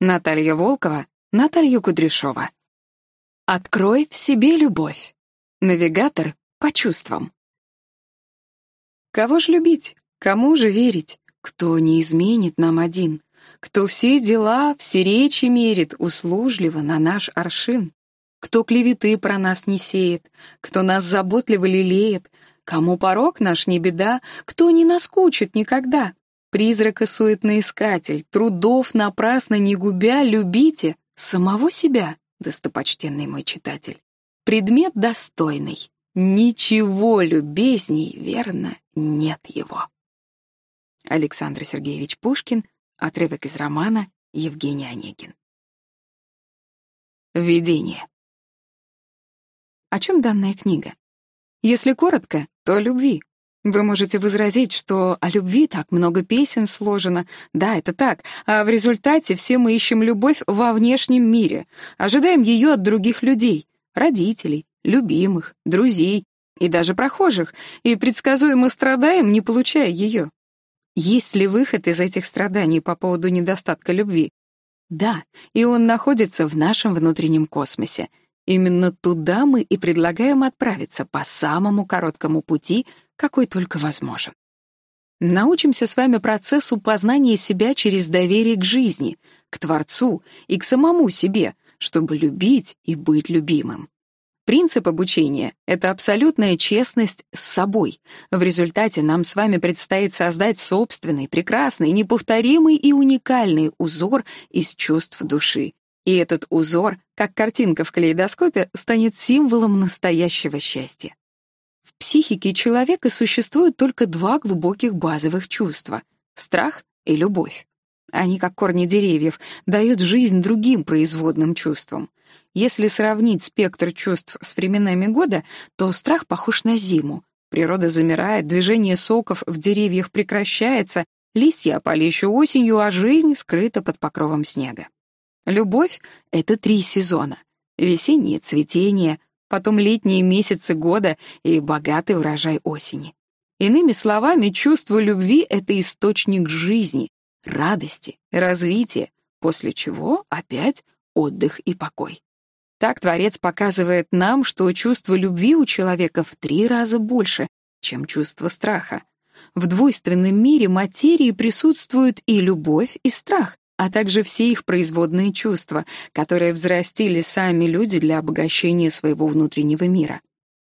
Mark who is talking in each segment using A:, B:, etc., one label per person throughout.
A: Наталья Волкова, Наталья Кудряшова. Открой в себе любовь. Навигатор по чувствам. Кого ж любить? Кому же верить? Кто не изменит нам один? Кто все дела, все речи мерит услужливо на наш аршин? Кто клеветы про нас не сеет? Кто нас заботливо лелеет? Кому порог наш не беда? Кто не наскучит никогда? Призрак и суетный искатель, трудов напрасно не губя, любите самого себя, достопочтенный мой читатель. Предмет достойный. Ничего любезней, верно, нет его. Александр Сергеевич Пушкин, отрывок из романа Евгений Онегин. Введение. О чем данная книга? Если коротко, то любви. Вы можете возразить, что о любви так много песен сложено. Да, это так. А в результате все мы ищем любовь во внешнем мире, ожидаем ее от других людей, родителей, любимых, друзей и даже прохожих, и предсказуемо страдаем, не получая ее. Есть ли выход из этих страданий по поводу недостатка любви? Да, и он находится в нашем внутреннем космосе. Именно туда мы и предлагаем отправиться по самому короткому пути — какой только возможен. Научимся с вами процессу познания себя через доверие к жизни, к Творцу и к самому себе, чтобы любить и быть любимым. Принцип обучения — это абсолютная честность с собой. В результате нам с вами предстоит создать собственный, прекрасный, неповторимый и уникальный узор из чувств души. И этот узор, как картинка в калейдоскопе, станет символом настоящего счастья. Психике человека существуют только два глубоких базовых чувства — страх и любовь. Они, как корни деревьев, дают жизнь другим производным чувствам. Если сравнить спектр чувств с временами года, то страх похож на зиму. Природа замирает, движение соков в деревьях прекращается, листья опали еще осенью, а жизнь скрыта под покровом снега. Любовь — это три сезона. Весеннее цветение, потом летние месяцы года и богатый урожай осени. Иными словами, чувство любви — это источник жизни, радости, развития, после чего опять отдых и покой. Так Творец показывает нам, что чувство любви у человека в три раза больше, чем чувство страха. В двойственном мире материи присутствуют и любовь, и страх, а также все их производные чувства, которые взрастили сами люди для обогащения своего внутреннего мира.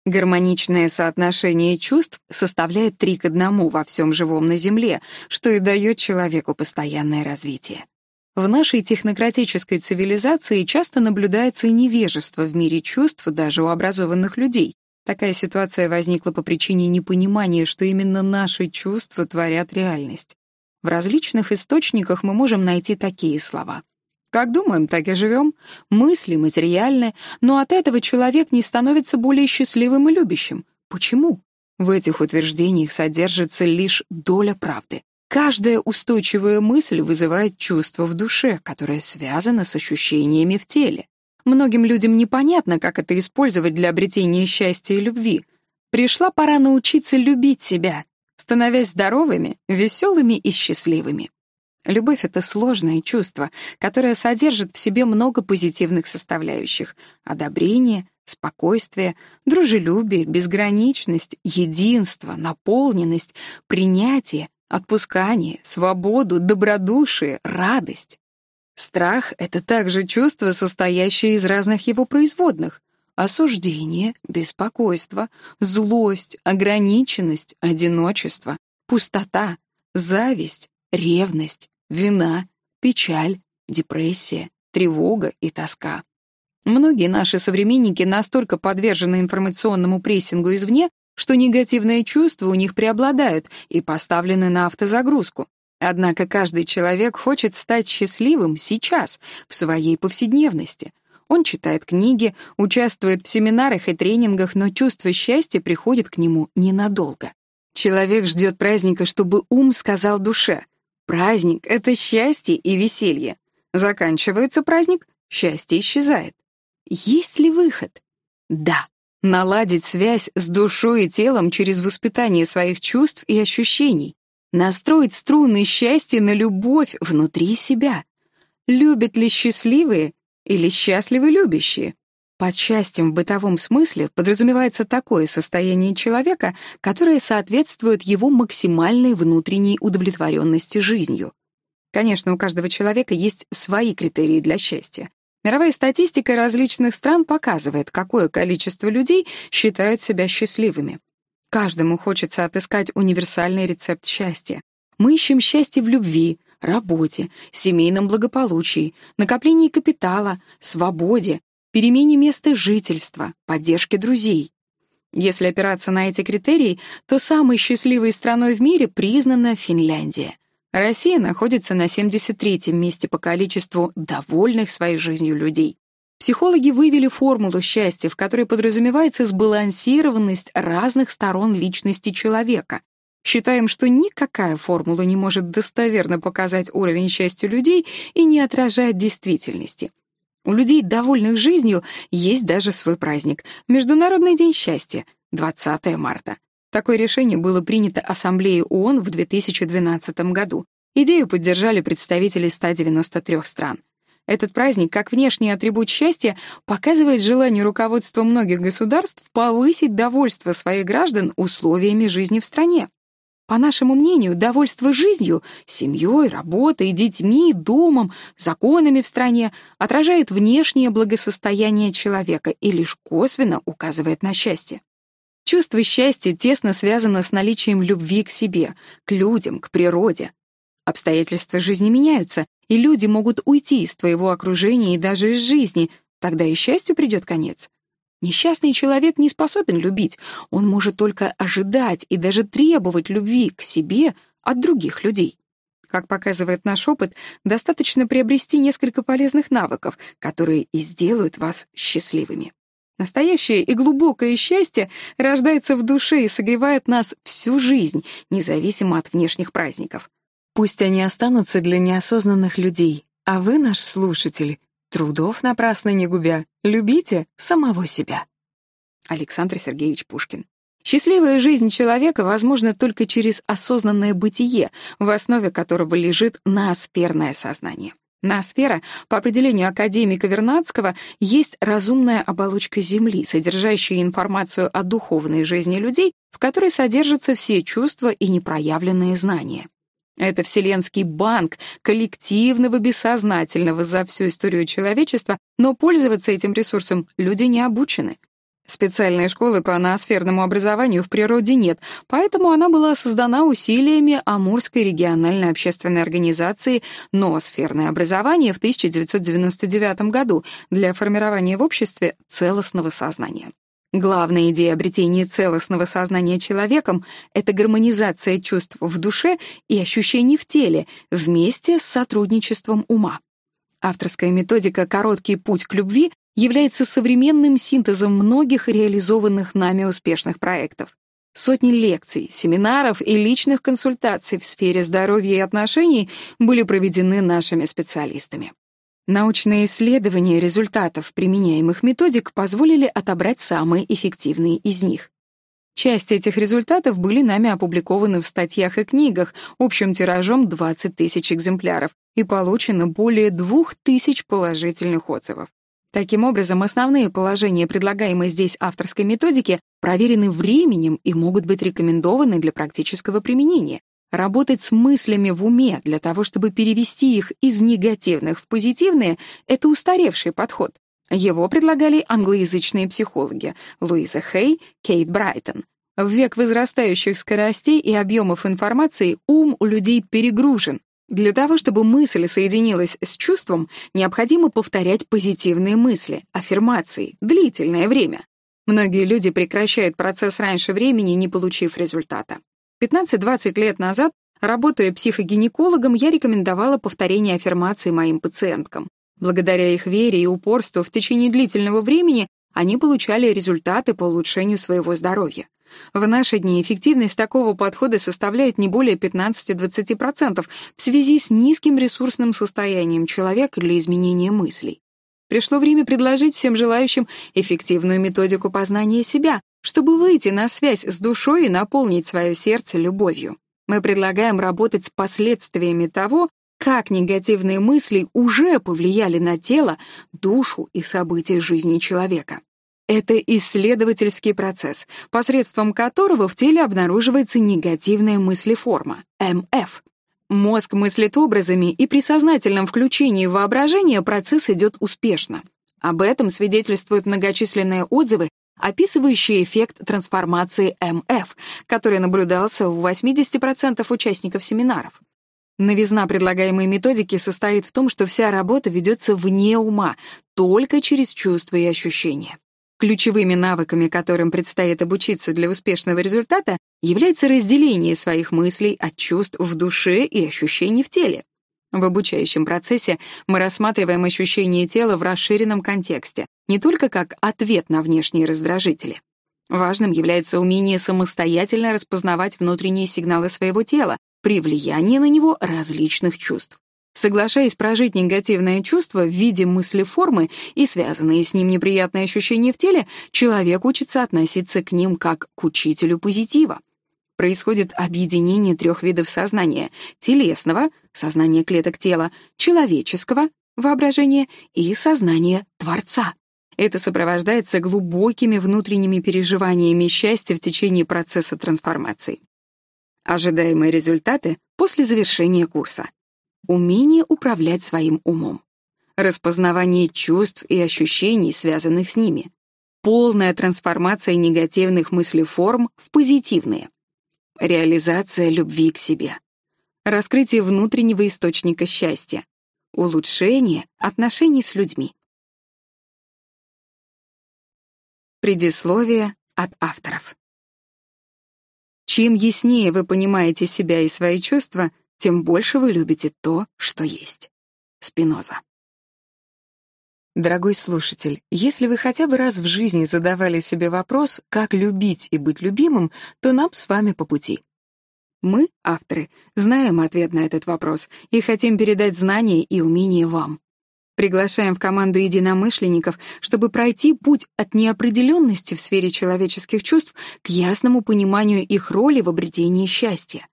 A: Гармоничное соотношение чувств составляет три к одному во всем живом на Земле, что и дает человеку постоянное развитие. В нашей технократической цивилизации часто наблюдается невежество в мире чувств даже у образованных людей. Такая ситуация возникла по причине непонимания, что именно наши чувства творят реальность. В различных источниках мы можем найти такие слова. Как думаем, так и живем. Мысли материальны, но от этого человек не становится более счастливым и любящим. Почему? В этих утверждениях содержится лишь доля правды. Каждая устойчивая мысль вызывает чувство в душе, которое связано с ощущениями в теле. Многим людям непонятно, как это использовать для обретения счастья и любви. Пришла пора научиться любить себя, становясь здоровыми, веселыми и счастливыми. Любовь — это сложное чувство, которое содержит в себе много позитивных составляющих — одобрение, спокойствие, дружелюбие, безграничность, единство, наполненность, принятие, отпускание, свободу, добродушие, радость. Страх — это также чувство, состоящее из разных его производных осуждение, беспокойство, злость, ограниченность, одиночество, пустота, зависть, ревность, вина, печаль, депрессия, тревога и тоска. Многие наши современники настолько подвержены информационному прессингу извне, что негативные чувства у них преобладают и поставлены на автозагрузку. Однако каждый человек хочет стать счастливым сейчас, в своей повседневности, он читает книги, участвует в семинарах и тренингах, но чувство счастья приходит к нему ненадолго. Человек ждет праздника, чтобы ум сказал душе. Праздник — это счастье и веселье. Заканчивается праздник, счастье исчезает. Есть ли выход? Да. Наладить связь с душой и телом через воспитание своих чувств и ощущений. Настроить струны счастья на любовь внутри себя. любят ли счастливые или счастливы любящие. Под счастьем в бытовом смысле подразумевается такое состояние человека, которое соответствует его максимальной внутренней удовлетворенности жизнью. Конечно, у каждого человека есть свои критерии для счастья. Мировая статистика различных стран показывает, какое количество людей считают себя счастливыми. Каждому хочется отыскать универсальный рецепт счастья. Мы ищем счастье в любви, работе, семейном благополучии, накоплении капитала, свободе, перемене места жительства, поддержке друзей. Если опираться на эти критерии, то самой счастливой страной в мире признана Финляндия. Россия находится на 73-м месте по количеству довольных своей жизнью людей. Психологи вывели формулу счастья, в которой подразумевается сбалансированность разных сторон личности человека. Считаем, что никакая формула не может достоверно показать уровень счастья людей и не отражает действительности. У людей, довольных жизнью, есть даже свой праздник — Международный день счастья, 20 марта. Такое решение было принято Ассамблеей ООН в 2012 году. Идею поддержали представители 193 стран. Этот праздник, как внешний атрибут счастья, показывает желание руководства многих государств повысить довольство своих граждан условиями жизни в стране. По нашему мнению, довольство жизнью, семьей, работой, детьми, домом, законами в стране отражает внешнее благосостояние человека и лишь косвенно указывает на счастье. Чувство счастья тесно связано с наличием любви к себе, к людям, к природе. Обстоятельства жизни меняются, и люди могут уйти из твоего окружения и даже из жизни, тогда и счастью придет конец. Несчастный человек не способен любить, он может только ожидать и даже требовать любви к себе от других людей. Как показывает наш опыт, достаточно приобрести несколько полезных навыков, которые и сделают вас счастливыми. Настоящее и глубокое счастье рождается в душе и согревает нас всю жизнь, независимо от внешних праздников. Пусть они останутся для неосознанных людей, а вы, наш слушатель, Трудов напрасно не губя, любите самого себя. Александр Сергеевич Пушкин. Счастливая жизнь человека возможна только через осознанное бытие, в основе которого лежит ноосферное сознание. Ноосфера, по определению академика Вернадского, есть разумная оболочка Земли, содержащая информацию о духовной жизни людей, в которой содержатся все чувства и непроявленные знания. Это вселенский банк коллективного бессознательного за всю историю человечества, но пользоваться этим ресурсом люди не обучены. Специальной школы по ноосферному образованию в природе нет, поэтому она была создана усилиями Амурской региональной общественной организации «Ноосферное образование» в 1999 году для формирования в обществе целостного сознания. Главная идея обретения целостного сознания человеком — это гармонизация чувств в душе и ощущений в теле вместе с сотрудничеством ума. Авторская методика «Короткий путь к любви» является современным синтезом многих реализованных нами успешных проектов. Сотни лекций, семинаров и личных консультаций в сфере здоровья и отношений были проведены нашими специалистами. Научные исследования результатов применяемых методик позволили отобрать самые эффективные из них. Часть этих результатов были нами опубликованы в статьях и книгах общим тиражом 20 тысяч экземпляров и получено более 2000 положительных отзывов. Таким образом, основные положения предлагаемой здесь авторской методики проверены временем и могут быть рекомендованы для практического применения. Работать с мыслями в уме для того, чтобы перевести их из негативных в позитивные, это устаревший подход. Его предлагали англоязычные психологи Луиза Хей, Кейт Брайтон. В век возрастающих скоростей и объемов информации ум у людей перегружен. Для того, чтобы мысль соединилась с чувством, необходимо повторять позитивные мысли, аффирмации, длительное время. Многие люди прекращают процесс раньше времени, не получив результата. 15-20 лет назад, работая психогинекологом, я рекомендовала повторение аффирмаций моим пациенткам. Благодаря их вере и упорству в течение длительного времени они получали результаты по улучшению своего здоровья. В наши дни эффективность такого подхода составляет не более 15-20% в связи с низким ресурсным состоянием человека для изменения мыслей. Пришло время предложить всем желающим эффективную методику познания себя, чтобы выйти на связь с душой и наполнить свое сердце любовью. Мы предлагаем работать с последствиями того, как негативные мысли уже повлияли на тело, душу и события жизни человека. Это исследовательский процесс, посредством которого в теле обнаруживается негативная мыслеформа — МФ. Мозг мыслит образами, и при сознательном включении воображения процесс идет успешно. Об этом свидетельствуют многочисленные отзывы, описывающие эффект трансформации МФ, который наблюдался у 80% участников семинаров. Новизна предлагаемой методики состоит в том, что вся работа ведется вне ума, только через чувства и ощущения. Ключевыми навыками, которым предстоит обучиться для успешного результата, является разделение своих мыслей от чувств в душе и ощущений в теле. В обучающем процессе мы рассматриваем ощущение тела в расширенном контексте, не только как ответ на внешние раздражители. Важным является умение самостоятельно распознавать внутренние сигналы своего тела при влиянии на него различных чувств. Соглашаясь прожить негативное чувство в виде мыслеформы и связанные с ним неприятные ощущения в теле, человек учится относиться к ним как к учителю позитива. Происходит объединение трех видов сознания — телесного, сознание клеток тела, человеческого, воображения и сознание Творца. Это сопровождается глубокими внутренними переживаниями счастья в течение процесса трансформации. Ожидаемые результаты после завершения курса — умение управлять своим умом, распознавание чувств и ощущений, связанных с ними, полная трансформация негативных мыслеформ в позитивные, реализация любви к себе, раскрытие внутреннего источника счастья, улучшение отношений с людьми. Предисловие от авторов. Чем яснее вы понимаете себя и свои чувства, тем больше вы любите то, что есть. Спиноза. Дорогой слушатель, если вы хотя бы раз в жизни задавали себе вопрос, как любить и быть любимым, то нам с вами по пути. Мы, авторы, знаем ответ на этот вопрос и хотим передать знания и умения вам. Приглашаем в команду единомышленников, чтобы пройти путь от неопределенности в сфере человеческих чувств к ясному пониманию их роли в обретении счастья.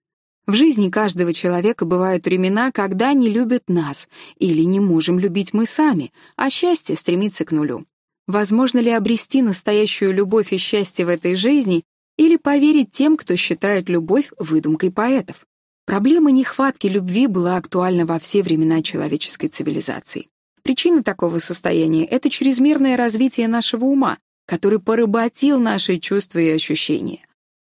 A: В жизни каждого человека бывают времена, когда не любят нас или не можем любить мы сами, а счастье стремится к нулю. Возможно ли обрести настоящую любовь и счастье в этой жизни или поверить тем, кто считает любовь выдумкой поэтов? Проблема нехватки любви была актуальна во все времена человеческой цивилизации. Причина такого состояния — это чрезмерное развитие нашего ума, который поработил наши чувства и ощущения.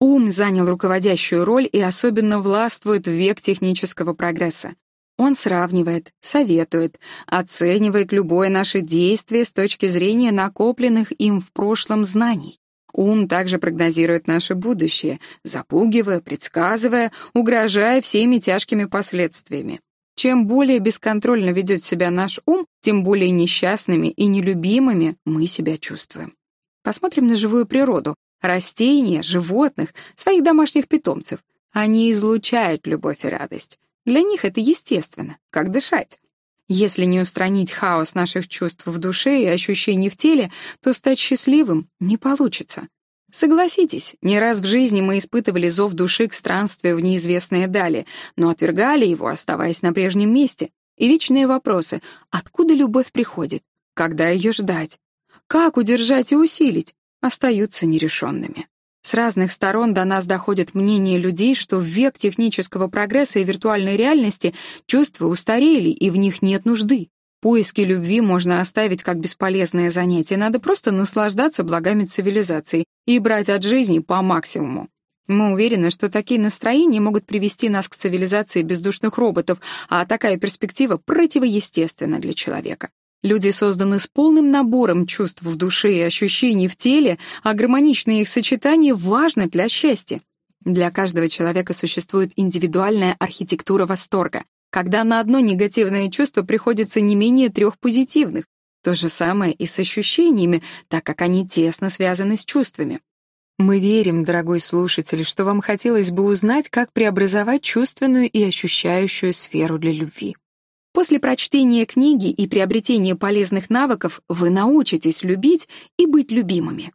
A: Ум занял руководящую роль и особенно властвует в век технического прогресса. Он сравнивает, советует, оценивает любое наше действие с точки зрения накопленных им в прошлом знаний. Ум также прогнозирует наше будущее, запугивая, предсказывая, угрожая всеми тяжкими последствиями. Чем более бесконтрольно ведет себя наш ум, тем более несчастными и нелюбимыми мы себя чувствуем. Посмотрим на живую природу, Растения, животных, своих домашних питомцев. Они излучают любовь и радость. Для них это естественно, как дышать. Если не устранить хаос наших чувств в душе и ощущений в теле, то стать счастливым не получится. Согласитесь, не раз в жизни мы испытывали зов души к странствию в неизвестные дали, но отвергали его, оставаясь на прежнем месте. И вечные вопросы — откуда любовь приходит? Когда ее ждать? Как удержать и усилить? остаются нерешенными. С разных сторон до нас доходит мнение людей, что в век технического прогресса и виртуальной реальности чувства устарели, и в них нет нужды. Поиски любви можно оставить как бесполезное занятие, надо просто наслаждаться благами цивилизации и брать от жизни по максимуму. Мы уверены, что такие настроения могут привести нас к цивилизации бездушных роботов, а такая перспектива противоестественна для человека. Люди созданы с полным набором чувств в душе и ощущений в теле, а гармоничное их сочетание важно для счастья. Для каждого человека существует индивидуальная архитектура восторга, когда на одно негативное чувство приходится не менее трех позитивных. То же самое и с ощущениями, так как они тесно связаны с чувствами. Мы верим, дорогой слушатель, что вам хотелось бы узнать, как преобразовать чувственную и ощущающую сферу для любви. После прочтения книги и приобретения полезных навыков вы научитесь любить и быть любимыми.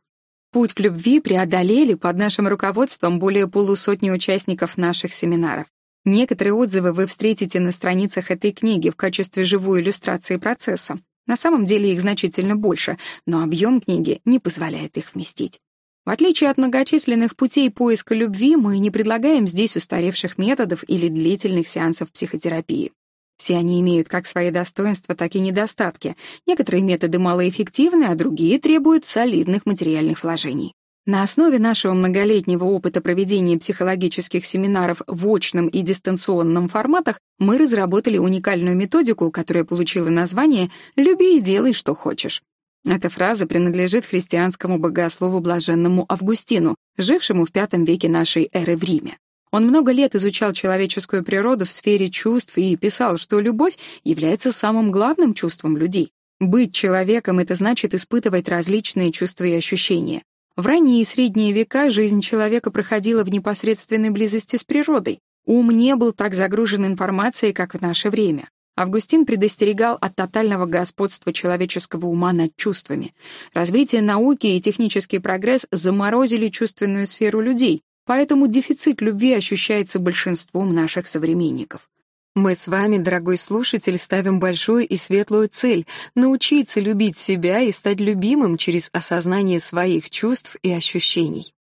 A: Путь к любви преодолели под нашим руководством более полусотни участников наших семинаров. Некоторые отзывы вы встретите на страницах этой книги в качестве живой иллюстрации процесса. На самом деле их значительно больше, но объем книги не позволяет их вместить. В отличие от многочисленных путей поиска любви, мы не предлагаем здесь устаревших методов или длительных сеансов психотерапии. Все они имеют как свои достоинства, так и недостатки. Некоторые методы малоэффективны, а другие требуют солидных материальных вложений. На основе нашего многолетнего опыта проведения психологических семинаров в очном и дистанционном форматах мы разработали уникальную методику, которая получила название «Люби и делай, что хочешь». Эта фраза принадлежит христианскому богослову блаженному Августину, жившему в V веке нашей эры в Риме. Он много лет изучал человеческую природу в сфере чувств и писал, что любовь является самым главным чувством людей. Быть человеком — это значит испытывать различные чувства и ощущения. В ранние и средние века жизнь человека проходила в непосредственной близости с природой. Ум не был так загружен информацией, как в наше время. Августин предостерегал от тотального господства человеческого ума над чувствами. Развитие науки и технический прогресс заморозили чувственную сферу людей, поэтому дефицит любви ощущается большинством наших современников. Мы с вами, дорогой слушатель, ставим большую и светлую цель — научиться любить себя и стать любимым через осознание своих чувств и ощущений.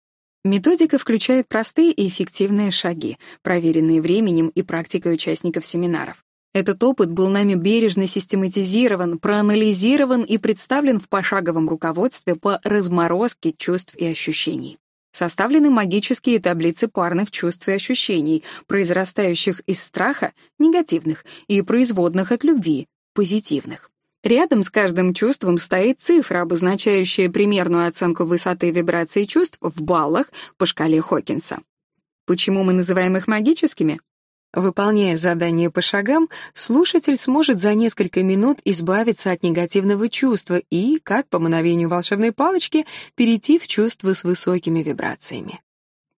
A: Методика включает простые и эффективные шаги, проверенные временем и практикой участников семинаров. Этот опыт был нами бережно систематизирован, проанализирован и представлен в пошаговом руководстве по разморозке чувств и ощущений. Составлены магические таблицы парных чувств и ощущений, произрастающих из страха, негативных, и производных от любви, позитивных. Рядом с каждым чувством стоит цифра, обозначающая примерную оценку высоты вибрации чувств в баллах по шкале Хокинса. Почему мы называем их магическими? Выполняя задание по шагам, слушатель сможет за несколько минут избавиться от негативного чувства и, как по мановению волшебной палочки, перейти в чувство с высокими вибрациями.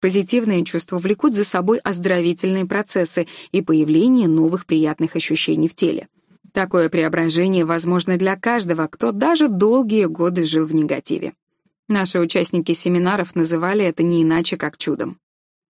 A: Позитивные чувства влекут за собой оздоровительные процессы и появление новых приятных ощущений в теле. Такое преображение возможно для каждого, кто даже долгие годы жил в негативе. Наши участники семинаров называли это не иначе, как чудом.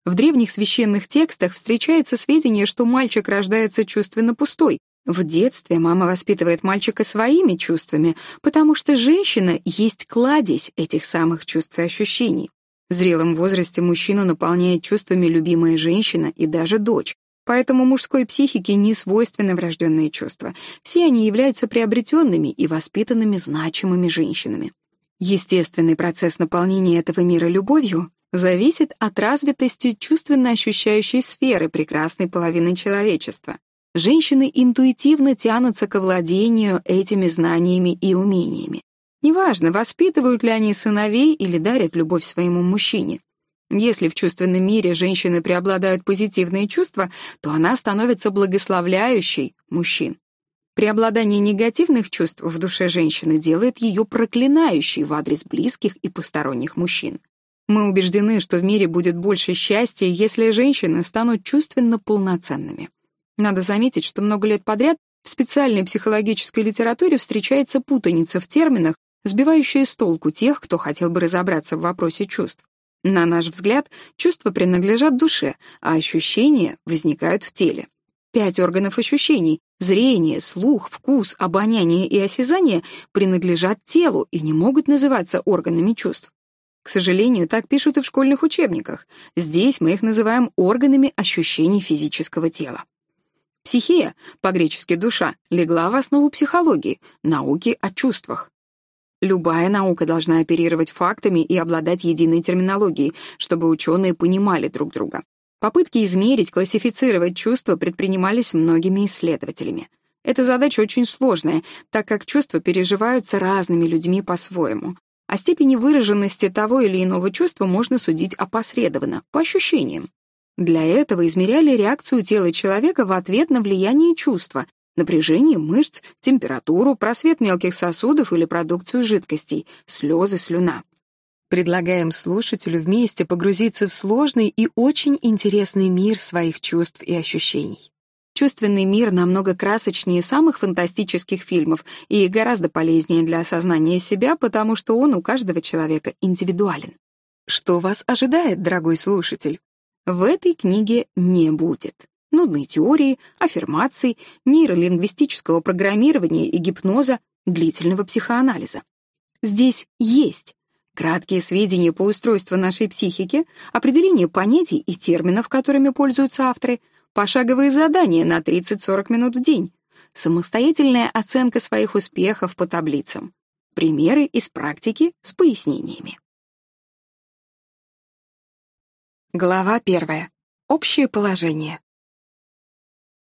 A: В древних священных текстах встречается сведения, что мальчик рождается чувственно пустой. В детстве мама воспитывает мальчика своими чувствами, потому что женщина есть кладезь этих самых чувств и ощущений. В зрелом возрасте мужчину наполняет чувствами любимая женщина и даже дочь. Поэтому мужской психике не свойственны врожденные чувства. Все они являются приобретенными и воспитанными значимыми женщинами. Естественный процесс наполнения этого мира любовью зависит от развитости чувственно ощущающей сферы прекрасной половины человечества. Женщины интуитивно тянутся к владению этими знаниями и умениями. Неважно, воспитывают ли они сыновей или дарят любовь своему мужчине. Если в чувственном мире женщины преобладают позитивные чувства, то она становится благословляющей мужчин. Преобладание негативных чувств в душе женщины делает ее проклинающей в адрес близких и посторонних мужчин. Мы убеждены, что в мире будет больше счастья, если женщины станут чувственно полноценными. Надо заметить, что много лет подряд в специальной психологической литературе встречается путаница в терминах, сбивающая с толку тех, кто хотел бы разобраться в вопросе чувств. На наш взгляд, чувства принадлежат душе, а ощущения возникают в теле. Пять органов ощущений — зрение, слух, вкус, обоняние и осязание — принадлежат телу и не могут называться органами чувств. К сожалению, так пишут и в школьных учебниках. Здесь мы их называем органами ощущений физического тела. Психия, по-гречески душа, легла в основу психологии, науки о чувствах. Любая наука должна оперировать фактами и обладать единой терминологией, чтобы ученые понимали друг друга. Попытки измерить, классифицировать чувства предпринимались многими исследователями. Эта задача очень сложная, так как чувства переживаются разными людьми по-своему. О степени выраженности того или иного чувства можно судить опосредованно, по ощущениям. Для этого измеряли реакцию тела человека в ответ на влияние чувства, напряжение мышц, температуру, просвет мелких сосудов или продукцию жидкостей, слезы, слюна. Предлагаем слушателю вместе погрузиться в сложный и очень интересный мир своих чувств и ощущений. Чувственный мир намного красочнее самых фантастических фильмов и гораздо полезнее для осознания себя, потому что он у каждого человека индивидуален. Что вас ожидает, дорогой слушатель? В этой книге не будет. нудной теории, аффирмаций, нейролингвистического программирования и гипноза, длительного психоанализа. Здесь есть краткие сведения по устройству нашей психики, определение понятий и терминов, которыми пользуются авторы, пошаговые задания на 30-40 минут в день, самостоятельная оценка своих успехов по таблицам, примеры из практики с пояснениями. Глава первая. Общее положение.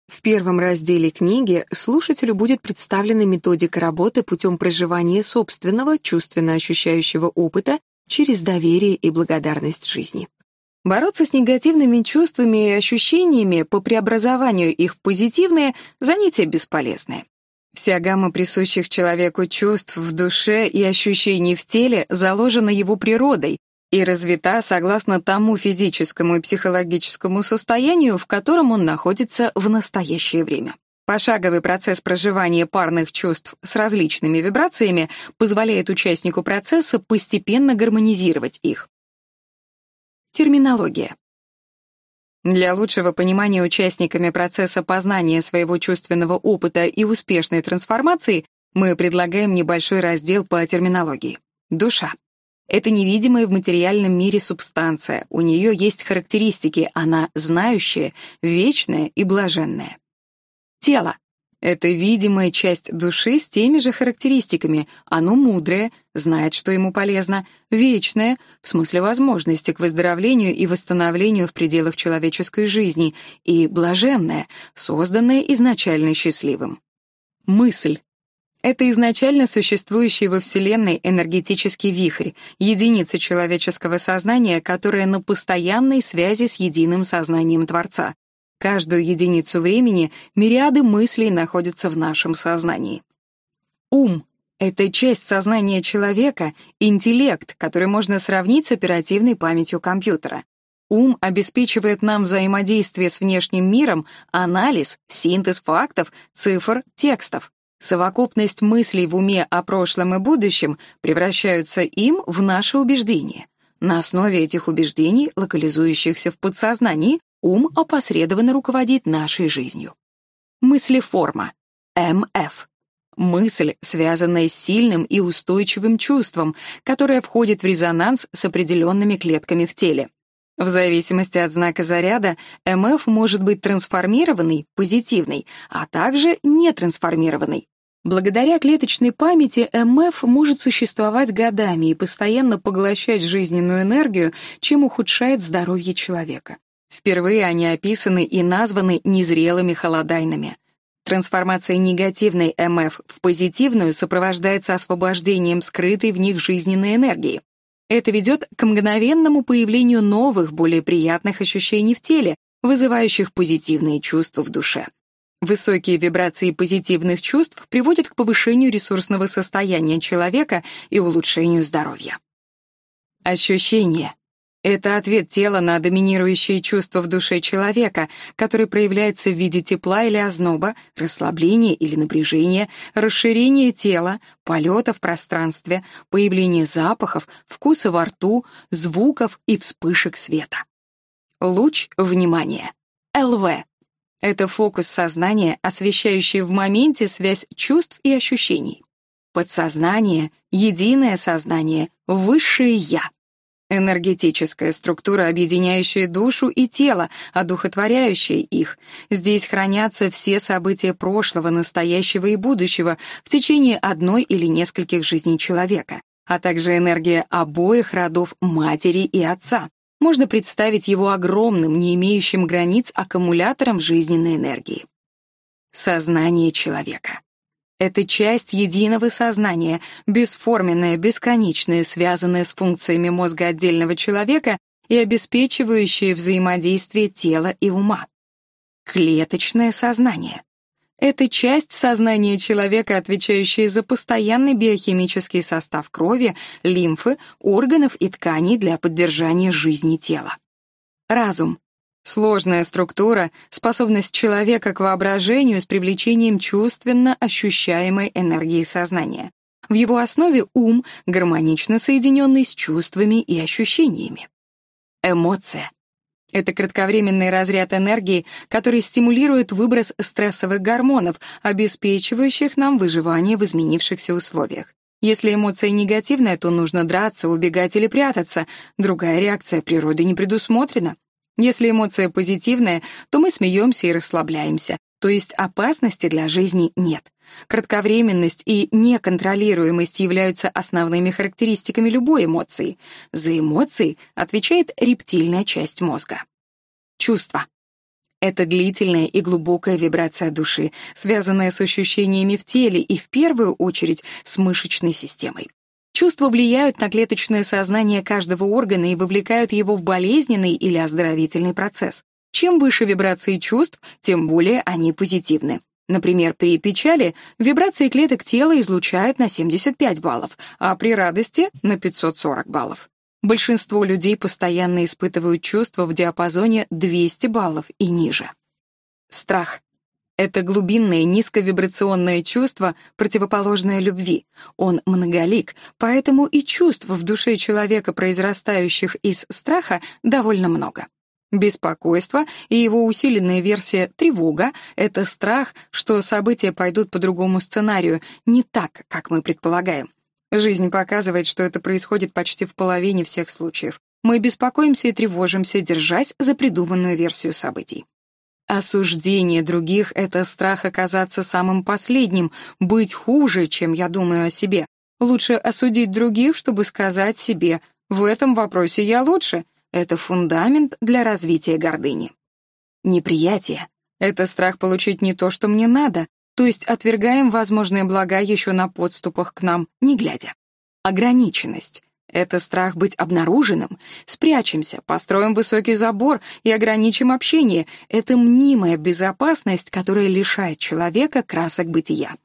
A: В первом разделе книги слушателю будет представлена методика работы путем проживания собственного, чувственно ощущающего опыта через доверие и благодарность жизни. Бороться с негативными чувствами и ощущениями по преобразованию их в позитивные — занятие бесполезное. Вся гамма присущих человеку чувств в душе и ощущений в теле заложена его природой, и развита согласно тому физическому и психологическому состоянию, в котором он находится в настоящее время. Пошаговый процесс проживания парных чувств с различными вибрациями позволяет участнику процесса постепенно гармонизировать их. Терминология. Для лучшего понимания участниками процесса познания своего чувственного опыта и успешной трансформации мы предлагаем небольшой раздел по терминологии. Душа. Это невидимая в материальном мире субстанция, у нее есть характеристики, она знающая, вечная и блаженная. Тело — это видимая часть души с теми же характеристиками, оно мудрое, знает, что ему полезно, вечное, в смысле возможности к выздоровлению и восстановлению в пределах человеческой жизни, и блаженное, созданное изначально счастливым. Мысль это изначально существующий во Вселенной энергетический вихрь, единица человеческого сознания, которая на постоянной связи с единым сознанием Творца. Каждую единицу времени мириады мыслей находятся в нашем сознании. Ум — это часть сознания человека, интеллект, который можно сравнить с оперативной памятью компьютера. Ум обеспечивает нам взаимодействие с внешним миром, анализ, синтез фактов, цифр, текстов. Совокупность мыслей в уме о прошлом и будущем превращаются им в наши убеждения. На основе этих убеждений, локализующихся в подсознании, ум опосредованно руководит нашей жизнью. Мыслеформа. МФ. Мысль, связанная с сильным и устойчивым чувством, которое входит в резонанс с определенными клетками в теле. В зависимости от знака заряда, МФ может быть трансформированный, позитивный, а также нетрансформированный. Благодаря клеточной памяти МФ может существовать годами и постоянно поглощать жизненную энергию, чем ухудшает здоровье человека. Впервые они описаны и названы незрелыми холодайнами. Трансформация негативной МФ в позитивную сопровождается освобождением скрытой в них жизненной энергии. Это ведет к мгновенному появлению новых, более приятных ощущений в теле, вызывающих позитивные чувства в душе. Высокие вибрации позитивных чувств приводят к повышению ресурсного состояния человека и улучшению здоровья. Ощущения — это ответ тела на доминирующие чувства в душе человека, который проявляется в виде тепла или озноба, расслабления или напряжения, расширения тела, полета в пространстве, появления запахов, вкуса во рту, звуков и вспышек света. Луч внимания. ЛВ. Это фокус сознания, освещающий в моменте связь чувств и ощущений. Подсознание, единое сознание, высшее «я». Энергетическая структура, объединяющая душу и тело, одухотворяющая их. Здесь хранятся все события прошлого, настоящего и будущего в течение одной или нескольких жизней человека, а также энергия обоих родов матери и отца. Можно представить его огромным, не имеющим границ аккумулятором жизненной энергии. Сознание человека. Это часть единого сознания, бесформенное, бесконечное, связанное с функциями мозга отдельного человека и обеспечивающее взаимодействие тела и ума. Клеточное сознание. Это часть сознания человека, отвечающая за постоянный биохимический состав крови, лимфы, органов и тканей для поддержания жизни тела. Разум Сложная структура, способность человека к воображению с привлечением чувственно ощущаемой энергии сознания. В его основе ум, гармонично соединенный с чувствами и ощущениями. Эмоция. Это кратковременный разряд энергии, который стимулирует выброс стрессовых гормонов, обеспечивающих нам выживание в изменившихся условиях. Если эмоция негативная, то нужно драться, убегать или прятаться. Другая реакция природы не предусмотрена. Если эмоция позитивная, то мы смеемся и расслабляемся, то есть опасности для жизни нет. Кратковременность и неконтролируемость являются основными характеристиками любой эмоции. За эмоции отвечает рептильная часть мозга. Чувства. Это длительная и глубокая вибрация души, связанная с ощущениями в теле и в первую очередь с мышечной системой. Чувства влияют на клеточное сознание каждого органа и вовлекают его в болезненный или оздоровительный процесс. Чем выше вибрации чувств, тем более они позитивны. Например, при печали вибрации клеток тела излучают на 75 баллов, а при радости — на 540 баллов. Большинство людей постоянно испытывают чувства в диапазоне 200 баллов и ниже. Страх. Это глубинное низковибрационное чувство, противоположное любви. Он многолик, поэтому и чувств в душе человека, произрастающих из страха, довольно много. Беспокойство и его усиленная версия тревога — это страх, что события пойдут по другому сценарию, не так, как мы предполагаем. Жизнь показывает, что это происходит почти в половине всех случаев. Мы беспокоимся и тревожимся, держась за придуманную версию событий. Осуждение других — это страх оказаться самым последним, быть хуже, чем я думаю о себе. Лучше осудить других, чтобы сказать себе «в этом вопросе я лучше». Это фундамент для развития гордыни. Неприятие — это страх получить не то, что мне надо, то есть отвергаем возможные блага еще на подступах к нам, не глядя. Ограниченность это страх быть обнаруженным. Спрячемся, построим высокий забор и ограничим общение. Это мнимая безопасность, которая лишает человека красок бытия.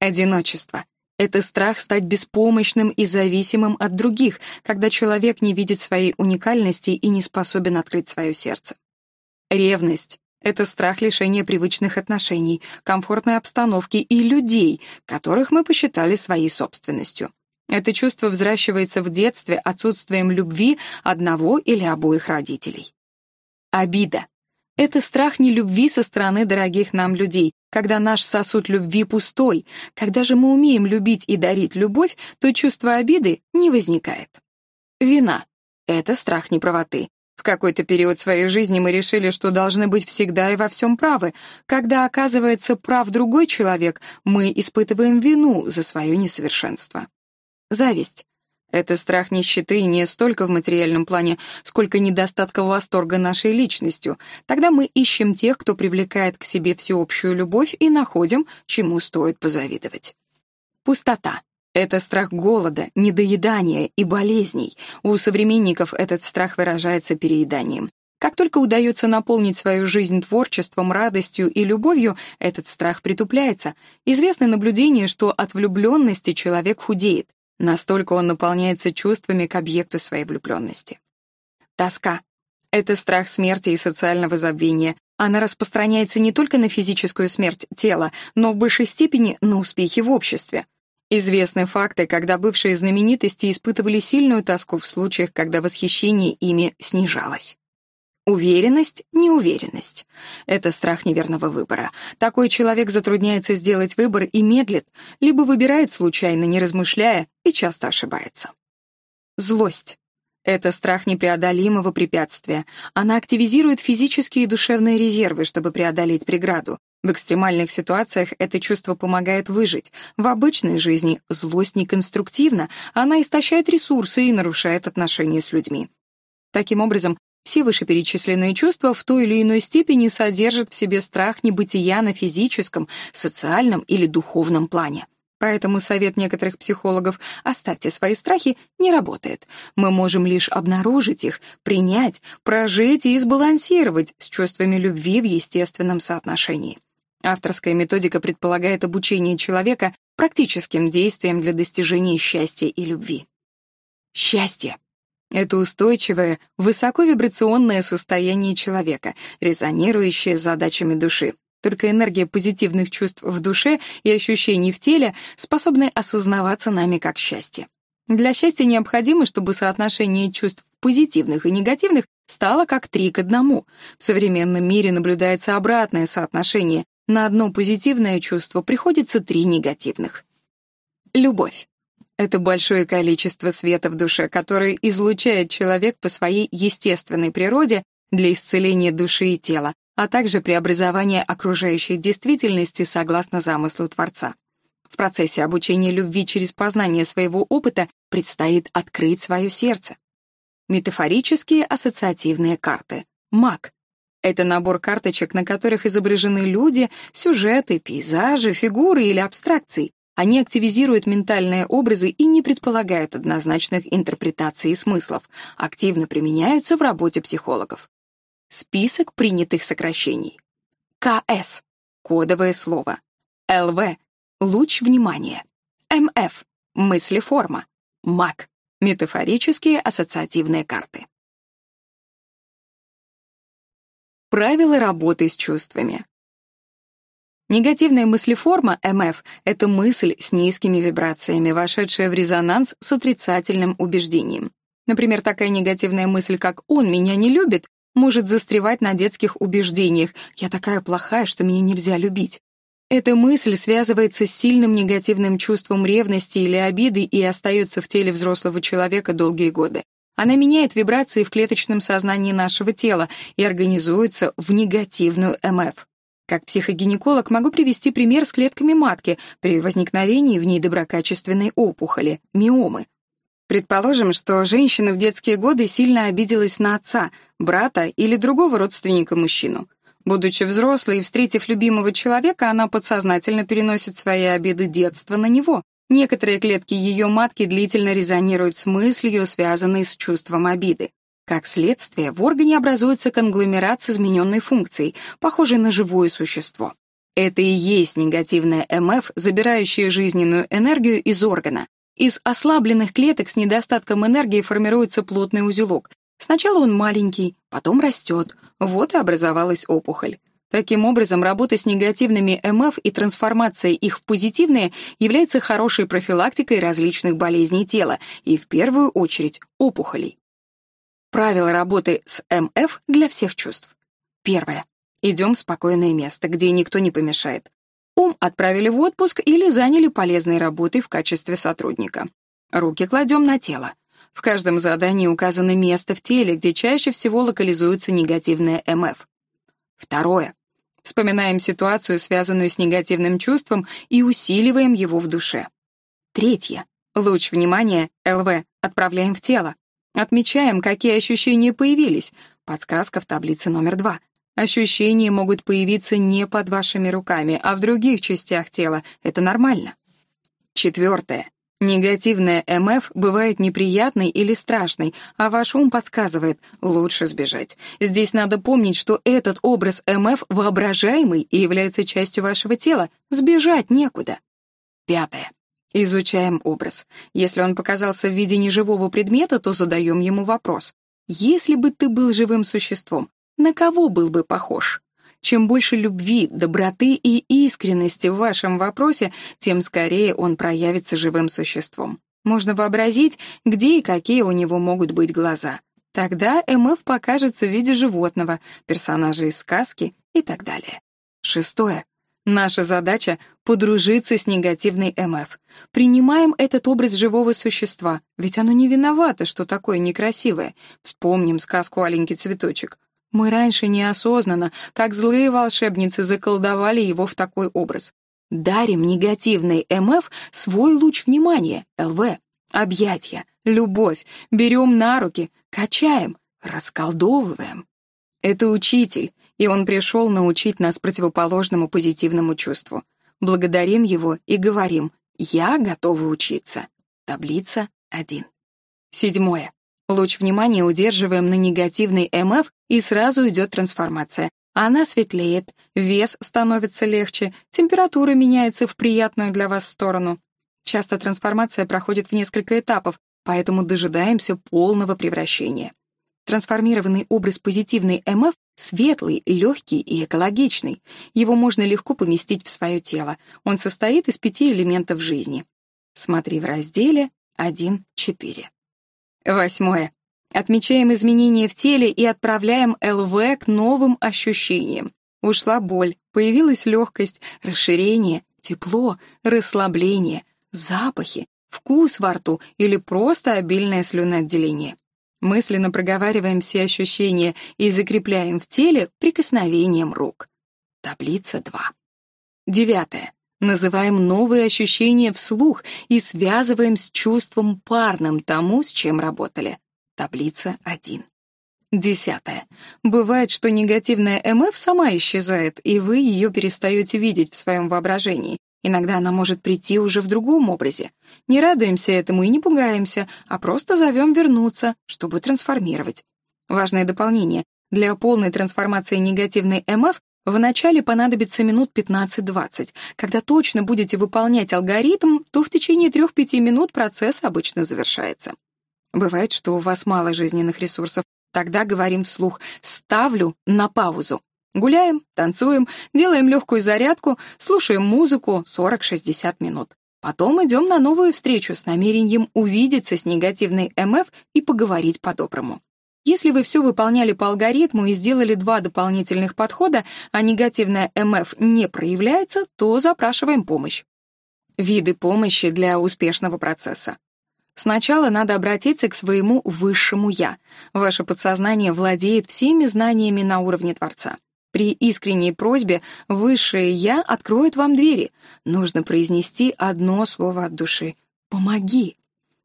A: Одиночество. Это страх стать беспомощным и зависимым от других, когда человек не видит своей уникальности и не способен открыть свое сердце. Ревность. Это страх лишения привычных отношений, комфортной обстановки и людей, которых мы посчитали своей собственностью. Это чувство взращивается в детстве отсутствием любви одного или обоих родителей. Обида. Это страх нелюбви со стороны дорогих нам людей, когда наш сосуд любви пустой. Когда же мы умеем любить и дарить любовь, то чувство обиды не возникает. Вина. Это страх неправоты. В какой-то период своей жизни мы решили, что должны быть всегда и во всем правы. Когда оказывается прав другой человек, мы испытываем вину за свое несовершенство. Зависть. Это страх нищеты не столько в материальном плане, сколько недостатка восторга нашей личностью. Тогда мы ищем тех, кто привлекает к себе всеобщую любовь, и находим, чему стоит позавидовать. Пустота. Это страх голода, недоедания и болезней. У современников этот страх выражается перееданием. Как только удается наполнить свою жизнь творчеством, радостью и любовью, этот страх притупляется. Известны наблюдения, что от влюбленности человек худеет. Настолько он наполняется чувствами к объекту своей влюбленности. Тоска — это страх смерти и социального забвения. Она распространяется не только на физическую смерть тела, но в большей степени на успехи в обществе. Известны факты, когда бывшие знаменитости испытывали сильную тоску в случаях, когда восхищение ими снижалось. Уверенность, неуверенность. Это страх неверного выбора. Такой человек затрудняется сделать выбор и медлит, либо выбирает случайно, не размышляя, и часто ошибается. Злость. Это страх непреодолимого препятствия. Она активизирует физические и душевные резервы, чтобы преодолеть преграду. В экстремальных ситуациях это чувство помогает выжить. В обычной жизни злость неконструктивна, она истощает ресурсы и нарушает отношения с людьми. Таким образом, все вышеперечисленные чувства в той или иной степени содержат в себе страх небытия на физическом, социальном или духовном плане. Поэтому совет некоторых психологов «оставьте свои страхи» не работает. Мы можем лишь обнаружить их, принять, прожить и сбалансировать с чувствами любви в естественном соотношении. Авторская методика предполагает обучение человека практическим действиям для достижения счастья и любви. Счастье это устойчивое, высоковибрационное состояние человека, резонирующее с задачами души. Только энергия позитивных чувств в душе и ощущений в теле способны осознаваться нами как счастье. Для счастья необходимо, чтобы соотношение чувств позитивных и негативных стало как три к одному. В современном мире наблюдается обратное соотношение. На одно позитивное чувство приходится три негативных. Любовь. Это большое количество света в душе, которое излучает человек по своей естественной природе для исцеления души и тела, а также преобразования окружающей действительности согласно замыслу Творца. В процессе обучения любви через познание своего опыта предстоит открыть свое сердце. Метафорические ассоциативные карты. МАК. Это набор карточек, на которых изображены люди, сюжеты, пейзажи, фигуры или абстракции. Они активизируют ментальные образы и не предполагают однозначных интерпретаций и смыслов, активно применяются в работе психологов. Список принятых сокращений. КС — кодовое слово. ЛВ Луч внимания. МФ. Мыслеформа. МАК. Метафорические ассоциативные карты. Правила работы с чувствами. Негативная мыслеформа МФ — это мысль с низкими вибрациями, вошедшая в резонанс с отрицательным убеждением. Например, такая негативная мысль, как «он меня не любит», может застревать на детских убеждениях «я такая плохая, что меня нельзя любить». Эта мысль связывается с сильным негативным чувством ревности или обиды и остается в теле взрослого человека долгие годы. Она меняет вибрации в клеточном сознании нашего тела и организуется в негативную МФ. Как психогинеколог могу привести пример с клетками матки при возникновении в ней доброкачественной опухоли, миомы. Предположим, что женщина в детские годы сильно обиделась на отца, брата или другого родственника-мужчину. Будучи взрослой и встретив любимого человека, она подсознательно переносит свои обиды детства на него. Некоторые клетки ее матки длительно резонируют с мыслью, связанной с чувством обиды. Как следствие, в органе образуется конгломерат с измененной функцией, похожий на живое существо. Это и есть негативная МФ, забирающая жизненную энергию из органа. Из ослабленных клеток с недостатком энергии формируется плотный узелок. Сначала он маленький, потом растет, вот и образовалась опухоль. Таким образом, работа с негативными МФ и трансформация их в позитивные является хорошей профилактикой различных болезней тела и, в первую очередь, опухолей. Правила работы с МФ для всех чувств. Первое. Идем в спокойное место, где никто не помешает. Ум отправили в отпуск или заняли полезной работой в качестве сотрудника. Руки кладем на тело. В каждом задании указано место в теле, где чаще всего локализуется негативная МФ. Второе. Вспоминаем ситуацию, связанную с негативным чувством, и усиливаем его в душе. Третье. Луч внимания, ЛВ, отправляем в тело. Отмечаем, какие ощущения появились. Подсказка в таблице номер два. Ощущения могут появиться не под вашими руками, а в других частях тела. Это нормально. Четвертое. Негативная МФ бывает неприятной или страшной, а ваш ум подсказывает «лучше сбежать». Здесь надо помнить, что этот образ МФ воображаемый и является частью вашего тела. Сбежать некуда. Пятое. Изучаем образ. Если он показался в виде неживого предмета, то задаем ему вопрос. Если бы ты был живым существом, на кого был бы похож? Чем больше любви, доброты и искренности в вашем вопросе, тем скорее он проявится живым существом. Можно вообразить, где и какие у него могут быть глаза. Тогда МФ покажется в виде животного, персонажа из сказки и так далее. Шестое. Наша задача — подружиться с негативной МФ. Принимаем этот образ живого существа, ведь оно не виновато, что такое некрасивое. Вспомним сказку «Аленький цветочек». Мы раньше неосознанно, как злые волшебницы, заколдовали его в такой образ. Дарим негативный МФ свой луч внимания, ЛВ, объятия, любовь, берем на руки, качаем, расколдовываем. Это учитель, и он пришел научить нас противоположному позитивному чувству. Благодарим его и говорим «Я готова учиться». Таблица 1. Седьмое. Луч внимания удерживаем на негативный МФ, и сразу идет трансформация. Она светлеет, вес становится легче, температура меняется в приятную для вас сторону. Часто трансформация проходит в несколько этапов, поэтому дожидаемся полного превращения. Трансформированный образ позитивный МФ светлый, легкий и экологичный. Его можно легко поместить в свое тело. Он состоит из пяти элементов жизни. Смотри в разделе 1.4. Восьмое. Отмечаем изменения в теле и отправляем ЛВ к новым ощущениям. Ушла боль, появилась легкость, расширение, тепло, расслабление, запахи, вкус во рту или просто обильное слюноотделение. Мысленно проговариваем все ощущения и закрепляем в теле прикосновением рук. Таблица 2. Девятое. Называем новые ощущения вслух и связываем с чувством парным тому, с чем работали. Таблица 1. Десятое. Бывает, что негативная МФ сама исчезает, и вы ее перестаете видеть в своем воображении. Иногда она может прийти уже в другом образе. Не радуемся этому и не пугаемся, а просто зовем вернуться, чтобы трансформировать. Важное дополнение. Для полной трансформации негативной МФ Вначале понадобится минут 15-20. Когда точно будете выполнять алгоритм, то в течение 3-5 минут процесс обычно завершается. Бывает, что у вас мало жизненных ресурсов. Тогда говорим вслух «ставлю на паузу». Гуляем, танцуем, делаем легкую зарядку, слушаем музыку 40-60 минут. Потом идем на новую встречу с намерением увидеться с негативной МФ и поговорить по-доброму. Если вы все выполняли по алгоритму и сделали два дополнительных подхода, а негативная МФ не проявляется, то запрашиваем помощь. Виды помощи для успешного процесса. Сначала надо обратиться к своему высшему «я». Ваше подсознание владеет всеми знаниями на уровне Творца. При искренней просьбе высшее «я» откроет вам двери. Нужно произнести одно слово от души. «Помоги».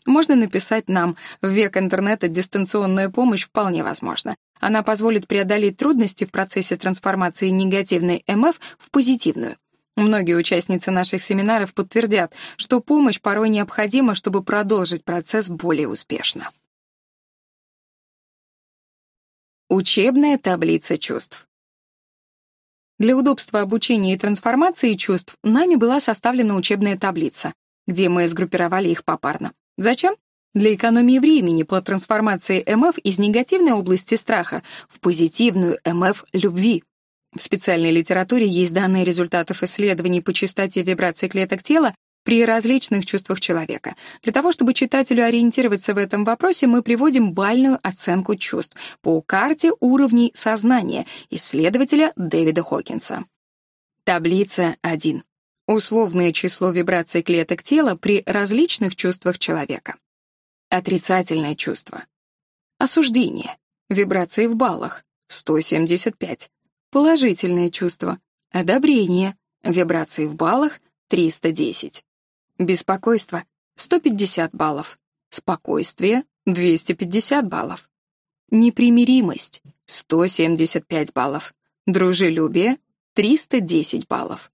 A: Можно написать нам. В век интернета дистанционная помощь вполне возможна. Она позволит преодолеть трудности в процессе трансформации негативной МФ в позитивную. Многие участницы наших семинаров подтвердят, что помощь порой необходима, чтобы продолжить процесс более успешно. Учебная таблица чувств. Для удобства обучения и трансформации чувств нами была составлена учебная таблица, где мы сгруппировали их попарно. Зачем? Для экономии времени по трансформации МФ из негативной области страха в позитивную МФ любви. В специальной литературе есть данные результатов исследований по частоте вибраций клеток тела при различных чувствах человека. Для того, чтобы читателю ориентироваться в этом вопросе, мы приводим бальную оценку чувств по карте уровней сознания исследователя Дэвида Хокинса. Таблица 1. Условное число вибраций клеток тела при различных чувствах человека. Отрицательное чувство. Осуждение. Вибрации в баллах. 175. Положительное чувство. Одобрение. Вибрации в баллах. 310. Беспокойство. 150 баллов. Спокойствие. 250 баллов. Непримиримость. 175 баллов. Дружелюбие. 310 баллов.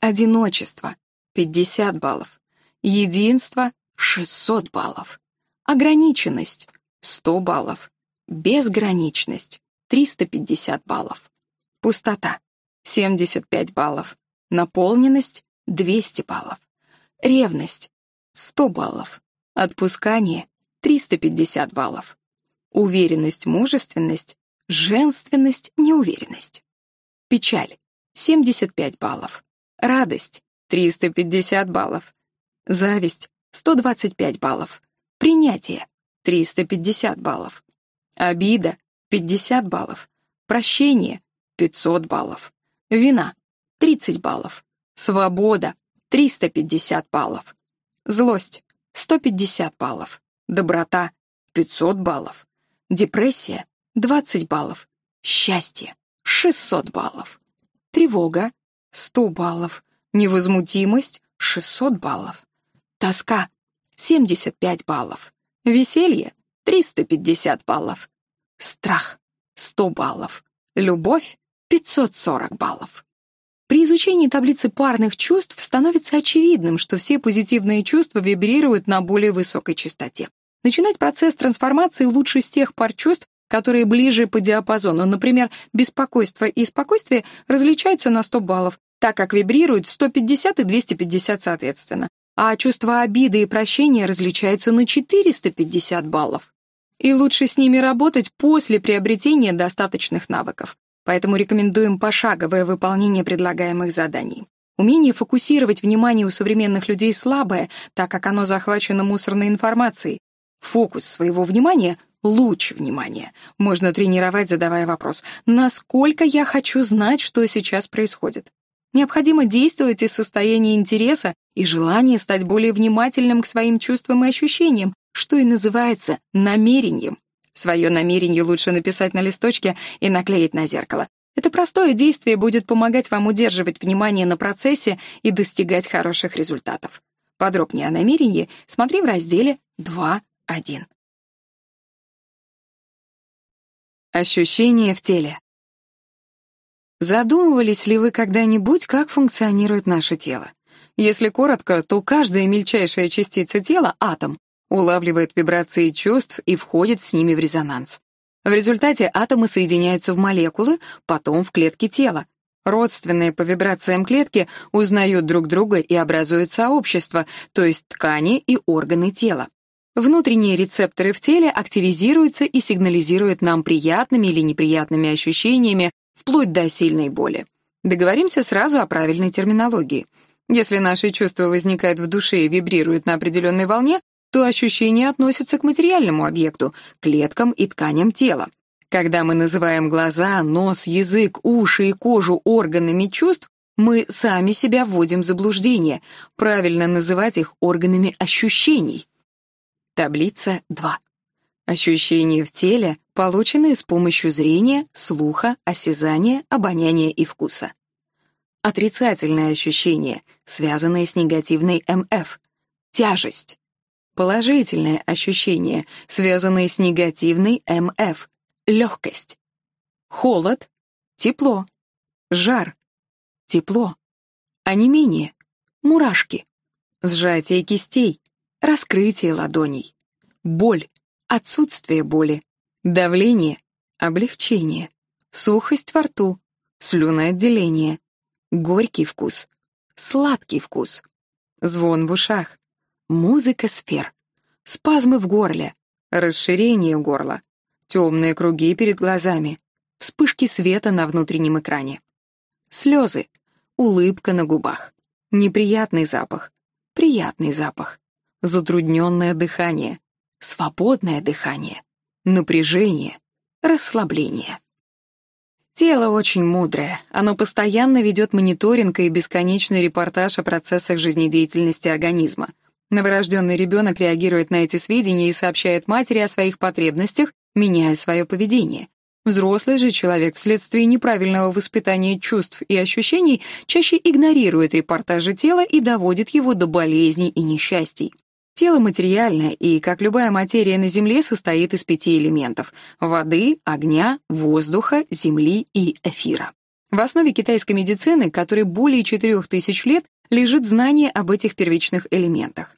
A: Одиночество — 50 баллов. Единство — 600 баллов. Ограниченность — 100 баллов. Безграничность — 350 баллов. Пустота — 75 баллов. Наполненность — 200 баллов. Ревность — 100 баллов. Отпускание — 350 баллов. Уверенность, мужественность, женственность, неуверенность. Печаль — 75 баллов. Радость — 350 баллов. Зависть — 125 баллов. Принятие — 350 баллов. Обида — 50 баллов. Прощение — 500 баллов. Вина — 30 баллов. Свобода — 350 баллов. Злость — 150 баллов. Доброта — 500 баллов. Депрессия — 20 баллов. Счастье — 600 баллов. Тревога 100 баллов. Невозмутимость — 600 баллов. Тоска — 75 баллов. Веселье — 350 баллов. Страх — 100 баллов. Любовь — 540 баллов. При изучении таблицы парных чувств становится очевидным, что все позитивные чувства вибрируют на более высокой частоте. Начинать процесс трансформации лучше с тех пар чувств, которые ближе по диапазону. Например, беспокойство и спокойствие различаются на 100 баллов, так как вибрируют 150 и 250 соответственно, а чувство обиды и прощения различаются на 450 баллов. И лучше с ними работать после приобретения достаточных навыков. Поэтому рекомендуем пошаговое выполнение предлагаемых заданий. Умение фокусировать внимание у современных людей слабое, так как оно захвачено мусорной информацией. Фокус своего внимания луч внимания. Можно тренировать, задавая вопрос, насколько я хочу знать, что сейчас происходит. Необходимо действовать из состояния интереса и желания стать более внимательным к своим чувствам и ощущениям, что и называется намерением. Свое намерение лучше написать на листочке и наклеить на зеркало. Это простое действие будет помогать вам удерживать внимание на процессе и достигать хороших результатов. Подробнее о намерении смотри в разделе 2.1. Ощущения в теле. Задумывались ли вы когда-нибудь, как функционирует наше тело? Если коротко, то каждая мельчайшая частица тела, атом, улавливает вибрации чувств и входит с ними в резонанс. В результате атомы соединяются в молекулы, потом в клетки тела. Родственные по вибрациям клетки узнают друг друга и образуют сообщество, то есть ткани и органы тела. Внутренние рецепторы в теле активизируются и сигнализируют нам приятными или неприятными ощущениями, вплоть до сильной боли. Договоримся сразу о правильной терминологии. Если наши чувства возникают в душе и вибрируют на определенной волне, то ощущения относятся к материальному объекту, клеткам и тканям тела. Когда мы называем глаза, нос, язык, уши и кожу органами чувств, мы сами себя вводим в заблуждение. Правильно называть их органами ощущений. Таблица 2. Ощущения в теле, полученные с помощью зрения, слуха, осязания, обоняния и вкуса. Отрицательные ощущения, связанные с негативной МФ. Тяжесть. Положительные ощущения, связанные с негативной МФ. Легкость. Холод. Тепло. Жар. Тепло. Онемение. Мурашки. Сжатие кистей раскрытие ладоней, боль, отсутствие боли, давление, облегчение, сухость во рту, слюноотделение, горький вкус, сладкий вкус, звон в ушах, музыка сфер, спазмы в горле, расширение горла, темные круги перед глазами, вспышки света на внутреннем экране, слезы, улыбка на губах, неприятный запах, приятный запах, затрудненное дыхание, свободное дыхание, напряжение, расслабление. Тело очень мудрое. Оно постоянно ведет мониторинг и бесконечный репортаж о процессах жизнедеятельности организма. Новорожденный ребенок реагирует на эти сведения и сообщает матери о своих потребностях, меняя свое поведение. Взрослый же человек вследствие неправильного воспитания чувств и ощущений чаще игнорирует репортажи тела и доводит его до болезней и несчастий. Тело материальное и, как любая материя на Земле, состоит из пяти элементов — воды, огня, воздуха, земли и эфира. В основе китайской медицины, которой более четырех тысяч лет, лежит знание об этих первичных элементах.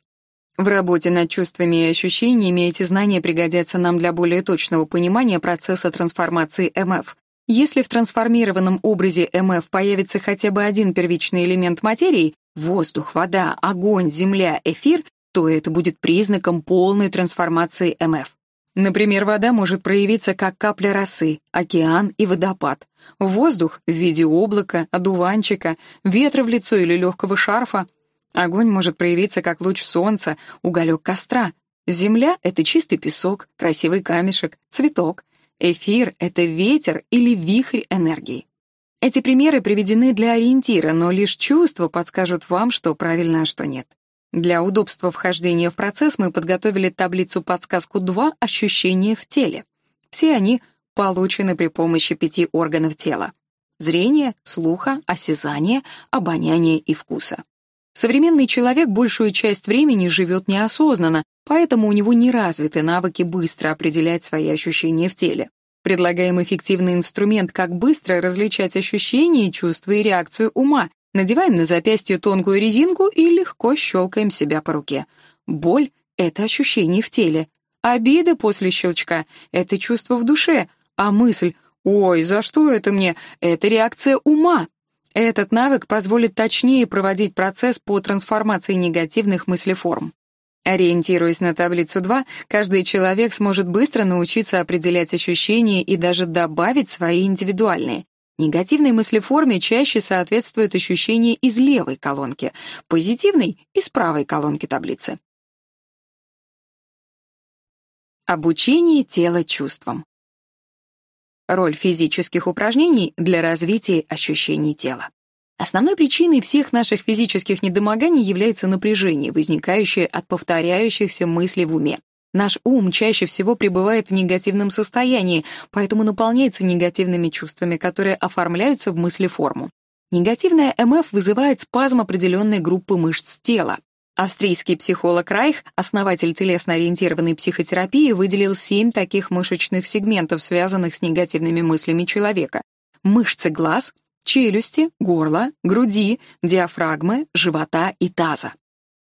A: В работе над чувствами и ощущениями эти знания пригодятся нам для более точного понимания процесса трансформации МФ. Если в трансформированном образе МФ появится хотя бы один первичный элемент материи — воздух, вода, огонь, земля, эфир то это будет признаком полной трансформации МФ. Например, вода может проявиться как капля росы, океан и водопад, воздух в виде облака, одуванчика, ветра в лицо или легкого шарфа. Огонь может проявиться как луч солнца, уголек костра. Земля — это чистый песок, красивый камешек, цветок. Эфир — это ветер или вихрь энергии. Эти примеры приведены для ориентира, но лишь чувства подскажут вам, что правильно, а что нет. Для удобства вхождения в процесс мы подготовили таблицу-подсказку 2 «Ощущения в теле». Все они получены при помощи пяти органов тела — зрения, слуха, осязания, обоняния и вкуса. Современный человек большую часть времени живет неосознанно, поэтому у него не развиты навыки быстро определять свои ощущения в теле. Предлагаем эффективный инструмент, как быстро различать ощущения, чувства и реакцию ума, Надеваем на запястье тонкую резинку и легко щелкаем себя по руке. Боль — это ощущение в теле. Обида после щелчка — это чувство в душе, а мысль «Ой, за что это мне?» — это реакция ума. Этот навык позволит точнее проводить процесс по трансформации негативных мыслеформ. Ориентируясь на таблицу 2, каждый человек сможет быстро научиться определять ощущения и даже добавить свои индивидуальные. Негативной мыслеформе чаще соответствует ощущение из левой колонки, позитивной — из правой колонки таблицы. Обучение тела чувствам. Роль физических упражнений для развития ощущений тела. Основной причиной всех наших физических недомоганий является напряжение, возникающее от повторяющихся мыслей в уме. Наш ум чаще всего пребывает в негативном состоянии, поэтому наполняется негативными чувствами, которые оформляются в мыслеформу. Негативная МФ вызывает спазм определенной группы мышц тела. Австрийский психолог Райх, основатель телесно-ориентированной психотерапии, выделил семь таких мышечных сегментов, связанных с негативными мыслями человека. Мышцы глаз, челюсти, горла, груди, диафрагмы, живота и таза.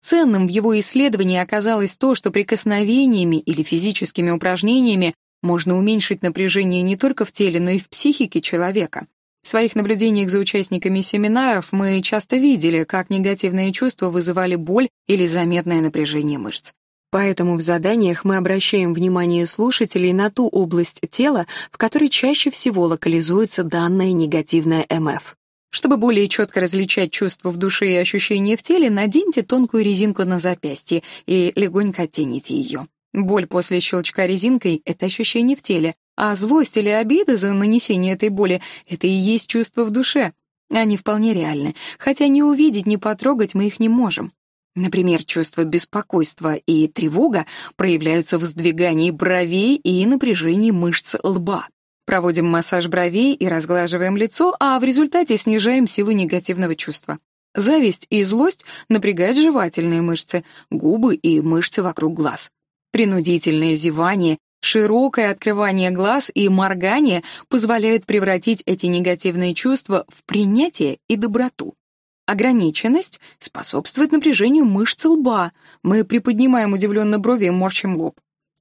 A: Ценным в его исследовании оказалось то, что прикосновениями или физическими упражнениями можно уменьшить напряжение не только в теле, но и в психике человека. В своих наблюдениях за участниками семинаров мы часто видели, как негативные чувства вызывали боль или заметное напряжение мышц. Поэтому в заданиях мы обращаем внимание слушателей на ту область тела, в которой чаще всего локализуется данная негативная МФ. Чтобы более четко различать чувства в душе и ощущения в теле, наденьте тонкую резинку на запястье и легонько оттяните ее. Боль после щелчка резинкой — это ощущение в теле, а злость или обида за нанесение этой боли — это и есть чувство в душе. Они вполне реальны, хотя ни увидеть, ни потрогать мы их не можем. Например, чувства беспокойства и тревога проявляются в сдвигании бровей и напряжении мышц лба. Проводим массаж бровей и разглаживаем лицо, а в результате снижаем силу негативного чувства. Зависть и злость напрягают жевательные мышцы, губы и мышцы вокруг глаз. Принудительное зевание Широкое открывание глаз и моргание позволяют превратить эти негативные чувства в принятие и доброту. Ограниченность способствует напряжению мышц лба. Мы приподнимаем удивленно брови и морщим лоб.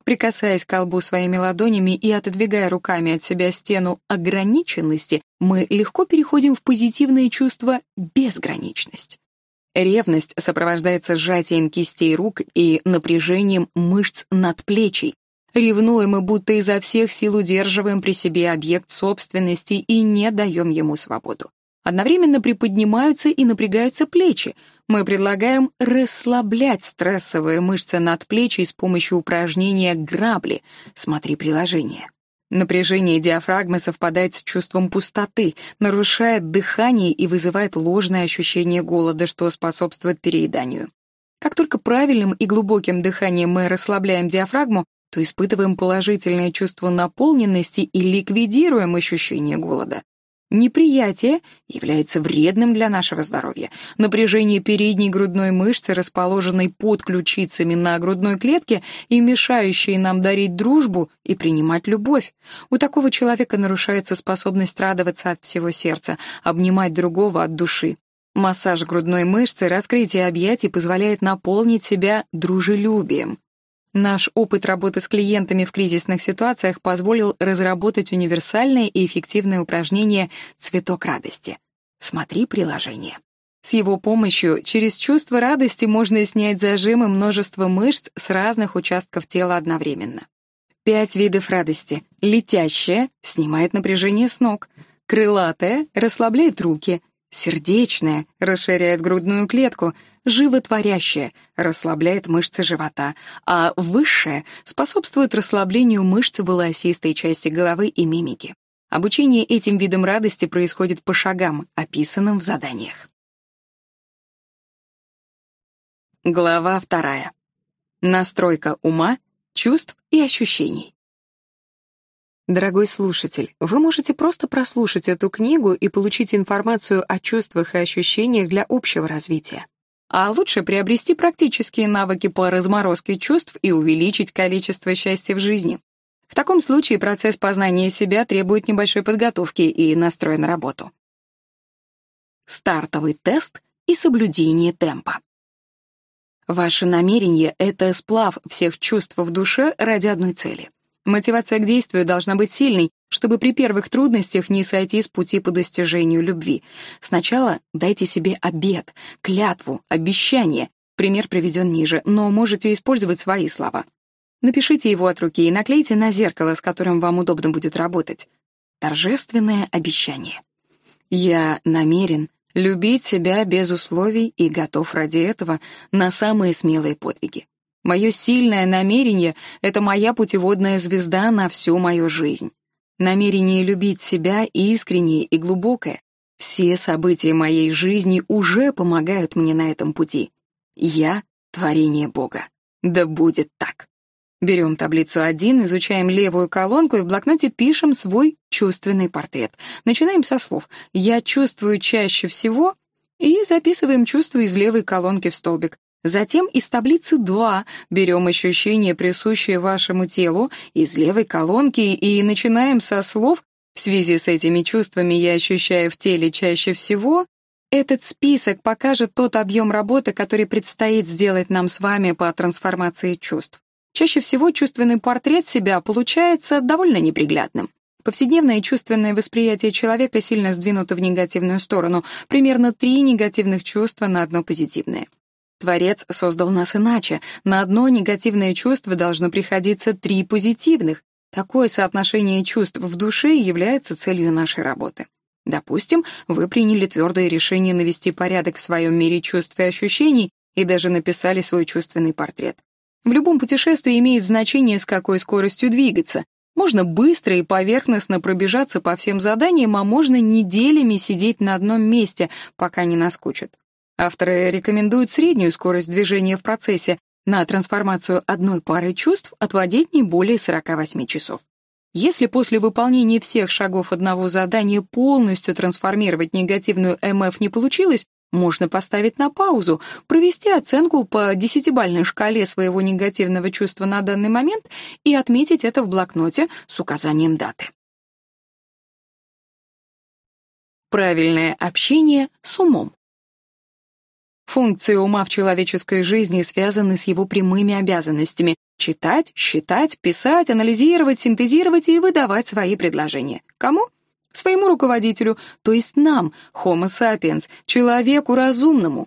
A: Прикасаясь к лбу своими ладонями и отодвигая руками от себя стену ограниченности, мы легко переходим в позитивные чувства безграничность. Ревность сопровождается сжатием кистей рук и напряжением мышц надплечий, Ревнуем и будто изо всех сил удерживаем при себе объект собственности и не даем ему свободу. Одновременно приподнимаются и напрягаются плечи. Мы предлагаем расслаблять стрессовые мышцы надплечий с помощью упражнения грабли. Смотри приложение. Напряжение диафрагмы совпадает с чувством пустоты, нарушает дыхание и вызывает ложное ощущение голода, что способствует перееданию. Как только правильным и глубоким дыханием мы расслабляем диафрагму, то испытываем положительное чувство наполненности и ликвидируем ощущение голода. Неприятие является вредным для нашего здоровья. Напряжение передней грудной мышцы, расположенной под ключицами на грудной клетке и мешающей нам дарить дружбу и принимать любовь. У такого человека нарушается способность радоваться от всего сердца, обнимать другого от души. Массаж грудной мышцы, раскрытие объятий позволяет наполнить себя дружелюбием. Наш опыт работы с клиентами в кризисных ситуациях позволил разработать универсальное и эффективное упражнение «Цветок радости». Смотри приложение. С его помощью через чувство радости можно снять зажимы множества мышц с разных участков тела одновременно. Пять видов радости. Летящая — снимает напряжение с ног. Крылатая — расслабляет руки. Сердечная — расширяет грудную клетку животворящее, расслабляет мышцы живота, а высшее способствует расслаблению мышц волосистой части головы и мимики. Обучение этим видам радости происходит по шагам, описанным в заданиях. Глава вторая. Настройка ума, чувств и ощущений. Дорогой слушатель, вы можете просто прослушать эту книгу и получить информацию о чувствах и ощущениях для общего развития. А лучше приобрести практические навыки по разморозке чувств и увеличить количество счастья в жизни. В таком случае процесс познания себя требует небольшой подготовки и настроя на работу. Стартовый тест и соблюдение темпа. Ваше намерение — это сплав всех чувств в душе ради одной цели. Мотивация к действию должна быть сильной, чтобы при первых трудностях не сойти с пути по достижению любви. Сначала дайте себе обет, клятву, обещание. Пример приведен ниже, но можете использовать свои слова. Напишите его от руки и наклейте на зеркало, с которым вам удобно будет работать. Торжественное обещание. Я намерен любить себя без условий и готов ради этого на самые смелые подвиги. Мое сильное намерение — это моя путеводная звезда на всю мою жизнь. Намерение любить себя искреннее и глубокое. Все события моей жизни уже помогают мне на этом пути. Я — творение Бога. Да будет так. Берем таблицу 1, изучаем левую колонку и в блокноте пишем свой чувственный портрет. Начинаем со слов «я чувствую чаще всего» и записываем чувства из левой колонки в столбик. Затем из таблицы 2 берем ощущения, присущие вашему телу, из левой колонки и начинаем со слов «в связи с этими чувствами я ощущаю в теле чаще всего», этот список покажет тот объем работы, который предстоит сделать нам с вами по трансформации чувств. Чаще всего чувственный портрет себя получается довольно неприглядным. Повседневное чувственное восприятие человека сильно сдвинуто в негативную сторону, примерно три негативных чувства на одно позитивное. Творец создал нас иначе. На одно негативное чувство должно приходиться три позитивных. Такое соотношение чувств в душе является целью нашей работы. Допустим, вы приняли твердое решение навести порядок в своем мире чувств и ощущений и даже написали свой чувственный портрет. В любом путешествии имеет значение, с какой скоростью двигаться. Можно быстро и поверхностно пробежаться по всем заданиям, а можно неделями сидеть на одном месте, пока не наскучит. Авторы рекомендуют среднюю скорость движения в процессе, на трансформацию одной пары чувств отводить не более 48 часов. Если после выполнения всех шагов одного задания полностью трансформировать негативную МФ не получилось, можно поставить на паузу, провести оценку по десятибальной шкале своего негативного чувства на данный момент и отметить это в блокноте с указанием даты. Правильное общение с умом. Функции ума в человеческой жизни связаны с его прямыми обязанностями — читать, считать, писать, анализировать, синтезировать и выдавать свои предложения. Кому? Своему руководителю, то есть нам, Homo sapiens, человеку разумному.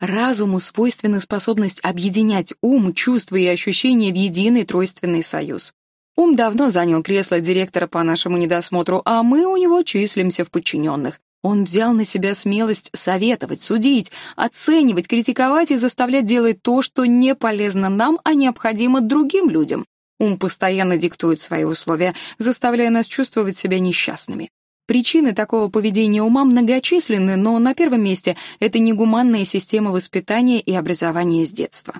A: Разуму свойственна способность объединять ум, чувства и ощущения в единый тройственный союз. Ум давно занял кресло директора по нашему недосмотру, а мы у него числимся в подчиненных. Он взял на себя смелость советовать, судить, оценивать, критиковать и заставлять делать то, что не полезно нам, а необходимо другим людям. Ум постоянно диктует свои условия, заставляя нас чувствовать себя несчастными. Причины такого поведения ума многочисленны, но на первом месте это негуманная система воспитания и образования с детства.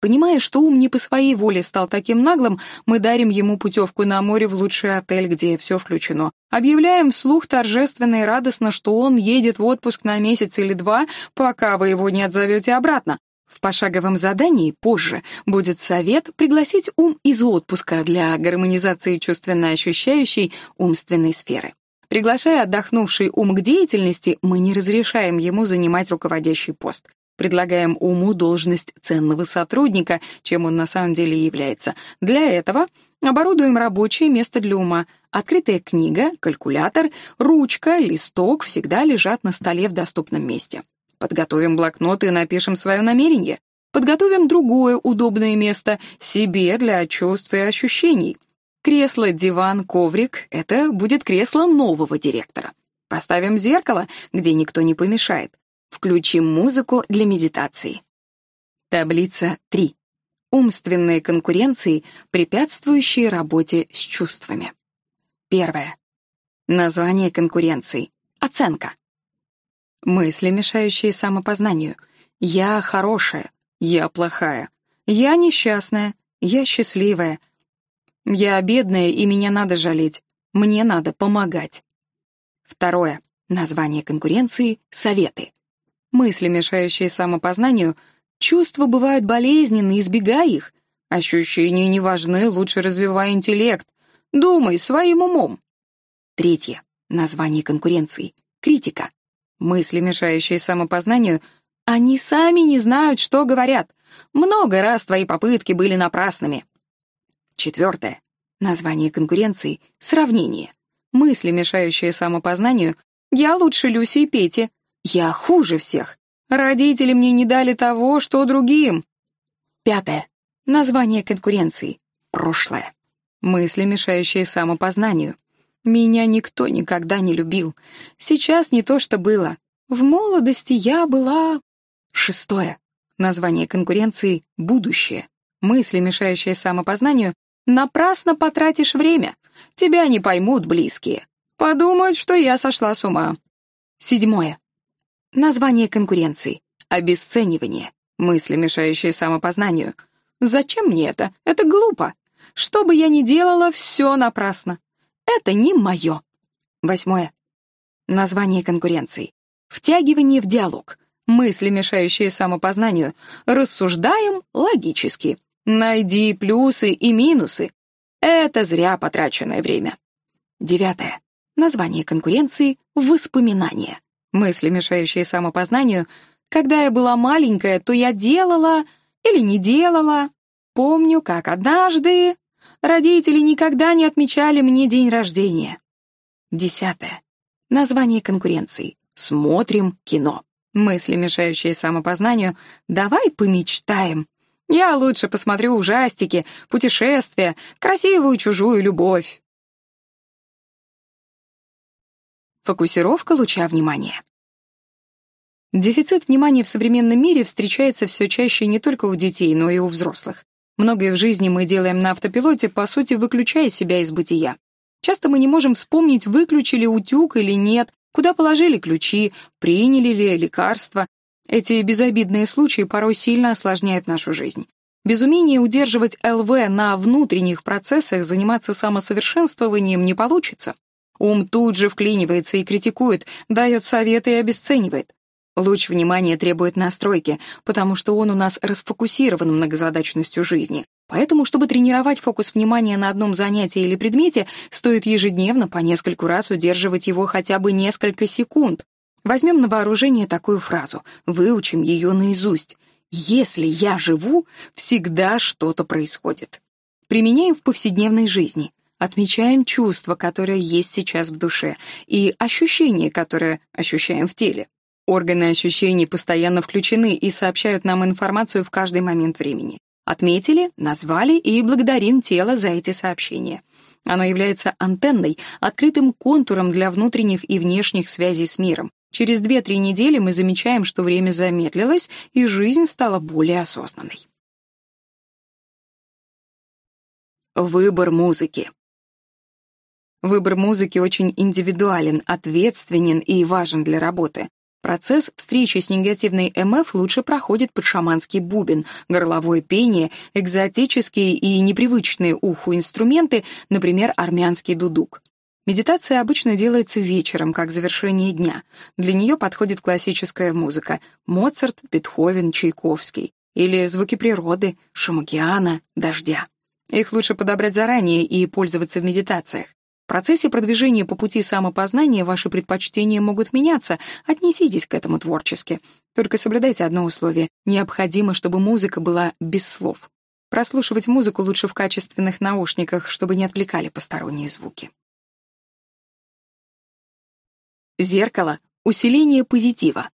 A: Понимая, что ум не по своей воле стал таким наглым, мы дарим ему путевку на море в лучший отель, где все включено. Объявляем вслух торжественно и радостно, что он едет в отпуск на месяц или два, пока вы его не отзовете обратно. В пошаговом задании позже будет совет пригласить ум из отпуска для гармонизации чувственно ощущающей умственной сферы. Приглашая отдохнувший ум к деятельности, мы не разрешаем ему занимать руководящий пост. Предлагаем уму должность ценного сотрудника, чем он на самом деле является. Для этого оборудуем рабочее место для ума. Открытая книга, калькулятор, ручка, листок всегда лежат на столе в доступном месте. Подготовим блокнот и напишем свое намерение. Подготовим другое удобное место себе для чувств и ощущений. Кресло, диван, коврик — это будет кресло нового директора. Поставим зеркало, где никто не помешает. Включим музыку для медитации. Таблица 3. Умственные конкуренции, препятствующие работе с чувствами. Первое. Название конкуренции. Оценка. Мысли, мешающие самопознанию. Я хорошая, я плохая, я несчастная, я счастливая, я бедная, и меня надо жалеть, мне надо помогать. Второе. Название конкуренции — советы. Мысли, мешающие самопознанию, чувства бывают болезненны, избегай их. Ощущения не важны, лучше развивай интеллект. Думай своим умом. Третье. Название конкуренции. Критика. Мысли, мешающие самопознанию, они сами не знают, что говорят. Много раз твои попытки были напрасными. Четвертое. Название конкуренции — сравнение. Мысли, мешающие самопознанию, «Я лучше Люси и Пети», я хуже всех. Родители мне не дали того, что другим. Пятое. Название конкуренции. Прошлое. Мысли, мешающие самопознанию. Меня никто никогда не любил. Сейчас не то, что было. В молодости я была... Шестое. Название конкуренции — будущее. мысли, мешающие самопознанию, напрасно потратишь время. Тебя не поймут близкие. Подумают, что я сошла с ума. Седьмое. Название конкуренции. Обесценивание. Мысли, мешающие самопознанию. Зачем мне это? Это глупо. Что бы я ни делала, все напрасно. Это не мое. Восьмое. Название конкуренции. Втягивание в диалог. Мысли, мешающие самопознанию. Рассуждаем логически. Найди плюсы и минусы. Это зря потраченное время. Девятое. Название конкуренции — воспоминания. Мысли, мешающие самопознанию. Когда я была маленькая, то я делала или не делала. Помню, как однажды родители никогда не отмечали мне день рождения. Десятое. Название конкуренции. Смотрим кино. Мысли, мешающие самопознанию. Давай помечтаем. Я лучше посмотрю ужастики, путешествия, красивую чужую любовь. Фокусировка луча внимания. Дефицит внимания в современном мире встречается все чаще не только у детей, но и у взрослых. Многое в жизни мы делаем на автопилоте, по сути, выключая себя из бытия. Часто мы не можем вспомнить, выключили утюг или нет, куда положили ключи, приняли ли лекарства. Эти безобидные случаи порой сильно осложняют нашу жизнь. Без умения удерживать ЛВ на внутренних процессах заниматься самосовершенствованием не получится. Ум тут же вклинивается и критикует, дает советы и обесценивает. Луч внимания требует настройки, потому что он у нас расфокусирован многозадачностью жизни. Поэтому, чтобы тренировать фокус внимания на одном занятии или предмете, стоит ежедневно по нескольку раз удерживать его хотя бы несколько секунд. Возьмем на вооружение такую фразу, выучим ее наизусть. «Если я живу, всегда что-то происходит». Применяем в повседневной жизни. Отмечаем чувства, которые есть сейчас в душе, и ощущения, которые ощущаем в теле. Органы ощущений постоянно включены и сообщают нам информацию в каждый момент времени. Отметили, назвали и благодарим тело за эти сообщения. Оно является антенной, открытым контуром для внутренних и внешних связей с миром. Через 2-3 недели мы замечаем, что время замедлилось, и жизнь стала более осознанной. Выбор музыки. Выбор музыки очень индивидуален, ответственен и важен для работы. Процесс встречи с негативной МФ лучше проходит под шаманский бубен, горловое пение, экзотические и непривычные уху инструменты, например, армянский дудук. Медитация обычно делается вечером, как завершение дня. Для нее подходит классическая музыка — Моцарт, Бетховен, Чайковский. Или звуки природы, шум океана, дождя. Их лучше подобрать заранее и пользоваться в медитациях. В процессе продвижения по пути самопознания ваши предпочтения могут меняться, отнеситесь к этому творчески. Только соблюдайте одно условие — необходимо, чтобы музыка была без слов. Прослушивать музыку лучше в качественных наушниках, чтобы не отвлекали посторонние звуки. Зеркало — усиление позитива.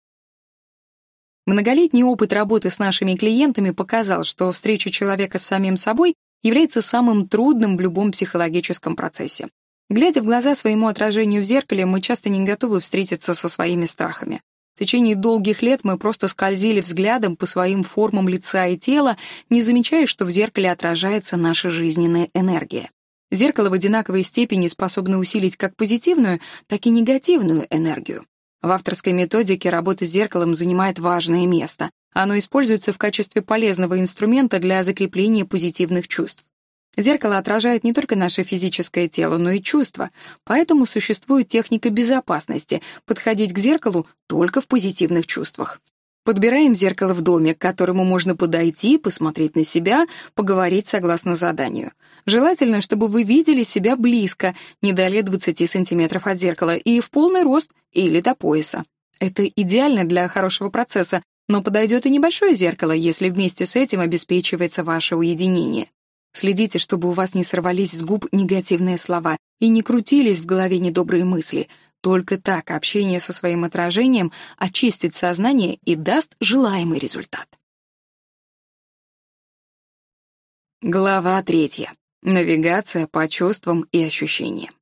A: Многолетний опыт работы с нашими клиентами показал, что встреча человека с самим собой является самым трудным в любом психологическом процессе. Глядя в глаза своему отражению в зеркале, мы часто не готовы встретиться со своими страхами. В течение долгих лет мы просто скользили взглядом по своим формам лица и тела, не замечая, что в зеркале отражается наша жизненная энергия. Зеркало в одинаковой степени способно усилить как позитивную, так и негативную энергию. В авторской методике работа с зеркалом занимает важное место. Оно используется в качестве полезного инструмента для закрепления позитивных чувств. Зеркало отражает не только наше физическое тело, но и чувства, поэтому существует техника безопасности — подходить к зеркалу только в позитивных чувствах. Подбираем зеркало в доме, к которому можно подойти, посмотреть на себя, поговорить согласно заданию. Желательно, чтобы вы видели себя близко, не далее 20 сантиметров от зеркала, и в полный рост или до пояса. Это идеально для хорошего процесса, но подойдет и небольшое зеркало, если вместе с этим обеспечивается ваше уединение. Следите, чтобы у вас не сорвались с губ негативные слова и не крутились в голове недобрые мысли. Только так общение со своим отражением очистит сознание и даст желаемый результат. Глава третья. Навигация по чувствам и ощущениям.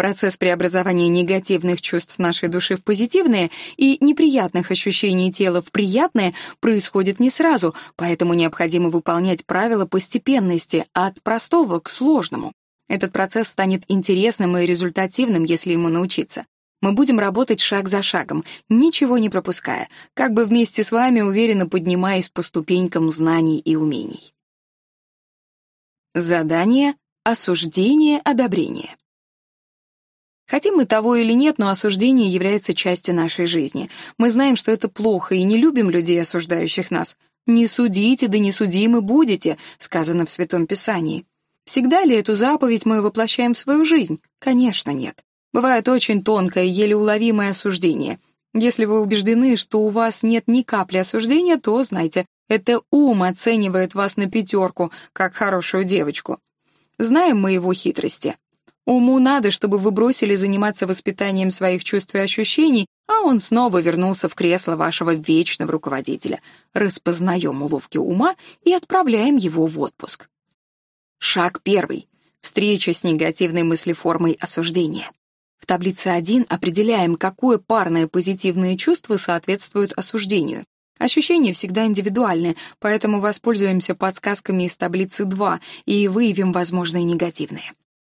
A: Процесс преобразования негативных чувств нашей души в позитивные и неприятных ощущений тела в приятные происходит не сразу, поэтому необходимо выполнять правила постепенности от простого к сложному. Этот процесс станет интересным и результативным, если ему научиться. Мы будем работать шаг за шагом, ничего не пропуская, как бы вместе с вами уверенно поднимаясь по ступенькам знаний и умений. Задание осуждение, одобрение. Хотим мы того или нет, но осуждение является частью нашей жизни. Мы знаем, что это плохо, и не любим людей, осуждающих нас. «Не судите, да не судимы будете», сказано в Святом Писании. Всегда ли эту заповедь мы воплощаем в свою жизнь? Конечно, нет. Бывает очень тонкое, еле уловимое осуждение. Если вы убеждены, что у вас нет ни капли осуждения, то, знайте, это ум оценивает вас на пятерку, как хорошую девочку. Знаем мы его хитрости. Уму надо, чтобы вы бросили заниматься воспитанием своих чувств и ощущений, а он снова вернулся в кресло вашего вечного руководителя. Распознаем уловки ума и отправляем его в отпуск. Шаг первый. Встреча с негативной мыслеформой осуждения. В таблице 1 определяем, какое парное позитивное чувство соответствует осуждению. Ощущения всегда индивидуальны, поэтому воспользуемся подсказками из таблицы 2 и выявим возможные негативные.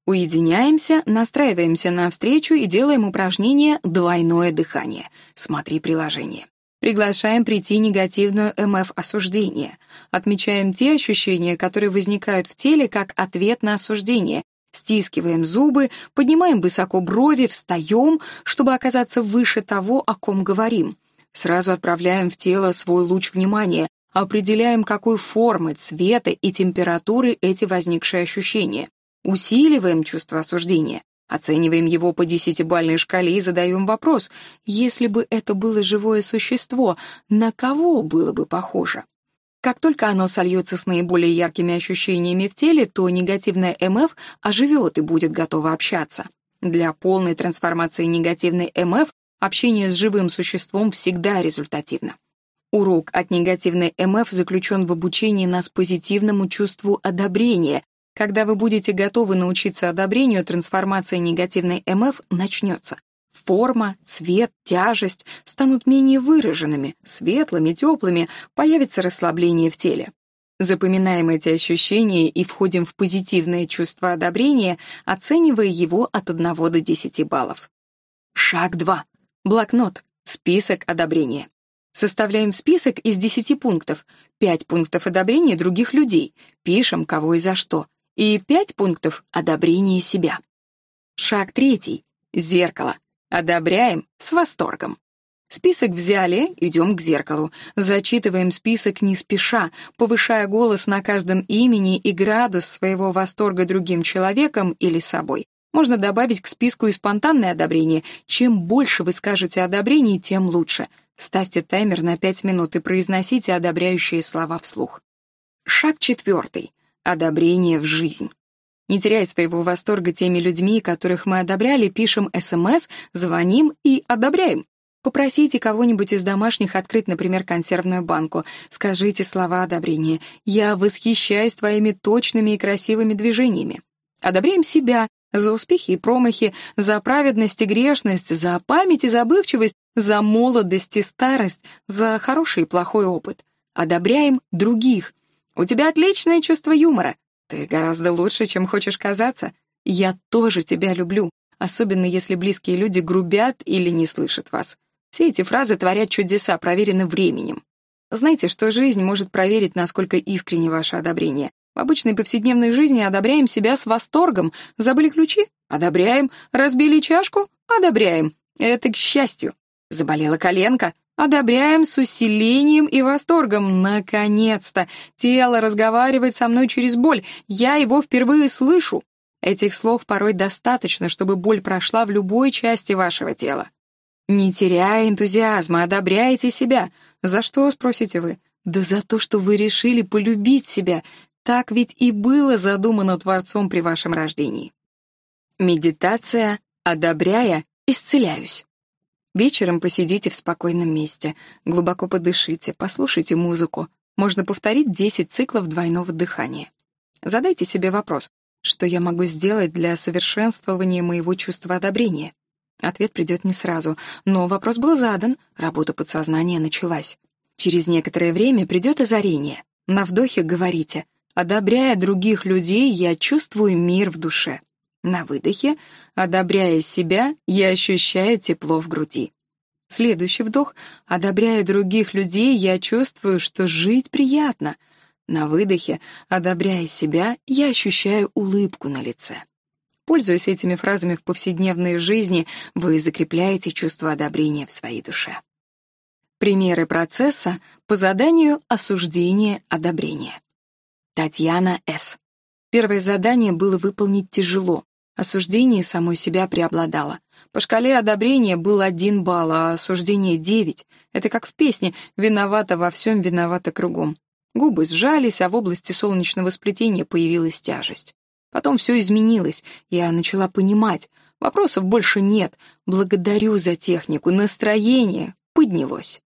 A: Уединяемся, настраиваемся на встречу и делаем упражнение «Двойное дыхание». Смотри приложение. Приглашаем прийти негативную МФ-осуждение. Отмечаем те ощущения, которые возникают в теле как ответ на осуждение. Стискиваем зубы, поднимаем высоко брови, встаем, чтобы оказаться выше того, о ком говорим. Сразу отправляем в тело свой луч внимания, определяем, какой формы, цвета и температуры эти возникшие ощущения. Усиливаем чувство осуждения, оцениваем его по десятибальной шкале и задаем вопрос, если бы это было живое существо, на кого было бы похоже? Как только оно сольется с наиболее яркими ощущениями в теле, то негативная МФ оживет и будет готова общаться. Для полной трансформации негативной МФ общение с живым существом всегда результативно. Урок от негативной МФ заключен в обучении нас позитивному чувству одобрения, когда вы будете готовы научиться одобрению, трансформация негативной МФ начнется. Форма, цвет, тяжесть станут менее выраженными, светлыми, теплыми, появится расслабление в теле. Запоминаем эти ощущения и входим в позитивное чувство одобрения, оценивая его от 1 до 10 баллов. Шаг 2. Блокнот. Список одобрения. Составляем список из 10 пунктов. 5 пунктов одобрения других людей. Пишем, кого и за что. И пять пунктов одобрения себя. Шаг третий. Зеркало. Одобряем с восторгом. Список взяли, идем к зеркалу. Зачитываем список не спеша, повышая голос на каждом имени и градус своего восторга другим человеком или собой. Можно добавить к списку и спонтанное одобрение. Чем больше вы скажете одобрений, тем лучше. Ставьте таймер на 5 минут и произносите одобряющие слова вслух. Шаг четвертый одобрение в жизнь. Не теряя своего восторга теми людьми, которых мы одобряли, пишем СМС, звоним и одобряем. Попросите кого-нибудь из домашних открыть, например, консервную банку. Скажите слова одобрения. «Я восхищаюсь твоими точными и красивыми движениями». Одобряем себя за успехи и промахи, за праведность и грешность, за память и забывчивость, за молодость и старость, за хороший и плохой опыт. Одобряем других — у тебя отличное чувство юмора. Ты гораздо лучше, чем хочешь казаться. Я тоже тебя люблю, особенно если близкие люди грубят или не слышат вас. Все эти фразы творят чудеса, проверены временем. Знаете, что жизнь может проверить, насколько искренне ваше одобрение. В обычной повседневной жизни одобряем себя с восторгом. Забыли ключи? Одобряем. Разбили чашку? Одобряем. Это к счастью. Заболела коленка? Одобряем с усилением и восторгом. Наконец-то! Тело разговаривает со мной через боль. Я его впервые слышу. Этих слов порой достаточно, чтобы боль прошла в любой части вашего тела. Не теряя энтузиазма, одобряйте себя. За что, спросите вы? Да за то, что вы решили полюбить себя. Так ведь и было задумано Творцом при вашем рождении. Медитация, одобряя, исцеляюсь. Вечером посидите в спокойном месте, глубоко подышите, послушайте музыку. Можно повторить 10 циклов двойного дыхания. Задайте себе вопрос, Что я могу сделать для совершенствования моего чувства одобрения? Ответ придет не сразу, но вопрос был задан, работа подсознания началась. Через некоторое время придет озарение. На вдохе говорите «Одобряя других людей, я чувствую мир в душе». На выдохе «Одобряя себя, я ощущаю тепло в груди». Следующий вдох «Одобряя других людей, я чувствую, что жить приятно». На выдохе «Одобряя себя, я ощущаю улыбку на лице». Пользуясь этими фразами в повседневной жизни, вы закрепляете чувство одобрения в своей душе. Примеры процесса по заданию осуждения одобрения. Татьяна С. Первое задание было выполнить тяжело. Осуждение самой себя преобладало. По шкале одобрения был один балл, а осуждение — девять. Это как в песне «Виновата во всем, виновата кругом». Губы сжались, а в области солнечного сплетения появилась тяжесть. Потом все изменилось, я начала понимать. Вопросов больше нет. Благодарю за технику, настроение поднялось.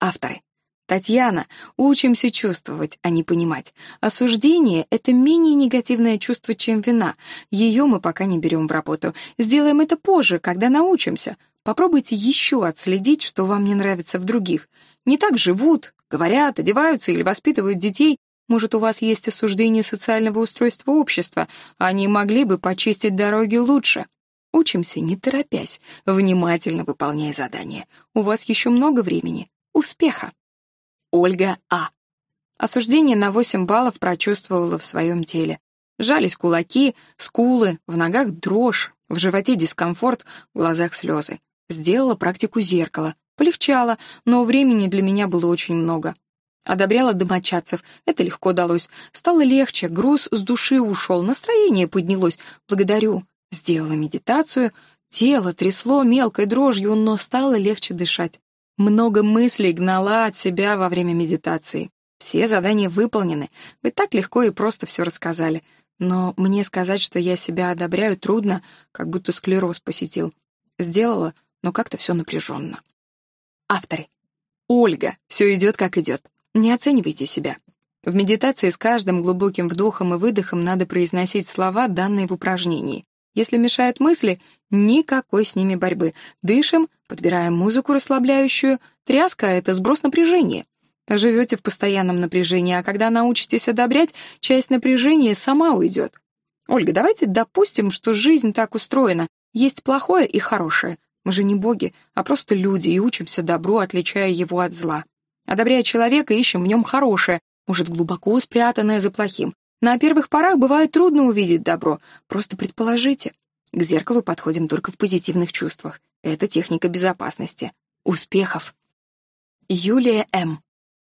A: Авторы. Татьяна, учимся чувствовать, а не понимать. Осуждение — это менее негативное чувство, чем вина. Ее мы пока не берем в работу. Сделаем это позже, когда научимся. Попробуйте еще отследить, что вам не нравится в других. Не так живут, говорят, одеваются или воспитывают детей, может, у вас есть осуждение социального устройства общества, они могли бы почистить дороги лучше. Учимся, не торопясь, внимательно выполняя задания. У вас еще много времени. Успеха! Ольга А. Осуждение на 8 баллов прочувствовала в своем теле. Жались кулаки, скулы, в ногах дрожь, в животе дискомфорт, в глазах слезы. Сделала практику зеркала. Полегчало, но времени для меня было очень много. Одобряла домочадцев, это легко далось. Стало легче, груз с души ушел, настроение поднялось. Благодарю. Сделала медитацию, тело трясло мелкой дрожью, но стало легче дышать. Много мыслей гнала от себя во время медитации. Все задания выполнены. Вы так легко и просто все рассказали. Но мне сказать, что я себя одобряю, трудно, как будто склероз посетил. Сделала, но как-то все напряженно. Авторы. Ольга. Все идет, как идет. Не оценивайте себя. В медитации с каждым глубоким вдохом и выдохом надо произносить слова, данные в упражнении. Если мешают мысли, никакой с ними борьбы. Дышим, подбираем музыку расслабляющую. Тряска — это сброс напряжения. Живете в постоянном напряжении, а когда научитесь одобрять, часть напряжения сама уйдет. Ольга, давайте допустим, что жизнь так устроена. Есть плохое и хорошее. Мы же не боги, а просто люди и учимся добру, отличая его от зла. Одобряя человека, ищем в нем хорошее, может, глубоко спрятанное за плохим. На первых порах бывает трудно увидеть добро, просто предположите. К зеркалу подходим только в позитивных чувствах. Это техника безопасности. Успехов! Юлия М.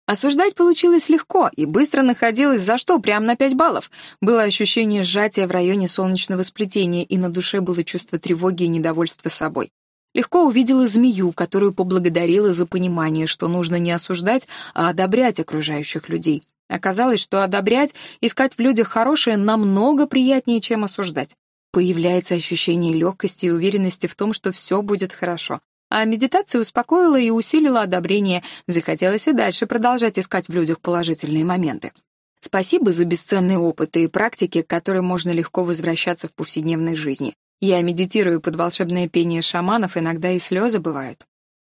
A: Осуждать получилось легко и быстро находилось за что, прямо на 5 баллов. Было ощущение сжатия в районе солнечного сплетения, и на душе было чувство тревоги и недовольства собой. Легко увидела змею, которую поблагодарила за понимание, что нужно не осуждать, а одобрять окружающих людей. Оказалось, что одобрять, искать в людях хорошее намного приятнее, чем осуждать. Появляется ощущение легкости и уверенности в том, что все будет хорошо. А медитация успокоила и усилила одобрение, захотелось и дальше продолжать искать в людях положительные моменты. Спасибо за бесценные опыты и практики, к которым можно легко возвращаться в повседневной жизни. Я медитирую под волшебное пение шаманов, иногда и слезы бывают.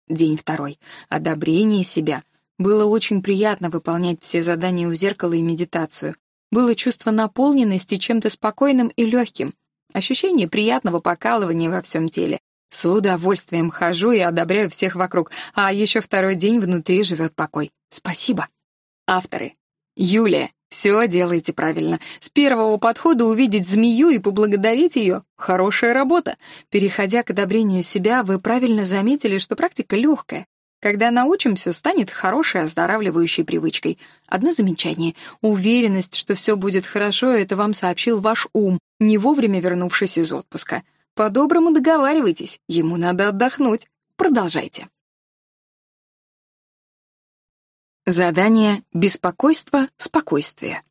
A: День второй. Одобрение себя. Было очень приятно выполнять все задания у зеркала и медитацию. Было чувство наполненности чем-то спокойным и легким. Ощущение приятного покалывания во всем теле. С удовольствием хожу и одобряю всех вокруг, а еще второй день внутри живет покой. Спасибо. Авторы. Юлия. Все делаете правильно. С первого подхода увидеть змею и поблагодарить ее — хорошая работа. Переходя к одобрению себя, вы правильно заметили, что практика легкая. Когда научимся, станет хорошей оздоравливающей привычкой. Одно замечание. Уверенность, что все будет хорошо, это вам сообщил ваш ум, не вовремя вернувшись из отпуска. По-доброму договаривайтесь, ему надо отдохнуть. Продолжайте. Задание «Беспокойство, спокойствие».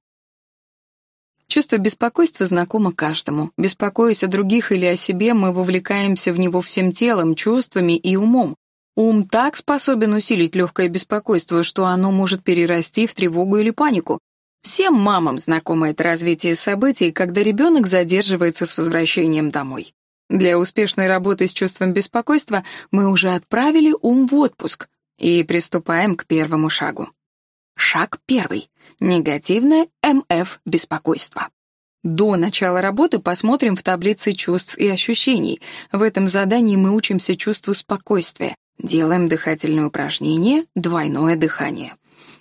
A: Чувство беспокойства знакомо каждому. Беспокоясь о других или о себе, мы вовлекаемся в него всем телом, чувствами и умом. Ум так способен усилить легкое беспокойство, что оно может перерасти в тревогу или панику. Всем мамам знакомо это развитие событий, когда ребенок задерживается с возвращением домой. Для успешной работы с чувством беспокойства мы уже отправили ум в отпуск и приступаем к первому шагу. Шаг первый. Негативное МФ беспокойство. До начала работы посмотрим в таблице чувств и ощущений. В этом задании мы учимся чувству спокойствия. Делаем дыхательные упражнения, двойное дыхание.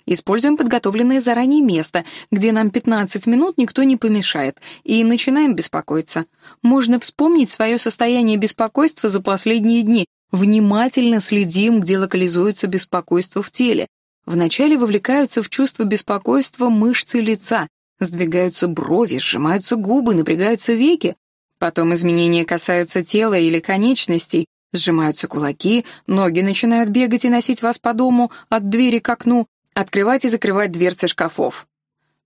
A: Используем подготовленное заранее место, где нам 15 минут никто не помешает, и начинаем беспокоиться. Можно вспомнить свое состояние беспокойства за последние дни. Внимательно следим, где локализуется беспокойство в теле. Вначале вовлекаются в чувство беспокойства мышцы лица, сдвигаются брови, сжимаются губы, напрягаются веки. Потом изменения касаются тела или конечностей, сжимаются кулаки, ноги начинают бегать и носить вас по дому от двери к окну, Открывать и закрывать дверцы шкафов.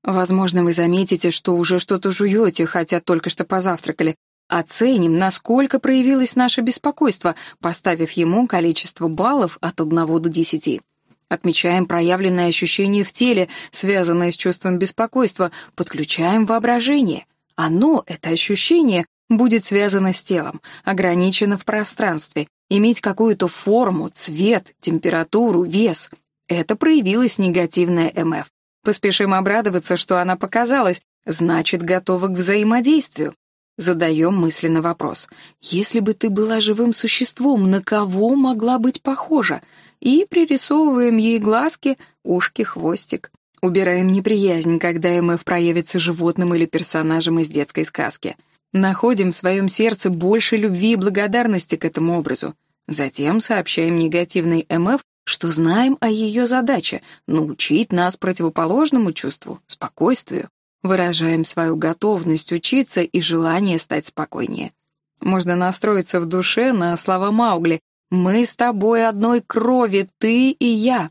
A: Возможно, вы заметите, что уже что-то жуете, хотя только что позавтракали. Оценим, насколько проявилось наше беспокойство, поставив ему количество баллов от 1 до 10. Отмечаем проявленное ощущение в теле, связанное с чувством беспокойства, подключаем воображение. Оно, это ощущение, будет связано с телом, ограничено в пространстве, иметь какую-то форму, цвет, температуру, вес — это проявилась негативная МФ. Поспешим обрадоваться, что она показалась, значит, готова к взаимодействию. Задаем мысленно вопрос. Если бы ты была живым существом, на кого могла быть похожа? И пририсовываем ей глазки, ушки, хвостик. Убираем неприязнь, когда МФ проявится животным или персонажем из детской сказки. Находим в своем сердце больше любви и благодарности к этому образу. Затем сообщаем негативный МФ что знаем о ее задаче — научить нас противоположному чувству, спокойствию. Выражаем свою готовность учиться и желание стать спокойнее. Можно настроиться в душе на слова Маугли «Мы с тобой одной крови, ты и я».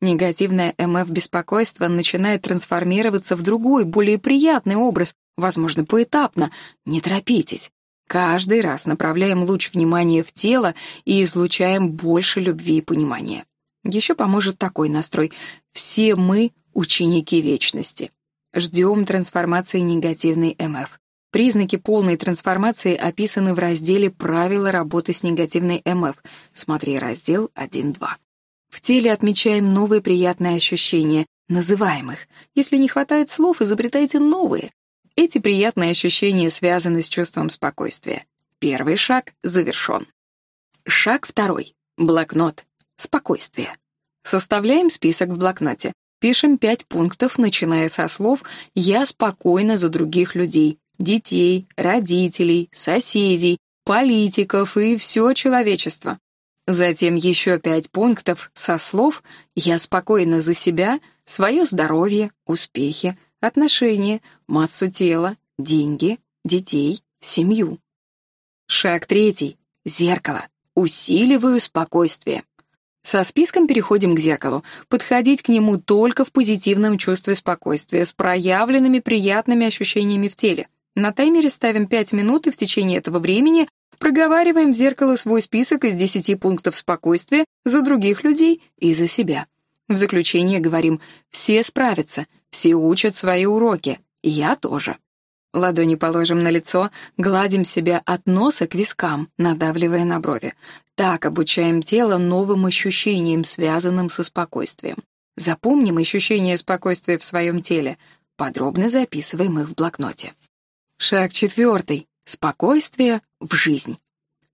A: Негативное МФ беспокойство начинает трансформироваться в другой, более приятный образ, возможно, поэтапно. Не торопитесь. Каждый раз направляем луч внимания в тело и излучаем больше любви и понимания. Еще поможет такой настрой. Все мы — ученики вечности. Ждем трансформации негативной МФ. Признаки полной трансформации описаны в разделе «Правила работы с негативной МФ». Смотри раздел 1.2. В теле отмечаем новые приятные ощущения, называем их. Если не хватает слов, изобретайте новые. Эти приятные ощущения связаны с чувством спокойствия. Первый шаг завершен. Шаг второй. Блокнот. Спокойствие. Составляем список в блокноте. Пишем пять пунктов, начиная со слов «Я спокойна за других людей», детей, родителей, соседей, политиков и все человечество. Затем еще пять пунктов со слов «Я спокойна за себя», свое здоровье, успехи, отношения, массу тела, деньги, детей, семью. Шаг третий. Зеркало. Усиливаю спокойствие. Со списком переходим к зеркалу. Подходить к нему только в позитивном чувстве спокойствия, с проявленными приятными ощущениями в теле. На таймере ставим 5 минут, и в течение этого времени проговариваем в зеркало свой список из 10 пунктов спокойствия за других людей и за себя. В заключение говорим «все справятся, все учат свои уроки, я тоже». Ладони положим на лицо, гладим себя от носа к вискам, надавливая на брови. Так обучаем тело новым ощущениям, связанным со спокойствием. Запомним ощущения спокойствия в своем теле. Подробно записываем их в блокноте. Шаг четвертый. Спокойствие в жизнь.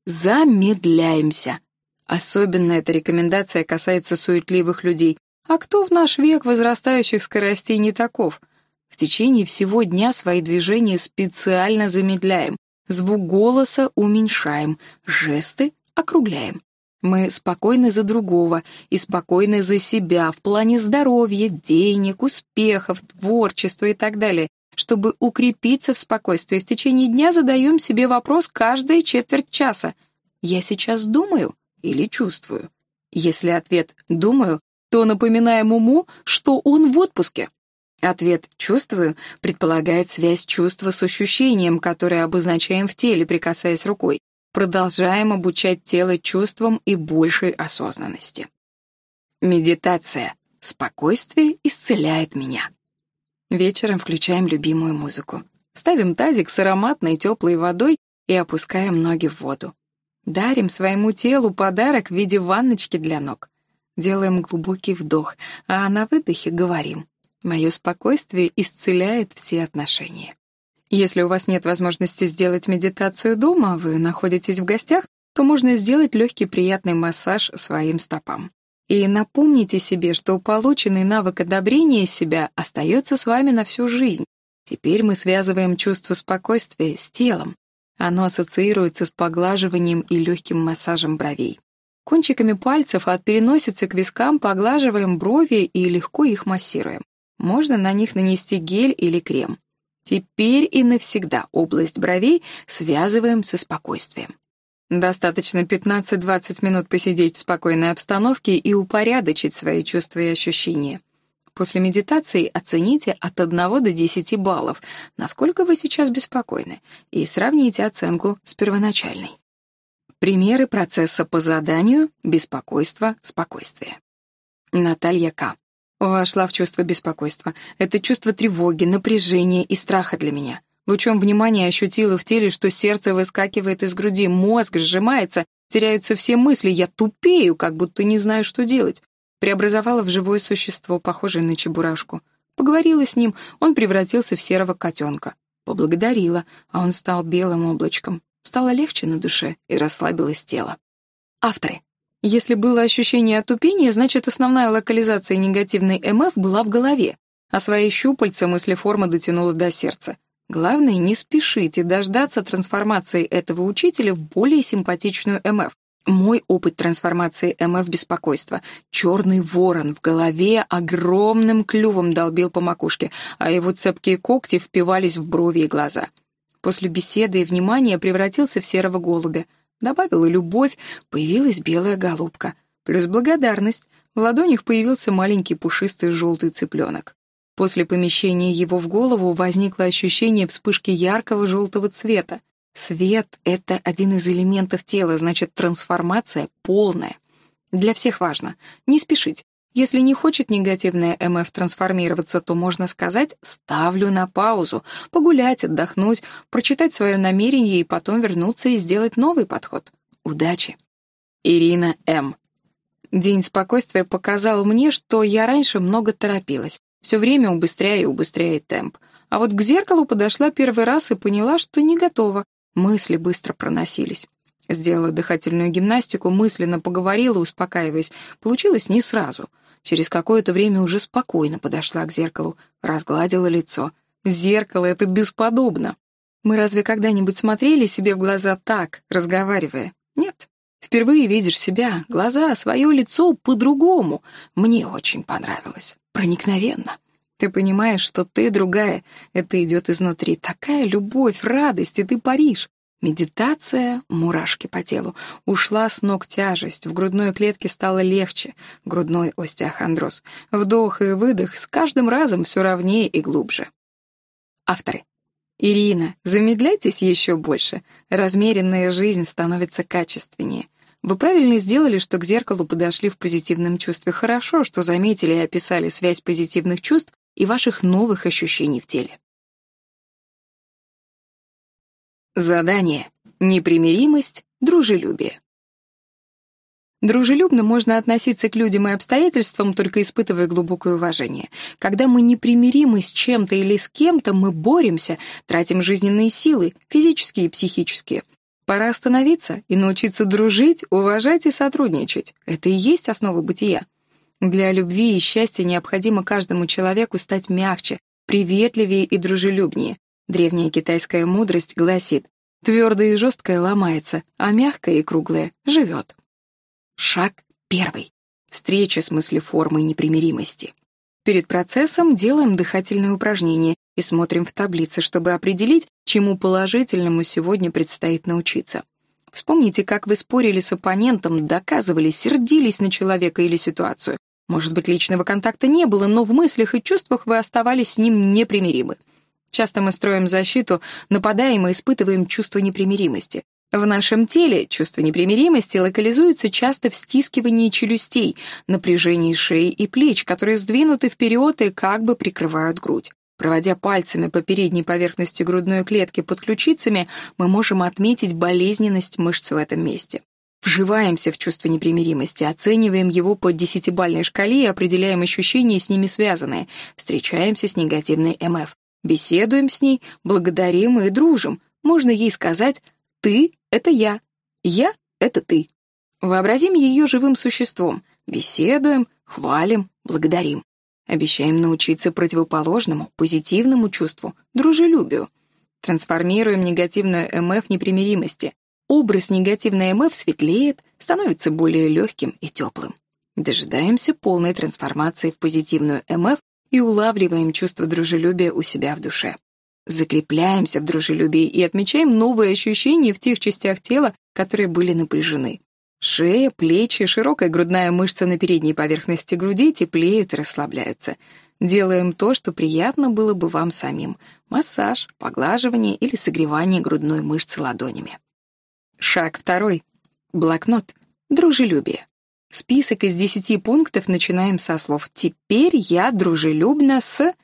A: Замедляемся. Особенно эта рекомендация касается суетливых людей. А кто в наш век возрастающих скоростей не таков? В течение всего дня свои движения специально замедляем, звук голоса уменьшаем, жесты округляем. Мы спокойны за другого и спокойны за себя в плане здоровья, денег, успехов, творчества и так далее. Чтобы укрепиться в спокойствии в течение дня, задаем себе вопрос каждые четверть часа. Я сейчас думаю или чувствую? Если ответ «думаю», то напоминаем уму, что он в отпуске. Ответ «чувствую» предполагает связь чувства с ощущением, которое обозначаем в теле, прикасаясь рукой. Продолжаем обучать тело чувствам и большей осознанности. Медитация. Спокойствие исцеляет меня. Вечером включаем любимую музыку. Ставим тазик с ароматной теплой водой и опускаем ноги в воду. Дарим своему телу подарок в виде ванночки для ног. Делаем глубокий вдох, а на выдохе говорим. Мое спокойствие исцеляет все отношения. Если у вас нет возможности сделать медитацию дома, вы находитесь в гостях, то можно сделать легкий приятный массаж своим стопам. И напомните себе, что полученный навык одобрения себя остается с вами на всю жизнь. Теперь мы связываем чувство спокойствия с телом. Оно ассоциируется с поглаживанием и легким массажем бровей. Кончиками пальцев от переносицы к вискам поглаживаем брови и легко их массируем. Можно на них нанести гель или крем. Теперь и навсегда область бровей связываем со спокойствием. Достаточно 15-20 минут посидеть в спокойной обстановке и упорядочить свои чувства и ощущения. После медитации оцените от 1 до 10 баллов, насколько вы сейчас беспокойны, и сравните оценку с первоначальной. Примеры процесса по заданию «Беспокойство, спокойствие». Наталья К. Вошла в чувство беспокойства. Это чувство тревоги, напряжения и страха для меня. Лучом внимания ощутила в теле, что сердце выскакивает из груди, мозг сжимается, теряются все мысли, я тупею, как будто не знаю, что делать. Преобразовала в живое существо, похожее на чебурашку. Поговорила с ним, он превратился в серого котенка. Поблагодарила, а он стал белым облачком. Стало легче на душе и расслабилось тело. Авторы. Если было ощущение отупения, значит, основная локализация негативной МФ была в голове, а свои щупальца мыслеформа дотянула до сердца. Главное, не спешите дождаться трансформации этого учителя в более симпатичную МФ. Мой опыт трансформации МФ беспокойства. Черный ворон в голове огромным клювом долбил по макушке, а его цепкие когти впивались в брови и глаза. После беседы и внимания превратился в серого голубя. Добавила любовь, появилась белая голубка. Плюс благодарность. В ладонях появился маленький пушистый желтый цыпленок. После помещения его в голову возникло ощущение вспышки яркого желтого цвета. Свет — это один из элементов тела, значит, трансформация полная. Для всех важно не спешить. Если не хочет негативная МФ трансформироваться, то можно сказать «ставлю на паузу», погулять, отдохнуть, прочитать свое намерение и потом вернуться и сделать новый подход. Удачи! Ирина М. День спокойствия показал мне, что я раньше много торопилась. Все время убыстряя и убыстряет темп. А вот к зеркалу подошла первый раз и поняла, что не готова. Мысли быстро проносились. Сделала дыхательную гимнастику, мысленно поговорила, успокаиваясь. Получилось не сразу. Через какое-то время уже спокойно подошла к зеркалу, разгладила лицо. Зеркало — это бесподобно. Мы разве когда-нибудь смотрели себе в глаза так, разговаривая? Нет. Впервые видишь себя, глаза, свое лицо по-другому. Мне очень понравилось проникновенно. Ты понимаешь, что ты другая. Это идет изнутри. Такая любовь, радость, и ты паришь. Медитация, мурашки по телу. Ушла с ног тяжесть, в грудной клетке стало легче, грудной остеохондроз. Вдох и выдох с каждым разом все ровнее и глубже. Авторы. Ирина, замедляйтесь еще больше. Размеренная жизнь становится качественнее. Вы правильно сделали, что к зеркалу подошли в позитивном чувстве. Хорошо, что заметили и описали связь позитивных чувств и ваших новых ощущений в теле. Задание. Непримиримость, дружелюбие. Дружелюбно можно относиться к людям и обстоятельствам, только испытывая глубокое уважение. Когда мы непримиримы с чем-то или с кем-то, мы боремся, тратим жизненные силы, физические и психические. Пора остановиться и научиться дружить, уважать и сотрудничать. Это и есть основа бытия. Для любви и счастья необходимо каждому человеку стать мягче, приветливее и дружелюбнее. Древняя китайская мудрость гласит, твердое и жесткое ломается, а мягкое и круглое живет. Шаг первый. Встреча с мыслеформой непримиримости. Перед процессом делаем дыхательные упражнения и смотрим в таблицы, чтобы определить, чему положительному сегодня предстоит научиться. Вспомните, как вы спорили с оппонентом, доказывали, сердились на человека или ситуацию. Может быть, личного контакта не было, но в мыслях и чувствах вы оставались с ним непримиримы. Часто мы строим защиту, нападаем и испытываем чувство непримиримости. В нашем теле чувство непримиримости локализуется часто в стискивании челюстей, напряжении шеи и плеч, которые сдвинуты вперед и как бы прикрывают грудь. Проводя пальцами по передней поверхности грудной клетки под ключицами, мы можем отметить болезненность мышц в этом месте. Вживаемся в чувство непримиримости, оцениваем его по десятибальной шкале и определяем ощущения с ними связанные, встречаемся с негативной МФ, беседуем с ней, благодарим и дружим. Можно ей сказать «ты — это я», «я — это ты». Вообразим ее живым существом, беседуем, хвалим, благодарим. Обещаем научиться противоположному, позитивному чувству, дружелюбию. Трансформируем негативную МФ непримиримости. Образ негативной МФ светлеет, становится более легким и теплым. Дожидаемся полной трансформации в позитивную МФ и улавливаем чувство дружелюбия у себя в душе. Закрепляемся в дружелюбии и отмечаем новые ощущения в тех частях тела, которые были напряжены. Шея, плечи, широкая грудная мышца на передней поверхности груди теплеют и расслабляются. Делаем то, что приятно было бы вам самим. Массаж, поглаживание или согревание грудной мышцы ладонями. Шаг второй. Блокнот. Дружелюбие. Список из десяти пунктов начинаем со слов «Теперь я дружелюбна с...»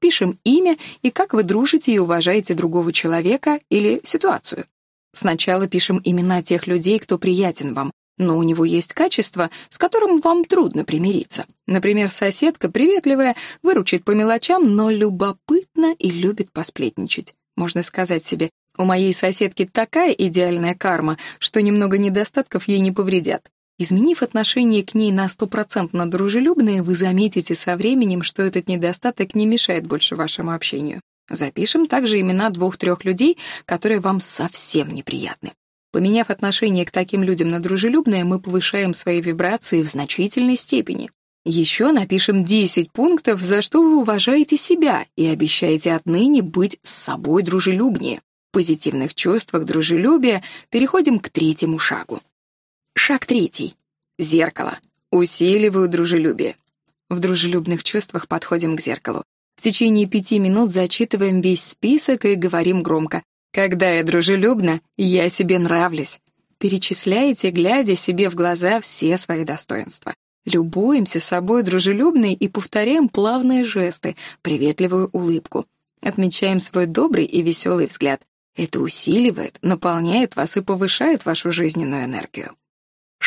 A: Пишем имя и как вы дружите и уважаете другого человека или ситуацию. Сначала пишем имена тех людей, кто приятен вам, но у него есть качество, с которым вам трудно примириться. Например, соседка приветливая, выручит по мелочам, но любопытна и любит посплетничать. Можно сказать себе, у моей соседки такая идеальная карма, что немного недостатков ей не повредят. Изменив отношение к ней на стопроцентно дружелюбные, вы заметите со временем, что этот недостаток не мешает больше вашему общению. Запишем также имена двух-трех людей, которые вам совсем неприятны. Поменяв отношение к таким людям на дружелюбное, мы повышаем свои вибрации в значительной степени. Еще напишем 10 пунктов, за что вы уважаете себя и обещаете отныне быть с собой дружелюбнее. В позитивных чувствах дружелюбия переходим к третьему шагу. Шаг третий. Зеркало. Усиливаю дружелюбие. В дружелюбных чувствах подходим к зеркалу. В течение пяти минут зачитываем весь список и говорим громко когда я дружелюбна, я себе нравлюсь. Перечисляете, глядя себе в глаза, все свои достоинства. Любуемся собой дружелюбной и повторяем плавные жесты, приветливую улыбку. Отмечаем свой добрый и веселый взгляд. Это усиливает, наполняет вас и повышает вашу жизненную энергию.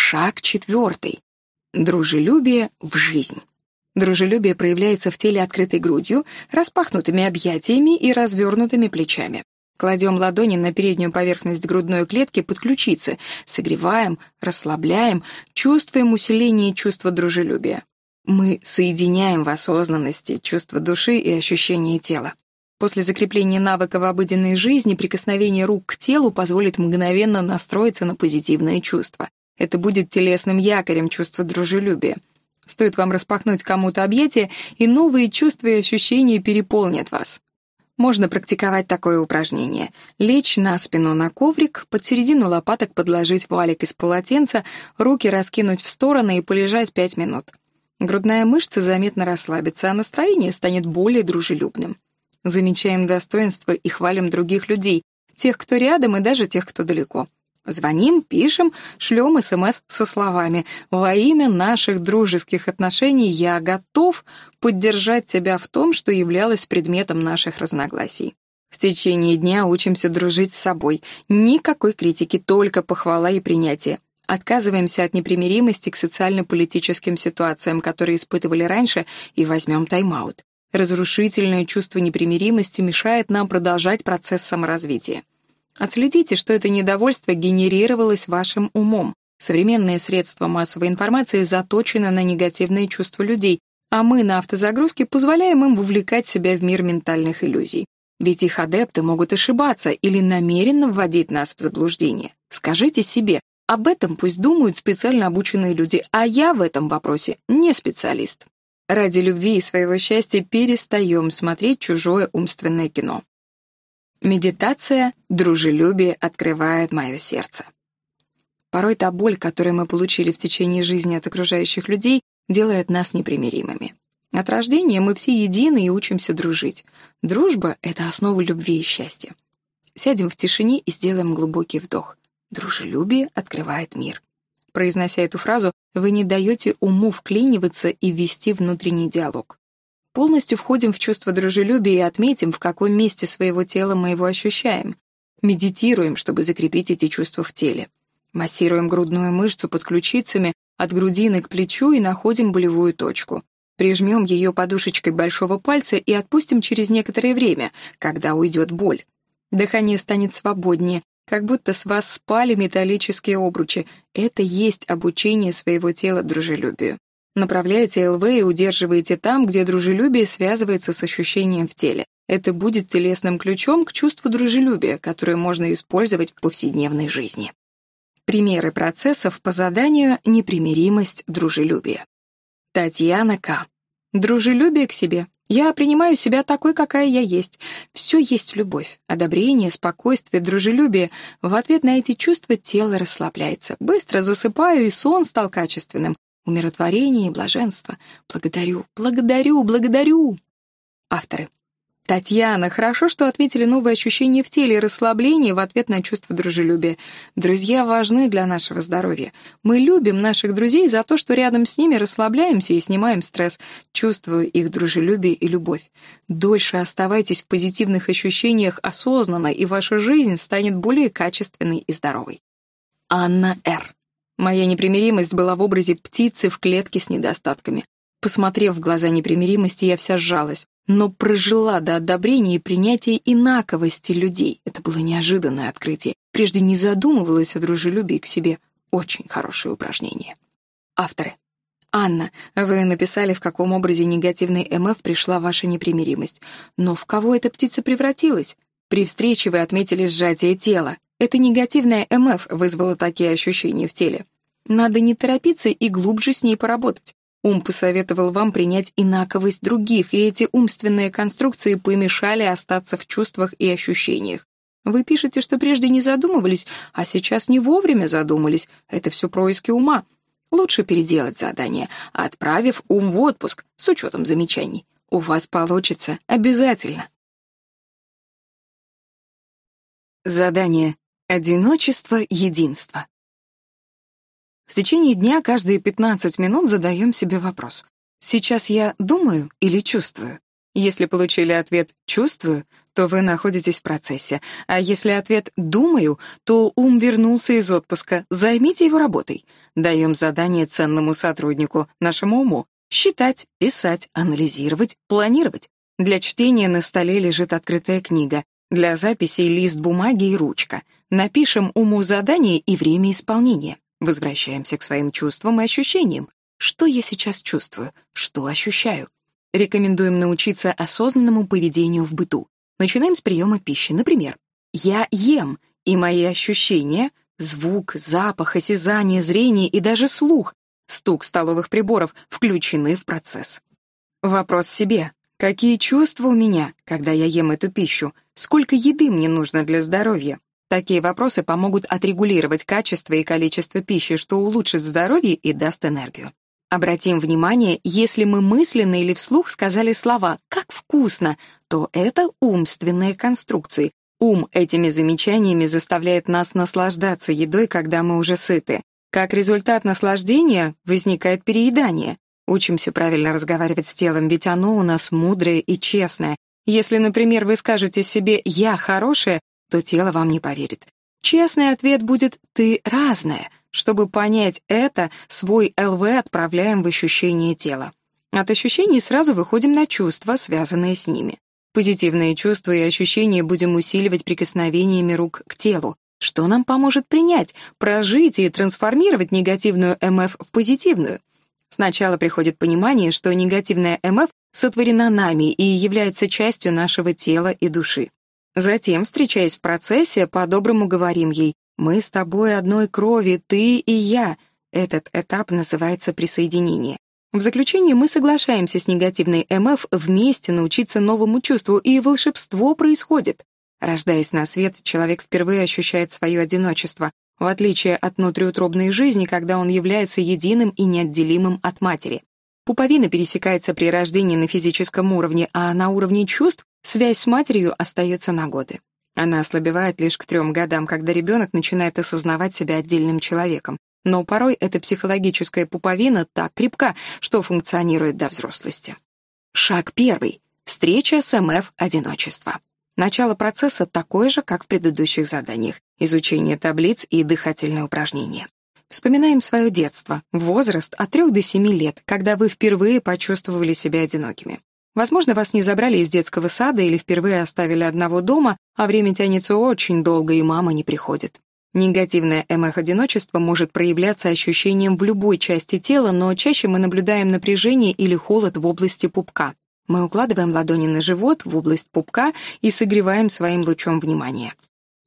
A: Шаг четвертый. Дружелюбие в жизнь. Дружелюбие проявляется в теле открытой грудью, распахнутыми объятиями и развернутыми плечами. Кладем ладони на переднюю поверхность грудной клетки под ключицы, согреваем, расслабляем, чувствуем усиление чувства дружелюбия. Мы соединяем в осознанности чувство души и ощущение тела. После закрепления навыка в обыденной жизни прикосновение рук к телу позволит мгновенно настроиться на позитивные чувства. Это будет телесным якорем чувства дружелюбия. Стоит вам распахнуть кому-то объятия, и новые чувства и ощущения переполнят вас. Можно практиковать такое упражнение. Лечь на спину на коврик, под середину лопаток подложить валик из полотенца, руки раскинуть в стороны и полежать 5 минут. Грудная мышца заметно расслабится, а настроение станет более дружелюбным. Замечаем достоинства и хвалим других людей, тех, кто рядом и даже тех, кто далеко. Звоним, пишем, шлем СМС со словами «Во имя наших дружеских отношений я готов поддержать тебя в том, что являлось предметом наших разногласий». В течение дня учимся дружить с собой. Никакой критики, только похвала и принятие. Отказываемся от непримиримости к социально-политическим ситуациям, которые испытывали раньше, и возьмем тайм-аут. Разрушительное чувство непримиримости мешает нам продолжать процесс саморазвития. Отследите, что это недовольство генерировалось вашим умом. Современные средства массовой информации заточены на негативные чувства людей, а мы на автозагрузке позволяем им вовлекать себя в мир ментальных иллюзий. Ведь их адепты могут ошибаться или намеренно вводить нас в заблуждение. Скажите себе, об этом пусть думают специально обученные люди, а я в этом вопросе не специалист. Ради любви и своего счастья перестаем смотреть чужое умственное кино. Медитация, дружелюбие открывает мое сердце. Порой та боль, которую мы получили в течение жизни от окружающих людей, делает нас непримиримыми. От рождения мы все едины и учимся дружить. Дружба — это основа любви и счастья. Сядем в тишине и сделаем глубокий вдох. Дружелюбие открывает мир. Произнося эту фразу, вы не даете уму вклиниваться и вести внутренний диалог. Полностью входим в чувство дружелюбия и отметим, в каком месте своего тела мы его ощущаем. Медитируем, чтобы закрепить эти чувства в теле. Массируем грудную мышцу под ключицами от грудины к плечу и находим болевую точку. Прижмем ее подушечкой большого пальца и отпустим через некоторое время, когда уйдет боль. Дыхание станет свободнее, как будто с вас спали металлические обручи. Это есть обучение своего тела дружелюбию. Направляете ЛВ и удерживаете там, где дружелюбие связывается с ощущением в теле. Это будет телесным ключом к чувству дружелюбия, которое можно использовать в повседневной жизни. Примеры процессов по заданию «Непримиримость дружелюбия». Татьяна К. Дружелюбие к себе. Я принимаю себя такой, какая я есть. Все есть любовь, одобрение, спокойствие, дружелюбие. В ответ на эти чувства тело расслабляется. Быстро засыпаю, и сон стал качественным. Умиротворение и блаженство. Благодарю, благодарю, благодарю. Авторы. Татьяна, хорошо, что отметили новые ощущения в теле и расслабление в ответ на чувство дружелюбия. Друзья важны для нашего здоровья. Мы любим наших друзей за то, что рядом с ними расслабляемся и снимаем стресс, чувствуя их дружелюбие и любовь. Дольше оставайтесь в позитивных ощущениях осознанно, и ваша жизнь станет более качественной и здоровой. Анна Р. Моя непримиримость была в образе птицы в клетке с недостатками. Посмотрев в глаза непримиримости, я вся сжалась но прожила до одобрения и принятия инаковости людей. Это было неожиданное открытие. Прежде не задумывалась о дружелюбии к себе. Очень хорошее упражнение. Авторы. Анна, вы написали, в каком образе негативной МФ пришла ваша непримиримость. Но в кого эта птица превратилась? При встрече вы отметили сжатие тела. Это негативная МФ вызвала такие ощущения в теле. Надо не торопиться и глубже с ней поработать. Ум посоветовал вам принять инаковость других, и эти умственные конструкции помешали остаться в чувствах и ощущениях. Вы пишете, что прежде не задумывались, а сейчас не вовремя задумались. Это все происки ума. Лучше переделать задание, отправив ум в отпуск с учетом замечаний. У вас получится обязательно. Задание «Одиночество, единство». В течение дня каждые 15 минут задаем себе вопрос. Сейчас я думаю или чувствую? Если получили ответ «чувствую», то вы находитесь в процессе, а если ответ «думаю», то ум вернулся из отпуска, займите его работой. Даем задание ценному сотруднику, нашему уму, считать, писать, анализировать, планировать. Для чтения на столе лежит открытая книга, для записей лист бумаги и ручка. Напишем уму задание и время исполнения. Возвращаемся к своим чувствам и ощущениям. Что я сейчас чувствую? Что ощущаю? Рекомендуем научиться осознанному поведению в быту. Начинаем с приема пищи. Например, я ем, и мои ощущения — звук, запах, осязание, зрение и даже слух, стук столовых приборов — включены в процесс. Вопрос себе. Какие чувства у меня, когда я ем эту пищу? Сколько еды мне нужно для здоровья? Такие вопросы помогут отрегулировать качество и количество пищи, что улучшит здоровье и даст энергию. Обратим внимание, если мы мысленно или вслух сказали слова «как вкусно», то это умственные конструкции. Ум этими замечаниями заставляет нас наслаждаться едой, когда мы уже сыты. Как результат наслаждения возникает переедание. Учимся правильно разговаривать с телом, ведь оно у нас мудрое и честное. Если, например, вы скажете себе «я хорошая», то тело вам не поверит. Честный ответ будет «ты разная». Чтобы понять это, свой ЛВ отправляем в ощущение тела. От ощущений сразу выходим на чувства, связанные с ними. Позитивные чувства и ощущения будем усиливать прикосновениями рук к телу, что нам поможет принять, прожить и трансформировать негативную МФ в позитивную. Сначала приходит понимание, что негативная МФ сотворена нами и является частью нашего тела и души. Затем, встречаясь в процессе, по-доброму говорим ей «Мы с тобой одной крови, ты и я». Этот этап называется присоединение. В заключение мы соглашаемся с негативной МФ вместе научиться новому чувству, и волшебство происходит. Рождаясь на свет, человек впервые ощущает свое одиночество, в отличие от внутриутробной жизни, когда он является единым и неотделимым от матери. Пуповина пересекается при рождении на физическом уровне, а на уровне чувств Связь с матерью остается на годы. Она ослабевает лишь к трем годам, когда ребенок начинает осознавать себя отдельным человеком. Но порой эта психологическая пуповина так крепка, что функционирует до взрослости. Шаг первый. Встреча с МФ одиночества. Начало процесса такое же, как в предыдущих заданиях. Изучение таблиц и дыхательные упражнения. Вспоминаем свое детство, возраст от 3 до 7 лет, когда вы впервые почувствовали себя одинокими. Возможно, вас не забрали из детского сада или впервые оставили одного дома, а время тянется очень долго, и мама не приходит. Негативное МФ-одиночество может проявляться ощущением в любой части тела, но чаще мы наблюдаем напряжение или холод в области пупка. Мы укладываем ладони на живот, в область пупка и согреваем своим лучом внимания.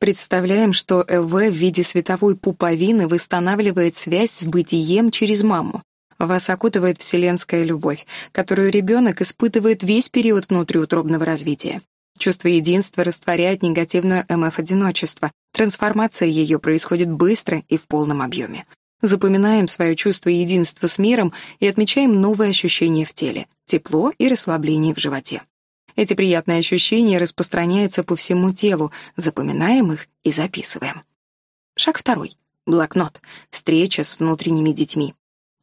A: Представляем, что ЛВ в виде световой пуповины восстанавливает связь с бытием через маму. Вас окутывает вселенская любовь, которую ребенок испытывает весь период внутриутробного развития. Чувство единства растворяет негативное МФ-одиночество. Трансформация ее происходит быстро и в полном объеме. Запоминаем свое чувство единства с миром и отмечаем новые ощущения в теле, тепло и расслабление в животе. Эти приятные ощущения распространяются по всему телу, запоминаем их и записываем. Шаг второй. Блокнот. Встреча с внутренними детьми.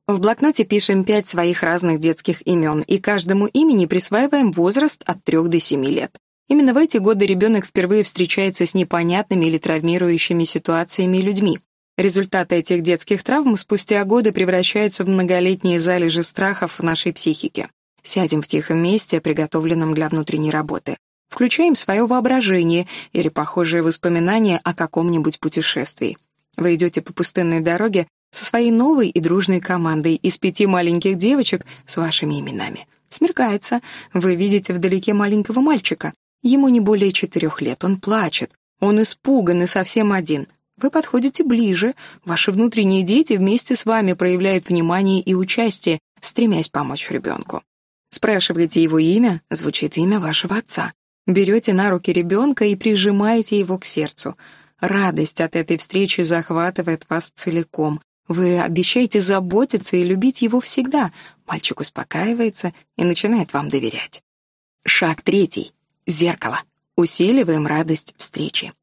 A: В блокноте пишем пять своих разных детских имен и каждому имени присваиваем возраст от 3 до 7 лет. Именно в эти годы ребенок впервые встречается с непонятными или травмирующими ситуациями и людьми. Результаты этих детских травм спустя годы превращаются в многолетние залежи страхов в нашей психике. Сядем в тихом месте, приготовленном для внутренней работы. Включаем свое воображение или похожие воспоминания о каком-нибудь путешествии. Вы идете по пустынной дороге со своей новой и дружной командой из пяти маленьких девочек с вашими именами. Смеркается, вы видите вдалеке маленького мальчика. Ему не более четырех лет, он плачет, он испуган и совсем один. Вы подходите ближе, ваши внутренние дети вместе с вами проявляют внимание и участие, стремясь помочь ребенку. Спрашиваете его имя, звучит имя вашего отца. Берете на руки ребенка и прижимаете его к сердцу. Радость от этой встречи захватывает вас целиком. Вы обещаете заботиться и любить его всегда. Мальчик успокаивается и начинает вам доверять. Шаг третий. Зеркало. Усиливаем радость встречи.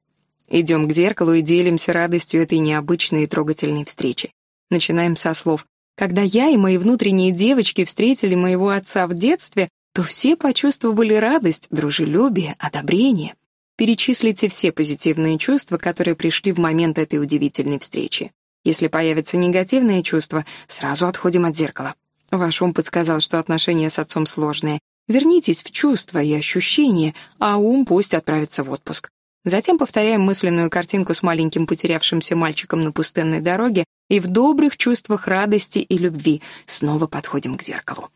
A: Идем к зеркалу и делимся радостью этой необычной и трогательной встречи. Начинаем со слов «Когда я и мои внутренние девочки встретили моего отца в детстве, то все почувствовали радость, дружелюбие, одобрение». Перечислите все позитивные чувства, которые пришли в момент этой удивительной встречи. Если появятся негативные чувства, сразу отходим от зеркала. Ваш ум подсказал, что отношения с отцом сложные. Вернитесь в чувства и ощущения, а ум пусть отправится в отпуск. Затем повторяем мысленную картинку с маленьким потерявшимся мальчиком на пустынной дороге и в добрых чувствах радости и любви снова подходим к зеркалу.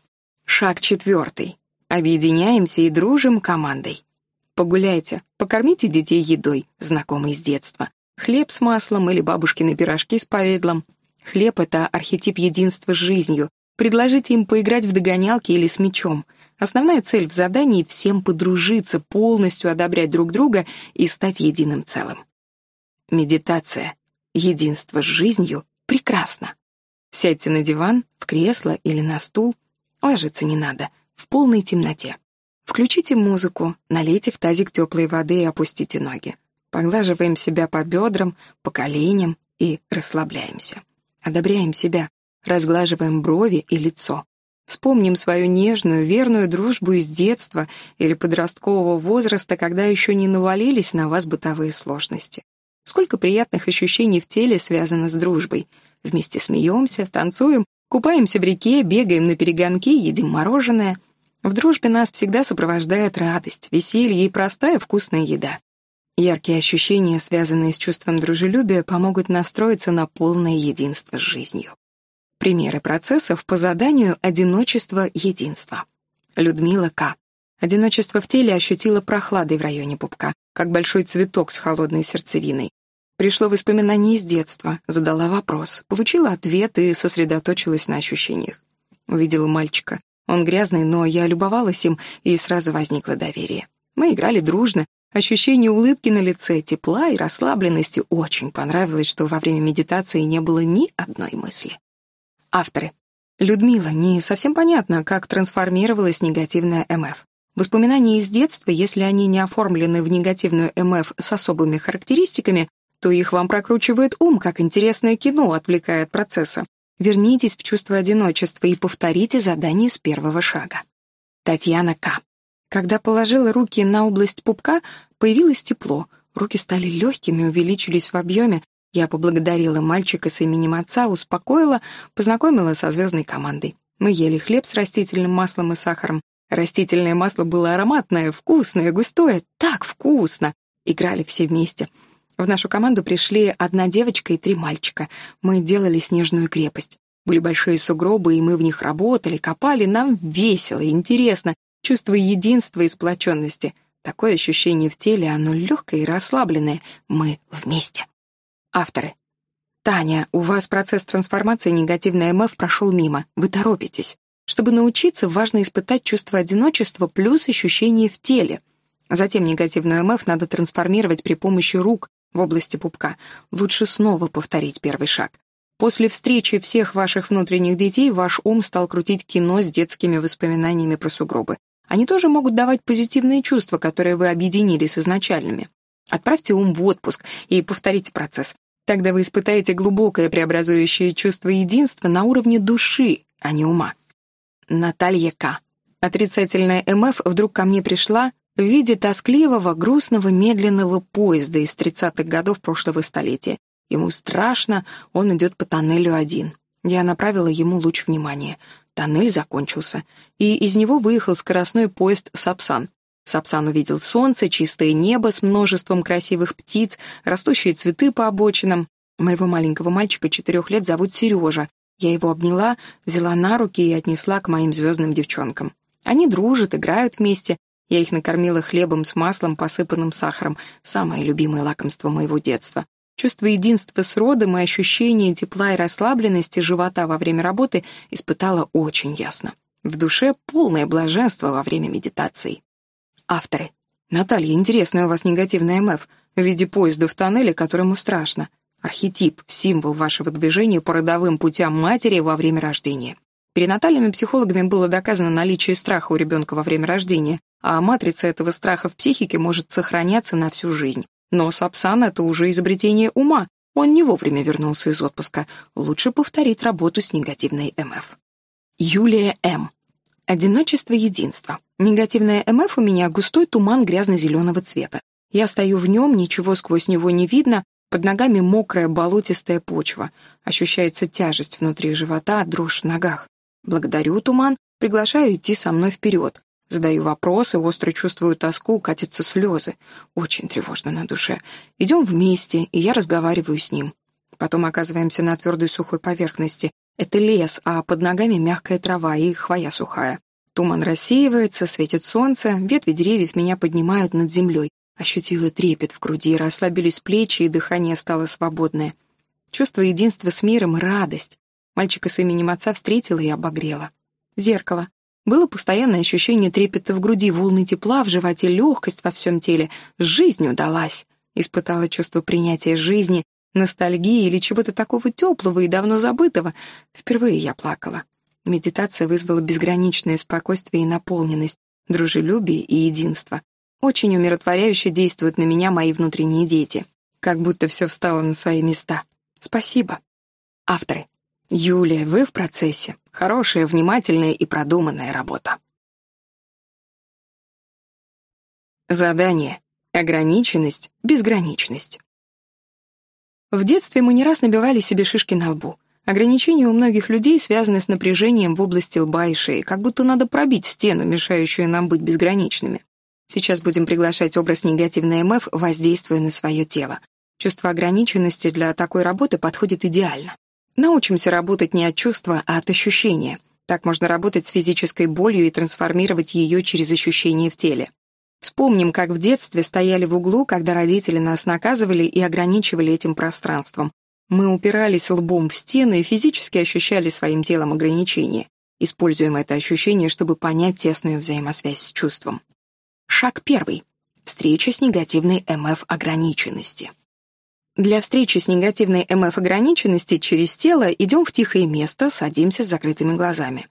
A: Шаг четвертый. Объединяемся и дружим командой. Погуляйте, покормите детей едой, знакомой с детства. Хлеб с маслом или бабушкины пирожки с повидлом. Хлеб — это архетип единства с жизнью. Предложите им поиграть в догонялки или с мячом — Основная цель в задании — всем подружиться, полностью одобрять друг друга и стать единым целым. Медитация, единство с жизнью — прекрасно. Сядьте на диван, в кресло или на стул. Ложиться не надо, в полной темноте. Включите музыку, налейте в тазик теплой воды и опустите ноги. Поглаживаем себя по бедрам, по коленям и расслабляемся. Одобряем себя, разглаживаем брови и лицо. Вспомним свою нежную, верную дружбу из детства или подросткового возраста, когда еще не навалились на вас бытовые сложности. Сколько приятных ощущений в теле связано с дружбой. Вместе смеемся, танцуем, купаемся в реке, бегаем на перегонки, едим мороженое. В дружбе нас всегда сопровождает радость, веселье и простая вкусная еда. Яркие ощущения, связанные с чувством дружелюбия, помогут настроиться на полное единство с жизнью. Примеры процессов по заданию «Одиночество единства». Людмила К. Одиночество в теле ощутила прохладой в районе пупка, как большой цветок с холодной сердцевиной. Пришло воспоминание из детства, задала вопрос, получила ответ и сосредоточилась на ощущениях. Увидела мальчика. Он грязный, но я любовалась им, и сразу возникло доверие. Мы играли дружно, ощущение улыбки на лице, тепла и расслабленности очень понравилось, что во время медитации не было ни одной мысли. Авторы. Людмила, не совсем понятно, как трансформировалась негативная МФ. Воспоминания из детства, если они не оформлены в негативную МФ с особыми характеристиками, то их вам прокручивает ум, как интересное кино, отвлекая от процесса. Вернитесь в чувство одиночества и повторите задание с первого шага. Татьяна К. Когда положила руки на область пупка, появилось тепло. Руки стали легкими, увеличились в объеме. Я поблагодарила мальчика с именем отца, успокоила, познакомила со звездной командой. Мы ели хлеб с растительным маслом и сахаром. Растительное масло было ароматное, вкусное, густое. Так вкусно! Играли все вместе. В нашу команду пришли одна девочка и три мальчика. Мы делали снежную крепость. Были большие сугробы, и мы в них работали, копали. Нам весело и интересно. Чувство единства и сплоченности. Такое ощущение в теле, оно легкое и расслабленное. Мы вместе. Авторы. Таня, у вас процесс трансформации негативной МФ прошел мимо. Вы торопитесь. Чтобы научиться, важно испытать чувство одиночества плюс ощущение в теле. Затем негативную МФ надо трансформировать при помощи рук в области пупка. Лучше снова повторить первый шаг. После встречи всех ваших внутренних детей ваш ум стал крутить кино с детскими воспоминаниями про сугробы. Они тоже могут давать позитивные чувства, которые вы объединили с изначальными. Отправьте ум в отпуск и повторите процесс. Тогда вы испытаете глубокое преобразующее чувство единства на уровне души, а не ума. Наталья К. Отрицательная МФ вдруг ко мне пришла в виде тоскливого, грустного, медленного поезда из 30-х годов прошлого столетия. Ему страшно, он идет по тоннелю один. Я направила ему луч внимания. Тоннель закончился, и из него выехал скоростной поезд «Сапсан». Сапсан увидел солнце, чистое небо с множеством красивых птиц, растущие цветы по обочинам. Моего маленького мальчика четырех лет зовут Сережа. Я его обняла, взяла на руки и отнесла к моим звездным девчонкам. Они дружат, играют вместе. Я их накормила хлебом с маслом, посыпанным сахаром. Самое любимое лакомство моего детства. Чувство единства с родом и ощущение тепла и расслабленности живота во время работы испытала очень ясно. В душе полное блаженство во время медитации. Авторы. Наталья, интересная у вас негативная МФ в виде поезда в тоннеле, которому страшно. Архетип, символ вашего движения по родовым путям матери во время рождения. Перинатальными психологами было доказано наличие страха у ребенка во время рождения, а матрица этого страха в психике может сохраняться на всю жизнь. Но Сапсан — это уже изобретение ума. Он не вовремя вернулся из отпуска. Лучше повторить работу с негативной МФ. Юлия М. Одиночество единства. Негативная МФ у меня густой туман грязно-зеленого цвета. Я стою в нем, ничего сквозь него не видно, под ногами мокрая болотистая почва. Ощущается тяжесть внутри живота, дрожь в ногах. Благодарю туман, приглашаю идти со мной вперед. Задаю вопросы, остро чувствую тоску, катятся слезы. Очень тревожно на душе. Идем вместе, и я разговариваю с ним. Потом оказываемся на твердой сухой поверхности. Это лес, а под ногами мягкая трава и хвоя сухая. Туман рассеивается, светит солнце, ветви деревьев меня поднимают над землей. Ощутила трепет в груди, расслабились плечи, и дыхание стало свободное. Чувство единства с миром радость. Мальчика с именем отца встретила и обогрела. Зеркало. Было постоянное ощущение трепета в груди, волны тепла, в животе легкость во всем теле. Жизнь удалась. Испытала чувство принятия жизни, ностальгии или чего-то такого теплого и давно забытого. Впервые я плакала. Медитация вызвала безграничное спокойствие и наполненность, дружелюбие и единство. Очень умиротворяюще действуют на меня мои внутренние дети. Как будто все встало на свои места. Спасибо. Авторы. Юлия, вы в процессе. Хорошая, внимательная и продуманная работа. Задание. Ограниченность, безграничность. В детстве мы не раз набивали себе шишки на лбу. Ограничения у многих людей связаны с напряжением в области лба и шеи, как будто надо пробить стену, мешающую нам быть безграничными. Сейчас будем приглашать образ негативной МФ, воздействуя на свое тело. Чувство ограниченности для такой работы подходит идеально. Научимся работать не от чувства, а от ощущения. Так можно работать с физической болью и трансформировать ее через ощущения в теле. Вспомним, как в детстве стояли в углу, когда родители нас наказывали и ограничивали этим пространством, мы упирались лбом в стены и физически ощущали своим телом ограничения. Используем это ощущение, чтобы понять тесную взаимосвязь с чувством. Шаг первый. Встреча с негативной МФ ограниченности. Для встречи с негативной МФ ограниченности через тело идем в тихое место, садимся с закрытыми глазами.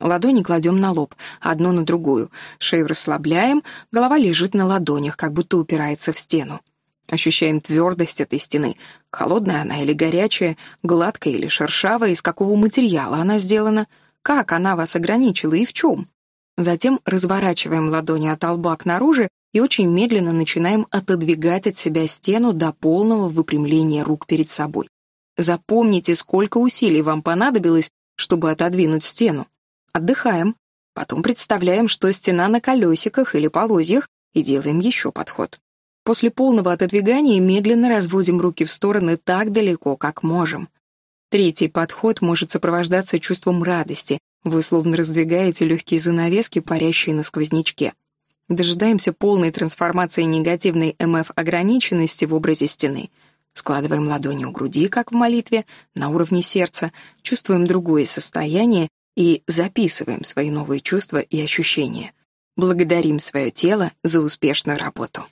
A: Ладони кладем на лоб, одно на другую, шею расслабляем, голова лежит на ладонях, как будто упирается в стену. Ощущаем твердость этой стены. Холодная она или горячая, гладкая или шершавая, из какого материала она сделана, как она вас ограничила и в чем. Затем разворачиваем ладони от лба к наружу и очень медленно начинаем отодвигать от себя стену до полного выпрямления рук перед собой. Запомните, сколько усилий вам понадобилось, чтобы отодвинуть стену. Отдыхаем. Потом представляем, что стена на колесиках или полозьях, и делаем еще подход. После полного отодвигания медленно разводим руки в стороны так далеко, как можем. Третий подход может сопровождаться чувством радости. Вы словно раздвигаете легкие занавески, парящие на сквознячке. Дожидаемся полной трансформации негативной МФ-ограниченности в образе стены. Складываем ладони у груди, как в молитве, на уровне сердца, чувствуем другое состояние и записываем свои новые чувства и ощущения. Благодарим свое тело за успешную работу.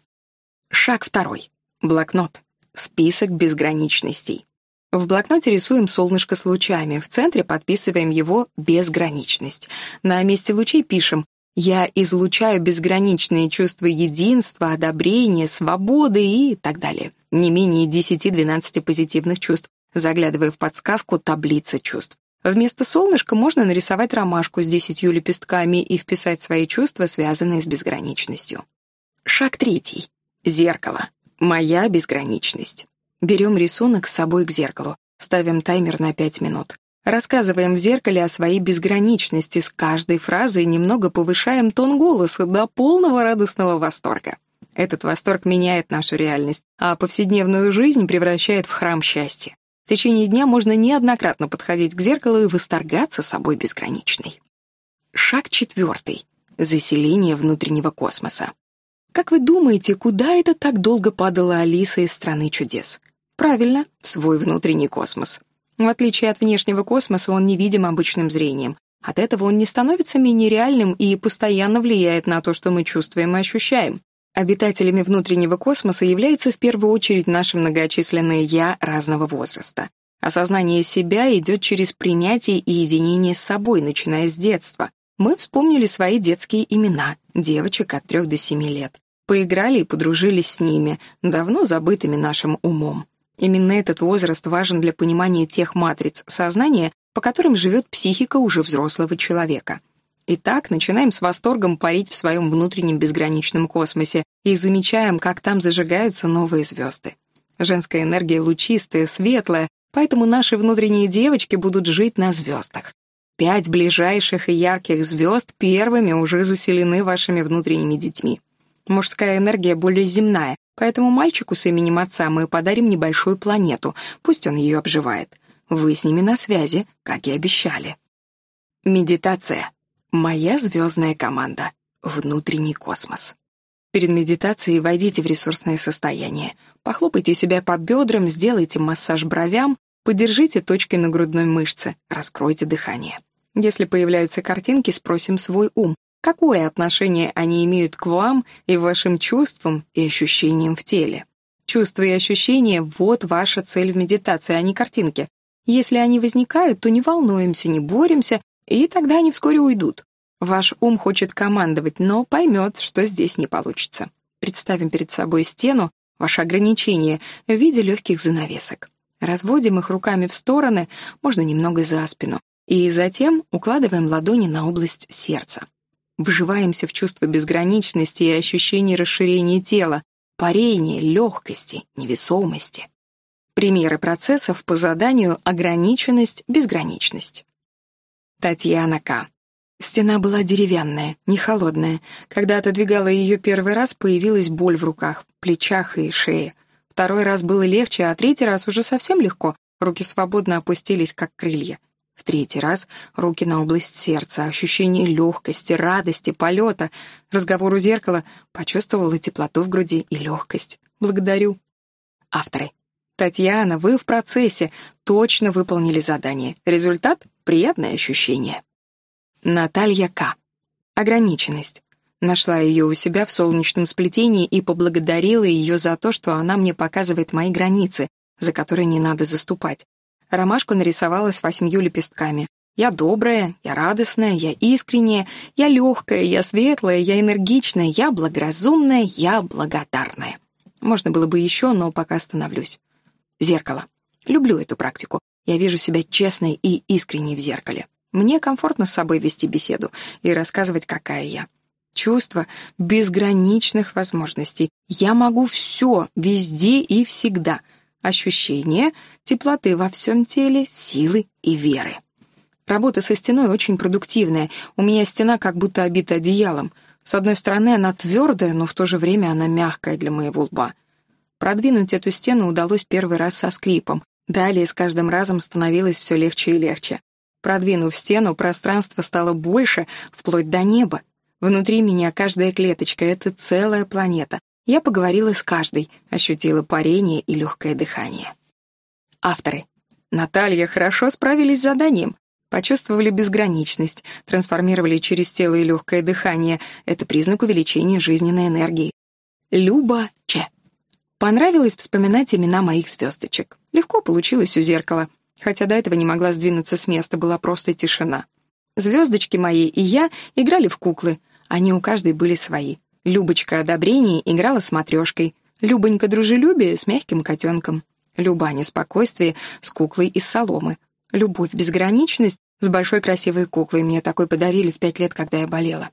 A: Шаг второй. Блокнот. Список безграничностей. В блокноте рисуем солнышко с лучами, в центре подписываем его «безграничность». На месте лучей пишем я излучаю безграничные чувства единства, одобрения, свободы и так далее. Не менее 10-12 позитивных чувств, заглядывая в подсказку таблицы чувств. Вместо солнышка можно нарисовать ромашку с десятью лепестками и вписать свои чувства, связанные с безграничностью. Шаг третий. Зеркало. Моя безграничность. Берем рисунок с собой к зеркалу. Ставим таймер на 5 минут. Рассказываем в зеркале о своей безграничности с каждой фразой немного повышаем тон голоса до полного радостного восторга. Этот восторг меняет нашу реальность, а повседневную жизнь превращает в храм счастья. В течение дня можно неоднократно подходить к зеркалу и восторгаться собой безграничной. Шаг четвертый. Заселение внутреннего космоса. Как вы думаете, куда это так долго падала Алиса из «Страны чудес»? Правильно, в свой внутренний космос. В отличие от внешнего космоса, он невидим обычным зрением. От этого он не становится менее реальным и постоянно влияет на то, что мы чувствуем и ощущаем. Обитателями внутреннего космоса являются в первую очередь наши многочисленные «я» разного возраста. Осознание себя идет через принятие и единение с собой, начиная с детства. Мы вспомнили свои детские имена, девочек от трех до семи лет. Поиграли и подружились с ними, давно забытыми нашим умом. Именно этот возраст важен для понимания тех матриц сознания, по которым живет психика уже взрослого человека. Итак, начинаем с восторгом парить в своем внутреннем безграничном космосе и замечаем, как там зажигаются новые звезды. Женская энергия лучистая, светлая, поэтому наши внутренние девочки будут жить на звездах. Пять ближайших и ярких звезд первыми уже заселены вашими внутренними детьми. Мужская энергия более земная, Поэтому мальчику с именем отца мы подарим небольшую планету, пусть он ее обживает. Вы с ними на связи, как и обещали. Медитация. Моя звездная команда. Внутренний космос. Перед медитацией войдите в ресурсное состояние. Похлопайте себя по бедрам, сделайте массаж бровям, подержите точки на грудной мышце, раскройте дыхание. Если появляются картинки, спросим свой ум, Какое отношение они имеют к вам и вашим чувствам и ощущениям в теле? Чувства и ощущения — вот ваша цель в медитации, а не картинки. Если они возникают, то не волнуемся, не боремся, и тогда они вскоре уйдут. Ваш ум хочет командовать, но поймет, что здесь не получится. Представим перед собой стену, ваше ограничение, в виде легких занавесок. Разводим их руками в стороны, можно немного за спину, и затем укладываем ладони на область сердца. Вживаемся в чувство безграничности и ощущение расширения тела, парения, легкости, невесомости. Примеры процессов по заданию ограниченность, безграничность. Татьяна К. Стена была деревянная, не холодная. Когда отодвигала ее первый раз, появилась боль в руках, плечах и шее. Второй раз было легче, а третий раз уже совсем легко. Руки свободно опустились, как крылья. В третий раз руки на область сердца, ощущение легкости, радости, полета. Разговор у зеркала почувствовала теплоту в груди и легкость. Благодарю. Авторы. Татьяна, вы в процессе, точно выполнили задание. Результат — приятное ощущение. Наталья К. Ограниченность. Нашла ее у себя в солнечном сплетении и поблагодарила ее за то, что она мне показывает мои границы, за которые не надо заступать. Ромашку нарисовала с восьмью лепестками. Я добрая, я радостная, я искренняя, я легкая, я светлая, я энергичная, я благоразумная, я благодарная. Можно было бы еще, но пока остановлюсь. Зеркало. Люблю эту практику. Я вижу себя честной и искренней в зеркале. Мне комфортно с собой вести беседу и рассказывать, какая я. Чувство безграничных возможностей. Я могу все, везде и всегда. Ощущение теплоты во всем теле, силы и веры. Работа со стеной очень продуктивная. У меня стена как будто обита одеялом. С одной стороны, она твердая, но в то же время она мягкая для моего лба. Продвинуть эту стену удалось первый раз со скрипом. Далее с каждым разом становилось все легче и легче. Продвинув стену, пространство стало больше, вплоть до неба. Внутри меня каждая клеточка — это целая планета. Я поговорила с каждой, ощутила парение и легкое дыхание. Авторы. Наталья хорошо справились с заданием. Почувствовали безграничность, трансформировали через тело и легкое дыхание. Это признак увеличения жизненной энергии. Люба Ч. Понравилось вспоминать имена моих звездочек. Легко получилось у зеркала. Хотя до этого не могла сдвинуться с места, была просто тишина. Звездочки мои и я играли в куклы. Они у каждой были свои. Любочка одобрение играла с матрешкой. Любонька дружелюбие с мягким котенком. Любаня спокойствие с куклой из соломы. Любовь безграничность с большой красивой куклой. Мне такой подарили в пять лет, когда я болела.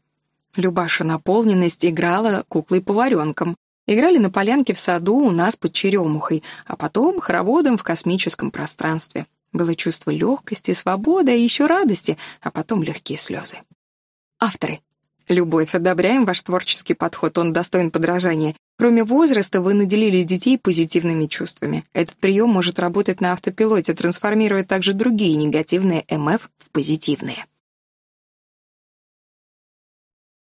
A: Любаша наполненность играла куклой-поваренком. Играли на полянке в саду у нас под черемухой, а потом хороводом в космическом пространстве. Было чувство легкости, свободы, а еще радости, а потом легкие слезы. Авторы. Любовь, одобряем ваш творческий подход, он достоин подражания. Кроме возраста, вы наделили детей позитивными чувствами. Этот прием может работать на автопилоте, трансформируя также другие негативные МФ в позитивные.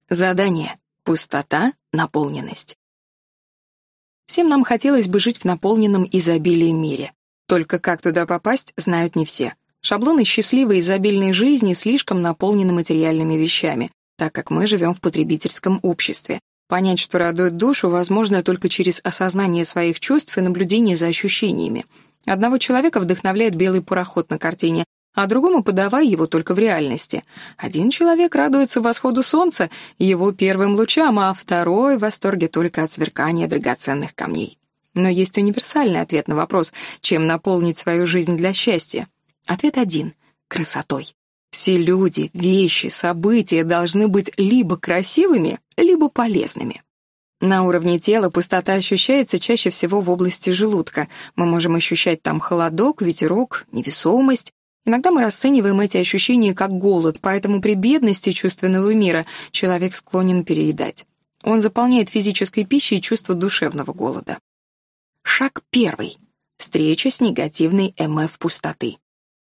A: Задание. Пустота, наполненность. Всем нам хотелось бы жить в наполненном изобилием мире. Только как туда попасть, знают не все. Шаблоны счастливой изобильной жизни слишком наполнены материальными вещами, так как мы живем в потребительском обществе. Понять, что радует душу, возможно только через осознание своих чувств и наблюдение за ощущениями. Одного человека вдохновляет белый пароход на картине, а другому подавай его только в реальности. Один человек радуется восходу солнца, его первым лучам, а второй в восторге только от сверкания драгоценных камней. Но есть универсальный ответ на вопрос, чем наполнить свою жизнь для счастья. Ответ один — красотой. Все люди, вещи, события должны быть либо красивыми, либо полезными. На уровне тела пустота ощущается чаще всего в области желудка. Мы можем ощущать там холодок, ветерок, невесомость. Иногда мы расцениваем эти ощущения как голод, поэтому при бедности чувственного мира человек склонен переедать. Он заполняет физической пищей чувство душевного голода. Шаг первый. Встреча с негативной МФ пустоты.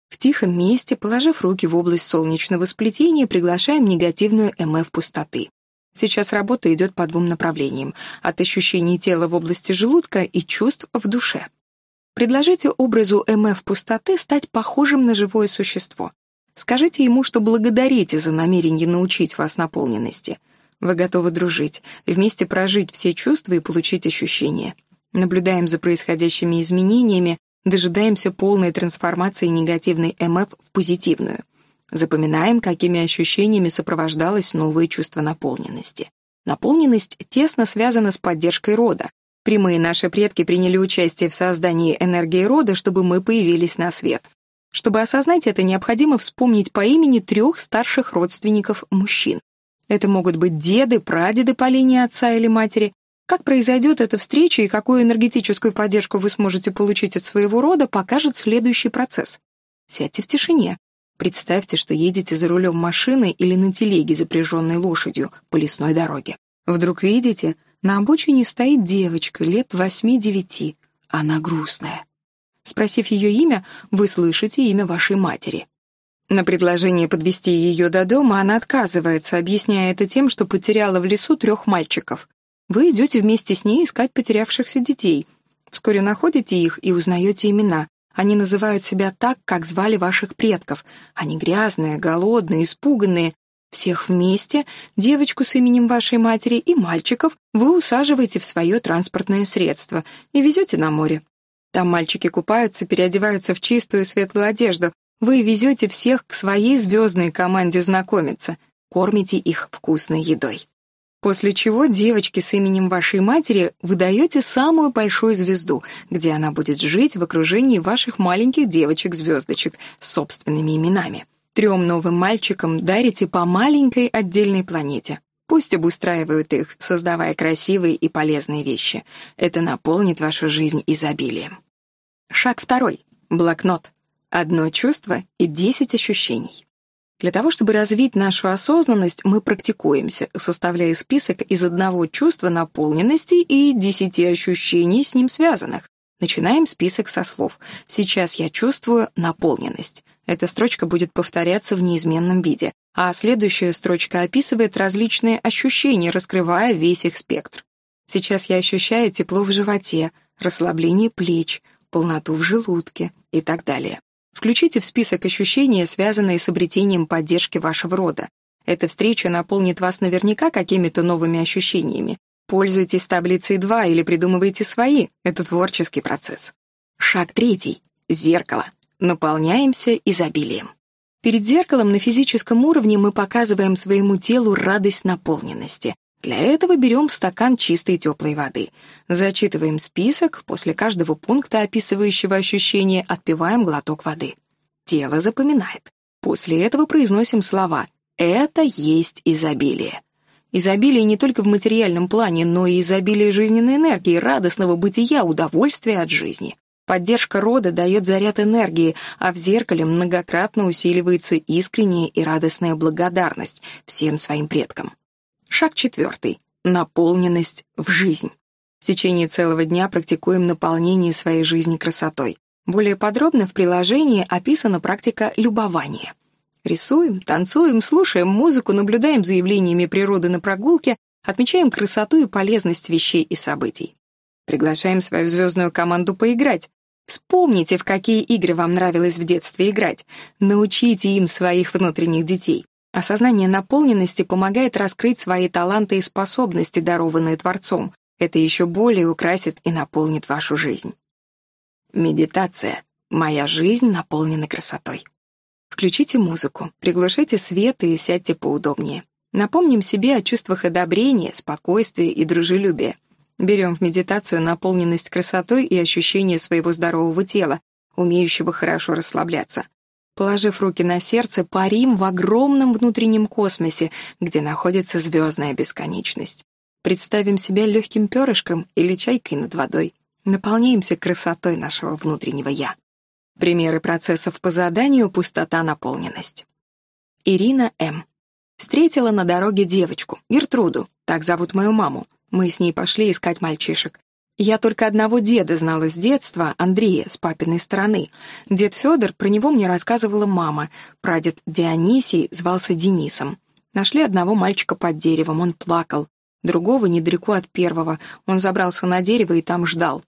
A: В тихом месте, положив руки в область солнечного сплетения, приглашаем негативную МФ пустоты. Сейчас работа идет по двум направлениям — от ощущений тела в области желудка и чувств в душе. Предложите образу МФ пустоты стать похожим на живое существо. Скажите ему, что благодарите за намерение научить вас наполненности. Вы готовы дружить, вместе прожить все чувства и получить ощущения. Наблюдаем за происходящими изменениями, дожидаемся полной трансформации негативной МФ в позитивную. Запоминаем, какими ощущениями сопровождалось новое чувство наполненности. Наполненность тесно связана с поддержкой рода. Прямые наши предки приняли участие в создании энергии рода, чтобы мы появились на свет. Чтобы осознать это, необходимо вспомнить по имени трех старших родственников мужчин. Это могут быть деды, прадеды по линии отца или матери, как произойдет эта встреча и какую энергетическую поддержку вы сможете получить от своего рода, покажет следующий процесс. Сядьте в тишине. Представьте, что едете за рулем машины или на телеге, запряженной лошадью, по лесной дороге. Вдруг видите, на обочине стоит девочка лет восьми-девяти. Она грустная. Спросив ее имя, вы слышите имя вашей матери. На предложение подвести ее до дома она отказывается, объясняя это тем, что потеряла в лесу трех мальчиков. Вы идете вместе с ней искать потерявшихся детей. Вскоре находите их и узнаете имена. Они называют себя так, как звали ваших предков. Они грязные, голодные, испуганные. Всех вместе, девочку с именем вашей матери и мальчиков, вы усаживаете в свое транспортное средство и везете на море. Там мальчики купаются, переодеваются в чистую светлую одежду. Вы везете всех к своей звездной команде знакомиться, кормите их вкусной едой. После чего девочке с именем вашей матери вы даете самую большую звезду, где она будет жить в окружении ваших маленьких девочек-звездочек с собственными именами. Трем новым мальчикам дарите по маленькой отдельной планете. Пусть обустраивают их, создавая красивые и полезные вещи. Это наполнит вашу жизнь изобилием. Шаг второй. Блокнот. Одно чувство и десять ощущений. Для того, чтобы развить нашу осознанность, мы практикуемся, составляя список из одного чувства наполненности и десяти ощущений с ним связанных. Начинаем список со слов «Сейчас я чувствую наполненность». Эта строчка будет повторяться в неизменном виде, а следующая строчка описывает различные ощущения, раскрывая весь их спектр. Сейчас я ощущаю тепло в животе, расслабление плеч, полноту в желудке и так далее. Включите в список ощущения, связанные с обретением поддержки вашего рода. Эта встреча наполнит вас наверняка какими-то новыми ощущениями. Пользуйтесь таблицей 2 или придумывайте свои. Это творческий процесс. Шаг третий. Зеркало. Наполняемся изобилием. Перед зеркалом на физическом уровне мы показываем своему телу радость наполненности. Для этого берем стакан чистой теплой воды. Зачитываем список, после каждого пункта, описывающего ощущение, отпиваем глоток воды. Тело запоминает. После этого произносим слова «Это есть изобилие». Изобилие не только в материальном плане, но и изобилие жизненной энергии, радостного бытия, удовольствия от жизни. Поддержка рода дает заряд энергии, а в зеркале многократно усиливается искренняя и радостная благодарность всем своим предкам. Шаг четвертый. Наполненность в жизнь. В течение целого дня практикуем наполнение своей жизни красотой. Более подробно в приложении описана практика любования. Рисуем, танцуем, слушаем музыку, наблюдаем за явлениями природы на прогулке, отмечаем красоту и полезность вещей и событий. Приглашаем свою звездную команду поиграть. Вспомните, в какие игры вам нравилось в детстве играть. Научите им своих внутренних детей. Осознание наполненности помогает раскрыть свои таланты и способности, дарованные Творцом. Это еще более украсит и наполнит вашу жизнь. Медитация. Моя жизнь наполнена красотой. Включите музыку, приглушите свет и сядьте поудобнее. Напомним себе о чувствах одобрения, спокойствия и дружелюбия. Берем в медитацию наполненность красотой и ощущение своего здорового тела, умеющего хорошо расслабляться. Положив руки на сердце, парим в огромном внутреннем космосе, где находится звездная бесконечность. Представим себя легким перышком или чайкой над водой. Наполняемся красотой нашего внутреннего «я». Примеры процессов по заданию «Пустота-наполненность». Ирина М. Встретила на дороге девочку, Гертруду, так зовут мою маму. Мы с ней пошли искать мальчишек. Я только одного деда знала с детства, Андрея, с папиной стороны. Дед Федор, про него мне рассказывала мама. Прадед Дионисий звался Денисом. Нашли одного мальчика под деревом, он плакал. Другого недалеко от первого. Он забрался на дерево и там ждал.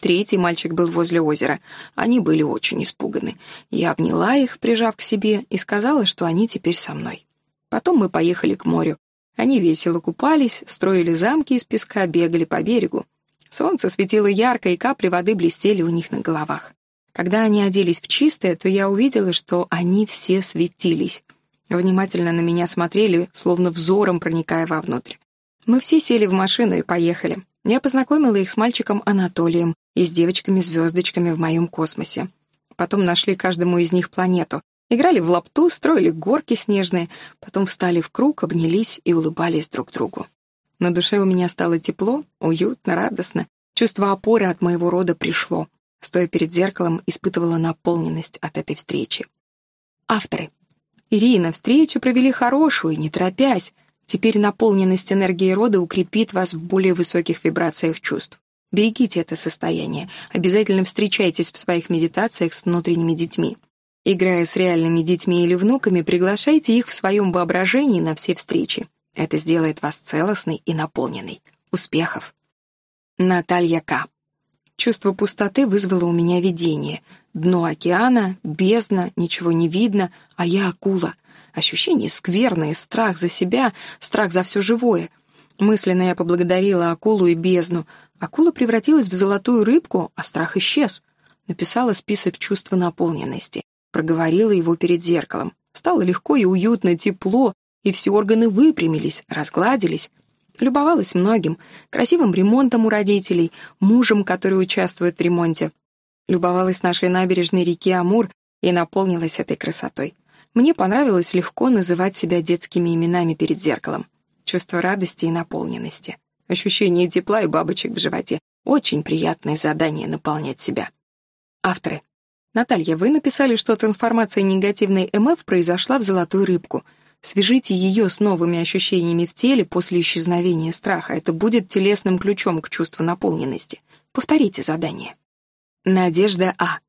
A: Третий мальчик был возле озера. Они были очень испуганы. Я обняла их, прижав к себе, и сказала, что они теперь со мной. Потом мы поехали к морю. Они весело купались, строили замки из песка, бегали по берегу. Солнце светило ярко, и капли воды блестели у них на головах. Когда они оделись в чистое, то я увидела, что они все светились. Внимательно на меня смотрели, словно взором проникая вовнутрь. Мы все сели в машину и поехали. Я познакомила их с мальчиком Анатолием и с девочками-звездочками в моем космосе. Потом нашли каждому из них планету. Играли в лапту, строили горки снежные, потом встали в круг, обнялись и улыбались друг другу. На душе у меня стало тепло, уютно, радостно. Чувство опоры от моего рода пришло. Стоя перед зеркалом, испытывала наполненность от этой встречи. Авторы. Ирина, встречу провели хорошую, не торопясь. Теперь наполненность энергии рода укрепит вас в более высоких вибрациях чувств. Берегите это состояние. Обязательно встречайтесь в своих медитациях с внутренними детьми. Играя с реальными детьми или внуками, приглашайте их в своем воображении на все встречи. Это сделает вас целостной и наполненной. Успехов! Наталья К. Чувство пустоты вызвало у меня видение. Дно океана, бездна, ничего не видно, а я акула. Ощущение скверное, страх за себя, страх за все живое. Мысленно я поблагодарила акулу и бездну. Акула превратилась в золотую рыбку, а страх исчез. Написала список чувств наполненности. Проговорила его перед зеркалом. Стало легко и уютно, тепло, и все органы выпрямились, разгладились. Любовалась многим, красивым ремонтом у родителей, мужем, который участвует в ремонте. Любовалась нашей набережной реки Амур и наполнилась этой красотой. Мне понравилось легко называть себя детскими именами перед зеркалом. Чувство радости и наполненности. Ощущение тепла и бабочек в животе. Очень приятное задание наполнять себя. Авторы. Наталья, вы написали, что трансформация негативной МФ произошла в золотую рыбку. Свяжите ее с новыми ощущениями в теле после исчезновения страха. Это будет телесным ключом к чувству наполненности. Повторите задание. Надежда А.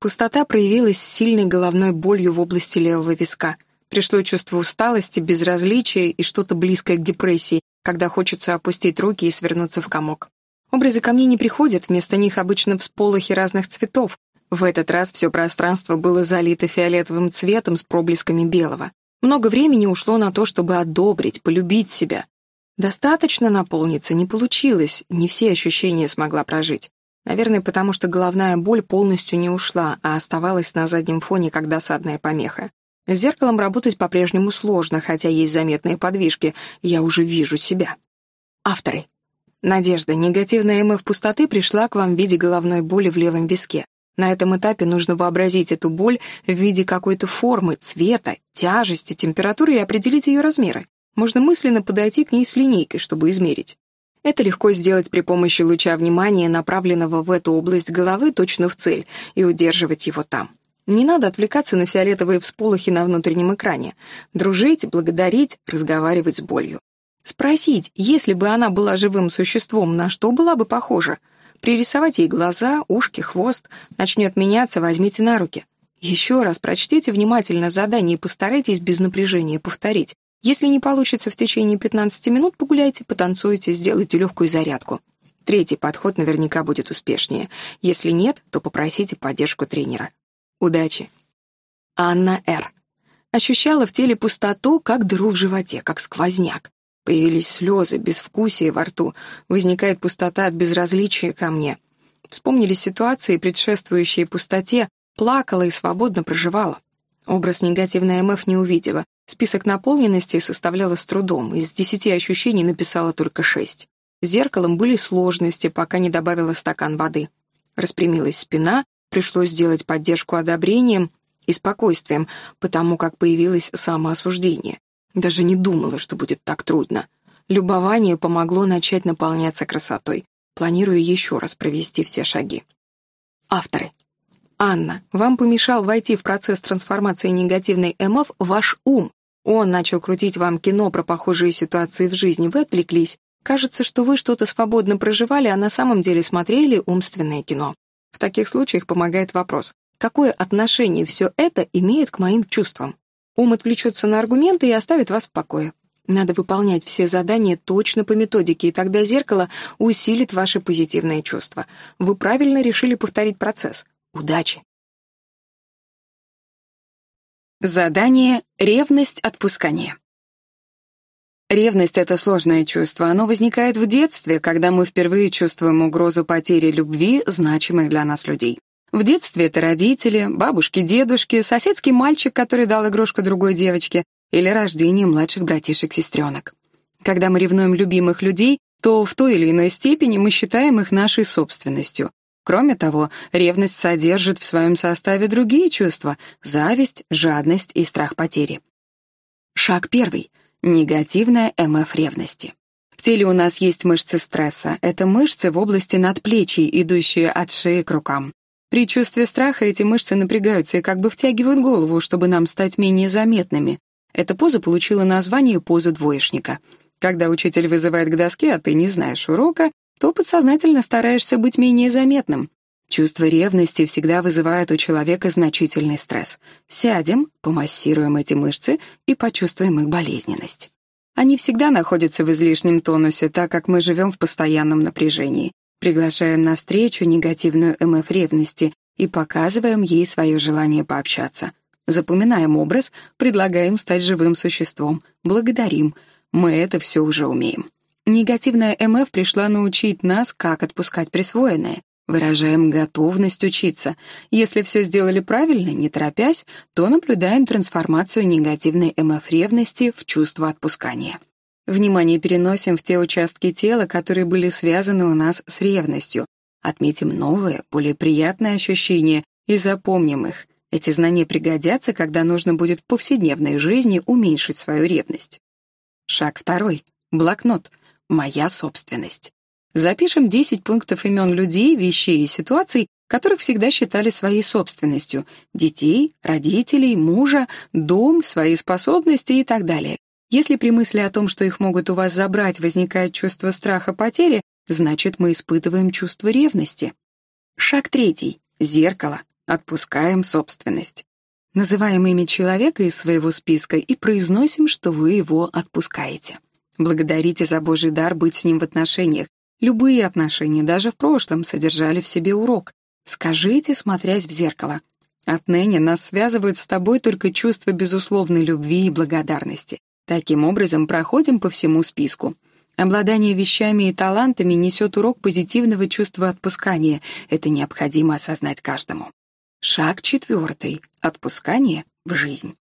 A: Пустота проявилась сильной головной болью в области левого виска. Пришло чувство усталости, безразличия и что-то близкое к депрессии, когда хочется опустить руки и свернуться в комок. Образы ко мне не приходят, вместо них обычно всполохи разных цветов. В этот раз все пространство было залито фиолетовым цветом с проблесками белого. Много времени ушло на то, чтобы одобрить, полюбить себя. Достаточно наполниться не получилось, не все ощущения смогла прожить. Наверное, потому что головная боль полностью не ушла, а оставалась на заднем фоне как досадная помеха. С зеркалом работать по-прежнему сложно, хотя есть заметные подвижки. Я уже вижу себя. Авторы. Надежда, негативная МФ пустоты пришла к вам в виде головной боли в левом виске. На этом этапе нужно вообразить эту боль в виде какой-то формы, цвета, тяжести, температуры и определить ее размеры. Можно мысленно подойти к ней с линейкой, чтобы измерить. Это легко сделать при помощи луча внимания, направленного в эту область головы точно в цель, и удерживать его там. Не надо отвлекаться на фиолетовые всполохи на внутреннем экране. Дружить, благодарить, разговаривать с болью. Спросить, если бы она была живым существом, на что была бы похожа? Пририсовать ей глаза, ушки, хвост. Начнет меняться, возьмите на руки. Еще раз прочтите внимательно задание и постарайтесь без напряжения повторить. Если не получится в течение 15 минут, погуляйте, потанцуйте, сделайте легкую зарядку. Третий подход наверняка будет успешнее. Если нет, то попросите поддержку тренера. Удачи. Анна Р. Ощущала в теле пустоту, как дыру в животе, как сквозняк. Появились слезы, безвкусие во рту. Возникает пустота от безразличия ко мне. Вспомнили ситуации, предшествующие пустоте, плакала и свободно проживала. Образ негативной МФ не увидела. Список наполненности составляла с трудом, из десяти ощущений написала только шесть. С зеркалом были сложности, пока не добавила стакан воды. Распрямилась спина, пришлось сделать поддержку одобрением и спокойствием, потому как появилось самоосуждение. Даже не думала, что будет так трудно. Любование помогло начать наполняться красотой. Планирую еще раз провести все шаги. Авторы. Анна, вам помешал войти в процесс трансформации негативной МФ ваш ум. Он начал крутить вам кино про похожие ситуации в жизни, вы отвлеклись. Кажется, что вы что-то свободно проживали, а на самом деле смотрели умственное кино. В таких случаях помогает вопрос, какое отношение все это имеет к моим чувствам? Ум отвлечется на аргументы и оставит вас в покое. Надо выполнять все задания точно по методике, и тогда зеркало усилит ваши позитивные чувства. Вы правильно решили повторить процесс. Удачи! Задание «Ревность отпускания». Ревность — это сложное чувство. Оно возникает в детстве, когда мы впервые чувствуем угрозу потери любви значимых для нас людей. В детстве это родители, бабушки, дедушки, соседский мальчик, который дал игрушку другой девочке, или рождение младших братишек-сестренок. Когда мы ревнуем любимых людей, то в той или иной степени мы считаем их нашей собственностью. Кроме того, ревность содержит в своем составе другие чувства — зависть, жадность и страх потери. Шаг первый — негативная МФ ревности. В теле у нас есть мышцы стресса. Это мышцы в области надплечий, идущие от шеи к рукам. При чувстве страха эти мышцы напрягаются и как бы втягивают голову, чтобы нам стать менее заметными. Эта поза получила название поза двоечника. Когда учитель вызывает к доске, а ты не знаешь урока, то подсознательно стараешься быть менее заметным. Чувство ревности всегда вызывает у человека значительный стресс. Сядем, помассируем эти мышцы и почувствуем их болезненность. Они всегда находятся в излишнем тонусе, так как мы живем в постоянном напряжении. Приглашаем на встречу негативную МФ ревности и показываем ей свое желание пообщаться. Запоминаем образ, предлагаем стать живым существом, благодарим. Мы это все уже умеем. Негативная МФ пришла научить нас, как отпускать присвоенное. Выражаем готовность учиться. Если все сделали правильно, не торопясь, то наблюдаем трансформацию негативной МФ ревности в чувство отпускания. Внимание переносим в те участки тела, которые были связаны у нас с ревностью. Отметим новые, более приятные ощущения и запомним их. Эти знания пригодятся, когда нужно будет в повседневной жизни уменьшить свою ревность. Шаг второй. Блокнот. Моя собственность. Запишем 10 пунктов имен людей, вещей и ситуаций, которых всегда считали своей собственностью. Детей, родителей, мужа, дом, свои способности и так далее. Если при мысли о том, что их могут у вас забрать, возникает чувство страха потери, значит, мы испытываем чувство ревности. Шаг третий. Зеркало. Отпускаем собственность. Называем имя человека из своего списка и произносим, что вы его отпускаете. Благодарите за Божий дар быть с ним в отношениях. Любые отношения, даже в прошлом, содержали в себе урок. Скажите, смотрясь в зеркало. Отныне нас связывают с тобой только чувство безусловной любви и благодарности. Таким образом, проходим по всему списку. Обладание вещами и талантами несет урок позитивного чувства отпускания. Это необходимо осознать каждому. Шаг четвертый. Отпускание в жизнь.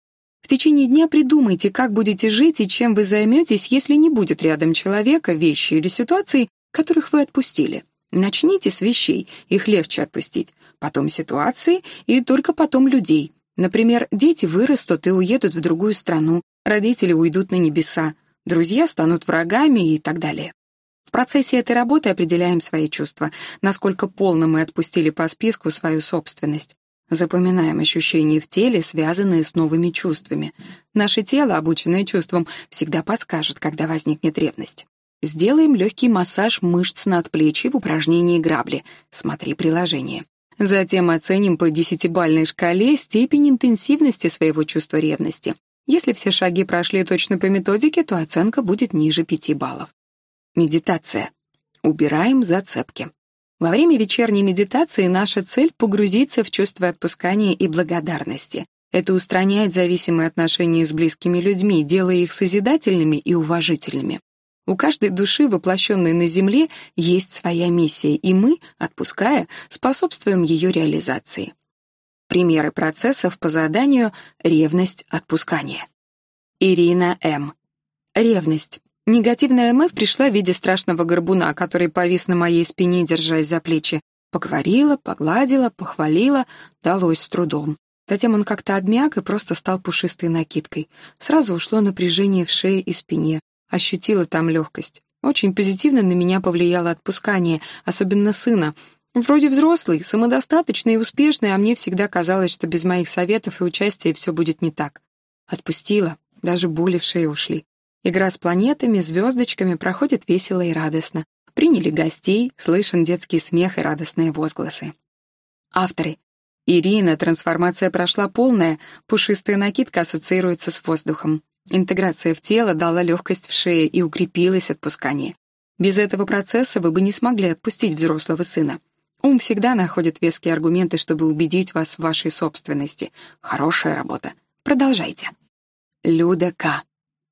A: В течение дня придумайте, как будете жить и чем вы займетесь, если не будет рядом человека, вещи или ситуации, которых вы отпустили. Начните с вещей, их легче отпустить. Потом ситуации и только потом людей. Например, дети вырастут и уедут в другую страну, родители уйдут на небеса, друзья станут врагами и так далее. В процессе этой работы определяем свои чувства, насколько полно мы отпустили по списку свою собственность. Запоминаем ощущения в теле, связанные с новыми чувствами. Наше тело, обученное чувством, всегда подскажет, когда возникнет ревность. Сделаем легкий массаж мышц надплечья в упражнении грабли. Смотри приложение. Затем оценим по десятибальной шкале степень интенсивности своего чувства ревности. Если все шаги прошли точно по методике, то оценка будет ниже 5 баллов. Медитация. Убираем зацепки. Во время вечерней медитации наша цель — погрузиться в чувство отпускания и благодарности. Это устраняет зависимые отношения с близкими людьми, делая их созидательными и уважительными. У каждой души, воплощенной на Земле, есть своя миссия, и мы, отпуская, способствуем ее реализации. Примеры процессов по заданию «Ревность отпускания». Ирина М. Ревность. Негативная МФ пришла в виде страшного горбуна, который повис на моей спине, держась за плечи. Поговорила, погладила, похвалила, далось с трудом. Затем он как-то обмяк и просто стал пушистой накидкой. Сразу ушло напряжение в шее и спине. Ощутила там легкость. Очень позитивно на меня повлияло отпускание, особенно сына. Вроде взрослый, самодостаточный и успешный, а мне всегда казалось, что без моих советов и участия все будет не так. Отпустила, даже боли в шее ушли. Игра с планетами, звездочками проходит весело и радостно. Приняли гостей, слышен детский смех и радостные возгласы. Авторы. Ирина, трансформация прошла полная, пушистая накидка ассоциируется с воздухом. Интеграция в тело дала легкость в шее и укрепилось отпускание. Без этого процесса вы бы не смогли отпустить взрослого сына. Ум всегда находит веские аргументы, чтобы убедить вас в вашей собственности. Хорошая работа. Продолжайте. Люда К.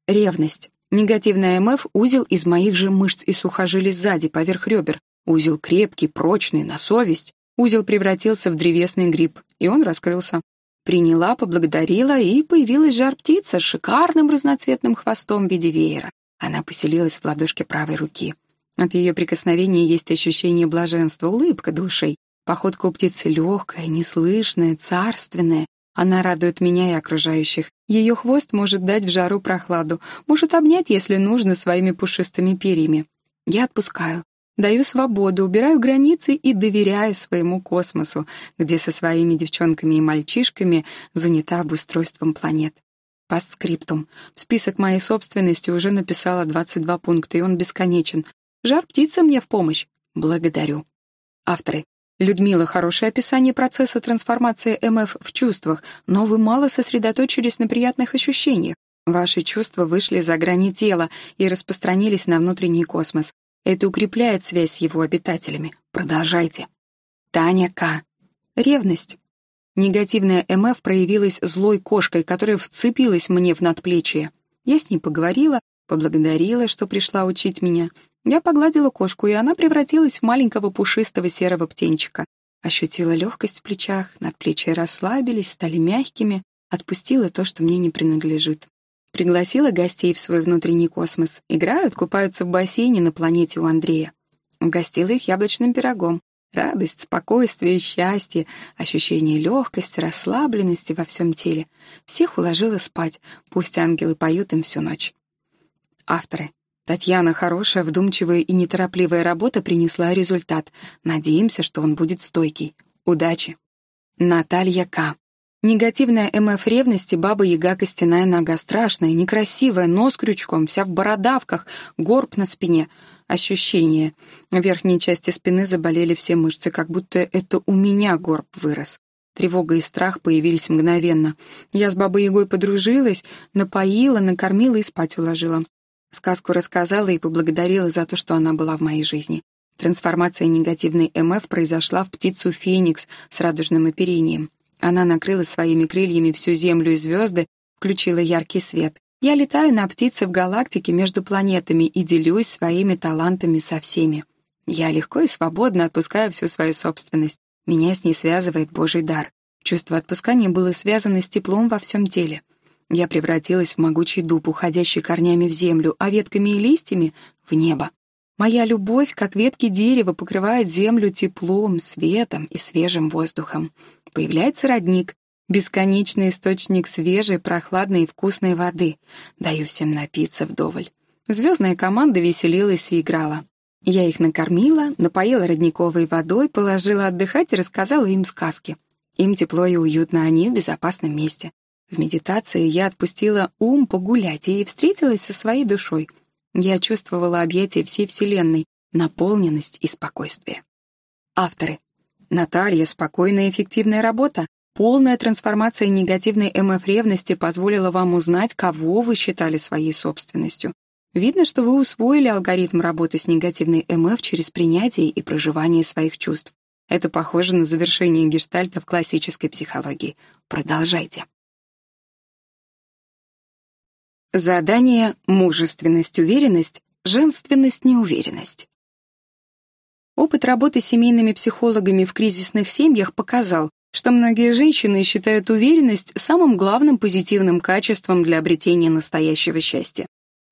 A: Ревность. Негативная МФ — узел из моих же мышц и сухожилий сзади, поверх ребер. Узел крепкий, прочный, на совесть. Узел превратился в древесный гриб, и он раскрылся. Приняла, поблагодарила, и появилась жар-птица с шикарным разноцветным хвостом в виде веера. Она поселилась в ладошке правой руки. От ее прикосновения есть ощущение блаженства, улыбка душей. Походка у птицы легкая, неслышная, царственная, она радует меня и окружающих. Ее хвост может дать в жару прохладу, может обнять, если нужно, своими пушистыми перьями. Я отпускаю, даю свободу, убираю границы и доверяю своему космосу, где со своими девчонками и мальчишками занята обустройством планет. Постскриптум. В список моей собственности уже написала 22 пункта, и он бесконечен. Жар птица мне в помощь. Благодарю. Авторы. Людмила, хорошее описание процесса трансформации МФ в чувствах, но вы мало сосредоточились на приятных ощущениях. Ваши чувства вышли за грани тела и распространились на внутренний космос. Это укрепляет связь с его обитателями. Продолжайте. Таня К. Ревность. Негативная МФ проявилась злой кошкой, которая вцепилась мне в надплечье. Я с ней поговорила, поблагодарила, что пришла учить меня, я погладила кошку, и она превратилась в маленького пушистого серого птенчика. Ощутила легкость в плечах, надплечья расслабились, стали мягкими, отпустила то, что мне не принадлежит. Пригласила гостей в свой внутренний космос. Играют, купаются в бассейне на планете у Андрея. Угостила их яблочным пирогом. Радость, спокойствие, счастье, ощущение легкости, расслабленности во всем теле. Всех уложила спать, пусть ангелы поют им всю ночь. Авторы. Татьяна хорошая, вдумчивая и неторопливая работа принесла результат. Надеемся, что он будет стойкий. Удачи. Наталья К. Негативная МФ ревности, баба-яга костяная нога, страшная, некрасивая, нос крючком, вся в бородавках, горб на спине. Ощущение. В верхней части спины заболели все мышцы, как будто это у меня горб вырос. Тревога и страх появились мгновенно. Я с бабой-ягой подружилась, напоила, накормила и спать уложила. Сказку рассказала и поблагодарила за то, что она была в моей жизни. Трансформация негативной МФ произошла в птицу Феникс с радужным оперением. Она накрыла своими крыльями всю Землю и звезды, включила яркий свет. Я летаю на птице в галактике между планетами и делюсь своими талантами со всеми. Я легко и свободно отпускаю всю свою собственность. Меня с ней связывает Божий дар. Чувство отпускания было связано с теплом во всем теле. Я превратилась в могучий дуб, уходящий корнями в землю, а ветками и листьями — в небо. Моя любовь, как ветки дерева, покрывает землю теплом, светом и свежим воздухом. Появляется родник, бесконечный источник свежей, прохладной и вкусной воды. Даю всем напиться вдоволь. Звездная команда веселилась и играла. Я их накормила, напоила родниковой водой, положила отдыхать и рассказала им сказки. Им тепло и уютно, они в безопасном месте. В медитации я отпустила ум погулять и встретилась со своей душой. Я чувствовала объятия всей Вселенной, наполненность и спокойствие. Авторы. Наталья, спокойная и эффективная работа. Полная трансформация негативной МФ-ревности позволила вам узнать, кого вы считали своей собственностью. Видно, что вы усвоили алгоритм работы с негативной МФ через принятие и проживание своих чувств. Это похоже на завершение гештальта в классической психологии. Продолжайте. Задание «Мужественность, уверенность», «Женственность, неуверенность». Опыт работы семейными психологами в кризисных семьях показал, что многие женщины считают уверенность самым главным позитивным качеством для обретения настоящего счастья.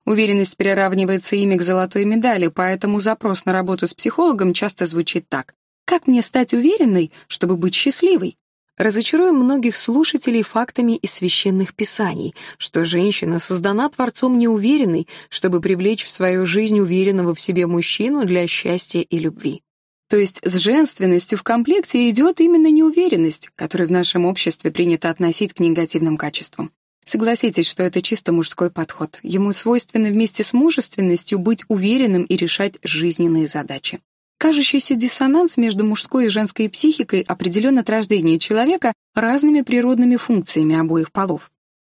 A: Уверенность приравнивается ими к золотой медали, поэтому запрос на работу с психологом часто звучит так. «Как мне стать уверенной, чтобы быть счастливой?» Разочаруем многих слушателей фактами из священных писаний, что женщина создана Творцом неуверенной, чтобы привлечь в свою жизнь уверенного в себе мужчину для счастья и любви. То есть с женственностью в комплекте идет именно неуверенность, которую в нашем обществе принято относить к негативным качествам. Согласитесь, что это чисто мужской подход. Ему свойственно вместе с мужественностью быть уверенным и решать жизненные задачи. Кажущийся диссонанс между мужской и женской психикой определен от рождения человека разными природными функциями обоих полов.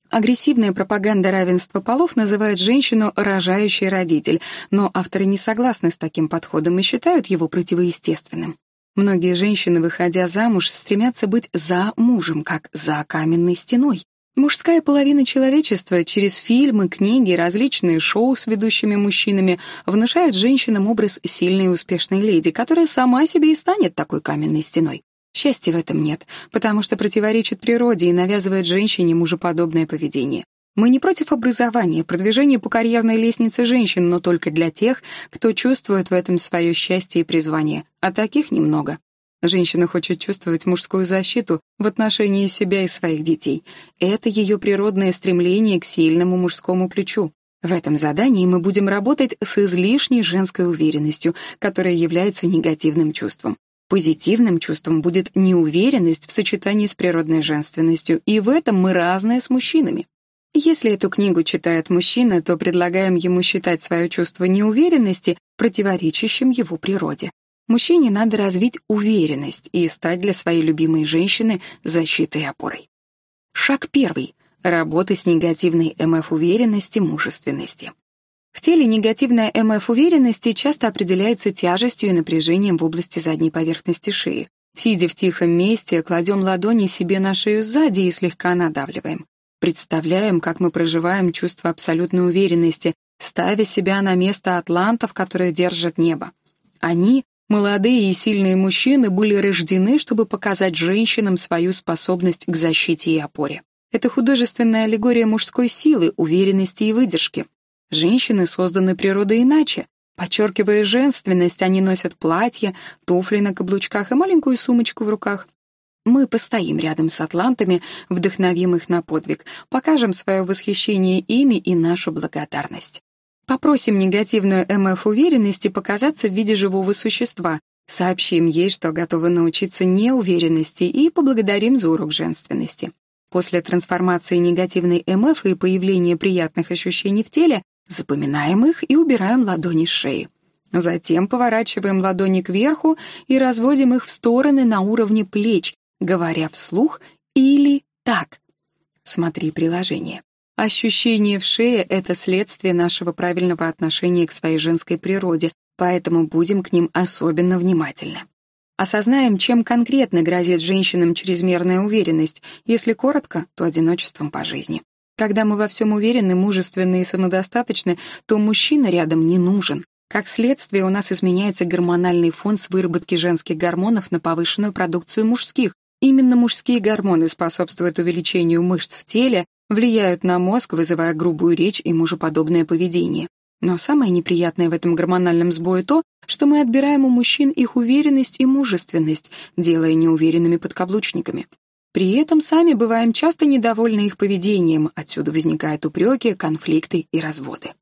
A: Агрессивная пропаганда равенства полов называет женщину «рожающий родитель», но авторы не согласны с таким подходом и считают его противоестественным. Многие женщины, выходя замуж, стремятся быть за мужем, как за каменной стеной. Мужская половина человечества через фильмы, книги, различные шоу с ведущими мужчинами внушает женщинам образ сильной и успешной леди, которая сама себе и станет такой каменной стеной. Счастья в этом нет, потому что противоречит природе и навязывает женщине мужеподобное поведение. Мы не против образования, продвижения по карьерной лестнице женщин, но только для тех, кто чувствует в этом свое счастье и призвание, а таких немного. Женщина хочет чувствовать мужскую защиту в отношении себя и своих детей. Это ее природное стремление к сильному мужскому плечу. В этом задании мы будем работать с излишней женской уверенностью, которая является негативным чувством. Позитивным чувством будет неуверенность в сочетании с природной женственностью, и в этом мы разные с мужчинами. Если эту книгу читает мужчина, то предлагаем ему считать свое чувство неуверенности противоречащим его природе. Мужчине надо развить уверенность и стать для своей любимой женщины защитой и опорой. Шаг первый. Работа с негативной МФ-уверенности, мужественности. В теле негативная МФ-уверенности часто определяется тяжестью и напряжением в области задней поверхности шеи. Сидя в тихом месте, кладем ладони себе на шею сзади и слегка надавливаем. Представляем, как мы проживаем чувство абсолютной уверенности, ставя себя на место атлантов, которые держат небо. Они Молодые и сильные мужчины были рождены, чтобы показать женщинам свою способность к защите и опоре. Это художественная аллегория мужской силы, уверенности и выдержки. Женщины созданы природой иначе. Подчеркивая женственность, они носят платья, туфли на каблучках и маленькую сумочку в руках. Мы постоим рядом с атлантами, вдохновим их на подвиг, покажем свое восхищение ими и нашу благодарность. Попросим негативную МФ уверенности показаться в виде живого существа, сообщим ей, что готовы научиться неуверенности и поблагодарим за урок женственности. После трансформации негативной МФ и появления приятных ощущений в теле Запоминаем их и убираем ладони с шеи. Затем поворачиваем ладони кверху и разводим их в стороны на уровне плеч, говоря вслух или так. Смотри приложение. Ощущение в шее — это следствие нашего правильного отношения к своей женской природе, поэтому будем к ним особенно внимательны. Осознаем, чем конкретно грозит женщинам чрезмерная уверенность. Если коротко, то одиночеством по жизни. Когда мы во всем уверены, мужественны и самодостаточны, то мужчина рядом не нужен. Как следствие, у нас изменяется гормональный фон с выработки женских гормонов на повышенную продукцию мужских. Именно мужские гормоны способствуют увеличению мышц в теле, влияют на мозг, вызывая грубую речь и мужеподобное поведение. Но самое неприятное в этом гормональном сбое то, что мы отбираем у мужчин их уверенность и мужественность, делая неуверенными подкаблучниками. При этом сами бываем часто недовольны их поведением, отсюда возникают упреки, конфликты и разводы.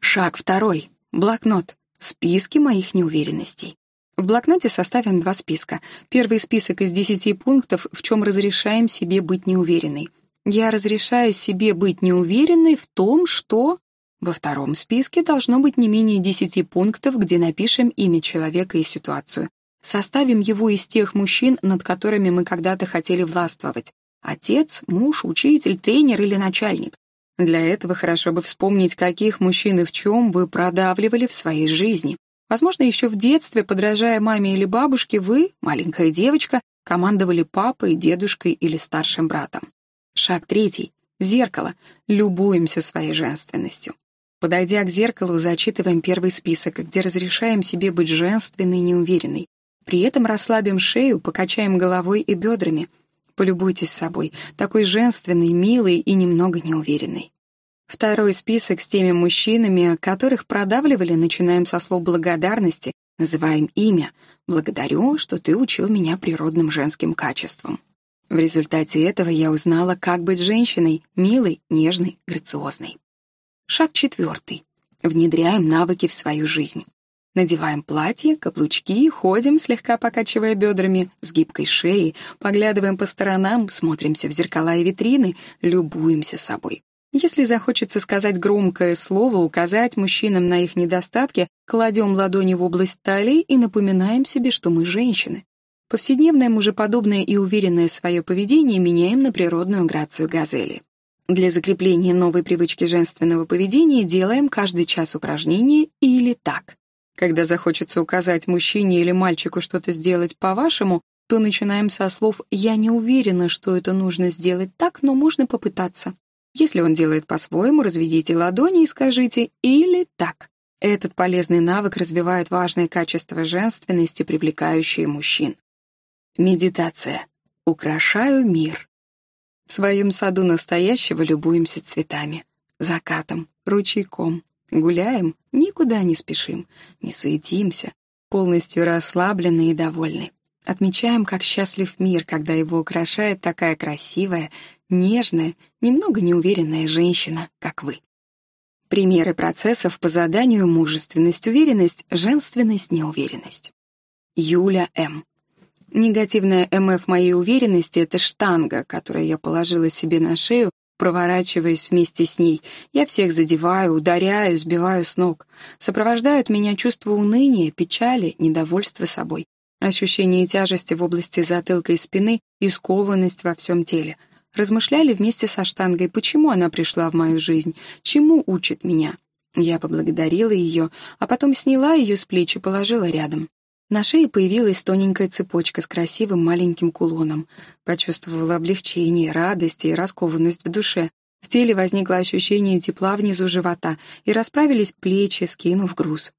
A: Шаг второй. Блокнот. Списки моих неуверенностей. В блокноте составим два списка. Первый список из десяти пунктов, в чем разрешаем себе быть неуверенной. Я разрешаю себе быть неуверенной в том, что... Во втором списке должно быть не менее десяти пунктов, где напишем имя человека и ситуацию. Составим его из тех мужчин, над которыми мы когда-то хотели властвовать. Отец, муж, учитель, тренер или начальник. Для этого хорошо бы вспомнить, каких мужчин и в чем вы продавливали в своей жизни. Возможно, еще в детстве, подражая маме или бабушке, вы, маленькая девочка, командовали папой, дедушкой или старшим братом. Шаг третий. Зеркало. Любуемся своей женственностью. Подойдя к зеркалу, зачитываем первый список, где разрешаем себе быть женственной и неуверенной. При этом расслабим шею, покачаем головой и бедрами. Полюбуйтесь собой, такой женственный, милый и немного неуверенный. Второй список с теми мужчинами, которых продавливали, начинаем со слов благодарности, называем имя. «Благодарю, что ты учил меня природным женским качествам». В результате этого я узнала, как быть женщиной, милой, нежной, грациозной. Шаг четвертый. Внедряем навыки в свою жизнь. Надеваем платье, каблучки, ходим, слегка покачивая бедрами, с гибкой шеей, поглядываем по сторонам, смотримся в зеркала и витрины, любуемся собой. Если захочется сказать громкое слово, указать мужчинам на их недостатки, кладем ладони в область талии и напоминаем себе, что мы женщины. Повседневное мужеподобное и уверенное свое поведение меняем на природную грацию газели. Для закрепления новой привычки женственного поведения делаем каждый час упражнения или так. Когда захочется указать мужчине или мальчику что-то сделать по-вашему, то начинаем со слов «я не уверена, что это нужно сделать так, но можно попытаться». Если он делает по-своему, разведите ладони и скажите «или так». Этот полезный навык развивает важные качества женственности, привлекающие мужчин. Медитация. Украшаю мир. В своем саду настоящего любуемся цветами, закатом, ручейком, Гуляем, никуда не спешим, не суетимся, полностью расслаблены и довольны. Отмечаем, как счастлив мир, когда его украшает такая красивая, нежная, немного неуверенная женщина, как вы. Примеры процессов по заданию мужественность, уверенность, женственность, неуверенность. Юля М. Негативная МФ моей уверенности — это штанга, которую я положила себе на шею проворачиваясь вместе с ней. Я всех задеваю, ударяю, сбиваю с ног. Сопровождают меня чувство уныния, печали, недовольства собой. Ощущение тяжести в области затылка и спины и скованность во всем теле. Размышляли вместе со штангой, почему она пришла в мою жизнь, чему учит меня. Я поблагодарила ее, а потом сняла ее с плеч и положила рядом. На шее появилась тоненькая цепочка с красивым маленьким кулоном. Почувствовала облегчение, радость и раскованность в душе. В теле возникло ощущение тепла внизу живота, и расправились плечи, скинув груз.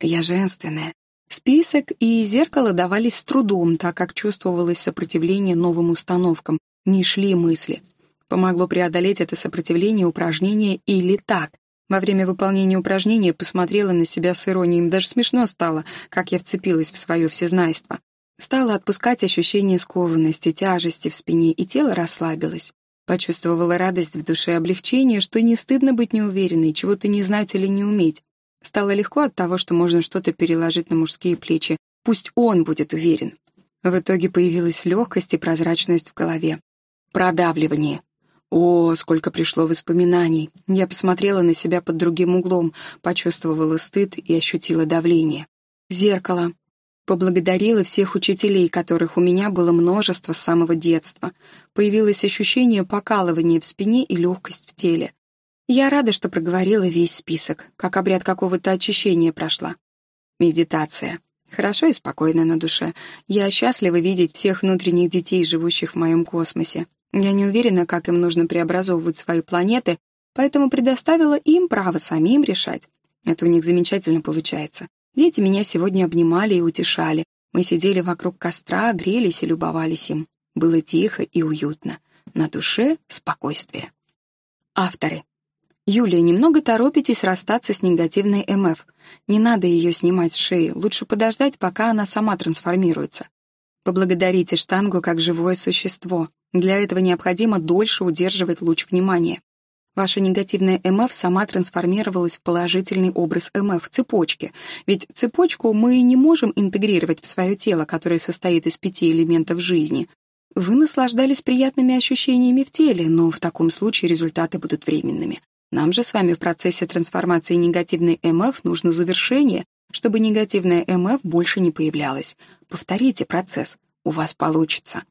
A: Я женственная. Список и зеркало давались с трудом, так как чувствовалось сопротивление новым установкам, не шли мысли. Помогло преодолеть это сопротивление упражнение или так. Во время выполнения упражнения посмотрела на себя с иронией, даже смешно стало, как я вцепилась в свое всезнайство. Стала отпускать ощущение скованности, тяжести в спине, и тело расслабилось. Почувствовала радость в душе, облегчение, что не стыдно быть неуверенной, чего-то не знать или не уметь. Стало легко от того, что можно что-то переложить на мужские плечи. Пусть он будет уверен. В итоге появилась легкость и прозрачность в голове. Продавливание. О, сколько пришло воспоминаний. Я посмотрела на себя под другим углом, почувствовала стыд и ощутила давление. Зеркало. Поблагодарила всех учителей, которых у меня было множество с самого детства. Появилось ощущение покалывания в спине и легкость в теле. Я рада, что проговорила весь список, как обряд какого-то очищения прошла. Медитация. Хорошо и спокойно на душе. Я счастлива видеть всех внутренних детей, живущих в моем космосе. Я не уверена, как им нужно преобразовывать свои планеты, поэтому предоставила им право самим решать. Это у них замечательно получается. Дети меня сегодня обнимали и утешали. Мы сидели вокруг костра, грелись и любовались им. Было тихо и уютно. На душе спокойствие. Авторы. Юлия, немного торопитесь расстаться с негативной МФ. Не надо ее снимать с шеи, лучше подождать, пока она сама трансформируется. Поблагодарите штангу как живое существо. Для этого необходимо дольше удерживать луч внимания. Ваша негативная МФ сама трансформировалась в положительный образ МФ, цепочки. Ведь цепочку мы не можем интегрировать в свое тело, которое состоит из пяти элементов жизни. Вы наслаждались приятными ощущениями в теле, но в таком случае результаты будут временными. Нам же с вами в процессе трансформации негативной МФ нужно завершение, чтобы негативная МФ больше не появлялась. Повторите процесс, у вас получится.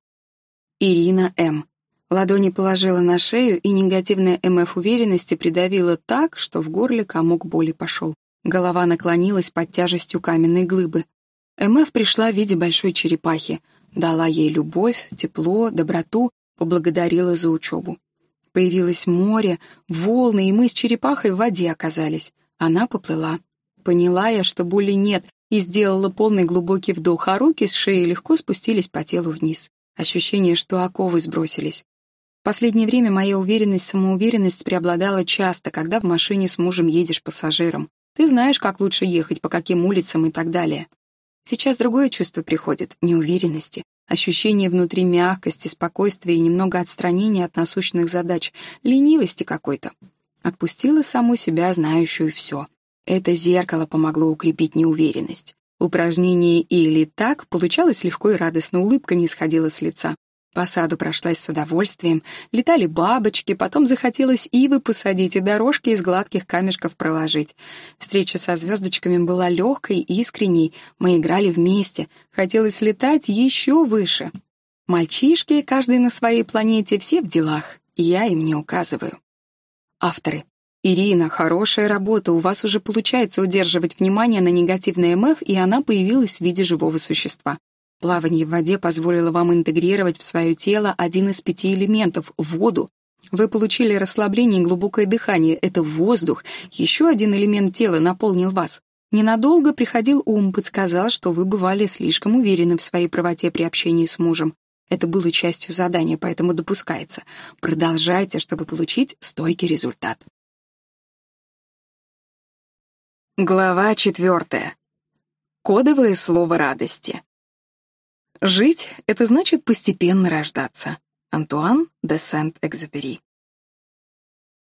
A: Ирина М. Ладони положила на шею, и негативная МФ уверенности придавила так, что в горле комок боли пошел. Голова наклонилась под тяжестью каменной глыбы. МФ пришла в виде большой черепахи, дала ей любовь, тепло, доброту, поблагодарила за учебу. Появилось море, волны, и мы с черепахой в воде оказались. Она поплыла. Поняла я, что боли нет, и сделала полный глубокий вдох, а руки с шеи легко спустились по телу вниз. Ощущение, что оковы сбросились. В последнее время моя уверенность, самоуверенность преобладала часто, когда в машине с мужем едешь пассажиром. Ты знаешь, как лучше ехать, по каким улицам и так далее. Сейчас другое чувство приходит — неуверенности. Ощущение внутри мягкости, спокойствия и немного отстранения от насущных задач, ленивости какой-то. Отпустила саму себя, знающую все. Это зеркало помогло укрепить неуверенность. Упражнение «или так» получалось легко и радостно, улыбка не сходила с лица. По саду прошлась с удовольствием, летали бабочки, потом захотелось ивы посадить и дорожки из гладких камешков проложить. Встреча со звездочками была легкой, искренней, мы играли вместе, хотелось летать еще выше. Мальчишки, каждый на своей планете, все в делах, я им не указываю. Авторы. «Ирина, хорошая работа, у вас уже получается удерживать внимание на негативной МФ, и она появилась в виде живого существа. Плавание в воде позволило вам интегрировать в свое тело один из пяти элементов — воду. Вы получили расслабление и глубокое дыхание. Это воздух. Еще один элемент тела наполнил вас. Ненадолго приходил ум, подсказал, что вы бывали слишком уверены в своей правоте при общении с мужем. Это было частью задания, поэтому допускается. Продолжайте, чтобы получить стойкий результат. Глава четвертая. Кодовое слово радости. Жить — это значит постепенно рождаться. Антуан де Сент-Экзюпери.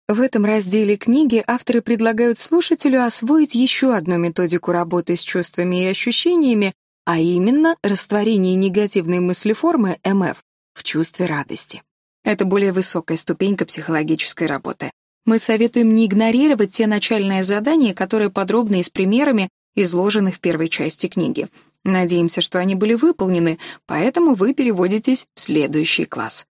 A: В этом разделе книги авторы предлагают слушателю освоить еще одну методику работы с чувствами и ощущениями, а именно растворение негативной мыслеформы МФ в чувстве радости. Это более высокая ступенька психологической работы. Мы советуем не игнорировать те начальные задания, которые подробно и с примерами изложены в первой части книги. Надеемся, что они были выполнены, поэтому вы переводитесь в следующий класс.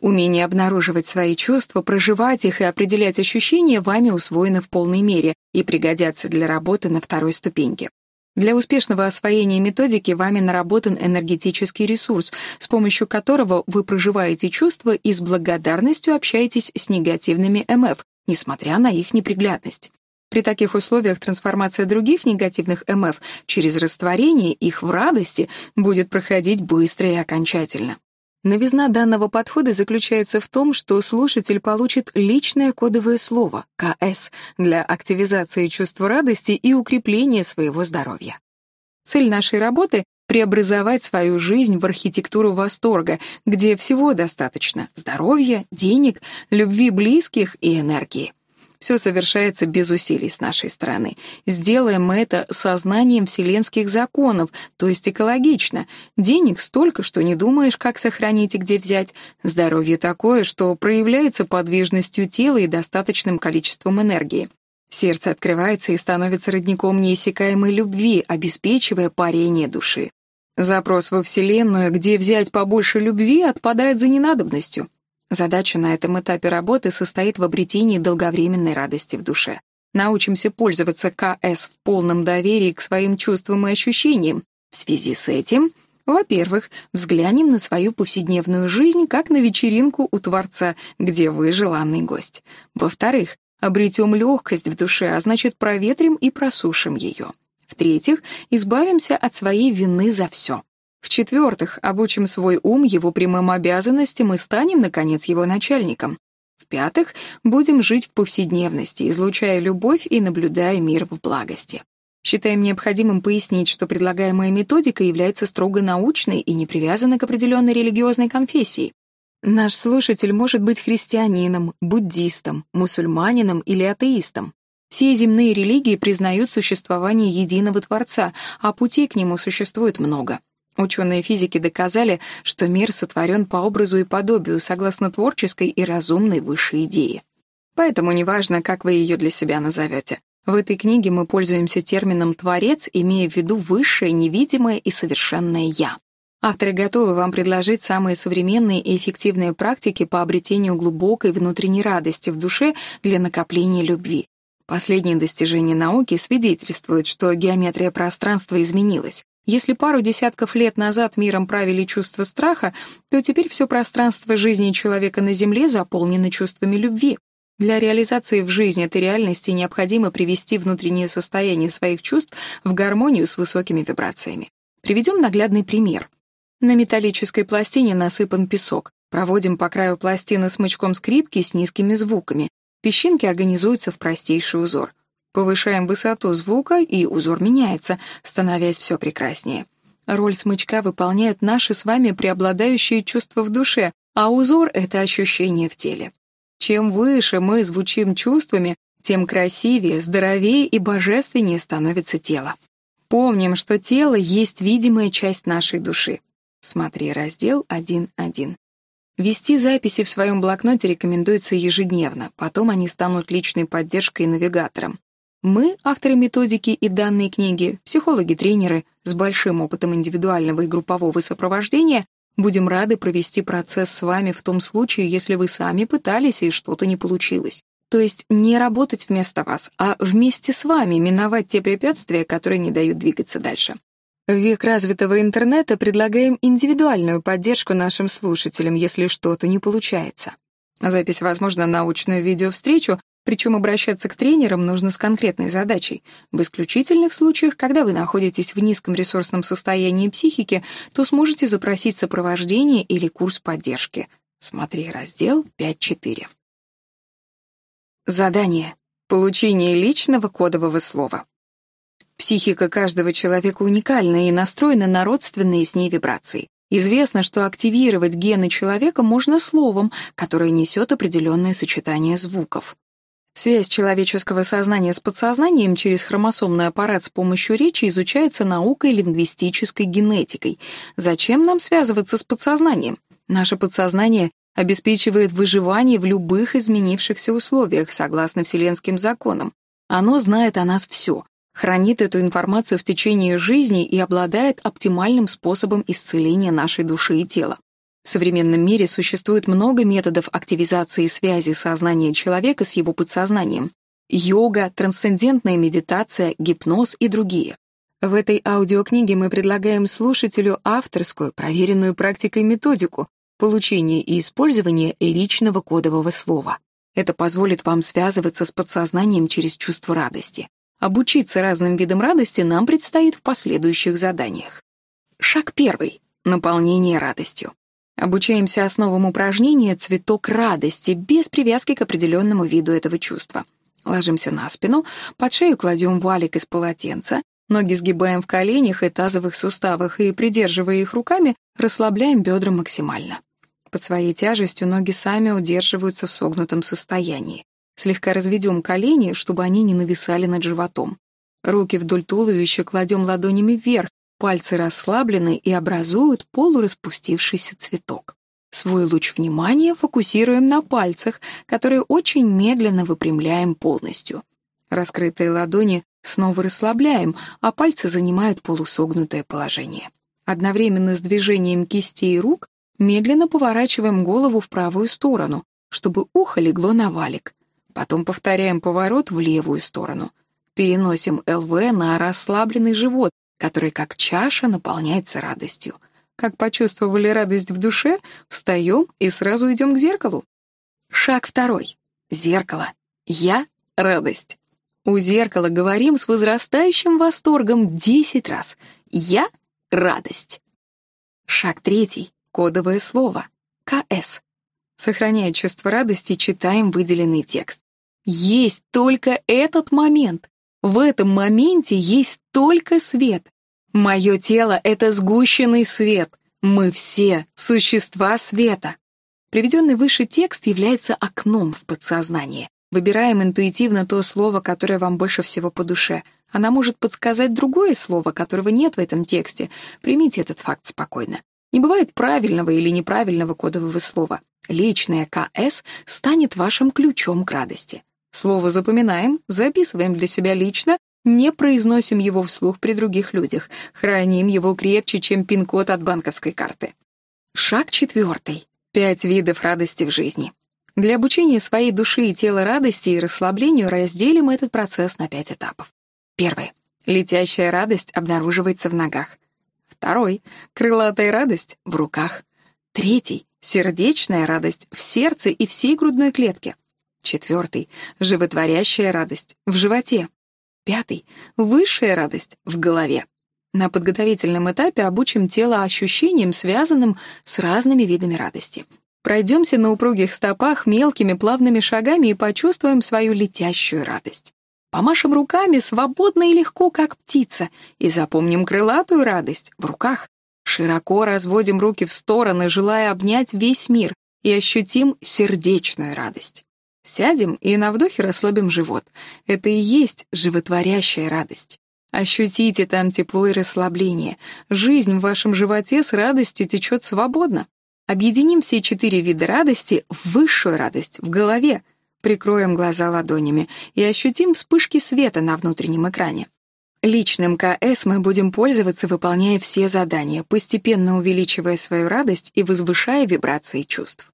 A: Умение обнаруживать свои чувства, проживать их и определять ощущения вами усвоено в полной мере и пригодятся для работы на второй ступеньке. Для успешного освоения методики вами наработан энергетический ресурс, с помощью которого вы проживаете чувства и с благодарностью общаетесь с негативными МФ, несмотря на их неприглядность. При таких условиях трансформация других негативных МФ через растворение их в радости будет проходить быстро и окончательно. Новизна данного подхода заключается в том, что слушатель получит личное кодовое слово КС для активизации чувства радости и укрепления своего здоровья. Цель нашей работы — преобразовать свою жизнь в архитектуру восторга, где всего достаточно — здоровья, денег, любви близких и энергии. Все совершается без усилий с нашей стороны. Сделаем мы это сознанием вселенских законов, то есть экологично. Денег столько, что не думаешь, как сохранить и где взять. Здоровье такое, что проявляется подвижностью тела и достаточным количеством энергии. Сердце открывается и становится родником неиссякаемой любви, обеспечивая парение души. Запрос во Вселенную, где взять побольше любви, отпадает за ненадобностью. Задача на этом этапе работы состоит в обретении долговременной радости в душе. Научимся пользоваться КС в полном доверии к своим чувствам и ощущениям. В связи с этим, во-первых, взглянем на свою повседневную жизнь как на вечеринку у Творца, где вы желанный гость. Во-вторых, обретем легкость в душе, а значит, проветрим и просушим ее. В-третьих, избавимся от своей вины за все. В-четвертых, обучим свой ум его прямым обязанностям и станем, наконец, его начальником. В-пятых, будем жить в повседневности, излучая любовь и наблюдая мир в благости. Считаем необходимым пояснить, что предлагаемая методика является строго научной и не привязана к определенной религиозной конфессии. Наш слушатель может быть христианином, буддистом, мусульманином или атеистом. Все земные религии признают существование единого Творца, а путей к нему существует много. Ученые физики доказали, что мир сотворен по образу и подобию, согласно творческой и разумной высшей идее. Поэтому неважно, как вы ее для себя назовете. В этой книге мы пользуемся термином «творец», имея в виду высшее, невидимое и совершенное «я». Авторы готовы вам предложить самые современные и эффективные практики по обретению глубокой внутренней радости в душе для накопления любви. Последние достижения науки свидетельствуют, что геометрия пространства изменилась. Если пару десятков лет назад миром правили чувства страха, то теперь все пространство жизни человека на Земле заполнено чувствами любви. Для реализации в жизни этой реальности необходимо привести внутреннее состояние своих чувств в гармонию с высокими вибрациями. Приведем наглядный пример. На металлической пластине насыпан песок. Проводим по краю пластины смычком скрипки с низкими звуками. Песчинки организуются в простейший узор. Повышаем высоту звука, и узор меняется, становясь все прекраснее. Роль смычка выполняют наши с вами преобладающие чувства в душе, а узор — это ощущение в теле. Чем выше мы звучим чувствами, тем красивее, здоровее и божественнее становится тело. Помним, что тело есть видимая часть нашей души. Смотри раздел 1.1. Вести записи в своем блокноте рекомендуется ежедневно, потом они станут личной поддержкой и навигатором. Мы, авторы методики и данной книги, психологи-тренеры с большим опытом индивидуального и группового сопровождения, будем рады провести процесс с вами в том случае, если вы сами пытались и что-то не получилось. То есть не работать вместо вас, а вместе с вами миновать те препятствия, которые не дают двигаться дальше. В век развитого интернета предлагаем индивидуальную поддержку нашим слушателям, если что-то не получается. Запись возможна на научную видеовстречу, причем обращаться к тренерам нужно с конкретной задачей. В исключительных случаях, когда вы находитесь в низком ресурсном состоянии психики, то сможете запросить сопровождение или курс поддержки. Смотри раздел 5.4. Задание. Получение личного кодового слова. Психика каждого человека уникальна и настроена на родственные с ней вибрации. Известно, что активировать гены человека можно словом, которое несет определенное сочетание звуков. Связь человеческого сознания с подсознанием через хромосомный аппарат с помощью речи изучается наукой лингвистической генетикой. Зачем нам связываться с подсознанием? Наше подсознание обеспечивает выживание в любых изменившихся условиях, согласно вселенским законам. Оно знает о нас все, хранит эту информацию в течение жизни и обладает оптимальным способом исцеления нашей души и тела. В современном мире существует много методов активизации связи сознания человека с его подсознанием. Йога, трансцендентная медитация, гипноз и другие. В этой аудиокниге мы предлагаем слушателю авторскую, проверенную практикой методику получения и использования личного кодового слова. Это позволит вам связываться с подсознанием через чувство радости. Обучиться разным видам радости нам предстоит в последующих заданиях. Шаг первый. Наполнение радостью. Обучаемся основам упражнения «Цветок радости» без привязки к определенному виду этого чувства. Ложимся на спину, под шею кладем валик из полотенца, ноги сгибаем в коленях и тазовых суставах и, придерживая их руками, расслабляем бедра максимально. Под своей тяжестью ноги сами удерживаются в согнутом состоянии. Слегка разведем колени, чтобы они не нависали над животом. Руки вдоль туловища кладем ладонями вверх, пальцы расслаблены и образуют полураспустившийся цветок. Свой луч внимания фокусируем на пальцах, которые очень медленно выпрямляем полностью. Раскрытые ладони снова расслабляем, а пальцы занимают полусогнутое положение. Одновременно с движением кистей и рук медленно поворачиваем голову в правую сторону, чтобы ухо легло на валик. Потом повторяем поворот в левую сторону. Переносим ЛВ на расслабленный живот, который как чаша наполняется радостью. Как почувствовали радость в душе, встаем и сразу идем к зеркалу. Шаг второй. Зеркало. Я — радость. У зеркала говорим с возрастающим восторгом 10 раз. Я — радость. Шаг третий. Кодовое слово. КС. Сохраняя чувство радости, читаем выделенный текст. Есть только этот момент. В этом моменте есть только свет. Мое тело — это сгущенный свет. Мы все — существа света. Приведенный выше текст является окном в подсознание. Выбираем интуитивно то слово, которое вам больше всего по душе. Она может подсказать другое слово, которого нет в этом тексте. Примите этот факт спокойно. Не бывает правильного или неправильного кодового слова. Личное КС станет вашим ключом к радости. Слово запоминаем, записываем для себя лично, не произносим его вслух при других людях, храним его крепче, чем пин-код от банковской карты. Шаг четвертый. Пять видов радости в жизни. Для обучения своей души и тела радости и расслаблению разделим этот процесс на пять этапов. Первый. Летящая радость обнаруживается в ногах. Второй. Крылатая радость в руках. Третий. Сердечная радость в сердце и всей грудной клетке. Четвертый — животворящая радость в животе. Пятый — высшая радость в голове. На подготовительном этапе обучим тело ощущениям, связанным с разными видами радости. Пройдемся на упругих стопах мелкими плавными шагами и почувствуем свою летящую радость. Помашем руками свободно и легко, как птица, и запомним крылатую радость в руках. Широко разводим руки в стороны, желая обнять весь мир, и ощутим сердечную радость. Сядем и на вдохе расслабим живот. Это и есть животворящая радость. Ощутите там тепло и расслабление. Жизнь в вашем животе с радостью течет свободно. Объединим все четыре вида радости в высшую радость в голове. Прикроем глаза ладонями и ощутим вспышки света на внутреннем экране. Личным КС мы будем пользоваться, выполняя все задания, постепенно увеличивая свою радость и возвышая вибрации чувств.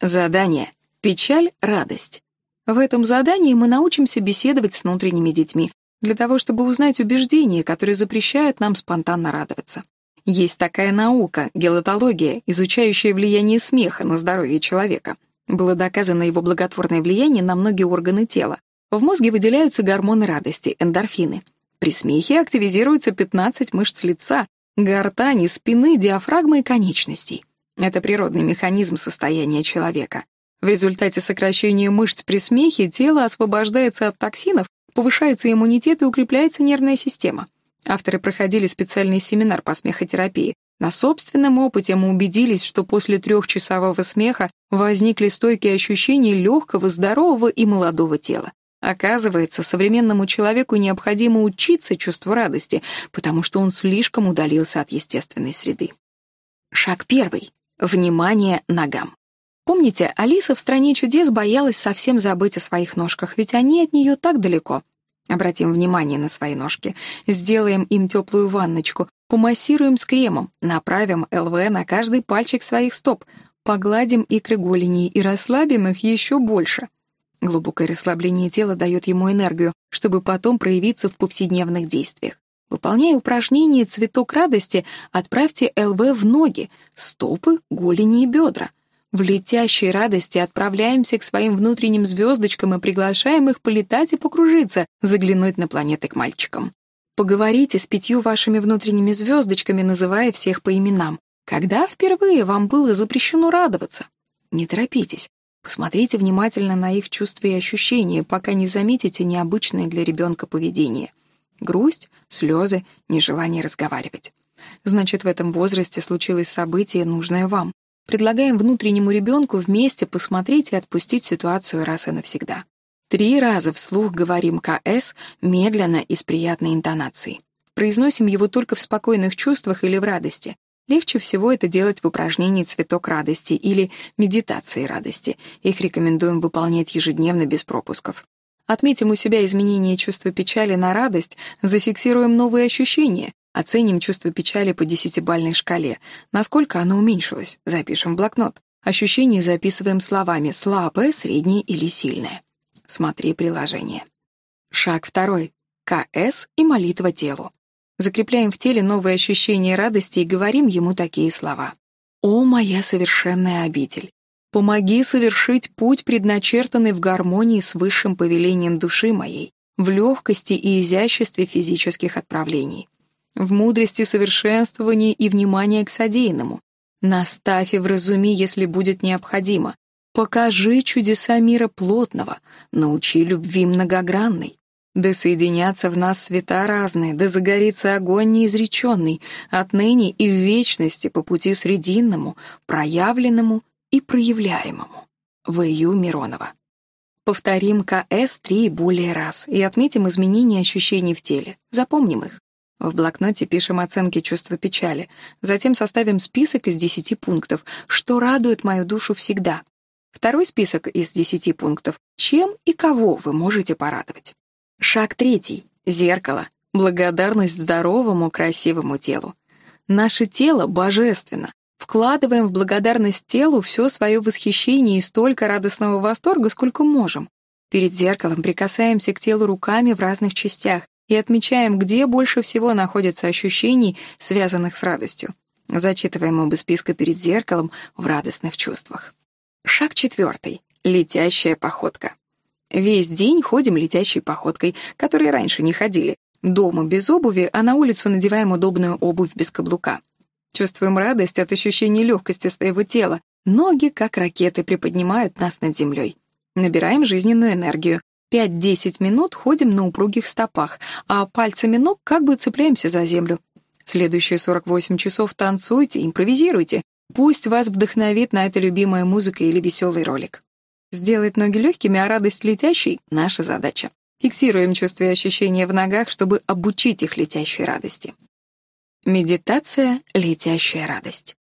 A: Задание. Печаль, радость. В этом задании мы научимся беседовать с внутренними детьми, для того, чтобы узнать убеждения, которые запрещают нам спонтанно радоваться. Есть такая наука, гелотология, изучающая влияние смеха на здоровье человека. Было доказано его благотворное влияние на многие органы тела. В мозге выделяются гормоны радости, эндорфины. При смехе активизируются 15 мышц лица, гортани, спины, диафрагмы и конечностей. Это природный механизм состояния человека. В результате сокращения мышц при смехе тело освобождается от токсинов, повышается иммунитет и укрепляется нервная система. Авторы проходили специальный семинар по смехотерапии. На собственном опыте мы убедились, что после трехчасового смеха возникли стойкие ощущения легкого, здорового и молодого тела. Оказывается, современному человеку необходимо учиться чувству радости, потому что он слишком удалился от естественной среды. Шаг первый. Внимание ногам. Помните, Алиса в «Стране чудес» боялась совсем забыть о своих ножках, ведь они от нее так далеко. Обратим внимание на свои ножки, сделаем им теплую ванночку, помассируем с кремом, направим ЛВ на каждый пальчик своих стоп, погладим икры голени и расслабим их еще больше. Глубокое расслабление тела дает ему энергию, чтобы потом проявиться в повседневных действиях. Выполняя упражнение «Цветок радости», отправьте ЛВ в ноги, стопы, голени и бедра. В летящей радости отправляемся к своим внутренним звездочкам и приглашаем их полетать и покружиться, заглянуть на планеты к мальчикам. Поговорите с пятью вашими внутренними звездочками, называя всех по именам. Когда впервые вам было запрещено радоваться? Не торопитесь. Посмотрите внимательно на их чувства и ощущения, пока не заметите необычное для ребенка поведение. Грусть, слезы, нежелание разговаривать. Значит, в этом возрасте случилось событие, нужное вам. Предлагаем внутреннему ребенку вместе посмотреть и отпустить ситуацию раз и навсегда. Три раза вслух говорим КС медленно и с приятной интонацией. Произносим его только в спокойных чувствах или в радости. Легче всего это делать в упражнении «Цветок радости» или «Медитации радости». Их рекомендуем выполнять ежедневно без пропусков. Отметим у себя изменение чувства печали на радость, зафиксируем новые ощущения, оценим чувство печали по десятибальной шкале. Насколько оно уменьшилось, запишем в блокнот. Ощущения записываем словами «слабое», «среднее» или «сильное». Смотри приложение. Шаг второй. КС и молитва телу. Закрепляем в теле новые ощущения радости и говорим ему такие слова. «О, моя совершенная обитель! Помоги совершить путь, предначертанный в гармонии с высшим повелением души моей, в легкости и изяществе физических отправлений, в мудрости совершенствования и внимания к содеянному. Наставь и вразуми, если будет необходимо. Покажи чудеса мира плотного, научи любви многогранной. Да соединятся в нас света разные, да загорится огонь неизреченный, отныне и в вечности по пути срединному, проявленному и проявляемому. В.Ю. Миронова. Повторим КС три и более раз и отметим изменения ощущений в теле. Запомним их. В блокноте пишем оценки чувства печали. Затем составим список из десяти пунктов, что радует мою душу всегда. Второй список из десяти пунктов — чем и кого вы можете порадовать. Шаг третий — зеркало. Благодарность здоровому, красивому телу. Наше тело божественно. Вкладываем в благодарность телу все свое восхищение и столько радостного восторга, сколько можем. Перед зеркалом прикасаемся к телу руками в разных частях и отмечаем, где больше всего находятся ощущений, связанных с радостью. Зачитываем оба списка перед зеркалом в радостных чувствах. Шаг четвертый. Летящая походка. Весь день ходим летящей походкой, которой раньше не ходили. Дома без обуви, а на улицу надеваем удобную обувь без каблука. Чувствуем радость от ощущения легкости своего тела. Ноги, как ракеты, приподнимают нас над землей. Набираем жизненную энергию. 5-10 минут ходим на упругих стопах, а пальцами ног как бы цепляемся за землю. Следующие 48 часов танцуйте, импровизируйте. Пусть вас вдохновит на это любимая музыка или веселый ролик. Сделать ноги легкими, а радость летящей — наша задача. Фиксируем чувства и ощущения в ногах, чтобы обучить их летящей радости. Медитация «Летящая радость».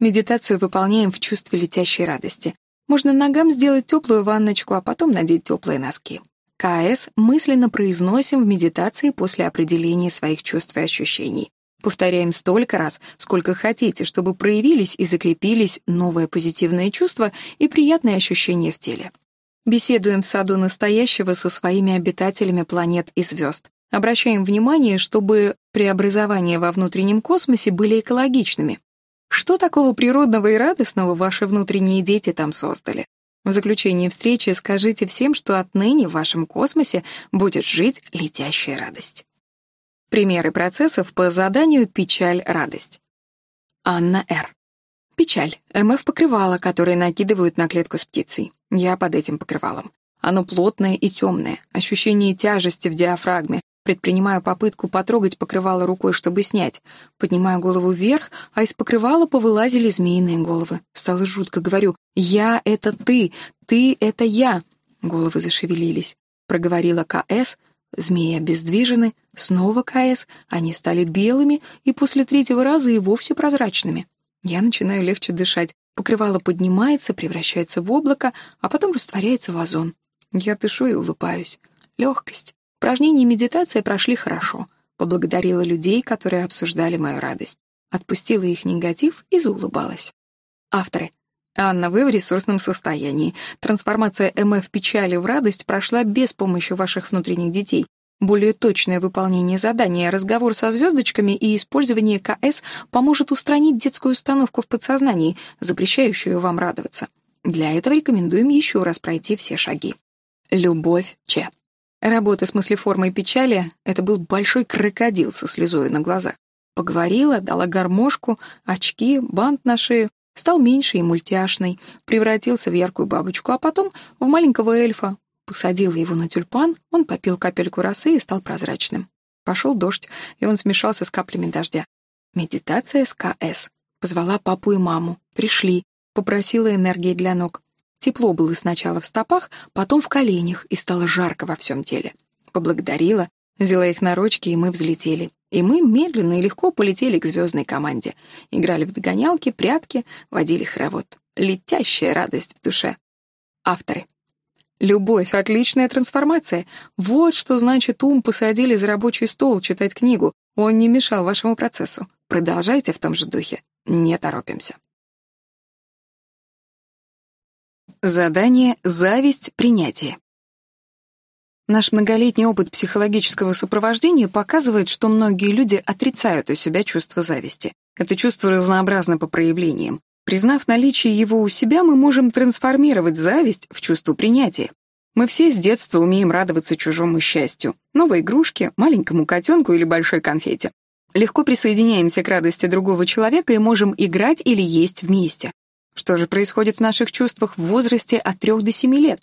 A: Медитацию выполняем в чувстве летящей радости. Можно ногам сделать теплую ванночку, а потом надеть теплые носки. КС мысленно произносим в медитации после определения своих чувств и ощущений. Повторяем столько раз, сколько хотите, чтобы проявились и закрепились новые позитивные чувства и приятные ощущения в теле. Беседуем в саду настоящего со своими обитателями планет и звезд. Обращаем внимание, чтобы преобразования во внутреннем космосе были экологичными. Что такого природного и радостного ваши внутренние дети там создали? В заключении встречи скажите всем, что отныне в вашем космосе будет жить летящая радость. Примеры процессов по заданию «Печаль-радость». Анна Р. Печаль. МФ покрывало, которое накидывают на клетку с птицей. Я под этим покрывалом. Оно плотное и темное. Ощущение тяжести в диафрагме, Предпринимаю попытку потрогать покрывало рукой, чтобы снять. Поднимаю голову вверх, а из покрывала повылазили змеиные головы. Стало жутко, говорю, «Я — это ты, ты — это я». Головы зашевелились. Проговорила КС, змеи обездвижены, снова КС, они стали белыми и после третьего раза и вовсе прозрачными. Я начинаю легче дышать. Покрывало поднимается, превращается в облако, а потом растворяется в озон. Я дышу и улыбаюсь. Легкость. Упражнения и медитация прошли хорошо. Поблагодарила людей, которые обсуждали мою радость. Отпустила их негатив и заулыбалась. Авторы. Анна, вы в ресурсном состоянии. Трансформация МФ печали в радость прошла без помощи ваших внутренних детей. Более точное выполнение задания, разговор со звездочками и использование КС поможет устранить детскую установку в подсознании, запрещающую вам радоваться. Для этого рекомендуем еще раз пройти все шаги. Любовь Че. Работа с мыслеформой печали — это был большой крокодил со слезой на глазах. Поговорила, дала гармошку, очки, бант на шею, стал меньше и мультяшный, превратился в яркую бабочку, а потом в маленького эльфа. Посадила его на тюльпан, он попил капельку росы и стал прозрачным. Пошел дождь, и он смешался с каплями дождя. Медитация с КС. Позвала папу и маму. Пришли. Попросила энергии для ног. Тепло было сначала в стопах, потом в коленях, и стало жарко во всем теле. Поблагодарила, взяла их на ручки, и мы взлетели. И мы медленно и легко полетели к звездной команде. Играли в догонялки, прятки, водили хоровод. Летящая радость в душе. Авторы. Любовь — отличная трансформация. Вот что значит ум посадили за рабочий стол читать книгу. Он не мешал вашему процессу. Продолжайте в том же духе. Не торопимся. Задание «Зависть. Принятие». Наш многолетний опыт психологического сопровождения показывает, что многие люди отрицают у себя чувство зависти. Это чувство разнообразно по проявлениям. Признав наличие его у себя, мы можем трансформировать зависть в чувство принятия. Мы все с детства умеем радоваться чужому счастью. Новой игрушке, маленькому котенку или большой конфете. Легко присоединяемся к радости другого человека и можем играть или есть вместе. Что же происходит в наших чувствах в возрасте от 3 до 7 лет?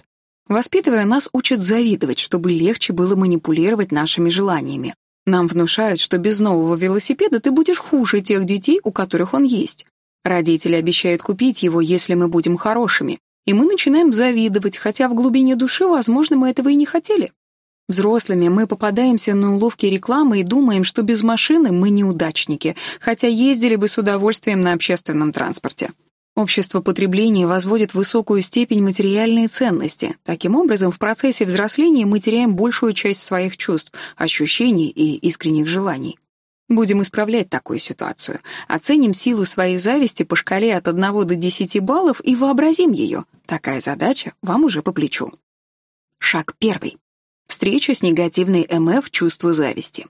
A: Воспитывая нас, учат завидовать, чтобы легче было манипулировать нашими желаниями. Нам внушают, что без нового велосипеда ты будешь хуже тех детей, у которых он есть. Родители обещают купить его, если мы будем хорошими. И мы начинаем завидовать, хотя в глубине души, возможно, мы этого и не хотели. Взрослыми мы попадаемся на уловки рекламы и думаем, что без машины мы неудачники, хотя ездили бы с удовольствием на общественном транспорте. Общество потребления возводит высокую степень материальной ценности. Таким образом, в процессе взросления мы теряем большую часть своих чувств, ощущений и искренних желаний. Будем исправлять такую ситуацию. Оценим силу своей зависти по шкале от 1 до 10 баллов и вообразим ее. Такая задача вам уже по плечу. Шаг первый. Встреча с негативной МФ чувства зависти.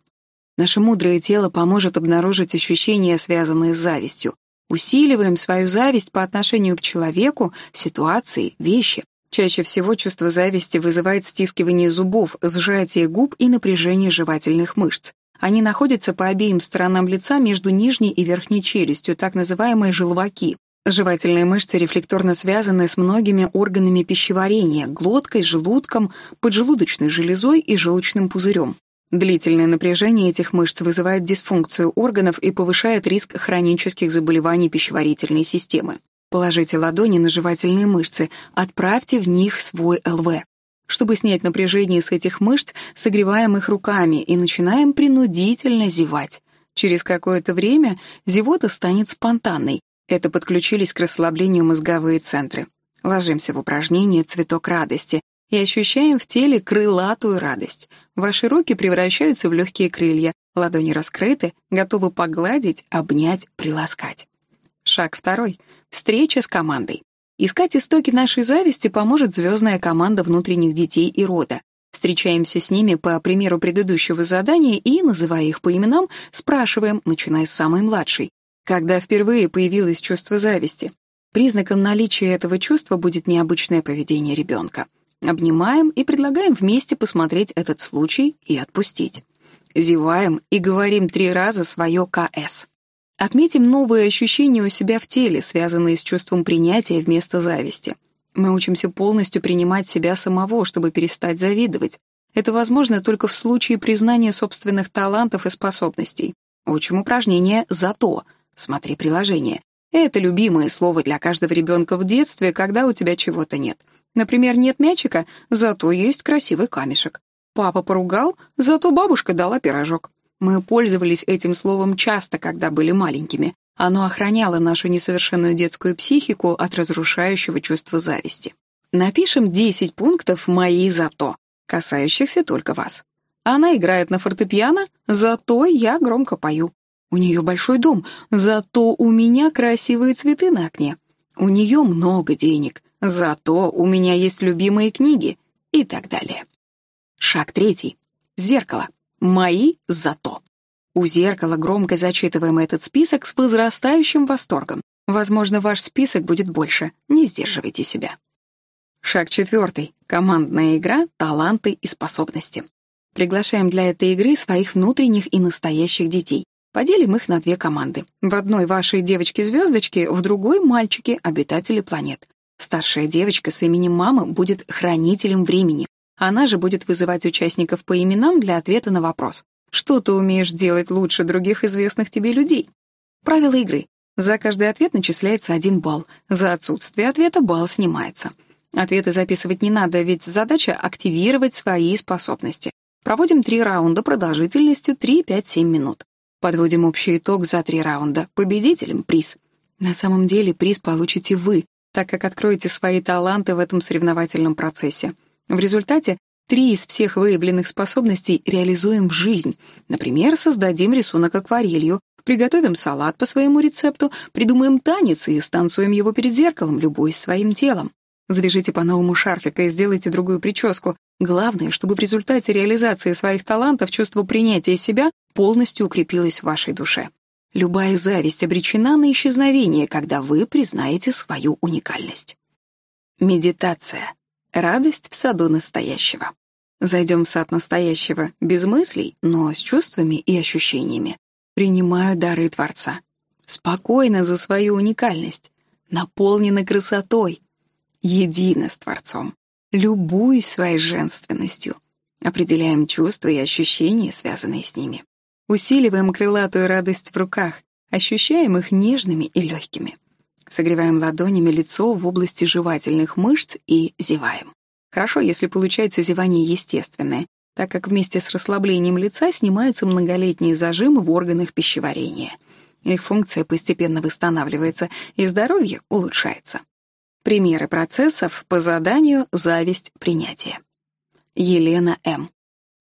A: Наше мудрое тело поможет обнаружить ощущения, связанные с завистью, Усиливаем свою зависть по отношению к человеку, ситуации, вещи. Чаще всего чувство зависти вызывает стискивание зубов, сжатие губ и напряжение жевательных мышц. Они находятся по обеим сторонам лица между нижней и верхней челюстью, так называемые желваки. Жевательные мышцы рефлекторно связаны с многими органами пищеварения, глоткой, желудком, поджелудочной железой и желчным пузырем. Длительное напряжение этих мышц вызывает дисфункцию органов и повышает риск хронических заболеваний пищеварительной системы. Положите ладони на жевательные мышцы, отправьте в них свой ЛВ. Чтобы снять напряжение с этих мышц, согреваем их руками и начинаем принудительно зевать. Через какое-то время зевота станет спонтанной. Это подключились к расслаблению мозговые центры. Ложимся в упражнение «Цветок радости», и ощущаем в теле крылатую радость. Ваши руки превращаются в легкие крылья, ладони раскрыты, готовы погладить, обнять, приласкать. Шаг второй. Встреча с командой. Искать истоки нашей зависти поможет звездная команда внутренних детей и рода. Встречаемся с ними по примеру предыдущего задания и, называя их по именам, спрашиваем, начиная с самой младшей. Когда впервые появилось чувство зависти? Признаком наличия этого чувства будет необычное поведение ребенка. Обнимаем и предлагаем вместе посмотреть этот случай и отпустить. Зеваем и говорим три раза свое КС. Отметим новые ощущения у себя в теле, связанные с чувством принятия вместо зависти. Мы учимся полностью принимать себя самого, чтобы перестать завидовать. Это возможно только в случае признания собственных талантов и способностей. Учим упражнение «зато». Смотри приложение. Это любимое слово для каждого ребенка в детстве, когда у тебя чего-то нет — Например, нет мячика, зато есть красивый камешек. Папа поругал, зато бабушка дала пирожок. Мы пользовались этим словом часто, когда были маленькими. Оно охраняло нашу несовершенную детскую психику от разрушающего чувства зависти. Напишем 10 пунктов «Мои зато», касающихся только вас. Она играет на фортепиано, зато я громко пою. У нее большой дом, зато у меня красивые цветы на окне. У нее много денег, Зато у меня есть любимые книги и так далее. Шаг третий. Зеркало. Мои зато. У зеркала громко зачитываем этот список с возрастающим восторгом. Возможно, ваш список будет больше. Не сдерживайте себя. Шаг четвертый. Командная игра «Таланты и способности». Приглашаем для этой игры своих внутренних и настоящих детей. Поделим их на две команды. В одной вашей девочки-звездочки, в другой — мальчики, обитатели планет. Старшая девочка с именем мамы будет хранителем времени. Она же будет вызывать участников по именам для ответа на вопрос. Что ты умеешь делать лучше других известных тебе людей? Правила игры. За каждый ответ начисляется один балл. За отсутствие ответа балл снимается. Ответы записывать не надо, ведь задача — активировать свои способности. Проводим три раунда продолжительностью 3-5-7 минут. Подводим общий итог за три раунда. Победителем приз. На самом деле приз получите вы, так как откроете свои таланты в этом соревновательном процессе. В результате три из всех выявленных способностей реализуем в жизнь. Например, создадим рисунок акварелью, приготовим салат по своему рецепту, придумаем танец и станцуем его перед зеркалом, любуясь своим телом. Завяжите по-новому шарфика и сделайте другую прическу. Главное, чтобы в результате реализации своих талантов чувство принятия себя полностью укрепилось в вашей душе. Любая зависть обречена на исчезновение, когда вы признаете свою уникальность. Медитация. Радость в саду настоящего. Зайдем в сад настоящего без мыслей, но с чувствами и ощущениями. Принимаю дары Творца. Спокойно за свою уникальность. Наполнены красотой. Едино с Творцом. Любуюсь своей женственностью. Определяем чувства и ощущения, связанные с ними. Усиливаем крылатую радость в руках, ощущаем их нежными и легкими. Согреваем ладонями лицо в области жевательных мышц и зеваем. Хорошо, если получается зевание естественное, так как вместе с расслаблением лица снимаются многолетние зажимы в органах пищеварения. Их функция постепенно восстанавливается, и здоровье улучшается. Примеры процессов по заданию «Зависть принятия». Елена М.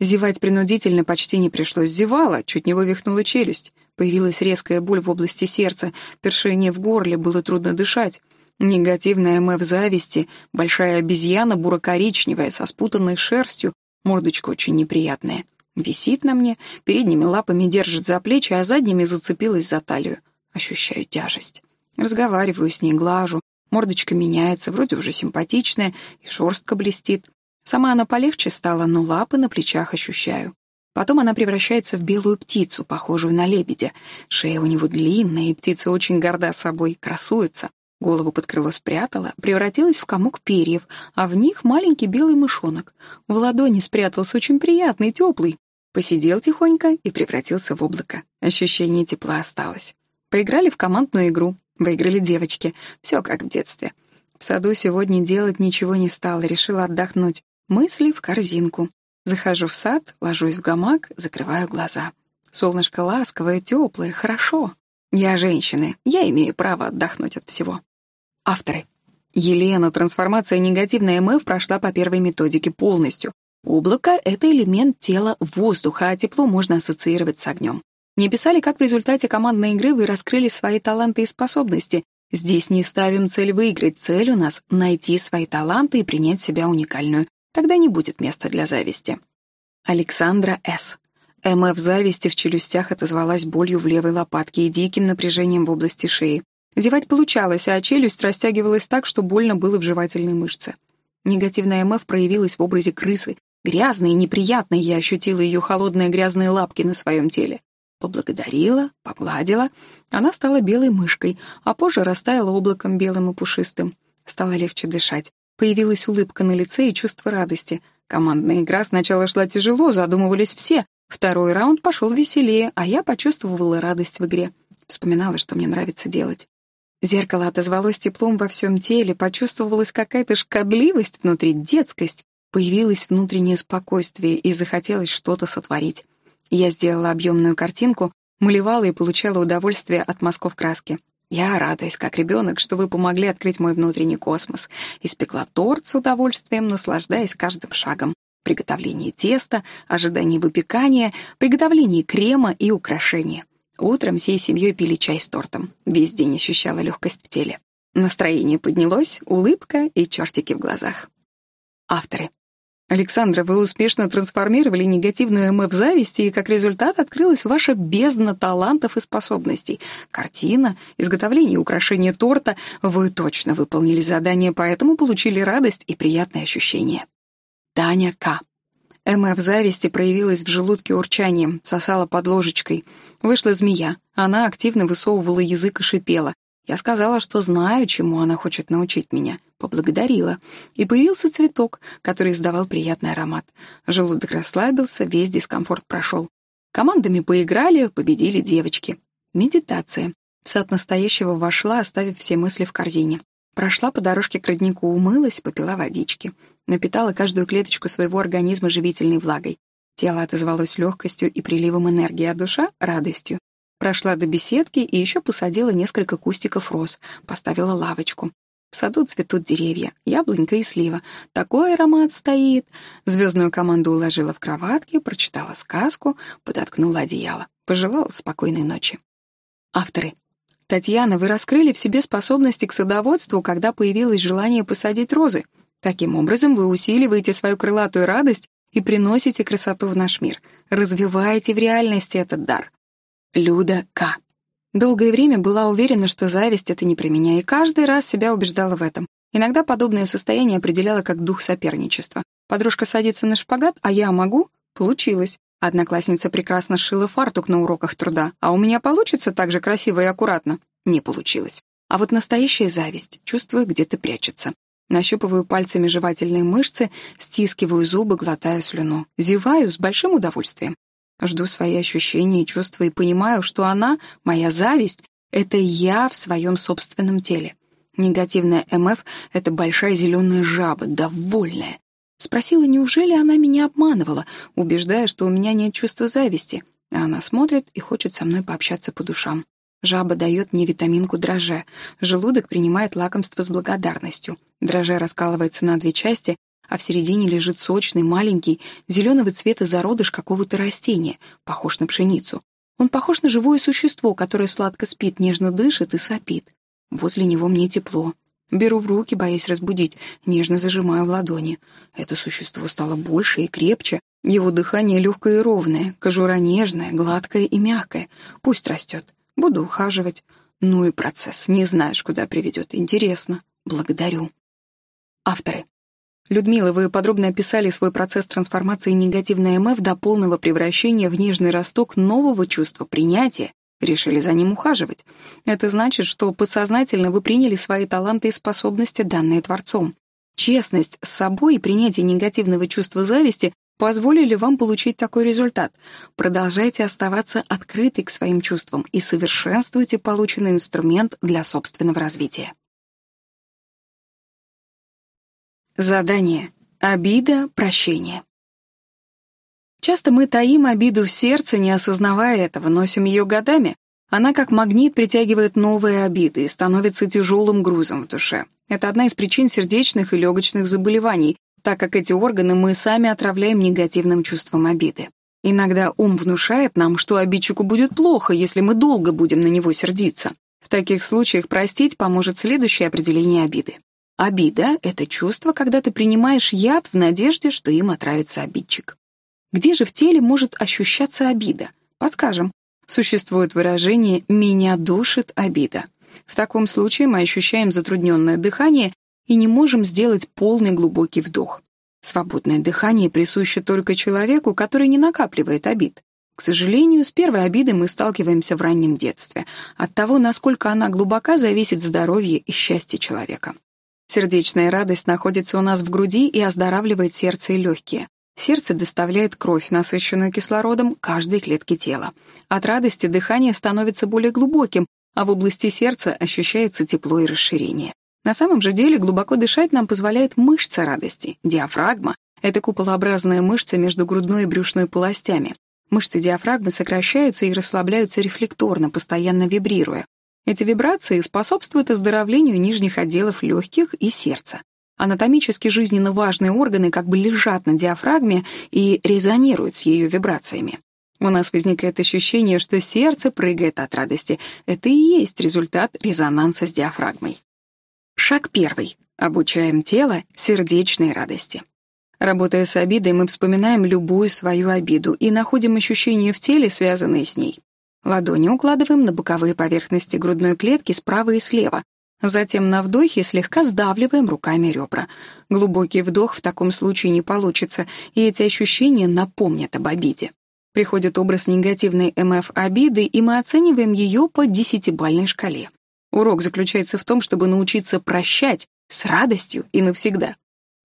A: Зевать принудительно почти не пришлось. Зевала, чуть не вывихнула челюсть. Появилась резкая боль в области сердца, першение в горле, было трудно дышать. Негативная МФ зависти, большая обезьяна буро-коричневая, со спутанной шерстью, мордочка очень неприятная. Висит на мне, передними лапами держит за плечи, а задними зацепилась за талию. Ощущаю тяжесть. Разговариваю с ней, глажу. Мордочка меняется, вроде уже симпатичная, и шерстка блестит. Сама она полегче стала, но лапы на плечах ощущаю. Потом она превращается в белую птицу, похожую на лебедя. Шея у него длинная, и птица очень горда собой, красуется. Голову под крыло спрятала, превратилась в комок перьев, а в них маленький белый мышонок. В ладони спрятался очень приятный, теплый. Посидел тихонько и превратился в облако. Ощущение тепла осталось. Поиграли в командную игру. Выиграли девочки. Все как в детстве. В саду сегодня делать ничего не стала, решила отдохнуть. Мысли в корзинку. Захожу в сад, ложусь в гамак, закрываю глаза. Солнышко ласковое, теплое, хорошо. Я женщина, я имею право отдохнуть от всего. Авторы. Елена, трансформация негативной МФ прошла по первой методике полностью. Облако — это элемент тела воздуха, а тепло можно ассоциировать с огнем. Не писали, как в результате командной игры вы раскрыли свои таланты и способности. Здесь не ставим цель выиграть, цель у нас — найти свои таланты и принять себя уникальную. Тогда не будет места для зависти. Александра С. МФ зависти в челюстях отозвалась болью в левой лопатке и диким напряжением в области шеи. Зевать получалось, а челюсть растягивалась так, что больно было в жевательной мышце. Негативная МФ проявилась в образе крысы. Грязной и неприятной я ощутила ее холодные грязные лапки на своем теле. Поблагодарила, погладила. Она стала белой мышкой, а позже растаяла облаком белым и пушистым. Стало легче дышать. Появилась улыбка на лице и чувство радости. Командная игра сначала шла тяжело, задумывались все. Второй раунд пошел веселее, а я почувствовала радость в игре. Вспоминала, что мне нравится делать. Зеркало отозвалось теплом во всем теле, почувствовалась какая-то шкодливость внутри, детскость. Появилось внутреннее спокойствие и захотелось что-то сотворить. Я сделала объемную картинку, малевала и получала удовольствие от мазков краски. Я радуюсь, как ребенок, что вы помогли открыть мой внутренний космос. Испекла торт с удовольствием, наслаждаясь каждым шагом. Приготовление теста, ожидание выпекания, приготовление крема и украшения. Утром всей семьей пили чай с тортом. Весь день ощущала легкость в теле. Настроение поднялось, улыбка и чертики в глазах. Авторы. Александра, вы успешно трансформировали негативную МФ зависти, и как результат открылась ваша бездна талантов и способностей. Картина, изготовление и украшение торта. Вы точно выполнили задание, поэтому получили радость и приятные ощущения. Таня К. МФ зависти проявилась в желудке урчанием, сосала под ложечкой. Вышла змея. Она активно высовывала язык и шипела. Я сказала, что знаю, чему она хочет научить меня. Поблагодарила. И появился цветок, который издавал приятный аромат. Желудок расслабился, весь дискомфорт прошел. Командами поиграли, победили девочки. Медитация. В сад настоящего вошла, оставив все мысли в корзине. Прошла по дорожке к роднику, умылась, попила водички. Напитала каждую клеточку своего организма живительной влагой. Тело отозвалось легкостью и приливом энергии, а душа — радостью. Прошла до беседки и еще посадила несколько кустиков роз, поставила лавочку. В саду цветут деревья, яблонька и слива. Такой аромат стоит. Звездную команду уложила в кроватке, прочитала сказку, подоткнула одеяло. Пожелала спокойной ночи. Авторы. Татьяна, вы раскрыли в себе способности к садоводству, когда появилось желание посадить розы. Таким образом, вы усиливаете свою крылатую радость и приносите красоту в наш мир. Развиваете в реальности этот дар. Люда К. Долгое время была уверена, что зависть — это не про меня, и каждый раз себя убеждала в этом. Иногда подобное состояние определяла как дух соперничества. Подружка садится на шпагат, а я могу? Получилось. Одноклассница прекрасно сшила фартук на уроках труда, а у меня получится так же красиво и аккуратно? Не получилось. А вот настоящая зависть, чувствую, где-то прячется. Нащупываю пальцами жевательные мышцы, стискиваю зубы, глотаю слюну. Зеваю с большим удовольствием. Жду свои ощущения и чувства и понимаю, что она, моя зависть, это я в своем собственном теле. Негативная МФ — это большая зеленая жаба, довольная. Спросила, неужели она меня обманывала, убеждая, что у меня нет чувства зависти. А она смотрит и хочет со мной пообщаться по душам. Жаба дает мне витаминку дрожжа. Желудок принимает лакомство с благодарностью. Дрожжа раскалывается на две части, а в середине лежит сочный, маленький, зеленого цвета зародыш какого-то растения, похож на пшеницу. Он похож на живое существо, которое сладко спит, нежно дышит и сопит. Возле него мне тепло. Беру в руки, боясь разбудить, нежно зажимаю в ладони. Это существо стало больше и крепче. Его дыхание легкое и ровное, кожура нежная, гладкая и мягкая. Пусть растет. Буду ухаживать. Ну и процесс. Не знаешь, куда приведет. Интересно. Благодарю. Авторы. Людмила, вы подробно описали свой процесс трансформации негативной МФ до полного превращения в нежный росток нового чувства принятия, решили за ним ухаживать. Это значит, что подсознательно вы приняли свои таланты и способности, данные Творцом. Честность с собой и принятие негативного чувства зависти позволили вам получить такой результат. Продолжайте оставаться открытой к своим чувствам и совершенствуйте полученный инструмент для собственного развития. Задание. Обида, прощение. Часто мы таим обиду в сердце, не осознавая этого, носим ее годами. Она как магнит притягивает новые обиды и становится тяжелым грузом в душе. Это одна из причин сердечных и легочных заболеваний, так как эти органы мы сами отравляем негативным чувством обиды. Иногда ум внушает нам, что обидчику будет плохо, если мы долго будем на него сердиться. В таких случаях простить поможет следующее определение обиды. Обида — это чувство, когда ты принимаешь яд в надежде, что им отравится обидчик. Где же в теле может ощущаться обида? Подскажем. Существует выражение «меня душит обида». В таком случае мы ощущаем затрудненное дыхание и не можем сделать полный глубокий вдох. Свободное дыхание присуще только человеку, который не накапливает обид. К сожалению, с первой обидой мы сталкиваемся в раннем детстве. От того, насколько она глубока, зависит здоровье и счастье человека. Сердечная радость находится у нас в груди и оздоравливает сердце и легкие. Сердце доставляет кровь, насыщенную кислородом, каждой клетке тела. От радости дыхание становится более глубоким, а в области сердца ощущается тепло и расширение. На самом же деле глубоко дышать нам позволяет мышца радости, диафрагма. Это куполообразная мышца между грудной и брюшной полостями. Мышцы диафрагмы сокращаются и расслабляются рефлекторно, постоянно вибрируя. Эти вибрации способствуют оздоровлению нижних отделов легких и сердца. Анатомически жизненно важные органы как бы лежат на диафрагме и резонируют с ее вибрациями. У нас возникает ощущение, что сердце прыгает от радости. Это и есть результат резонанса с диафрагмой. Шаг первый. Обучаем тело сердечной радости. Работая с обидой, мы вспоминаем любую свою обиду и находим ощущения в теле, связанные с ней. Ладони укладываем на боковые поверхности грудной клетки справа и слева. Затем на вдохе слегка сдавливаем руками ребра. Глубокий вдох в таком случае не получится, и эти ощущения напомнят об обиде. Приходит образ негативной МФ обиды, и мы оцениваем ее по десятибальной шкале. Урок заключается в том, чтобы научиться прощать с радостью и навсегда.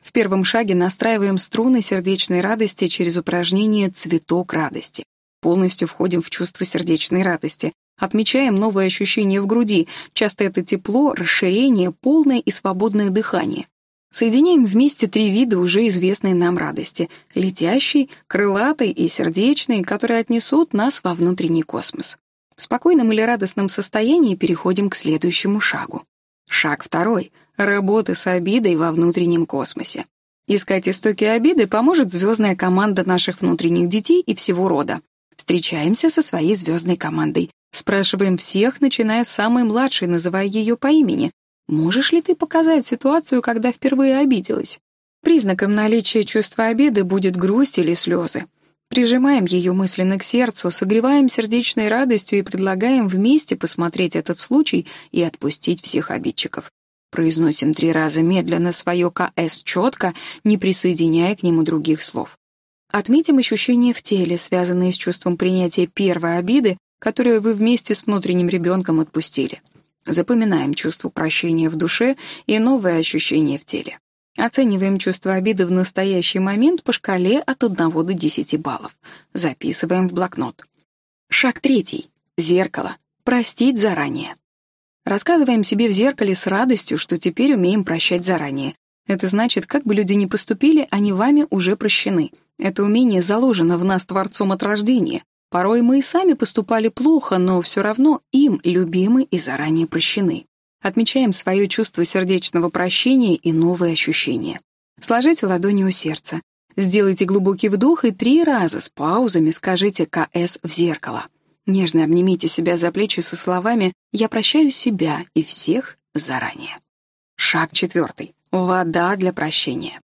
A: В первом шаге настраиваем струны сердечной радости через упражнение «Цветок радости». Полностью входим в чувство сердечной радости. Отмечаем новые ощущения в груди. Часто это тепло, расширение, полное и свободное дыхание. Соединяем вместе три вида уже известной нам радости — летящей, крылатой и сердечной, которые отнесут нас во внутренний космос. В спокойном или радостном состоянии переходим к следующему шагу. Шаг второй — работа с обидой во внутреннем космосе. Искать истоки обиды поможет звездная команда наших внутренних детей и всего рода. Встречаемся со своей звездной командой. Спрашиваем всех, начиная с самой младшей, называя ее по имени. Можешь ли ты показать ситуацию, когда впервые обиделась? Признаком наличия чувства обиды будет грусть или слезы. Прижимаем ее мысленно к сердцу, согреваем сердечной радостью и предлагаем вместе посмотреть этот случай и отпустить всех обидчиков. Произносим три раза медленно свое КС четко, не присоединяя к нему других слов. Отметим ощущения в теле, связанные с чувством принятия первой обиды, которую вы вместе с внутренним ребенком отпустили. Запоминаем чувство прощения в душе и новые ощущения в теле. Оцениваем чувство обиды в настоящий момент по шкале от 1 до 10 баллов. Записываем в блокнот. Шаг третий. Зеркало. Простить заранее. Рассказываем себе в зеркале с радостью, что теперь умеем прощать заранее. Это значит, как бы люди ни поступили, они вами уже прощены. Это умение заложено в нас Творцом от рождения. Порой мы и сами поступали плохо, но все равно им любимы и заранее прощены. Отмечаем свое чувство сердечного прощения и новые ощущения. Сложите ладони у сердца. Сделайте глубокий вдох и три раза с паузами скажите «КС» в зеркало. Нежно обнимите себя за плечи со словами «Я прощаю себя и всех заранее». Шаг четвертый. Вода для прощения.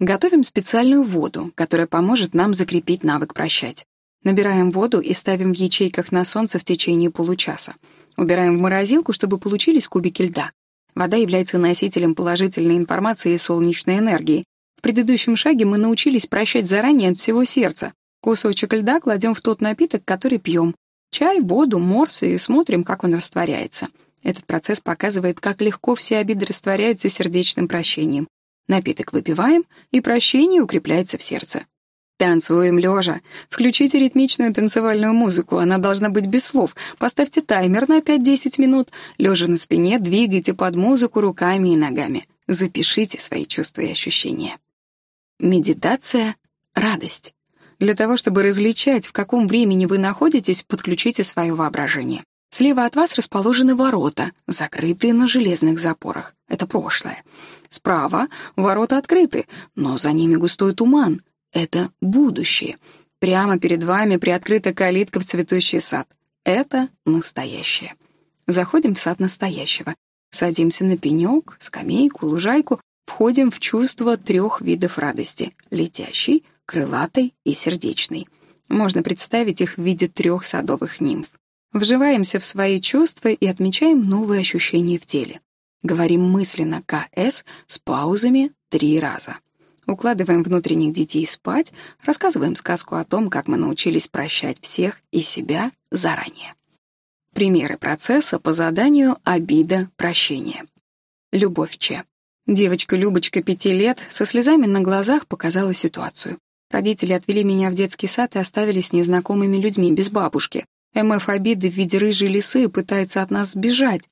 A: Готовим специальную воду, которая поможет нам закрепить навык прощать. Набираем воду и ставим в ячейках на солнце в течение получаса. Убираем в морозилку, чтобы получились кубики льда. Вода является носителем положительной информации и солнечной энергии. В предыдущем шаге мы научились прощать заранее от всего сердца. Кусочек льда кладем в тот напиток, который пьем. Чай, воду, морс и смотрим, как он растворяется. Этот процесс показывает, как легко все обиды растворяются сердечным прощением. Напиток выпиваем, и прощение укрепляется в сердце. Танцуем лежа. Включите ритмичную танцевальную музыку, она должна быть без слов. Поставьте таймер на 5-10 минут. Лежа на спине, двигайте под музыку руками и ногами. Запишите свои чувства и ощущения. Медитация — радость. Для того, чтобы различать, в каком времени вы находитесь, подключите свое воображение. Слева от вас расположены ворота, закрытые на железных запорах. Это прошлое. Справа ворота открыты, но за ними густой туман — это будущее. Прямо перед вами приоткрыта калитка в цветущий сад. Это настоящее. Заходим в сад настоящего. Садимся на пенек, скамейку, лужайку, входим в чувство трех видов радости — летящей, крылатой и сердечной. Можно представить их в виде трех садовых нимф. Вживаемся в свои чувства и отмечаем новые ощущения в теле. Говорим мысленно «КС» с паузами три раза. Укладываем внутренних детей спать, рассказываем сказку о том, как мы научились прощать всех и себя заранее. Примеры процесса по заданию «Обида, прощение». Любовь Че. Девочка Любочка пяти лет со слезами на глазах показала ситуацию. Родители отвели меня в детский сад и оставили с незнакомыми людьми, без бабушки. МФ обиды в виде рыжей лисы пытается от нас сбежать.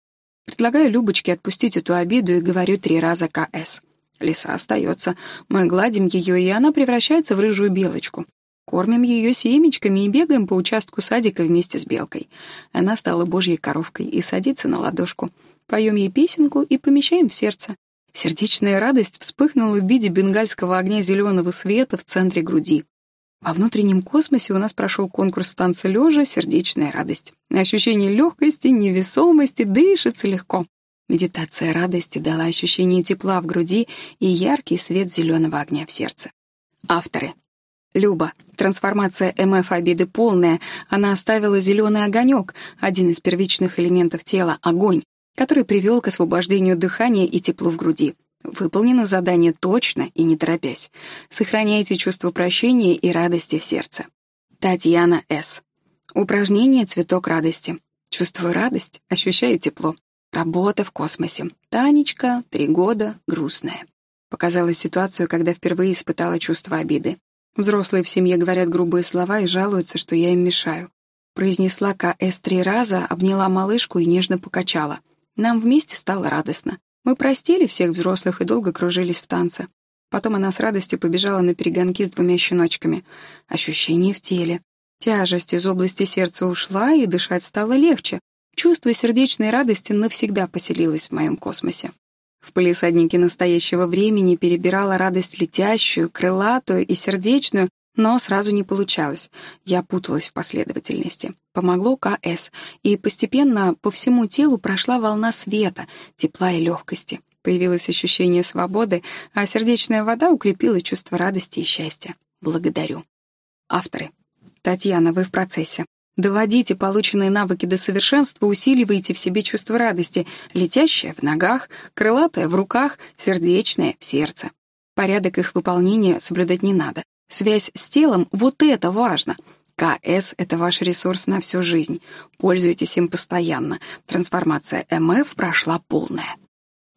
A: Предлагаю Любочке отпустить эту обиду и говорю три раза КС. Лиса остается. Мы гладим ее, и она превращается в рыжую белочку. Кормим ее семечками и бегаем по участку садика вместе с белкой. Она стала божьей коровкой и садится на ладошку. Поем ей песенку и помещаем в сердце. Сердечная радость вспыхнула в виде бенгальского огня зеленого света в центре груди. Во внутреннем космосе у нас прошел конкурс танца лежа «Сердечная радость». Ощущение легкости, невесомости, дышится легко. Медитация радости дала ощущение тепла в груди и яркий свет зеленого огня в сердце. Авторы. Люба. Трансформация МФ обиды полная. Она оставила зеленый огонек, один из первичных элементов тела — огонь, который привел к освобождению дыхания и теплу в груди. Выполнено задание точно и не торопясь. Сохраняйте чувство прощения и радости в сердце. Татьяна С. Упражнение «Цветок радости». Чувствую радость, ощущаю тепло. Работа в космосе. Танечка, три года, грустная. Показала ситуацию, когда впервые испытала чувство обиды. Взрослые в семье говорят грубые слова и жалуются, что я им мешаю. Произнесла КС три раза, обняла малышку и нежно покачала. Нам вместе стало радостно. Мы простили всех взрослых и долго кружились в танце. Потом она с радостью побежала на перегонки с двумя щеночками. Ощущение в теле. Тяжесть из области сердца ушла, и дышать стало легче. Чувство сердечной радости навсегда поселилось в моем космосе. В пылесаднике настоящего времени перебирала радость летящую, крылатую и сердечную, но сразу не получалось. Я путалась в последовательности. Помогло КС, и постепенно по всему телу прошла волна света, тепла и легкости. Появилось ощущение свободы, а сердечная вода укрепила чувство радости и счастья. Благодарю. Авторы. Татьяна, вы в процессе. Доводите полученные навыки до совершенства, усиливайте в себе чувство радости, летящее в ногах, крылатое в руках, сердечное в сердце. Порядок их выполнения соблюдать не надо. Связь с телом — вот это важно. КС — это ваш ресурс на всю жизнь. Пользуйтесь им постоянно. Трансформация МФ прошла полная.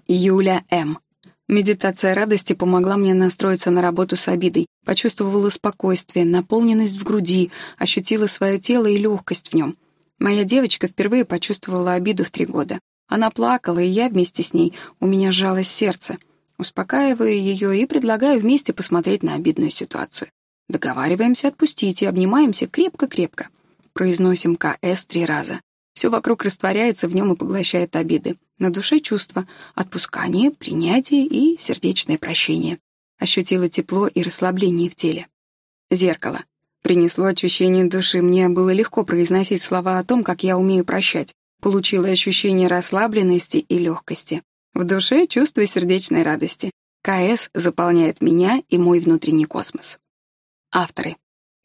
A: Юля М. Медитация радости помогла мне настроиться на работу с обидой. Почувствовала спокойствие, наполненность в груди, ощутила свое тело и легкость в нем. Моя девочка впервые почувствовала обиду в три года. Она плакала, и я вместе с ней, у меня сжалось сердце. Успокаиваю ее и предлагаю вместе посмотреть на обидную ситуацию. Договариваемся отпустить и обнимаемся крепко-крепко. Произносим КС три раза. Все вокруг растворяется в нем и поглощает обиды. На душе чувства, отпускание, принятие и сердечное прощение. Ощутила тепло и расслабление в теле. Зеркало. Принесло очищение души. Мне было легко произносить слова о том, как я умею прощать. Получила ощущение расслабленности и легкости. В душе чувство сердечной радости. КС заполняет меня и мой внутренний космос. Авторы.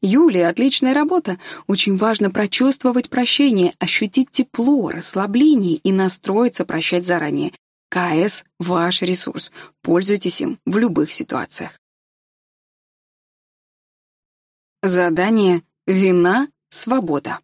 A: Юлия, отличная работа. Очень важно прочувствовать прощение, ощутить тепло, расслабление и настроиться прощать заранее. КС — ваш ресурс. Пользуйтесь им в любых ситуациях. Задание «Вина. Свобода».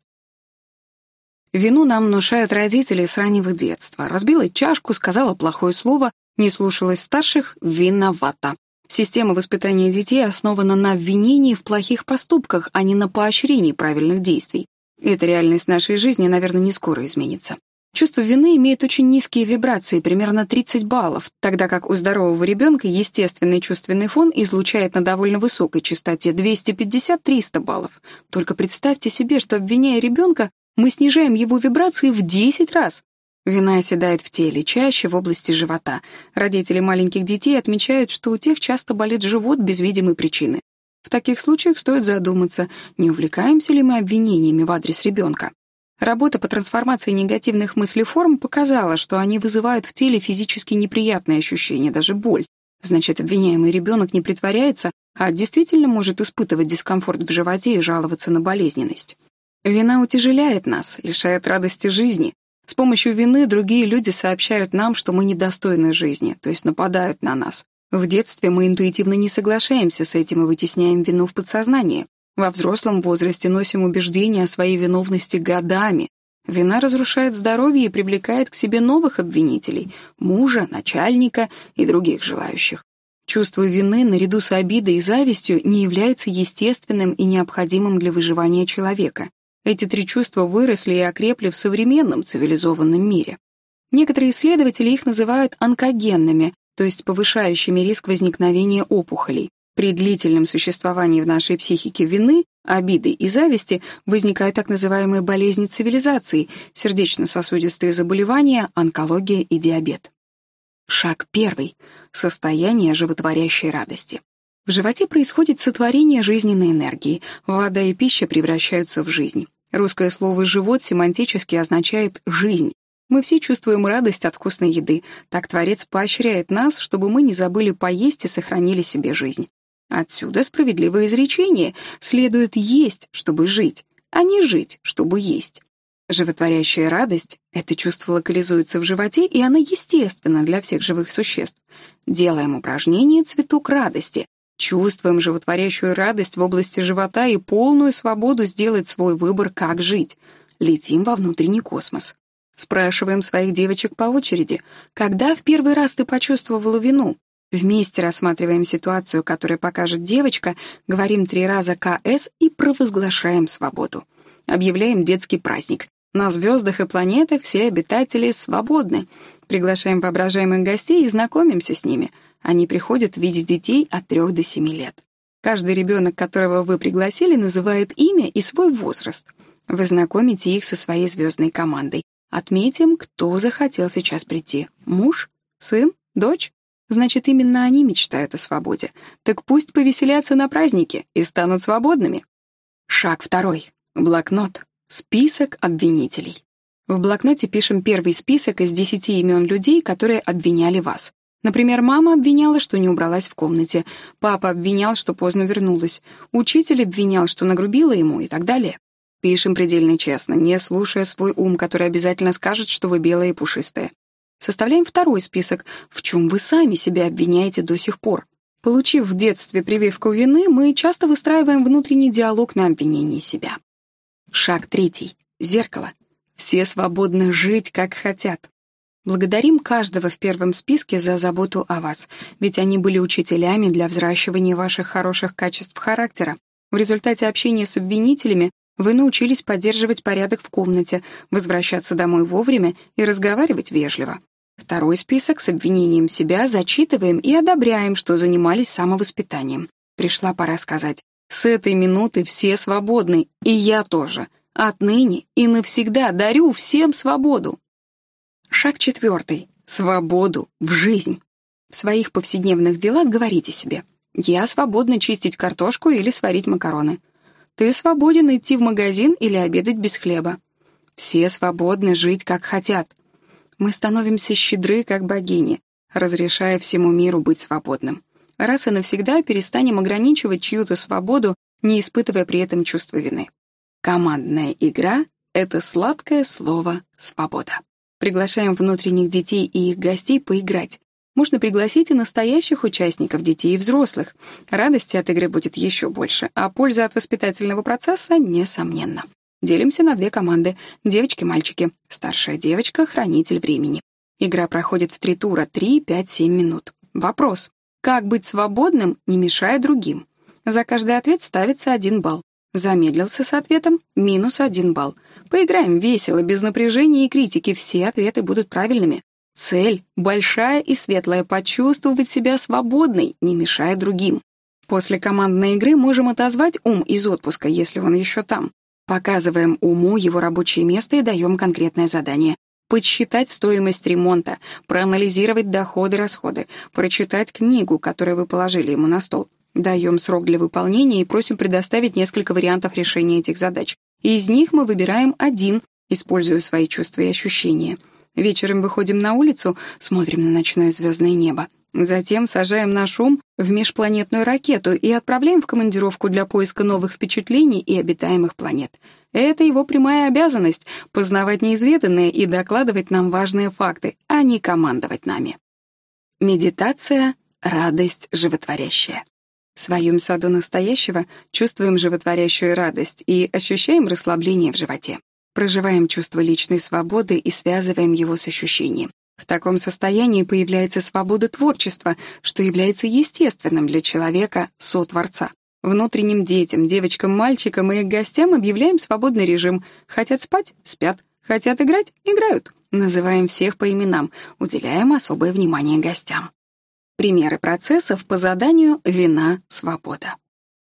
A: Вину нам внушают родители с раннего детства. Разбила чашку, сказала плохое слово, не слушалась старших — виновата. Система воспитания детей основана на обвинении в плохих поступках, а не на поощрении правильных действий. Эта реальность нашей жизни, наверное, не скоро изменится. Чувство вины имеет очень низкие вибрации, примерно 30 баллов, тогда как у здорового ребенка естественный чувственный фон излучает на довольно высокой частоте 250-300 баллов. Только представьте себе, что, обвиняя ребенка, мы снижаем его вибрации в 10 раз. Вина оседает в теле, чаще в области живота. Родители маленьких детей отмечают, что у тех часто болит живот без видимой причины. В таких случаях стоит задуматься, не увлекаемся ли мы обвинениями в адрес ребенка. Работа по трансформации негативных мыслеформ показала, что они вызывают в теле физически неприятные ощущения, даже боль. Значит, обвиняемый ребенок не притворяется, а действительно может испытывать дискомфорт в животе и жаловаться на болезненность. Вина утяжеляет нас, лишает радости жизни. С помощью вины другие люди сообщают нам, что мы недостойны жизни, то есть нападают на нас. В детстве мы интуитивно не соглашаемся с этим и вытесняем вину в подсознание. Во взрослом возрасте носим убеждения о своей виновности годами. Вина разрушает здоровье и привлекает к себе новых обвинителей — мужа, начальника и других желающих. Чувство вины наряду с обидой и завистью не является естественным и необходимым для выживания человека. Эти три чувства выросли и окрепли в современном цивилизованном мире. Некоторые исследователи их называют онкогенными, то есть повышающими риск возникновения опухолей. При длительном существовании в нашей психике вины, обиды и зависти возникают так называемые болезни цивилизации, сердечно-сосудистые заболевания, онкология и диабет. Шаг первый — состояние животворящей радости. В животе происходит сотворение жизненной энергии, вода и пища превращаются в жизнь. Русское слово «живот» семантически означает «жизнь». Мы все чувствуем радость от вкусной еды. Так Творец поощряет нас, чтобы мы не забыли поесть и сохранили себе жизнь. Отсюда справедливое изречение следует есть, чтобы жить, а не жить, чтобы есть. Животворящая радость — это чувство локализуется в животе, и она естественна для всех живых существ. Делаем упражнение «Цветок радости». Чувствуем животворящую радость в области живота и полную свободу сделать свой выбор, как жить. Летим во внутренний космос. Спрашиваем своих девочек по очереди, когда в первый раз ты почувствовала вину? Вместе рассматриваем ситуацию, которая покажет девочка, говорим три раза КС и провозглашаем свободу. Объявляем детский праздник. На звездах и планетах все обитатели свободны. Приглашаем воображаемых гостей и знакомимся с ними. Они приходят в виде детей от 3 до 7 лет. Каждый ребенок, которого вы пригласили, называет имя и свой возраст. Вы знакомите их со своей звездной командой. Отметим, кто захотел сейчас прийти. Муж? Сын? Дочь? Значит, именно они мечтают о свободе. Так пусть повеселятся на празднике и станут свободными. Шаг второй. Блокнот. Список обвинителей. В блокноте пишем первый список из десяти имен людей, которые обвиняли вас. Например, мама обвиняла, что не убралась в комнате, папа обвинял, что поздно вернулась, учитель обвинял, что нагрубила ему и так далее. Пишем предельно честно, не слушая свой ум, который обязательно скажет, что вы белая и пушистая. Составляем второй список, в чем вы сами себя обвиняете до сих пор. Получив в детстве прививку вины, мы часто выстраиваем внутренний диалог на обвинение себя. Шаг третий. Зеркало. Все свободны жить, как хотят. Благодарим каждого в первом списке за заботу о вас, ведь они были учителями для взращивания ваших хороших качеств характера. В результате общения с обвинителями вы научились поддерживать порядок в комнате, возвращаться домой вовремя и разговаривать вежливо. Второй список с обвинением себя зачитываем и одобряем, что занимались самовоспитанием. Пришла пора сказать с этой минуты все свободны, и я тоже. Отныне и навсегда дарю всем свободу. Шаг четвертый. Свободу в жизнь. В своих повседневных делах говорите себе «Я свободна чистить картошку или сварить макароны». «Ты свободен идти в магазин или обедать без хлеба». «Все свободны жить, как хотят». Мы становимся щедры, как богини, разрешая всему миру быть свободным раз и навсегда перестанем ограничивать чью-то свободу, не испытывая при этом чувства вины. Командная игра — это сладкое слово «свобода». Приглашаем внутренних детей и их гостей поиграть. Можно пригласить и настоящих участников, детей и взрослых. Радости от игры будет еще больше, а польза от воспитательного процесса — несомненно. Делимся на две команды — девочки-мальчики. Старшая девочка — хранитель времени. Игра проходит в три тура — 3, 5, 7 минут. Вопрос. Как быть свободным, не мешая другим? За каждый ответ ставится один балл. Замедлился с ответом — минус один балл. Поиграем весело, без напряжения и критики, все ответы будут правильными. Цель — большая и светлая — почувствовать себя свободной, не мешая другим. После командной игры можем отозвать ум из отпуска, если он еще там. Показываем уму его рабочее место и даем конкретное задание подсчитать стоимость ремонта, проанализировать доходы-расходы, прочитать книгу, которую вы положили ему на стол. Даем срок для выполнения и просим предоставить несколько вариантов решения этих задач. Из них мы выбираем один, используя свои чувства и ощущения. Вечером выходим на улицу, смотрим на ночное звездное небо. Затем сажаем наш ум в межпланетную ракету и отправляем в командировку для поиска новых впечатлений и обитаемых планет. Это его прямая обязанность — познавать неизведанное и докладывать нам важные факты, а не командовать нами. Медитация — радость животворящая. В своем саду настоящего чувствуем животворящую радость и ощущаем расслабление в животе. Проживаем чувство личной свободы и связываем его с ощущением. В таком состоянии появляется свобода творчества, что является естественным для человека, сотворца. Внутренним детям, девочкам, мальчикам и их гостям объявляем свободный режим. Хотят спать — спят. Хотят играть — играют. Называем всех по именам, уделяем особое внимание гостям. Примеры процессов по заданию «Вина. Свобода».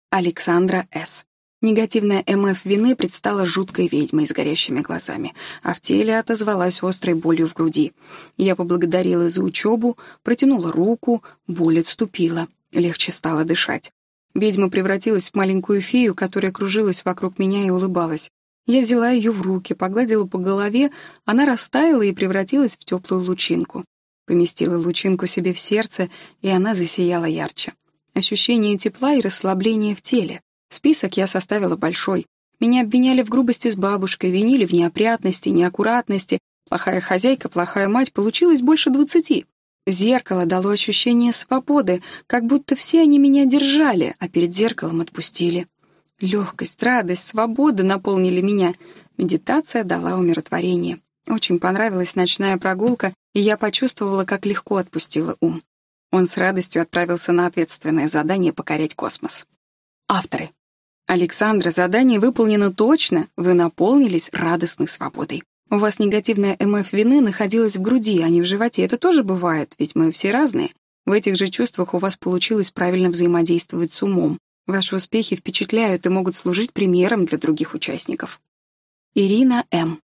A: Александра С. Негативная МФ вины предстала жуткой ведьмой с горящими глазами, а в теле отозвалась острой болью в груди. Я поблагодарила за учебу, протянула руку, боль отступила, легче стало дышать. Ведьма превратилась в маленькую фею, которая кружилась вокруг меня и улыбалась. Я взяла ее в руки, погладила по голове, она растаяла и превратилась в теплую лучинку. Поместила лучинку себе в сердце, и она засияла ярче. Ощущение тепла и расслабления в теле. Список я составила большой. Меня обвиняли в грубости с бабушкой, винили в неопрятности, неаккуратности. Плохая хозяйка, плохая мать, получилось больше двадцати. Зеркало дало ощущение свободы, как будто все они меня держали, а перед зеркалом отпустили. Легкость, радость, свобода наполнили меня. Медитация дала умиротворение. Очень понравилась ночная прогулка, и я почувствовала, как легко отпустила ум. Он с радостью отправился на ответственное задание покорять космос. Авторы. Александра, задание выполнено точно, вы наполнились радостной свободой. У вас негативная МФ вины находилась в груди, а не в животе. Это тоже бывает, ведь мы все разные. В этих же чувствах у вас получилось правильно взаимодействовать с умом. Ваши успехи впечатляют и могут служить примером для других участников. Ирина М.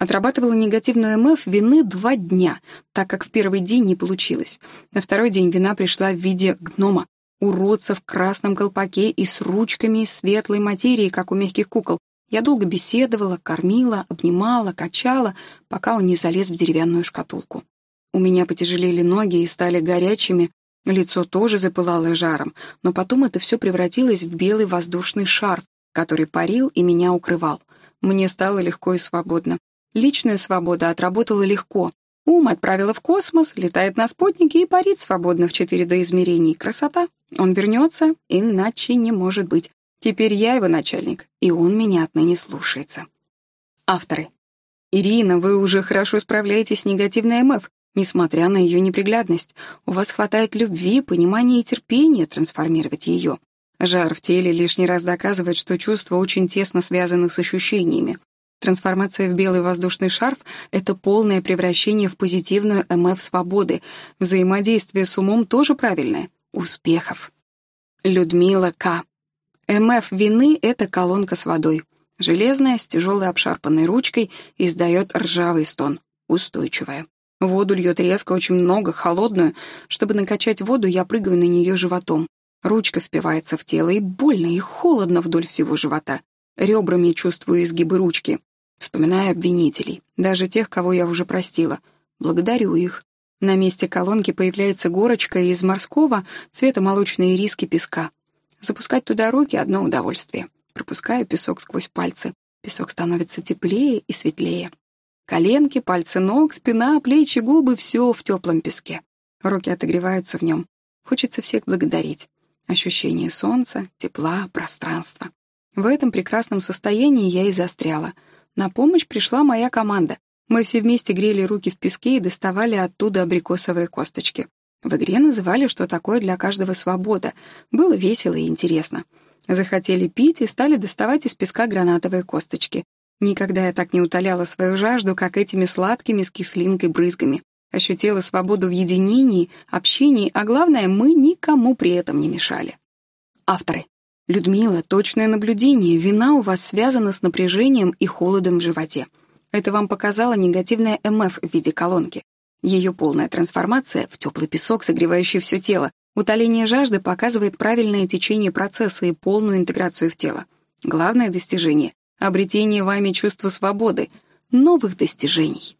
A: Отрабатывала негативную МФ вины два дня, так как в первый день не получилось. На второй день вина пришла в виде гнома, уродца в красном колпаке и с ручками из светлой материи, как у мягких кукол, я долго беседовала, кормила, обнимала, качала, пока он не залез в деревянную шкатулку. У меня потяжелели ноги и стали горячими, лицо тоже запылало жаром, но потом это все превратилось в белый воздушный шарф, который парил и меня укрывал. Мне стало легко и свободно. Личная свобода отработала легко. Ум отправила в космос, летает на спутнике и парит свободно в 4D измерений. Красота. Он вернется, иначе не может быть. Теперь я его начальник, и он меня отныне слушается. Авторы. Ирина, вы уже хорошо справляетесь с негативной МФ, несмотря на ее неприглядность. У вас хватает любви, понимания и терпения трансформировать ее. Жар в теле лишний раз доказывает, что чувства очень тесно связаны с ощущениями. Трансформация в белый воздушный шарф — это полное превращение в позитивную МФ свободы. Взаимодействие с умом тоже правильное. Успехов. Людмила К. МФ вины — это колонка с водой. Железная, с тяжелой обшарпанной ручкой, издает ржавый стон. Устойчивая. Воду льет резко, очень много, холодную. Чтобы накачать воду, я прыгаю на нее животом. Ручка впивается в тело, и больно, и холодно вдоль всего живота. Ребрами чувствую изгибы ручки. Вспоминаю обвинителей, даже тех, кого я уже простила. Благодарю их. На месте колонки появляется горочка из морского цвета молочной риски песка. Запускать туда руки — одно удовольствие. Пропускаю песок сквозь пальцы. Песок становится теплее и светлее. Коленки, пальцы ног, спина, плечи, губы — все в теплом песке. Руки отогреваются в нем. Хочется всех благодарить. Ощущение солнца, тепла, пространства. В этом прекрасном состоянии я и застряла. На помощь пришла моя команда. Мы все вместе грели руки в песке и доставали оттуда абрикосовые косточки. В игре называли, что такое для каждого свобода. Было весело и интересно. Захотели пить и стали доставать из песка гранатовые косточки. Никогда я так не утоляла свою жажду, как этими сладкими с кислинкой брызгами. Ощутила свободу в единении, общении, а главное, мы никому при этом не мешали. Авторы. Людмила, точное наблюдение. Вина у вас связана с напряжением и холодом в животе. Это вам показала негативная МФ в виде колонки. Ее полная трансформация в теплый песок, согревающий все тело. Утоление жажды показывает правильное течение процесса и полную интеграцию в тело. Главное достижение — обретение вами чувства свободы, новых достижений.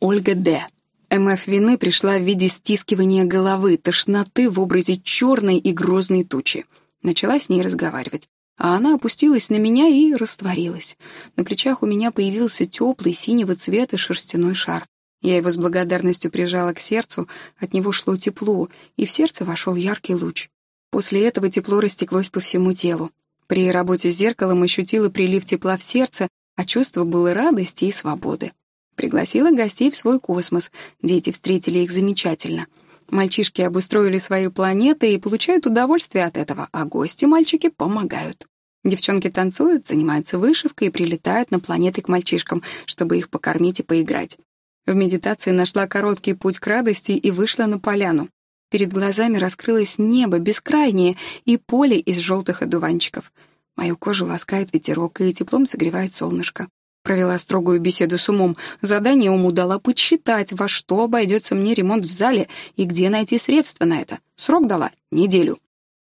A: Ольга Д. МФ вины пришла в виде стискивания головы, тошноты в образе черной и грозной тучи. Начала с ней разговаривать. А она опустилась на меня и растворилась. На плечах у меня появился теплый синего цвета шерстяной шар. Я его с благодарностью прижала к сердцу, от него шло тепло, и в сердце вошел яркий луч. После этого тепло растеклось по всему телу. При работе с зеркалом ощутила прилив тепла в сердце, а чувство было радости и свободы. Пригласила гостей в свой космос, дети встретили их замечательно. Мальчишки обустроили свои планеты и получают удовольствие от этого, а гости-мальчики помогают. Девчонки танцуют, занимаются вышивкой и прилетают на планеты к мальчишкам, чтобы их покормить и поиграть. В медитации нашла короткий путь к радости и вышла на поляну. Перед глазами раскрылось небо бескрайнее и поле из желтых одуванчиков. Мою кожу ласкает ветерок и теплом согревает солнышко. Провела строгую беседу с умом. Задание уму дала подсчитать, во что обойдется мне ремонт в зале и где найти средства на это. Срок дала — неделю.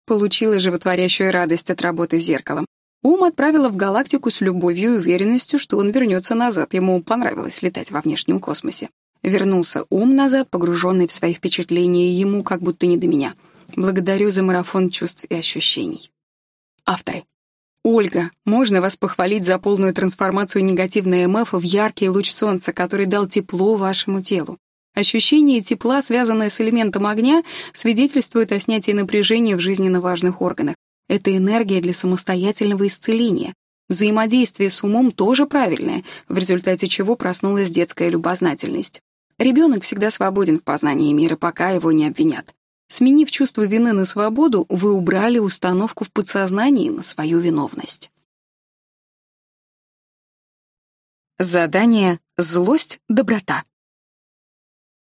A: Получила животворящую радость от работы с зеркалом. Ум отправила в галактику с любовью и уверенностью, что он вернется назад. Ему понравилось летать во внешнем космосе. Вернулся ум назад, погруженный в свои впечатления, ему как будто не до меня. Благодарю за марафон чувств и ощущений. Авторы. Ольга, можно вас похвалить за полную трансформацию негативной МФ в яркий луч солнца, который дал тепло вашему телу. Ощущение тепла, связанное с элементом огня, свидетельствует о снятии напряжения в жизненно важных органах. Это энергия для самостоятельного исцеления. Взаимодействие с умом тоже правильное, в результате чего проснулась детская любознательность. Ребенок всегда свободен в познании мира, пока его не обвинят. Сменив чувство вины на свободу, вы убрали установку в подсознании на свою виновность. Задание «Злость, доброта».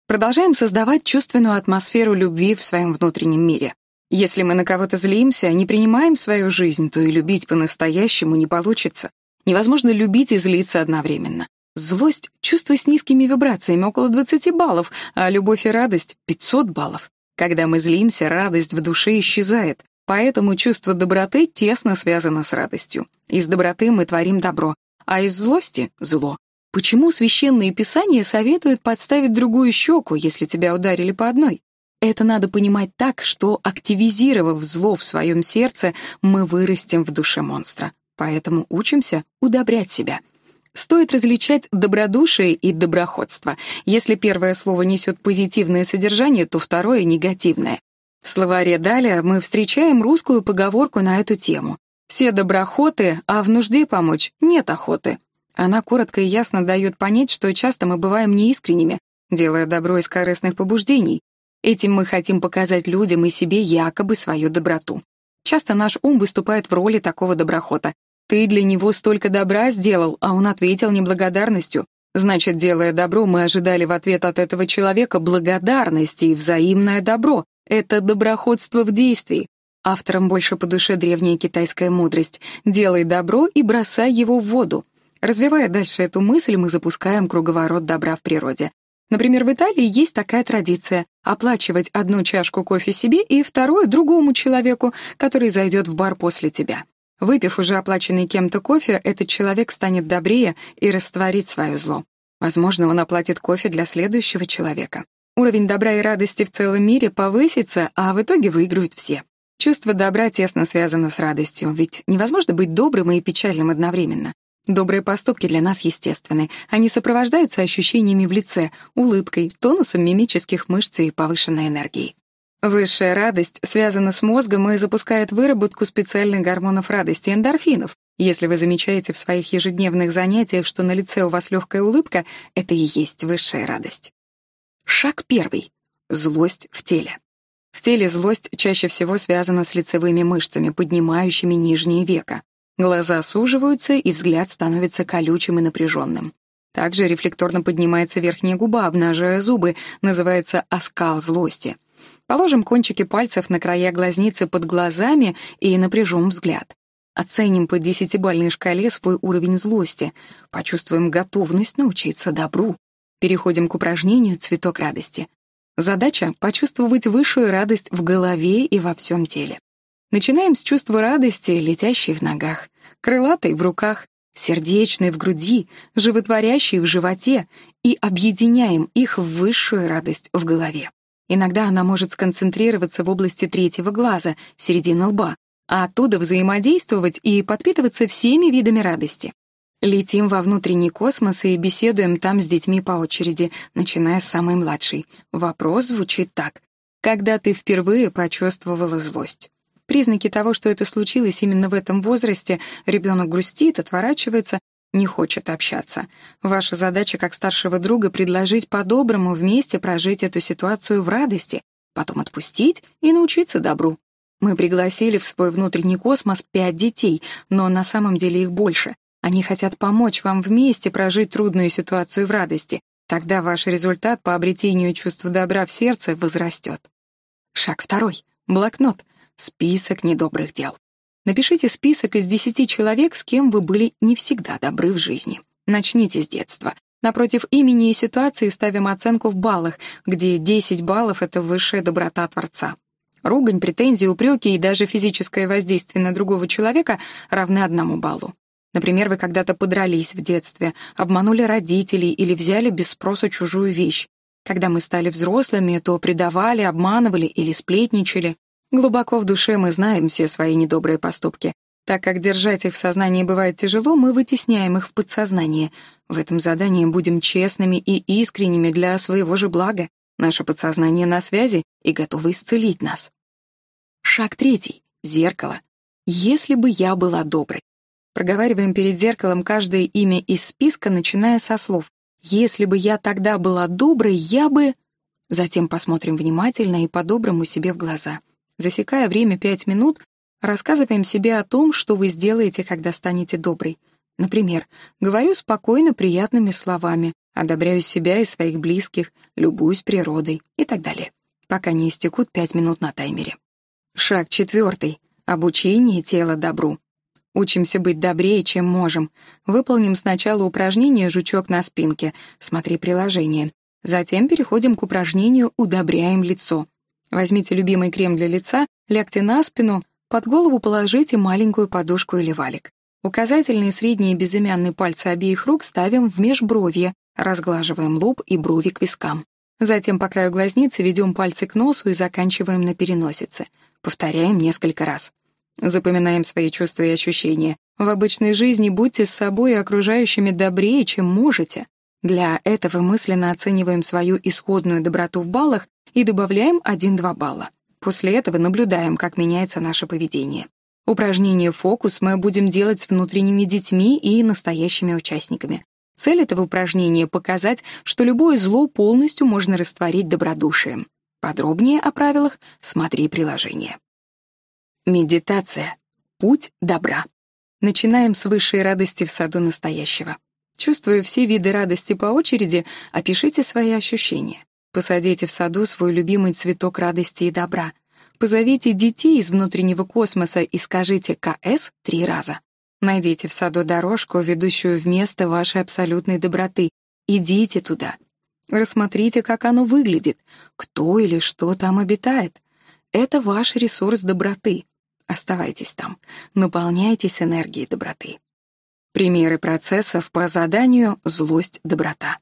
A: Продолжаем создавать чувственную атмосферу любви в своем внутреннем мире. Если мы на кого-то злимся, не принимаем свою жизнь, то и любить по-настоящему не получится. Невозможно любить и злиться одновременно. Злость — чувство с низкими вибрациями, около 20 баллов, а любовь и радость — 500 баллов. Когда мы злимся, радость в душе исчезает, поэтому чувство доброты тесно связано с радостью. Из доброты мы творим добро, а из злости — зло. Почему священные писания советуют подставить другую щеку, если тебя ударили по одной? Это надо понимать так, что, активизировав зло в своем сердце, мы вырастем в душе монстра. Поэтому учимся удобрять себя — Стоит различать добродушие и доброходство. Если первое слово несет позитивное содержание, то второе — негативное. В словаре «Далее» мы встречаем русскую поговорку на эту тему. «Все доброхоты, а в нужде помочь нет охоты». Она коротко и ясно дает понять, что часто мы бываем неискренними, делая добро из корыстных побуждений. Этим мы хотим показать людям и себе якобы свою доброту. Часто наш ум выступает в роли такого доброхота, ты для него столько добра сделал, а он ответил неблагодарностью. Значит, делая добро, мы ожидали в ответ от этого человека благодарности и взаимное добро. Это доброходство в действии. Авторам больше по душе древняя китайская мудрость. Делай добро и бросай его в воду. Развивая дальше эту мысль, мы запускаем круговорот добра в природе. Например, в Италии есть такая традиция — оплачивать одну чашку кофе себе и вторую другому человеку, который зайдет в бар после тебя. Выпив уже оплаченный кем-то кофе, этот человек станет добрее и растворит свое зло. Возможно, он оплатит кофе для следующего человека. Уровень добра и радости в целом мире повысится, а в итоге выиграют все. Чувство добра тесно связано с радостью, ведь невозможно быть добрым и печальным одновременно. Добрые поступки для нас естественны. Они сопровождаются ощущениями в лице, улыбкой, тонусом мимических мышц и повышенной энергией. Высшая радость связана с мозгом и запускает выработку специальных гормонов радости, эндорфинов. Если вы замечаете в своих ежедневных занятиях, что на лице у вас легкая улыбка, это и есть высшая радость. Шаг первый. Злость в теле. В теле злость чаще всего связана с лицевыми мышцами, поднимающими нижние века. Глаза суживаются, и взгляд становится колючим и напряженным. Также рефлекторно поднимается верхняя губа, обнажая зубы, называется оскал злости. Положим кончики пальцев на края глазницы под глазами и напряжем взгляд. Оценим по десятибальной шкале свой уровень злости, почувствуем готовность научиться добру. Переходим к упражнению «Цветок радости». Задача — почувствовать высшую радость в голове и во всем теле. Начинаем с чувства радости, летящей в ногах, крылатой в руках, сердечной в груди, животворящей в животе и объединяем их в высшую радость в голове. Иногда она может сконцентрироваться в области третьего глаза, середины лба, а оттуда взаимодействовать и подпитываться всеми видами радости. Летим во внутренний космос и беседуем там с детьми по очереди, начиная с самой младшей. Вопрос звучит так. Когда ты впервые почувствовала злость? Признаки того, что это случилось именно в этом возрасте, ребенок грустит, отворачивается, не хочет общаться. Ваша задача как старшего друга предложить по-доброму вместе прожить эту ситуацию в радости, потом отпустить и научиться добру. Мы пригласили в свой внутренний космос пять детей, но на самом деле их больше. Они хотят помочь вам вместе прожить трудную ситуацию в радости. Тогда ваш результат по обретению чувства добра в сердце возрастет. Шаг второй. Блокнот. Список недобрых дел. Напишите список из 10 человек, с кем вы были не всегда добры в жизни. Начните с детства. Напротив имени и ситуации ставим оценку в баллах, где 10 баллов — это высшая доброта Творца. Ругань, претензии, упреки и даже физическое воздействие на другого человека равны одному баллу. Например, вы когда-то подрались в детстве, обманули родителей или взяли без спроса чужую вещь. Когда мы стали взрослыми, то предавали, обманывали или сплетничали. Глубоко в душе мы знаем все свои недобрые поступки. Так как держать их в сознании бывает тяжело, мы вытесняем их в подсознание. В этом задании будем честными и искренними для своего же блага. Наше подсознание на связи и готово исцелить нас. Шаг третий. Зеркало. Если бы я была доброй. Проговариваем перед зеркалом каждое имя из списка, начиная со слов «Если бы я тогда была доброй, я бы...» Затем посмотрим внимательно и по-доброму себе в глаза. Засекая время пять минут, рассказываем себе о том, что вы сделаете, когда станете доброй. Например, говорю спокойно приятными словами, одобряю себя и своих близких, любуюсь природой и так далее, пока не истекут пять минут на таймере. Шаг четвертый. Обучение тела добру. Учимся быть добрее, чем можем. Выполним сначала упражнение «Жучок на спинке», смотри приложение. Затем переходим к упражнению «Удобряем лицо». Возьмите любимый крем для лица, лягте на спину, под голову положите маленькую подушку или валик. Указательные и средние безымянные пальцы обеих рук ставим в межбровье, разглаживаем лоб и брови к вискам. Затем по краю глазницы ведем пальцы к носу и заканчиваем на переносице. Повторяем несколько раз. Запоминаем свои чувства и ощущения. В обычной жизни будьте с собой и окружающими добрее, чем можете. Для этого мысленно оцениваем свою исходную доброту в баллах и добавляем 1-2 балла. После этого наблюдаем, как меняется наше поведение. Упражнение «Фокус» мы будем делать с внутренними детьми и настоящими участниками. Цель этого упражнения — показать, что любое зло полностью можно растворить добродушием. Подробнее о правилах смотри приложение. Медитация. Путь добра. Начинаем с высшей радости в саду настоящего. Чувствуя все виды радости по очереди, опишите свои ощущения. Посадите в саду свой любимый цветок радости и добра. Позовите детей из внутреннего космоса и скажите «КС» три раза. Найдите в саду дорожку, ведущую в место вашей абсолютной доброты. Идите туда. Рассмотрите, как оно выглядит, кто или что там обитает. Это ваш ресурс доброты. Оставайтесь там, наполняйтесь энергией доброты. Примеры процессов по заданию «Злость-доброта».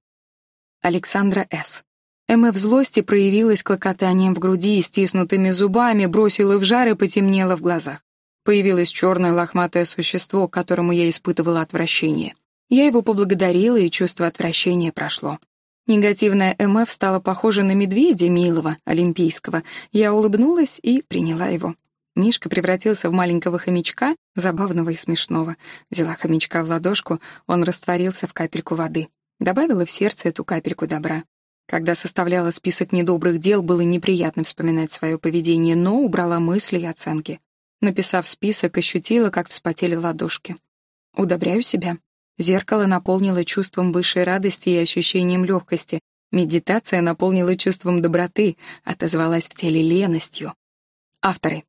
A: Александра С. МФ злости проявилась клокотанием в груди и стиснутыми зубами, бросила в жар и потемнело в глазах. Появилось черное лохматое существо, к которому я испытывала отвращение. Я его поблагодарила, и чувство отвращения прошло. Негативная МФ стала похожа на медведя милого, олимпийского. Я улыбнулась и приняла его. Мишка превратился в маленького хомячка, забавного и смешного. Взяла хомячка в ладошку, он растворился в капельку воды. Добавила в сердце эту капельку добра. Когда составляла список недобрых дел, было неприятно вспоминать свое поведение, но убрала мысли и оценки. Написав список, ощутила, как вспотели ладошки. Удобряю себя. Зеркало наполнило чувством высшей радости и ощущением легкости. Медитация наполнила чувством доброты, отозвалась в теле леностью. Авторы.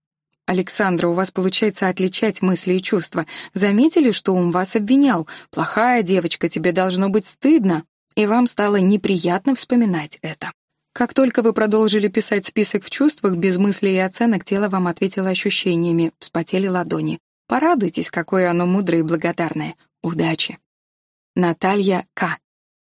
A: «Александра, у вас получается отличать мысли и чувства. Заметили, что ум вас обвинял? Плохая девочка, тебе должно быть стыдно. И вам стало неприятно вспоминать это. Как только вы продолжили писать список в чувствах, без мыслей и оценок тело вам ответило ощущениями, вспотели ладони. Порадуйтесь, какое оно мудрое и благодарное. Удачи. Наталья К.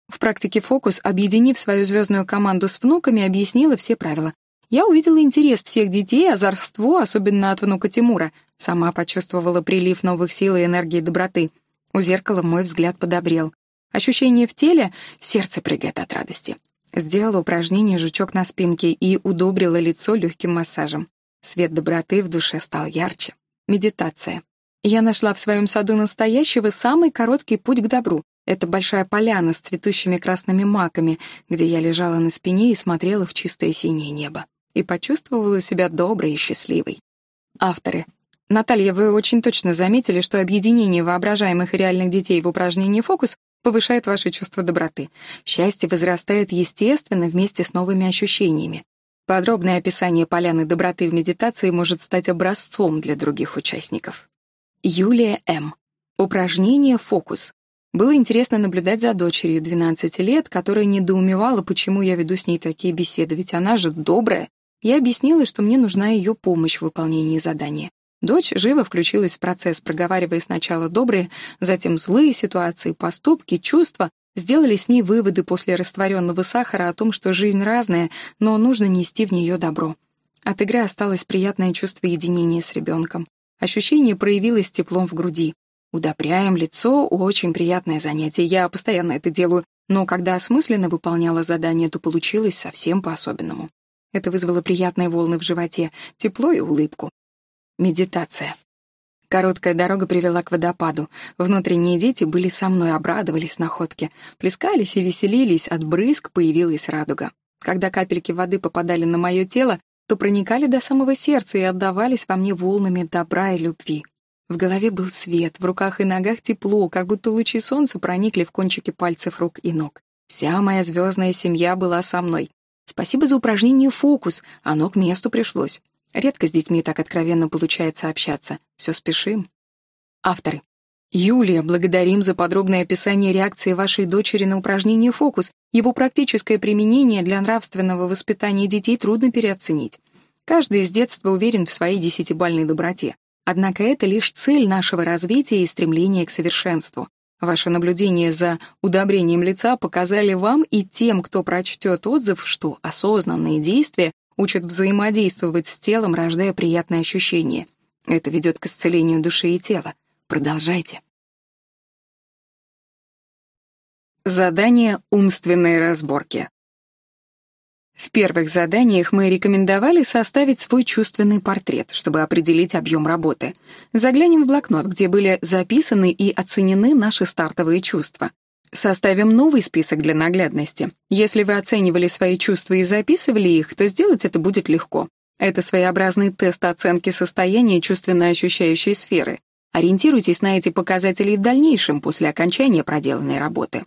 A: В практике «Фокус», объединив свою звездную команду с внуками, объяснила все правила. Я увидела интерес всех детей, озорство, особенно от внука Тимура. Сама почувствовала прилив новых сил и энергии доброты. У зеркала мой взгляд подобрел. Ощущение в теле, сердце прыгает от радости. Сделала упражнение «Жучок на спинке» и удобрила лицо легким массажем. Свет доброты в душе стал ярче. Медитация. Я нашла в своем саду настоящего самый короткий путь к добру. Это большая поляна с цветущими красными маками, где я лежала на спине и смотрела в чистое синее небо и почувствовала себя доброй и счастливой. Авторы. Наталья, вы очень точно заметили, что объединение воображаемых и реальных детей в упражнении «Фокус» повышает ваше чувство доброты. Счастье возрастает естественно вместе с новыми ощущениями. Подробное описание поляны доброты в медитации может стать образцом для других участников. Юлия М. Упражнение «Фокус». Было интересно наблюдать за дочерью 12 лет, которая недоумевала, почему я веду с ней такие беседы, ведь она же добрая, я объяснила, что мне нужна ее помощь в выполнении задания. Дочь живо включилась в процесс, проговаривая сначала добрые, затем злые ситуации, поступки, чувства, сделали с ней выводы после растворенного сахара о том, что жизнь разная, но нужно нести в нее добро. От игры осталось приятное чувство единения с ребенком. Ощущение проявилось теплом в груди. Удобряем лицо — очень приятное занятие, я постоянно это делаю, но когда осмысленно выполняла задание, то получилось совсем по-особенному. Это вызвало приятные волны в животе, тепло и улыбку. Медитация. Короткая дорога привела к водопаду. Внутренние дети были со мной, обрадовались находке. Плескались и веселились, от брызг появилась радуга. Когда капельки воды попадали на мое тело, то проникали до самого сердца и отдавались во мне волнами добра и любви. В голове был свет, в руках и ногах тепло, как будто лучи солнца проникли в кончики пальцев рук и ног. Вся моя звездная семья была со мной. Спасибо за упражнение «Фокус», оно к месту пришлось. Редко с детьми так откровенно получается общаться. Все спешим. Авторы. Юлия, благодарим за подробное описание реакции вашей дочери на упражнение «Фокус». Его практическое применение для нравственного воспитания детей трудно переоценить. Каждый с детства уверен в своей десятибальной доброте. Однако это лишь цель нашего развития и стремления к совершенству. Ваши наблюдения за удобрением лица показали вам и тем, кто прочтет отзыв, что осознанные действия учат взаимодействовать с телом, рождая приятные ощущения. Это ведет к исцелению души и тела. Продолжайте. Задание умственной разборки. В первых заданиях мы рекомендовали составить свой чувственный портрет, чтобы определить объем работы. Заглянем в блокнот, где были записаны и оценены наши стартовые чувства. Составим новый список для наглядности. Если вы оценивали свои чувства и записывали их, то сделать это будет легко. Это своеобразный тест оценки состояния чувственно ощущающей сферы. Ориентируйтесь на эти показатели в дальнейшем после окончания проделанной работы.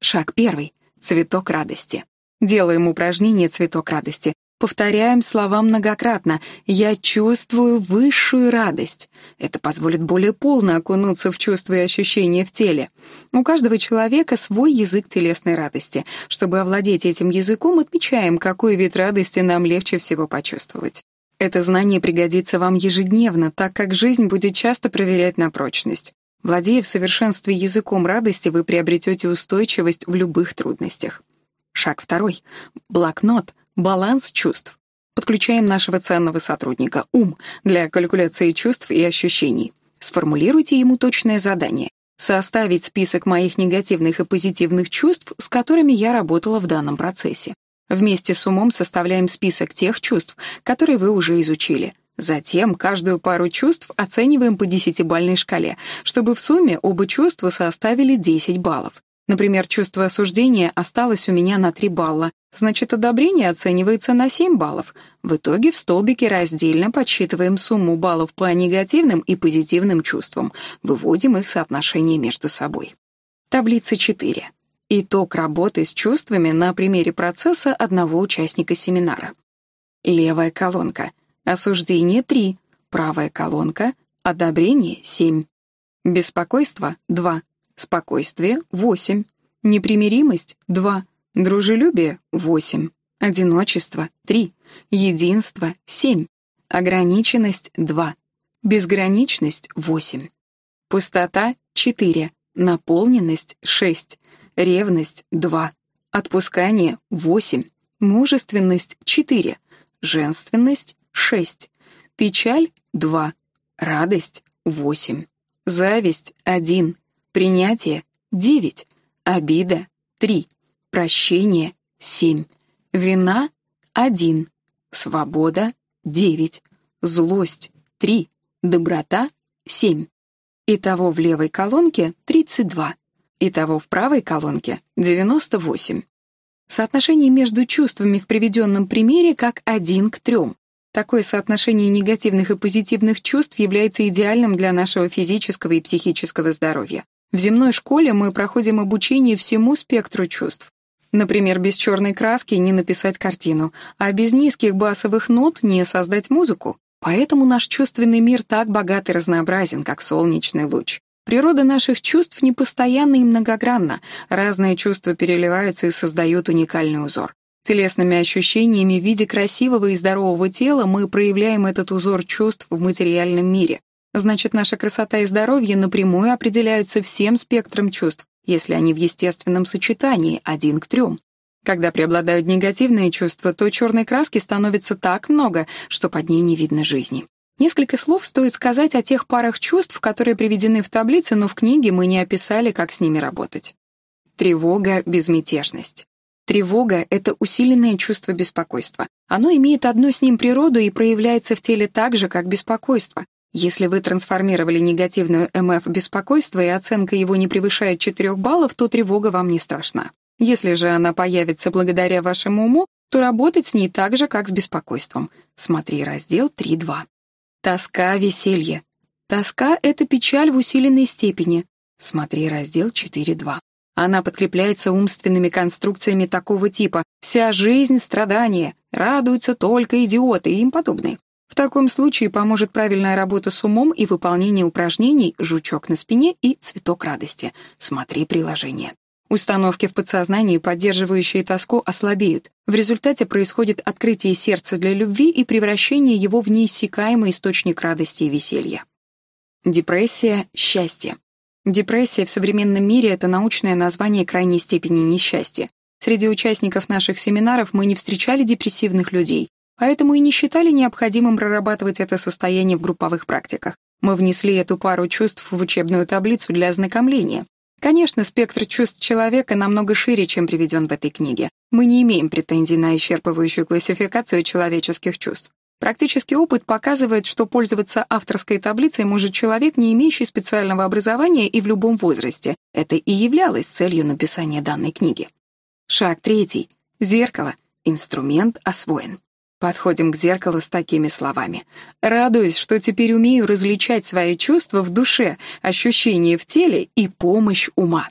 A: Шаг первый. Цветок радости. Делаем упражнение «Цветок радости». Повторяем слова многократно «Я чувствую высшую радость». Это позволит более полно окунуться в чувства и ощущения в теле. У каждого человека свой язык телесной радости. Чтобы овладеть этим языком, отмечаем, какой вид радости нам легче всего почувствовать. Это знание пригодится вам ежедневно, так как жизнь будет часто проверять на прочность. Владея в совершенстве языком радости, вы приобретете устойчивость в любых трудностях. Шаг второй. Блокнот. Баланс чувств. Подключаем нашего ценного сотрудника, ум, для калькуляции чувств и ощущений. Сформулируйте ему точное задание. Составить список моих негативных и позитивных чувств, с которыми я работала в данном процессе. Вместе с умом составляем список тех чувств, которые вы уже изучили. Затем каждую пару чувств оцениваем по десятибальной шкале, чтобы в сумме оба чувства составили 10 баллов. Например, чувство осуждения осталось у меня на 3 балла, значит, одобрение оценивается на 7 баллов. В итоге в столбике раздельно подсчитываем сумму баллов по негативным и позитивным чувствам, выводим их соотношение между собой. Таблица 4. Итог работы с чувствами на примере процесса одного участника семинара. Левая колонка. Осуждение 3. Правая колонка. Одобрение 7. Беспокойство 2. Спокойствие — восемь. Непримиримость — два. Дружелюбие — восемь. Одиночество — три. Единство — семь. Ограниченность — два. Безграничность — восемь. Пустота — четыре. Наполненность — шесть. Ревность — два. Отпускание — восемь. Мужественность — четыре. Женственность — шесть. Печаль — два. Радость — восемь. Зависть — один. Принятие — 9. Обида — 3. Прощение — 7. Вина — 1. Свобода — 9. Злость — 3. Доброта — 7. Итого в левой колонке — 32. Итого в правой колонке — 98. Соотношение между чувствами в приведенном примере как 1 к 3. Такое соотношение негативных и позитивных чувств является идеальным для нашего физического и психического здоровья. В земной школе мы проходим обучение всему спектру чувств. Например, без черной краски не написать картину, а без низких басовых нот не создать музыку. Поэтому наш чувственный мир так богат и разнообразен, как солнечный луч. Природа наших чувств непостоянна и многогранна. Разные чувства переливаются и создают уникальный узор. Телесными ощущениями в виде красивого и здорового тела мы проявляем этот узор чувств в материальном мире. Значит, наша красота и здоровье напрямую определяются всем спектром чувств, если они в естественном сочетании, один к трем. Когда преобладают негативные чувства, то черной краски становится так много, что под ней не видно жизни. Несколько слов стоит сказать о тех парах чувств, которые приведены в таблице, но в книге мы не описали, как с ними работать. Тревога, безмятежность. Тревога — это усиленное чувство беспокойства. Оно имеет одну с ним природу и проявляется в теле так же, как беспокойство. Если вы трансформировали негативную МФ в беспокойство и оценка его не превышает 4 баллов, то тревога вам не страшна. Если же она появится благодаря вашему уму, то работать с ней так же, как с беспокойством. Смотри раздел 3.2. Тоска, веселье. Тоска — это печаль в усиленной степени. Смотри раздел 4.2. Она подкрепляется умственными конструкциями такого типа «вся жизнь — страдания», «радуются только идиоты» и им подобные. В таком случае поможет правильная работа с умом и выполнение упражнений «Жучок на спине» и «Цветок радости». Смотри приложение. Установки в подсознании, поддерживающие тоску, ослабеют. В результате происходит открытие сердца для любви и превращение его в неиссякаемый источник радости и веселья. Депрессия — счастье. Депрессия в современном мире — это научное название крайней степени несчастья. Среди участников наших семинаров мы не встречали депрессивных людей, поэтому и не считали необходимым прорабатывать это состояние в групповых практиках. Мы внесли эту пару чувств в учебную таблицу для ознакомления. Конечно, спектр чувств человека намного шире, чем приведен в этой книге. Мы не имеем претензий на исчерпывающую классификацию человеческих чувств. Практический опыт показывает, что пользоваться авторской таблицей может человек, не имеющий специального образования и в любом возрасте. Это и являлось целью написания данной книги. Шаг третий. Зеркало. Инструмент освоен. Подходим к зеркалу с такими словами. Радуюсь, что теперь умею различать свои чувства в душе, ощущения в теле и помощь ума.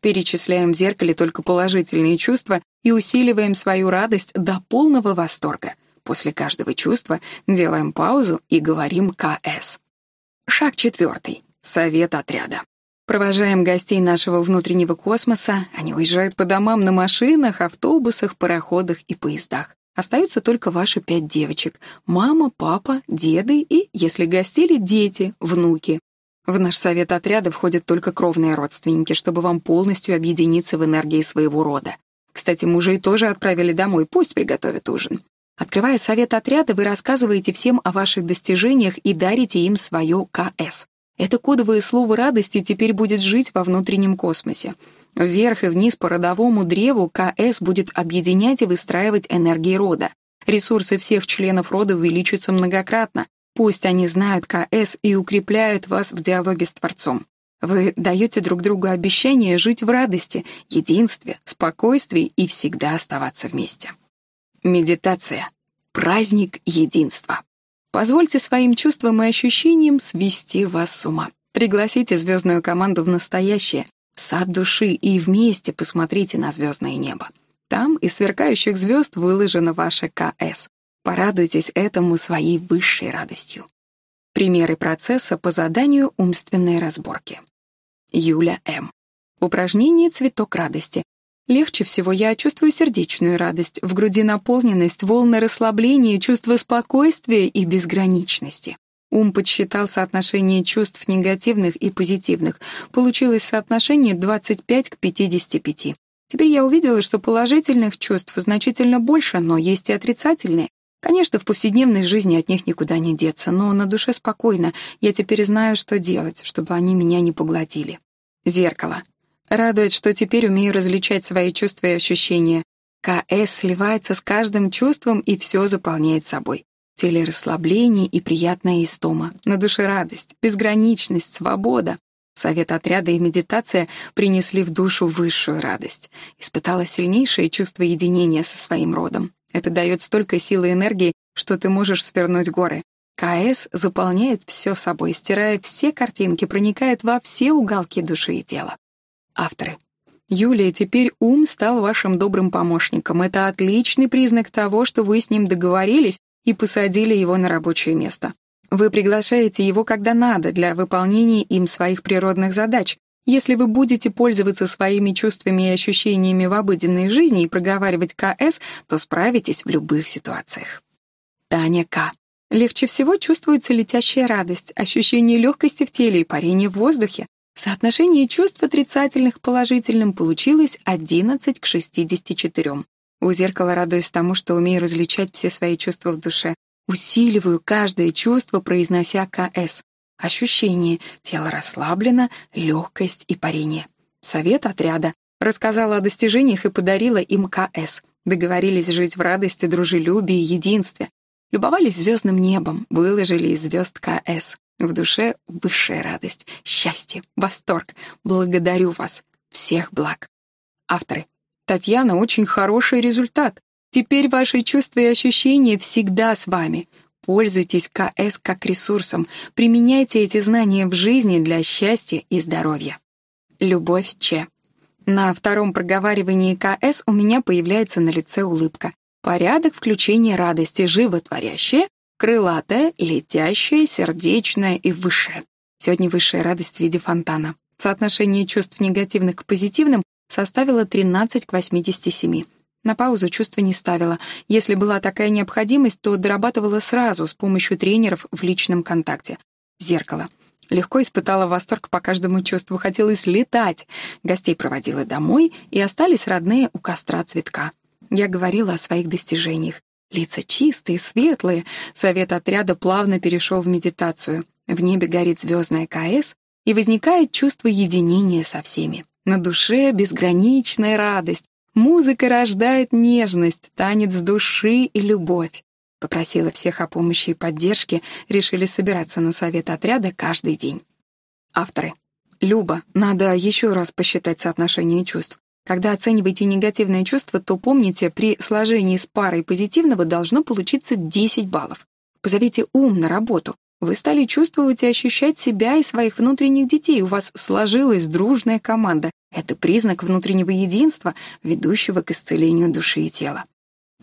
A: Перечисляем в зеркале только положительные чувства и усиливаем свою радость до полного восторга. После каждого чувства делаем паузу и говорим КС. Шаг четвертый. Совет отряда. Провожаем гостей нашего внутреннего космоса, они уезжают по домам на машинах, автобусах, пароходах и поездах. Остаются только ваши пять девочек. Мама, папа, деды и, если гостили, дети, внуки. В наш совет отряда входят только кровные родственники, чтобы вам полностью объединиться в энергии своего рода. Кстати, мужей тоже отправили домой, пусть приготовят ужин. Открывая совет отряда, вы рассказываете всем о ваших достижениях и дарите им свое КС. Это кодовое слово радости теперь будет жить во внутреннем космосе. Вверх и вниз по родовому древу КС будет объединять и выстраивать энергии рода. Ресурсы всех членов рода увеличатся многократно. Пусть они знают КС и укрепляют вас в диалоге с Творцом. Вы даете друг другу обещание жить в радости, единстве, спокойствии и всегда оставаться вместе. Медитация. Праздник единства. Позвольте своим чувствам и ощущениям свести вас с ума. Пригласите звездную команду в настоящее, в сад души и вместе посмотрите на звездное небо. Там из сверкающих звезд выложено ваше КС. Порадуйтесь этому своей высшей радостью. Примеры процесса по заданию умственной разборки. Юля М. Упражнение «Цветок радости». Легче всего я чувствую сердечную радость, в груди наполненность, волны расслабления, чувство спокойствия и безграничности. Ум подсчитал соотношение чувств негативных и позитивных. Получилось соотношение 25 к 55. Теперь я увидела, что положительных чувств значительно больше, но есть и отрицательные. Конечно, в повседневной жизни от них никуда не деться, но на душе спокойно. Я теперь знаю, что делать, чтобы они меня не поглотили. Зеркало. Радует, что теперь умею различать свои чувства и ощущения. КС сливается с каждым чувством и все заполняет собой теле расслабление и приятная истома, на душе радость, безграничность, свобода. Совет отряда и медитация принесли в душу высшую радость. Испытала сильнейшее чувство единения со своим родом. Это дает столько силы и энергии, что ты можешь свернуть горы. КС заполняет все собой, стирая все картинки, проникает во все уголки души и тела. Авторы. Юлия, теперь ум стал вашим добрым помощником. Это отличный признак того, что вы с ним договорились и посадили его на рабочее место. Вы приглашаете его когда надо для выполнения им своих природных задач. Если вы будете пользоваться своими чувствами и ощущениями в обыденной жизни и проговаривать КС, то справитесь в любых ситуациях. Таня К. Легче всего чувствуется летящая радость, ощущение легкости в теле и парение в воздухе. Соотношение чувств отрицательных к положительным получилось 11 к 64. У зеркала радуюсь тому, что умею различать все свои чувства в душе. Усиливаю каждое чувство, произнося КС. Ощущение, тело расслаблено, легкость и парение. Совет отряда. Рассказала о достижениях и подарила им КС. Договорились жить в радости, дружелюбии, единстве. Любовались звездным небом, выложили из звезд КС. В душе высшая радость, счастье, восторг. Благодарю вас. Всех благ. Авторы. Татьяна, очень хороший результат. Теперь ваши чувства и ощущения всегда с вами. Пользуйтесь КС как ресурсом. Применяйте эти знания в жизни для счастья и здоровья. Любовь Че. На втором проговаривании КС у меня появляется на лице улыбка. Порядок включения радости, животворящая, крылатая, летящая, сердечная и высшая. Сегодня высшая радость в виде фонтана. Соотношение чувств негативных к позитивным составила 13 к 87. На паузу чувства не ставила. Если была такая необходимость, то дорабатывала сразу с помощью тренеров в личном контакте. Зеркало. Легко испытала восторг по каждому чувству, хотелось летать. Гостей проводила домой, и остались родные у костра цветка. Я говорила о своих достижениях. Лица чистые, светлые. Совет отряда плавно перешел в медитацию. В небе горит звездная КС, и возникает чувство единения со всеми. На душе безграничная радость. Музыка рождает нежность, танец души и любовь. Попросила всех о помощи и поддержке, решили собираться на совет отряда каждый день. Авторы. Люба, надо еще раз посчитать соотношение чувств. Когда оцениваете негативные чувства, то помните, при сложении с парой позитивного должно получиться 10 баллов. Позовите ум на работу. Вы стали чувствовать и ощущать себя и своих внутренних детей. У вас сложилась дружная команда. Это признак внутреннего единства, ведущего к исцелению души и тела.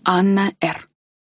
A: Анна Р.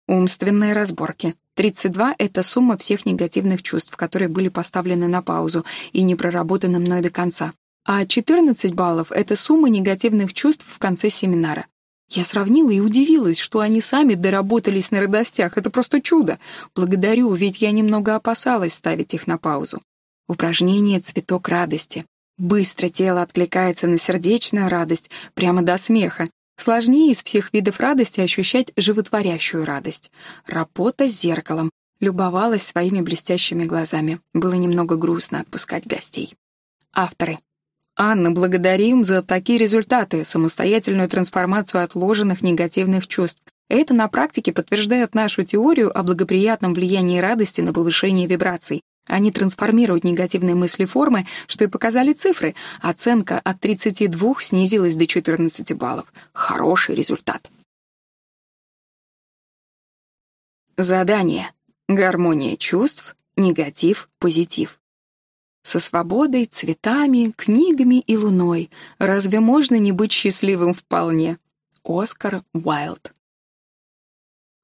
A: Умственные разборки. 32 — это сумма всех негативных чувств, которые были поставлены на паузу и не проработаны мной до конца. А 14 баллов — это сумма негативных чувств в конце семинара. Я сравнила и удивилась, что они сами доработались на радостях. Это просто чудо. Благодарю, ведь я немного опасалась ставить их на паузу. Упражнение «Цветок радости». Быстро тело откликается на сердечную радость, прямо до смеха. Сложнее из всех видов радости ощущать животворящую радость. Работа с зеркалом. Любовалась своими блестящими глазами. Было немного грустно отпускать гостей. Авторы. Анна, благодарим за такие результаты, самостоятельную трансформацию отложенных негативных чувств. Это на практике подтверждает нашу теорию о благоприятном влиянии радости на повышение вибраций. Они трансформируют негативные мысли формы, что и показали цифры. Оценка от 32 снизилась до 14 баллов. Хороший результат. Задание. Гармония чувств, негатив, позитив. Со свободой, цветами, книгами и луной. Разве можно не быть счастливым вполне? Оскар Уайлд.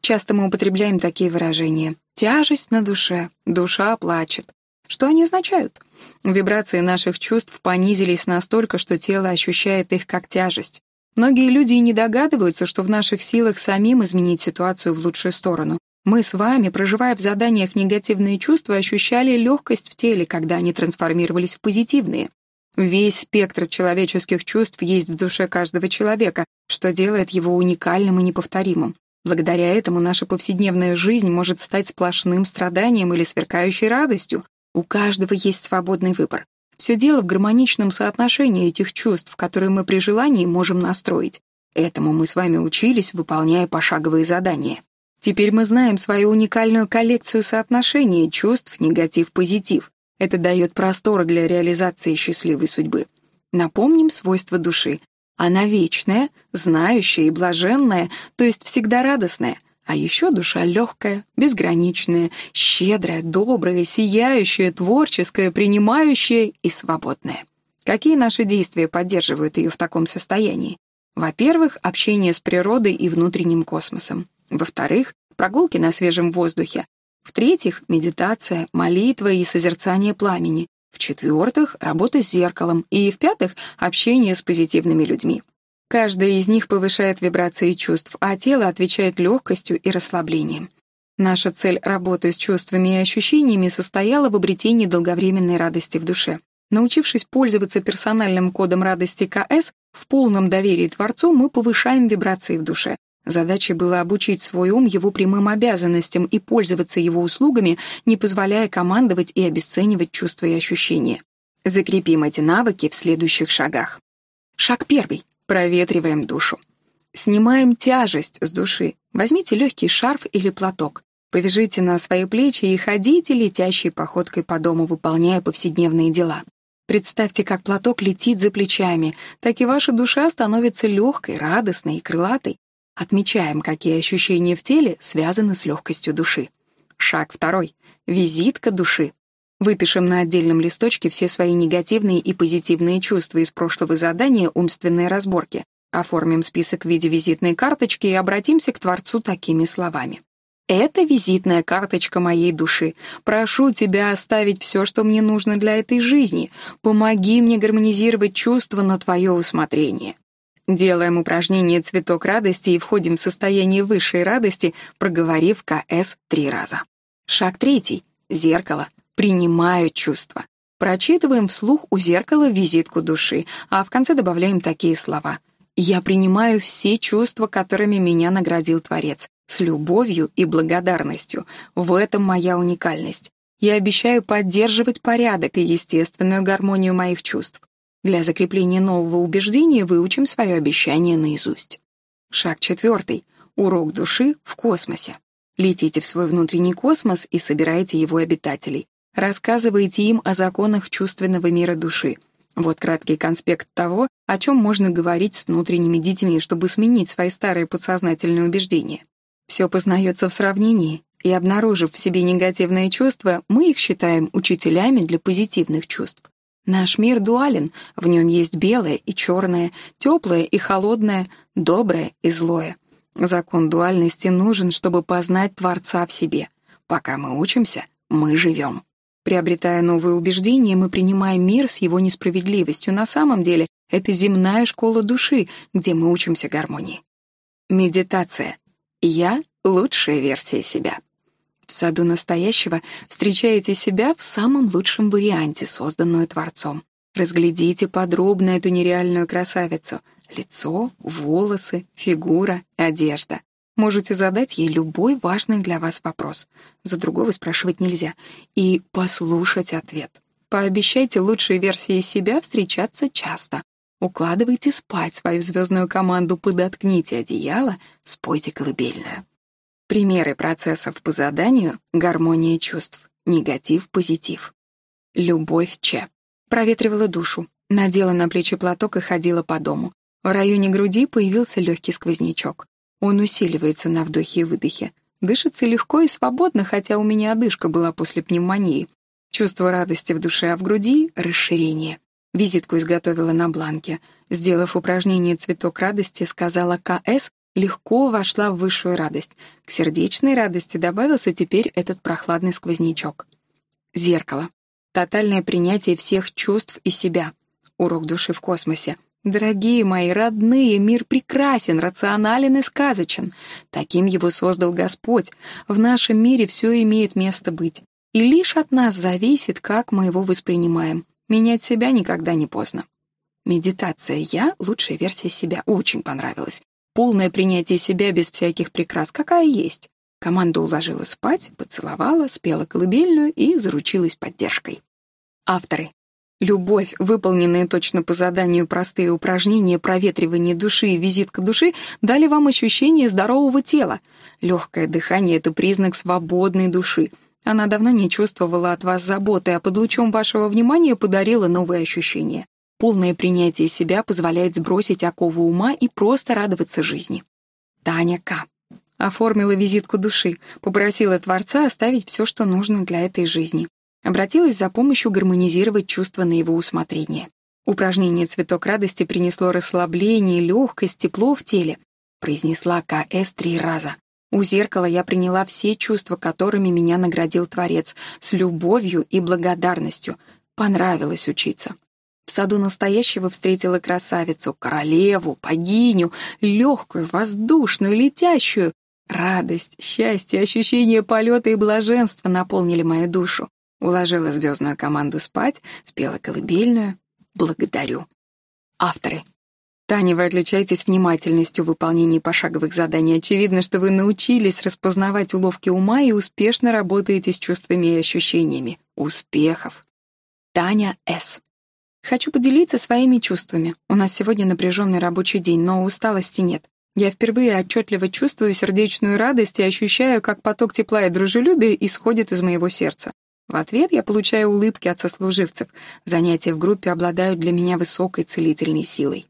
A: Часто мы употребляем такие выражения. Тяжесть на душе, душа плачет. Что они означают? Вибрации наших чувств понизились настолько, что тело ощущает их как тяжесть. Многие люди и не догадываются, что в наших силах самим изменить ситуацию в лучшую сторону. Мы с вами, проживая в заданиях негативные чувства, ощущали легкость в теле, когда они трансформировались в позитивные. Весь спектр человеческих чувств есть в душе каждого человека, что делает его уникальным и неповторимым. Благодаря этому наша повседневная жизнь может стать сплошным страданием или сверкающей радостью. У каждого есть свободный выбор. Все дело в гармоничном соотношении этих чувств, которые мы при желании можем настроить. Этому мы с вами учились, выполняя пошаговые задания. Теперь мы знаем свою уникальную коллекцию соотношений чувств негатив-позитив. Это дает простор для реализации счастливой судьбы. Напомним свойства души. Она вечная, знающая и блаженная, то есть всегда радостная. А еще душа легкая, безграничная, щедрая, добрая, сияющая, творческая, принимающая и свободная. Какие наши действия поддерживают ее в таком состоянии? Во-первых, общение с природой и внутренним космосом. Во-вторых, прогулки на свежем воздухе. В-третьих, медитация, молитва и созерцание пламени. В-четвертых, работа с зеркалом. И в-пятых, общение с позитивными людьми. Каждая из них повышает вибрации чувств, а тело отвечает легкостью и расслаблением. Наша цель работы с чувствами и ощущениями состояла в обретении долговременной радости в душе. Научившись пользоваться персональным кодом радости КС, в полном доверии Творцу мы повышаем вибрации в душе. Задачей было обучить свой ум его прямым обязанностям и пользоваться его услугами, не позволяя командовать и обесценивать чувства и ощущения. Закрепим эти навыки в следующих шагах. Шаг первый. Проветриваем душу. Снимаем тяжесть с души. Возьмите легкий шарф или платок. Повяжите на свои плечи и ходите летящей походкой по дому, выполняя повседневные дела. Представьте, как платок летит за плечами, так и ваша душа становится легкой, радостной и крылатой. Отмечаем, какие ощущения в теле связаны с легкостью души. Шаг второй. Визитка души. Выпишем на отдельном листочке все свои негативные и позитивные чувства из прошлого задания умственной разборки. Оформим список в виде визитной карточки и обратимся к Творцу такими словами. Это визитная карточка моей души. Прошу тебя оставить все, что мне нужно для этой жизни. Помоги мне гармонизировать чувства на твое усмотрение. Делаем упражнение «Цветок радости» и входим в состояние высшей радости, проговорив КС три раза. Шаг третий. Зеркало. Принимаю чувства. Прочитываем вслух у зеркала визитку души, а в конце добавляем такие слова. «Я принимаю все чувства, которыми меня наградил Творец с любовью и благодарностью. В этом моя уникальность. Я обещаю поддерживать порядок и естественную гармонию моих чувств. Для закрепления нового убеждения выучим свое обещание наизусть. Шаг четвертый. Урок души в космосе. Летите в свой внутренний космос и собирайте его обитателей. Рассказывайте им о законах чувственного мира души. Вот краткий конспект того, о чем можно говорить с внутренними детьми, чтобы сменить свои старые подсознательные убеждения. Все познается в сравнении, и обнаружив в себе негативные чувства, мы их считаем учителями для позитивных чувств. Наш мир дуален, в нем есть белое и черное, теплое и холодное, доброе и злое. Закон дуальности нужен, чтобы познать Творца в себе. Пока мы учимся, мы живем. Приобретая новые убеждения, мы принимаем мир с его несправедливостью. На самом деле, это земная школа души, где мы учимся гармонии. Медитация. Я — лучшая версия себя. Саду настоящего встречаете себя в самом лучшем варианте, созданную Творцом. Разглядите подробно эту нереальную красавицу. Лицо, волосы, фигура, одежда. Можете задать ей любой важный для вас вопрос. За другого спрашивать нельзя. И послушать ответ. Пообещайте лучшей версии себя встречаться часто. Укладывайте спать свою звездную команду, подоткните одеяло, спойте колыбельную. Примеры процессов по заданию — гармония чувств, негатив-позитив. Любовь Че. Проветривала душу, надела на плечи платок и ходила по дому. В районе груди появился легкий сквознячок. Он усиливается на вдохе и выдохе. Дышится легко и свободно, хотя у меня одышка была после пневмонии. Чувство радости в душе, а в груди — расширение. Визитку изготовила на бланке. Сделав упражнение «Цветок радости», сказала «КС», легко вошла в высшую радость. К сердечной радости добавился теперь этот прохладный сквознячок. Зеркало. Тотальное принятие всех чувств и себя. Урок души в космосе. Дорогие мои родные, мир прекрасен, рационален и сказочен. Таким его создал Господь. В нашем мире все имеет место быть. И лишь от нас зависит, как мы его воспринимаем. Менять себя никогда не поздно. Медитация «Я» — лучшая версия себя. Очень понравилась. Полное принятие себя без всяких прикрас, какая есть. Команда уложила спать, поцеловала, спела колыбельную и заручилась поддержкой. Авторы. Любовь, выполненные точно по заданию простые упражнения проветривания души и визитка души дали вам ощущение здорового тела. Легкое дыхание — это признак свободной души. Она давно не чувствовала от вас заботы, а под лучом вашего внимания подарила новые ощущения. Полное принятие себя позволяет сбросить оковы ума и просто радоваться жизни. Таня К. Оформила визитку души, попросила Творца оставить все, что нужно для этой жизни. Обратилась за помощью гармонизировать чувства на его усмотрение. Упражнение «Цветок радости» принесло расслабление, легкость, тепло в теле. Произнесла КС три раза. У зеркала я приняла все чувства, которыми меня наградил Творец, с любовью и благодарностью. Понравилось учиться. В саду настоящего встретила красавицу, королеву, богиню, легкую, воздушную, летящую. Радость, счастье, ощущение полета и блаженства наполнили мою душу. Уложила звездную команду спать, спела колыбельную. Благодарю. Авторы. Таня, вы отличаетесь внимательностью в выполнении пошаговых заданий. Очевидно, что вы научились распознавать уловки ума и успешно работаете с чувствами и ощущениями. Успехов! Таня С. Хочу поделиться своими чувствами. У нас сегодня напряженный рабочий день, но усталости нет. Я впервые отчетливо чувствую сердечную радость и ощущаю, как поток тепла и дружелюбия исходит из моего сердца. В ответ я получаю улыбки от сослуживцев. Занятия в группе обладают для меня высокой целительной силой.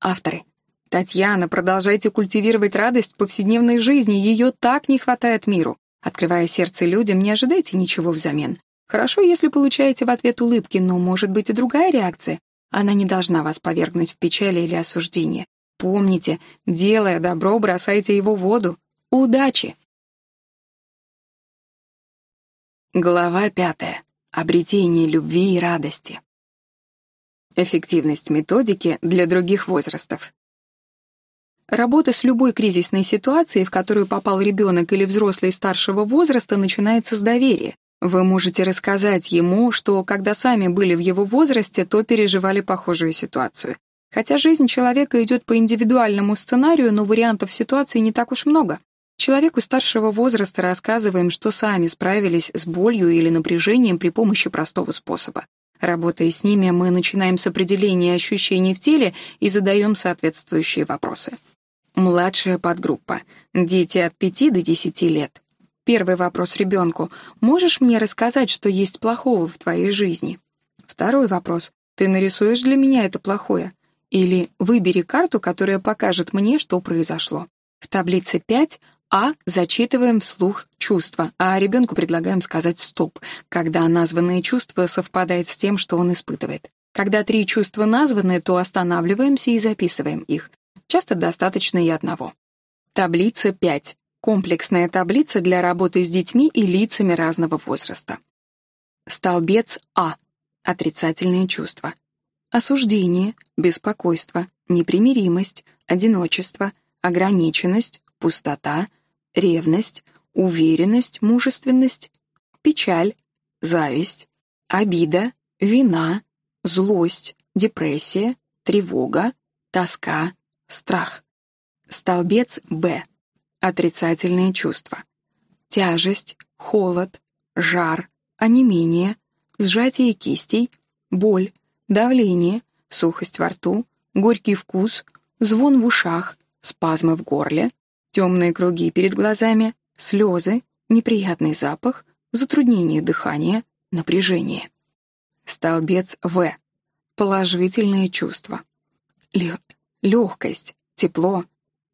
A: Авторы. Татьяна, продолжайте культивировать радость в повседневной жизни, ее так не хватает миру. Открывая сердце людям, не ожидайте ничего взамен. Хорошо, если получаете в ответ улыбки, но может быть и другая реакция. Она не должна вас повергнуть в печали или осуждение. Помните, делая добро, бросайте его в воду. Удачи! Глава пятая. Обретение любви и радости. Эффективность методики для других возрастов. Работа с любой кризисной ситуацией, в которую попал ребенок или взрослый старшего возраста, начинается с доверия. Вы можете рассказать ему, что когда сами были в его возрасте, то переживали похожую ситуацию. Хотя жизнь человека идет по индивидуальному сценарию, но вариантов ситуации не так уж много. Человеку старшего возраста рассказываем, что сами справились с болью или напряжением при помощи простого способа. Работая с ними, мы начинаем с определения ощущений в теле и задаем соответствующие вопросы. Младшая подгруппа. Дети от 5 до 10 лет. Первый вопрос ребенку. «Можешь мне рассказать, что есть плохого в твоей жизни?» Второй вопрос. «Ты нарисуешь для меня это плохое?» Или «Выбери карту, которая покажет мне, что произошло». В таблице 5 а. Зачитываем вслух чувства, а ребенку предлагаем сказать «стоп», когда названное чувство совпадает с тем, что он испытывает. Когда три чувства названы, то останавливаемся и записываем их. Часто достаточно и одного. Таблица 5. Комплексная таблица для работы с детьми и лицами разного возраста. Столбец А. Отрицательные чувства. Осуждение, беспокойство, непримиримость, одиночество, ограниченность, пустота, ревность, уверенность, мужественность, печаль, зависть, обида, вина, злость, депрессия, тревога, тоска, страх. Столбец Б. Отрицательные чувства. Тяжесть, холод, жар, онемение, сжатие кистей, боль, давление, сухость во рту, горький вкус, звон в ушах, спазмы в горле, темные круги перед глазами, слезы, неприятный запах, затруднение дыхания, напряжение. Столбец В. Положительные чувства. Лё легкость, тепло,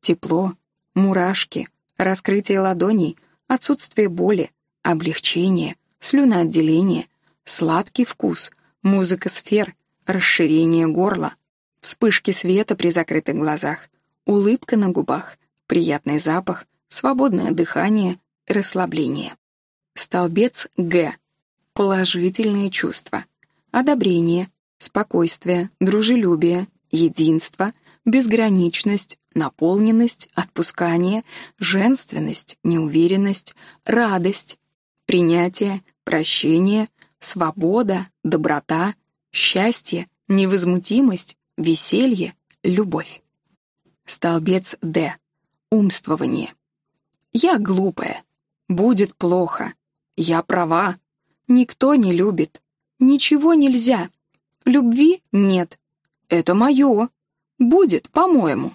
A: тепло, мурашки, раскрытие ладоней, отсутствие боли, облегчение, слюноотделение, сладкий вкус, музыка сфер, расширение горла, вспышки света при закрытых глазах, улыбка на губах, приятный запах, свободное дыхание, расслабление. Столбец Г. Положительные чувства. Одобрение, спокойствие, дружелюбие, единство, безграничность, наполненность, отпускание, женственность, неуверенность, радость, принятие, прощение, свобода, доброта, счастье, невозмутимость, веселье, любовь. Столбец Д умствование. Я глупая. Будет плохо. Я права. Никто не любит. Ничего нельзя. Любви нет. Это мое. Будет, по-моему.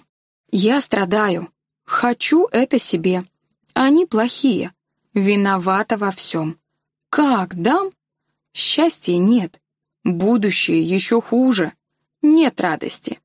A: Я страдаю. Хочу это себе. Они плохие. Виновата во всем. Как дам? Счастья нет. Будущее еще хуже. Нет радости.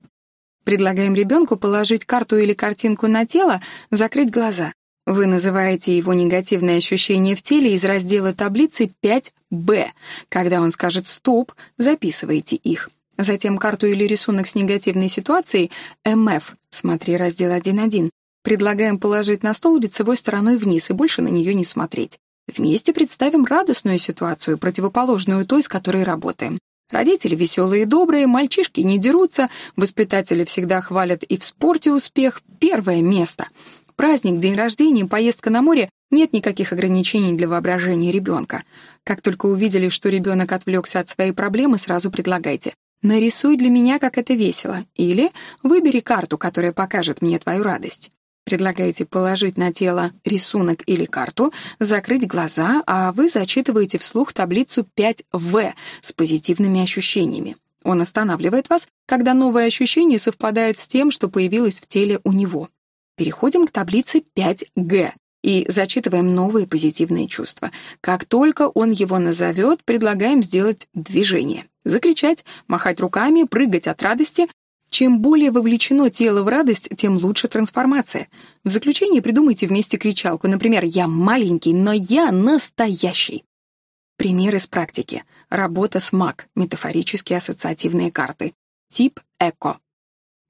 A: Предлагаем ребенку положить карту или картинку на тело, закрыть глаза. Вы называете его негативные ощущения в теле из раздела таблицы 5Б. Когда он скажет «стоп», записывайте их. Затем карту или рисунок с негативной ситуацией МФ, смотри раздел 1.1. Предлагаем положить на стол лицевой стороной вниз и больше на нее не смотреть. Вместе представим радостную ситуацию, противоположную той, с которой работаем. Родители веселые и добрые, мальчишки не дерутся, воспитатели всегда хвалят и в спорте успех — первое место. Праздник, день рождения, поездка на море — нет никаких ограничений для воображения ребенка. Как только увидели, что ребенок отвлекся от своей проблемы, сразу предлагайте. «Нарисуй для меня, как это весело» или «Выбери карту, которая покажет мне твою радость». Предлагаете положить на тело рисунок или карту, закрыть глаза, а вы зачитываете вслух таблицу 5В с позитивными ощущениями. Он останавливает вас, когда новое ощущение совпадает с тем, что появилось в теле у него. Переходим к таблице 5Г и зачитываем новые позитивные чувства. Как только он его назовет, предлагаем сделать движение. Закричать, махать руками, прыгать от радости. Чем более вовлечено тело в радость, тем лучше трансформация. В заключение придумайте вместе кричалку. Например, «Я маленький, но я настоящий». Пример из практики. Работа с МАК, метафорические ассоциативные карты. Тип ЭКО.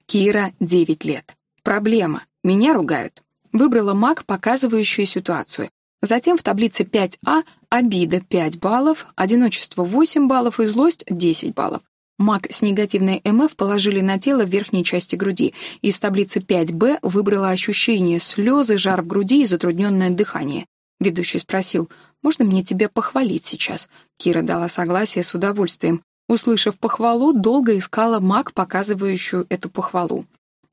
A: Кира, 9 лет. Проблема. Меня ругают. Выбрала МАК, показывающую ситуацию. Затем в таблице 5А обида 5 баллов, одиночество 8 баллов и злость 10 баллов. МАК с негативной МФ положили на тело в верхней части груди. Из таблицы 5Б выбрала ощущение слезы, жар в груди и затрудненное дыхание. Ведущий спросил, «Можно мне тебя похвалить сейчас?» Кира дала согласие с удовольствием. Услышав похвалу, долго искала маг, показывающую эту похвалу.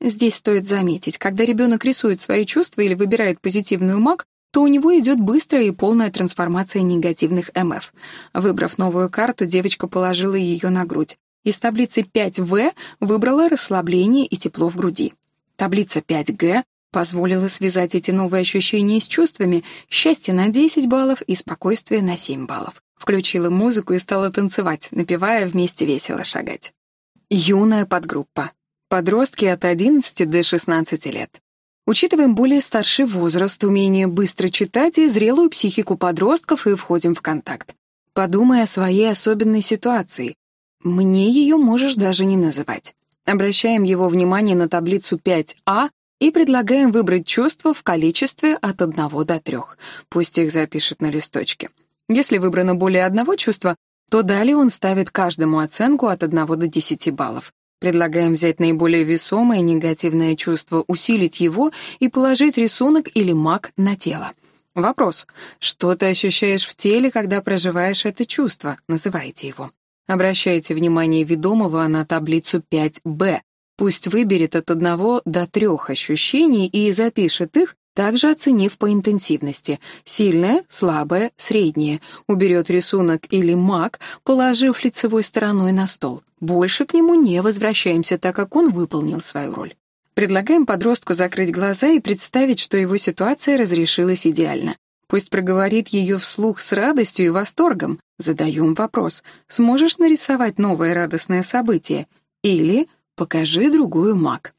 A: Здесь стоит заметить, когда ребенок рисует свои чувства или выбирает позитивную маг, то у него идет быстрая и полная трансформация негативных МФ. Выбрав новую карту, девочка положила ее на грудь. Из таблицы 5В выбрала расслабление и тепло в груди. Таблица 5Г позволила связать эти новые ощущения с чувствами, счастье на 10 баллов и спокойствие на 7 баллов. Включила музыку и стала танцевать, напевая вместе весело шагать. Юная подгруппа. Подростки от 11 до 16 лет. Учитываем более старший возраст, умение быстро читать и зрелую психику подростков и входим в контакт. Подумай о своей особенной ситуации. Мне ее можешь даже не называть. Обращаем его внимание на таблицу 5А и предлагаем выбрать чувства в количестве от 1 до 3. Пусть их запишет на листочке. Если выбрано более одного чувства, то далее он ставит каждому оценку от 1 до 10 баллов. Предлагаем взять наиболее весомое негативное чувство, усилить его и положить рисунок или маг на тело. Вопрос. Что ты ощущаешь в теле, когда проживаешь это чувство? Называйте его. Обращайте внимание ведомого на таблицу 5Б. Пусть выберет от одного до трех ощущений и запишет их, также оценив по интенсивности — сильное, слабое, среднее. Уберет рисунок или маг, положив лицевой стороной на стол. Больше к нему не возвращаемся, так как он выполнил свою роль. Предлагаем подростку закрыть глаза и представить, что его ситуация разрешилась идеально. Пусть проговорит ее вслух с радостью и восторгом. Задаем вопрос. Сможешь нарисовать новое радостное событие? Или покажи другую маг.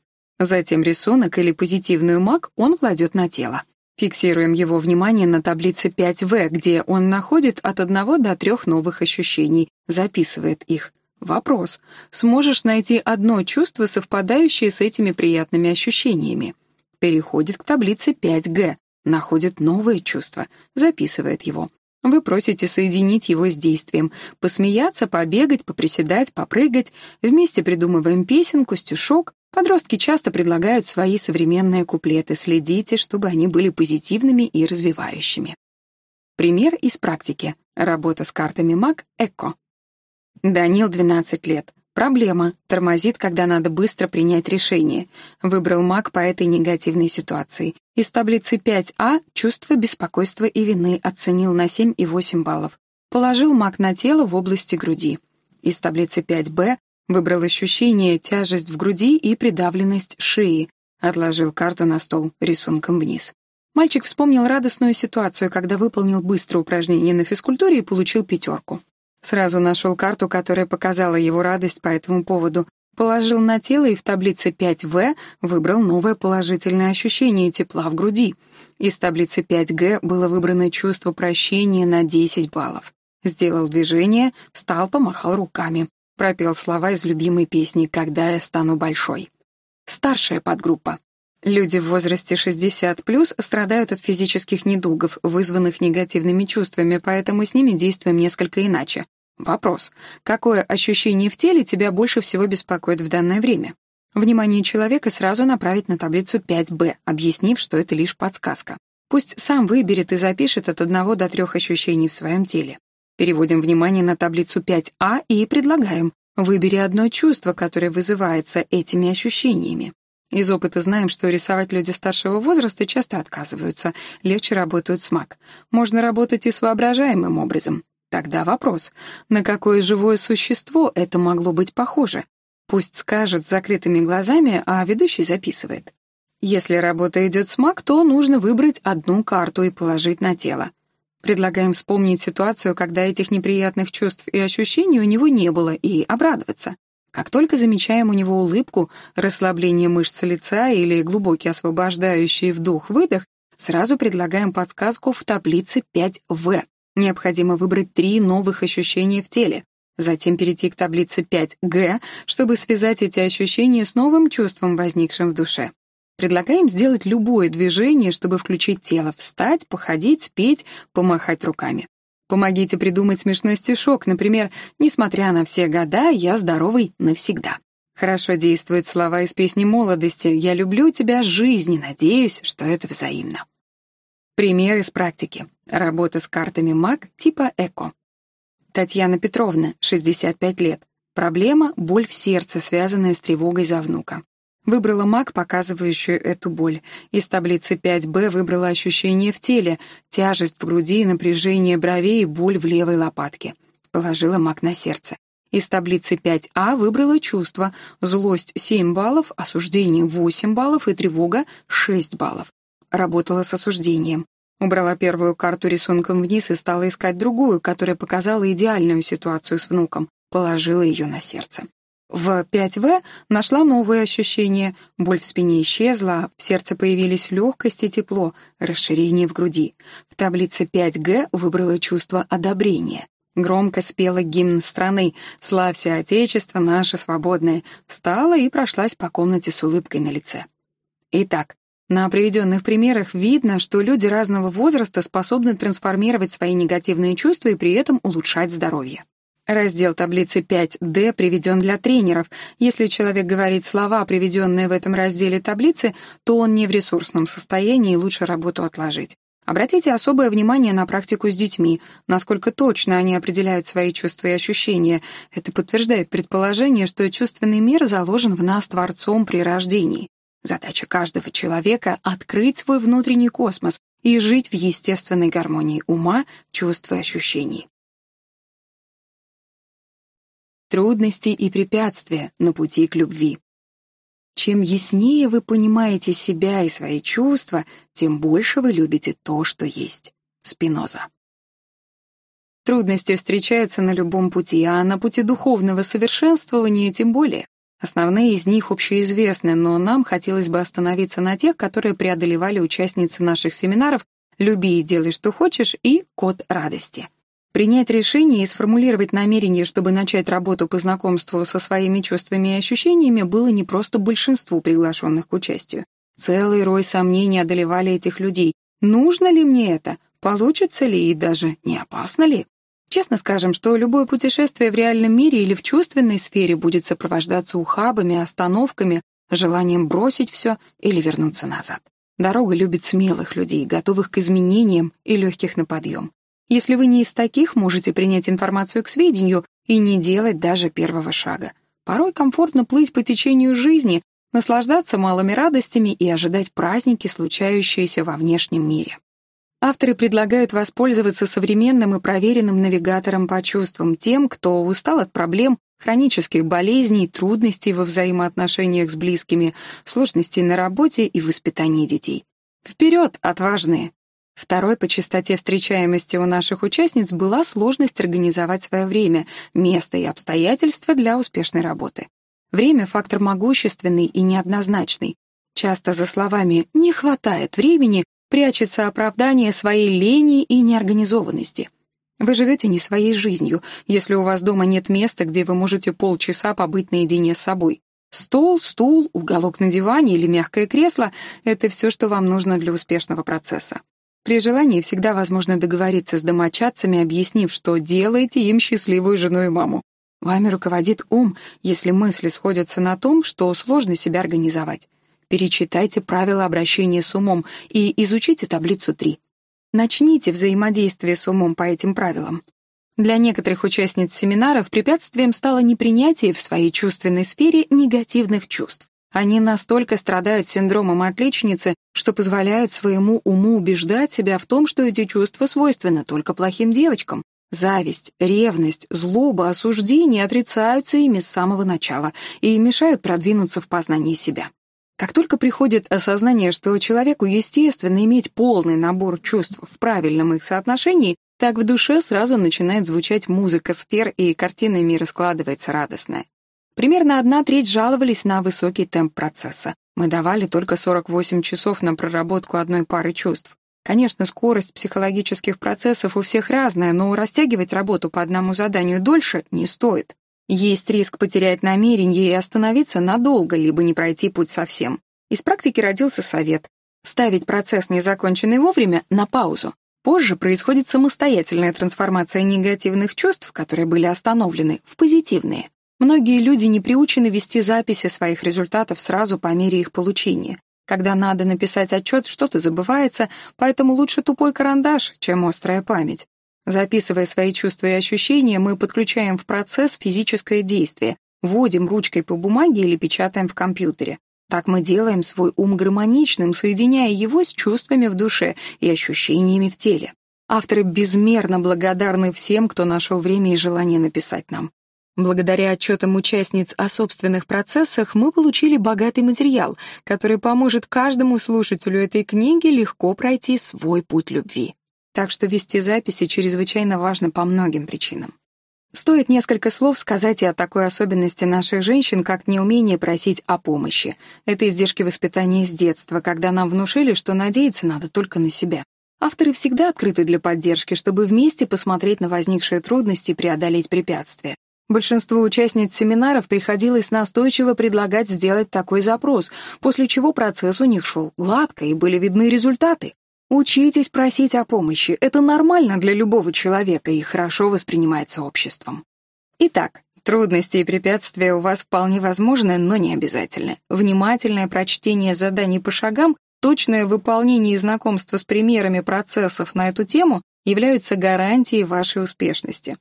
A: Затем рисунок или позитивную маг он кладет на тело. Фиксируем его внимание на таблице 5В, где он находит от одного до трех новых ощущений, записывает их. Вопрос. Сможешь найти одно чувство, совпадающее с этими приятными ощущениями? Переходит к таблице 5Г, находит новое чувство, записывает его. Вы просите соединить его с действием, посмеяться, побегать, поприседать, попрыгать. Вместе придумываем песенку, стишок, Подростки часто предлагают свои современные куплеты, следите, чтобы они были позитивными и развивающими. Пример из практики. Работа с картами МАК «Эко». Данил, 12 лет. Проблема. Тормозит, когда надо быстро принять решение. Выбрал МАК по этой негативной ситуации. Из таблицы 5А чувство беспокойства и вины оценил на 7 и 8 баллов. Положил МАК на тело в области груди. Из таблицы 5Б Выбрал ощущение, тяжесть в груди и придавленность шеи. Отложил карту на стол рисунком вниз. Мальчик вспомнил радостную ситуацию, когда выполнил быстрое упражнение на физкультуре и получил пятерку. Сразу нашел карту, которая показала его радость по этому поводу. Положил на тело и в таблице 5В выбрал новое положительное ощущение тепла в груди. Из таблицы 5Г было выбрано чувство прощения на 10 баллов. Сделал движение, встал, помахал руками. Пропел слова из любимой песни «Когда я стану большой». Старшая подгруппа. Люди в возрасте 60+, страдают от физических недугов, вызванных негативными чувствами, поэтому с ними действуем несколько иначе. Вопрос. Какое ощущение в теле тебя больше всего беспокоит в данное время? Внимание человека сразу направить на таблицу 5Б, объяснив, что это лишь подсказка. Пусть сам выберет и запишет от одного до трех ощущений в своем теле. Переводим внимание на таблицу 5А и предлагаем. Выбери одно чувство, которое вызывается этими ощущениями. Из опыта знаем, что рисовать люди старшего возраста часто отказываются, легче работают с маг. Можно работать и с воображаемым образом. Тогда вопрос, на какое живое существо это могло быть похоже? Пусть скажет с закрытыми глазами, а ведущий записывает. Если работа идет с маг, то нужно выбрать одну карту и положить на тело. Предлагаем вспомнить ситуацию, когда этих неприятных чувств и ощущений у него не было, и обрадоваться. Как только замечаем у него улыбку, расслабление мышц лица или глубокий освобождающий вдох-выдох, сразу предлагаем подсказку в таблице 5В. Необходимо выбрать три новых ощущения в теле. Затем перейти к таблице 5Г, чтобы связать эти ощущения с новым чувством, возникшим в душе. Предлагаем сделать любое движение, чтобы включить тело, встать, походить, спеть, помахать руками. Помогите придумать смешной стишок, например, «Несмотря на все года, я здоровый навсегда». Хорошо действуют слова из песни молодости «Я люблю тебя, жизнь, и надеюсь, что это взаимно». Пример из практики. Работа с картами МАГ типа ЭКО. Татьяна Петровна, 65 лет. Проблема — боль в сердце, связанная с тревогой за внука. Выбрала маг, показывающую эту боль. Из таблицы 5Б выбрала ощущение в теле, тяжесть в груди, напряжение бровей и боль в левой лопатке. Положила маг на сердце. Из таблицы 5А выбрала чувство. Злость 7 баллов, осуждение 8 баллов и тревога 6 баллов. Работала с осуждением. Убрала первую карту рисунком вниз и стала искать другую, которая показала идеальную ситуацию с внуком. Положила ее на сердце. В 5В нашла новые ощущения. Боль в спине исчезла, в сердце появились легкость и тепло, расширение в груди. В таблице 5Г выбрала чувство одобрения. Громко спела гимн страны «Славься, Отечество наше свободное», встала и прошлась по комнате с улыбкой на лице. Итак, на приведенных примерах видно, что люди разного возраста способны трансформировать свои негативные чувства и при этом улучшать здоровье. Раздел таблицы 5D приведен для тренеров. Если человек говорит слова, приведенные в этом разделе таблицы, то он не в ресурсном состоянии и лучше работу отложить. Обратите особое внимание на практику с детьми, насколько точно они определяют свои чувства и ощущения. Это подтверждает предположение, что чувственный мир заложен в нас Творцом при рождении. Задача каждого человека — открыть свой внутренний космос и жить в естественной гармонии ума, чувств и ощущений. Трудности и препятствия на пути к любви. Чем яснее вы понимаете себя и свои чувства, тем больше вы любите то, что есть. Спиноза. Трудности встречаются на любом пути, а на пути духовного совершенствования тем более. Основные из них общеизвестны, но нам хотелось бы остановиться на тех, которые преодолевали участницы наших семинаров «Люби и делай, что хочешь» и «Код радости». Принять решение и сформулировать намерение, чтобы начать работу по знакомству со своими чувствами и ощущениями, было не просто большинству приглашенных к участию. Целый рой сомнений одолевали этих людей. Нужно ли мне это? Получится ли и даже не опасно ли? Честно скажем, что любое путешествие в реальном мире или в чувственной сфере будет сопровождаться ухабами, остановками, желанием бросить все или вернуться назад. Дорога любит смелых людей, готовых к изменениям и легких на подъем. Если вы не из таких, можете принять информацию к сведению и не делать даже первого шага. Порой комфортно плыть по течению жизни, наслаждаться малыми радостями и ожидать праздники, случающиеся во внешнем мире. Авторы предлагают воспользоваться современным и проверенным навигатором по чувствам тем, кто устал от проблем, хронических болезней, трудностей во взаимоотношениях с близкими, сложностей на работе и воспитании детей. Вперед, отважные! Второй по частоте встречаемости у наших участниц была сложность организовать свое время, место и обстоятельства для успешной работы. Время — фактор могущественный и неоднозначный. Часто за словами «не хватает времени» прячется оправдание своей лени и неорганизованности. Вы живете не своей жизнью, если у вас дома нет места, где вы можете полчаса побыть наедине с собой. Стол, стул, уголок на диване или мягкое кресло — это все, что вам нужно для успешного процесса. При желании всегда возможно договориться с домочадцами, объяснив, что делаете им счастливую жену и маму. Вами руководит ум, если мысли сходятся на том, что сложно себя организовать. Перечитайте правила обращения с умом и изучите таблицу 3. Начните взаимодействие с умом по этим правилам. Для некоторых участниц семинаров препятствием стало непринятие в своей чувственной сфере негативных чувств. Они настолько страдают синдромом отличницы, что позволяют своему уму убеждать себя в том, что эти чувства свойственны только плохим девочкам. Зависть, ревность, злоба, осуждение отрицаются ими с самого начала и мешают продвинуться в познании себя. Как только приходит осознание, что человеку естественно иметь полный набор чувств в правильном их соотношении, так в душе сразу начинает звучать музыка сфер, и картина мира складывается радостная. Примерно одна треть жаловались на высокий темп процесса. Мы давали только 48 часов на проработку одной пары чувств. Конечно, скорость психологических процессов у всех разная, но растягивать работу по одному заданию дольше не стоит. Есть риск потерять намерение и остановиться надолго, либо не пройти путь совсем. Из практики родился совет. Ставить процесс, незаконченный вовремя, на паузу. Позже происходит самостоятельная трансформация негативных чувств, которые были остановлены, в позитивные. Многие люди не приучены вести записи своих результатов сразу по мере их получения. Когда надо написать отчет, что-то забывается, поэтому лучше тупой карандаш, чем острая память. Записывая свои чувства и ощущения, мы подключаем в процесс физическое действие, вводим ручкой по бумаге или печатаем в компьютере. Так мы делаем свой ум гармоничным, соединяя его с чувствами в душе и ощущениями в теле. Авторы безмерно благодарны всем, кто нашел время и желание написать нам. Благодаря отчетам участниц о собственных процессах мы получили богатый материал, который поможет каждому слушателю этой книги легко пройти свой путь любви. Так что вести записи чрезвычайно важно по многим причинам. Стоит несколько слов сказать и о такой особенности наших женщин, как неумение просить о помощи. Это издержки воспитания с детства, когда нам внушили, что надеяться надо только на себя. Авторы всегда открыты для поддержки, чтобы вместе посмотреть на возникшие трудности и преодолеть препятствия. Большинству участниц семинаров приходилось настойчиво предлагать сделать такой запрос, после чего процесс у них шел гладко и были видны результаты. Учитесь просить о помощи. Это нормально для любого человека и хорошо воспринимается обществом. Итак, трудности и препятствия у вас вполне возможны, но не обязательны. Внимательное прочтение заданий по шагам, точное выполнение и знакомство с примерами процессов на эту тему являются гарантией вашей успешности.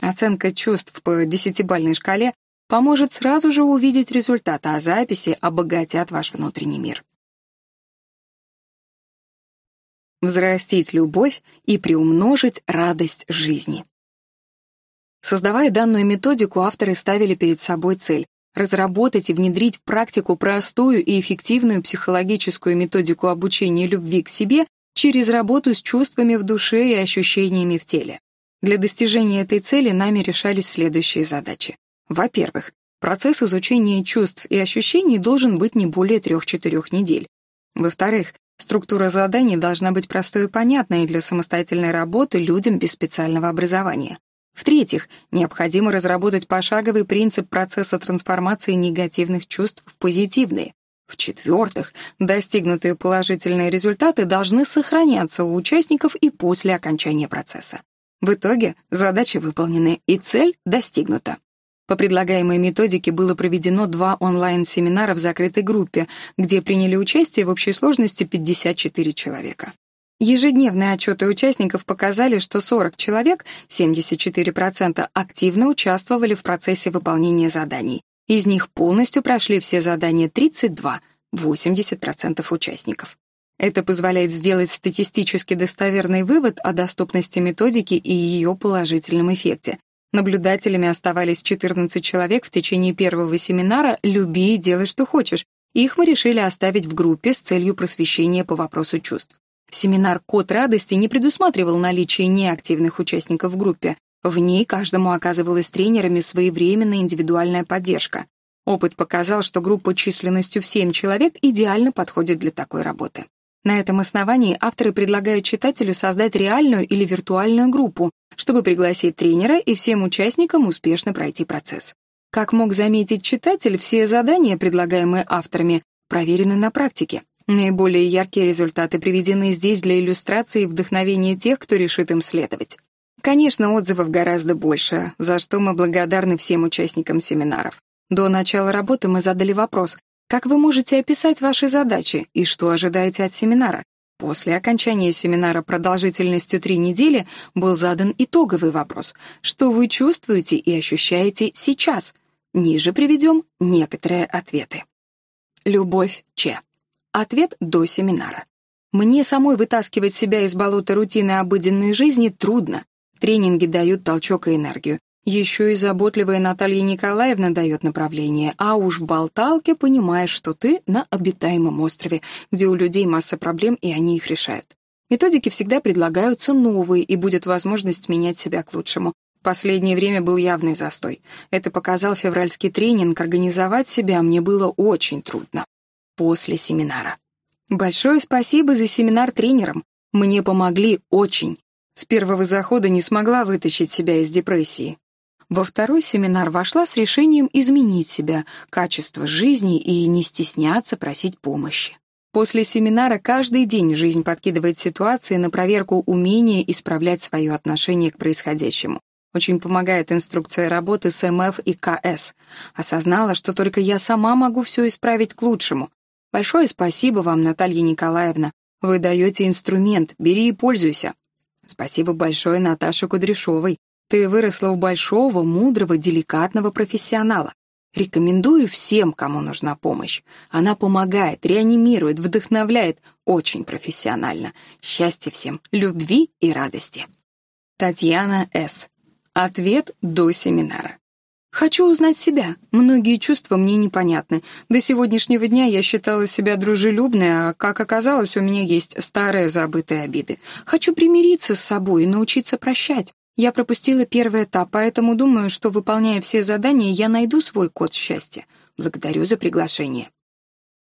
A: Оценка чувств по десятибальной шкале поможет сразу же увидеть результат, а записи обогатят ваш внутренний мир. взрастить любовь и приумножить радость жизни. Создавая данную методику, авторы ставили перед собой цель разработать и внедрить в практику простую и эффективную психологическую методику обучения любви к себе через работу с чувствами в душе и ощущениями в теле. Для достижения этой цели нами решались следующие задачи. Во-первых, процесс изучения чувств и ощущений должен быть не более 3-4 недель. Во-вторых, Структура заданий должна быть простой и понятной для самостоятельной работы людям без специального образования. В-третьих, необходимо разработать пошаговый принцип процесса трансформации негативных чувств в позитивные. В-четвертых, достигнутые положительные результаты должны сохраняться у участников и после окончания процесса. В итоге задачи выполнены и цель достигнута. По предлагаемой методике было проведено два онлайн-семинара в закрытой группе, где приняли участие в общей сложности 54 человека. Ежедневные отчеты участников показали, что 40 человек, 74%, активно участвовали в процессе выполнения заданий. Из них полностью прошли все задания 32, 80% участников. Это позволяет сделать статистически достоверный вывод о доступности методики и ее положительном эффекте. Наблюдателями оставались 14 человек в течение первого семинара «Люби и делай, что хочешь». Их мы решили оставить в группе с целью просвещения по вопросу чувств. Семинар «Код радости» не предусматривал наличие неактивных участников в группе. В ней каждому оказывалась тренерами своевременная индивидуальная поддержка. Опыт показал, что группа численностью в 7 человек идеально подходит для такой работы. На этом основании авторы предлагают читателю создать реальную или виртуальную группу, чтобы пригласить тренера и всем участникам успешно пройти процесс. Как мог заметить читатель, все задания, предлагаемые авторами, проверены на практике. Наиболее яркие результаты приведены здесь для иллюстрации и вдохновения тех, кто решит им следовать. Конечно, отзывов гораздо больше, за что мы благодарны всем участникам семинаров. До начала работы мы задали вопрос, как вы можете описать ваши задачи и что ожидаете от семинара? После окончания семинара продолжительностью три недели был задан итоговый вопрос, что вы чувствуете и ощущаете сейчас. Ниже приведем некоторые ответы. Любовь Че. Ответ до семинара. Мне самой вытаскивать себя из болота рутины обыденной жизни трудно. Тренинги дают толчок и энергию. Еще и заботливая Наталья Николаевна дает направление, а уж в болталке понимаешь, что ты на обитаемом острове, где у людей масса проблем, и они их решают. Методики всегда предлагаются новые, и будет возможность менять себя к лучшему. Последнее время был явный застой. Это показал февральский тренинг, организовать себя мне было очень трудно. После семинара. Большое спасибо за семинар тренерам. Мне помогли очень. С первого захода не смогла вытащить себя из депрессии. Во второй семинар вошла с решением изменить себя, качество жизни и не стесняться просить помощи. После семинара каждый день жизнь подкидывает ситуации на проверку умения исправлять свое отношение к происходящему. Очень помогает инструкция работы с МФ и КС. Осознала, что только я сама могу все исправить к лучшему. Большое спасибо вам, Наталья Николаевна. Вы даете инструмент, бери и пользуйся. Спасибо большое Наташе Кудряшовой. Ты выросла у большого, мудрого, деликатного профессионала. Рекомендую всем, кому нужна помощь. Она помогает, реанимирует, вдохновляет. Очень профессионально. Счастья всем, любви и радости. Татьяна С. Ответ до семинара. Хочу узнать себя. Многие чувства мне непонятны. До сегодняшнего дня я считала себя дружелюбной, а как оказалось, у меня есть старые забытые обиды. Хочу примириться с собой и научиться прощать. Я пропустила первый этап, поэтому думаю, что, выполняя все задания, я найду свой код счастья. Благодарю за приглашение.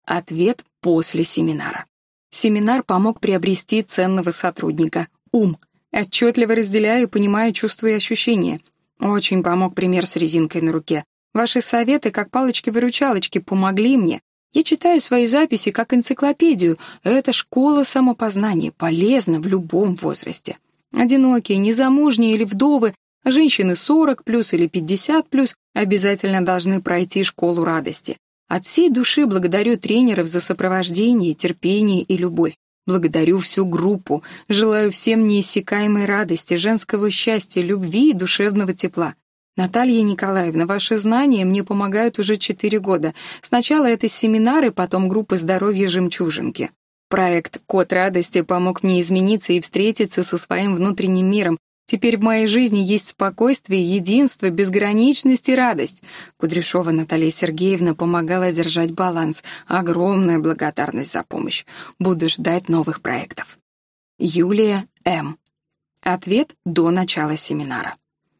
A: Ответ после семинара. Семинар помог приобрести ценного сотрудника. Ум. Отчетливо разделяю и понимаю чувства и ощущения. Очень помог пример с резинкой на руке. Ваши советы, как палочки-выручалочки, помогли мне. Я читаю свои записи как энциклопедию. Это школа самопознания, полезна в любом возрасте. Одинокие, незамужние или вдовы, женщины 40 плюс или 50 плюс обязательно должны пройти школу радости. От всей души благодарю тренеров за сопровождение, терпение и любовь. Благодарю всю группу, желаю всем неиссякаемой радости, женского счастья, любви и душевного тепла. Наталья Николаевна, ваши знания мне помогают уже четыре года. Сначала это семинары, потом группа здоровья «Жемчужинки». Проект «Код радости» помог мне измениться и встретиться со своим внутренним миром, Теперь в моей жизни есть спокойствие, единство, безграничность и радость. Кудряшова Наталья Сергеевна помогала держать баланс. Огромная благодарность за помощь. Буду ждать новых проектов. Юлия М. Ответ до начала семинара.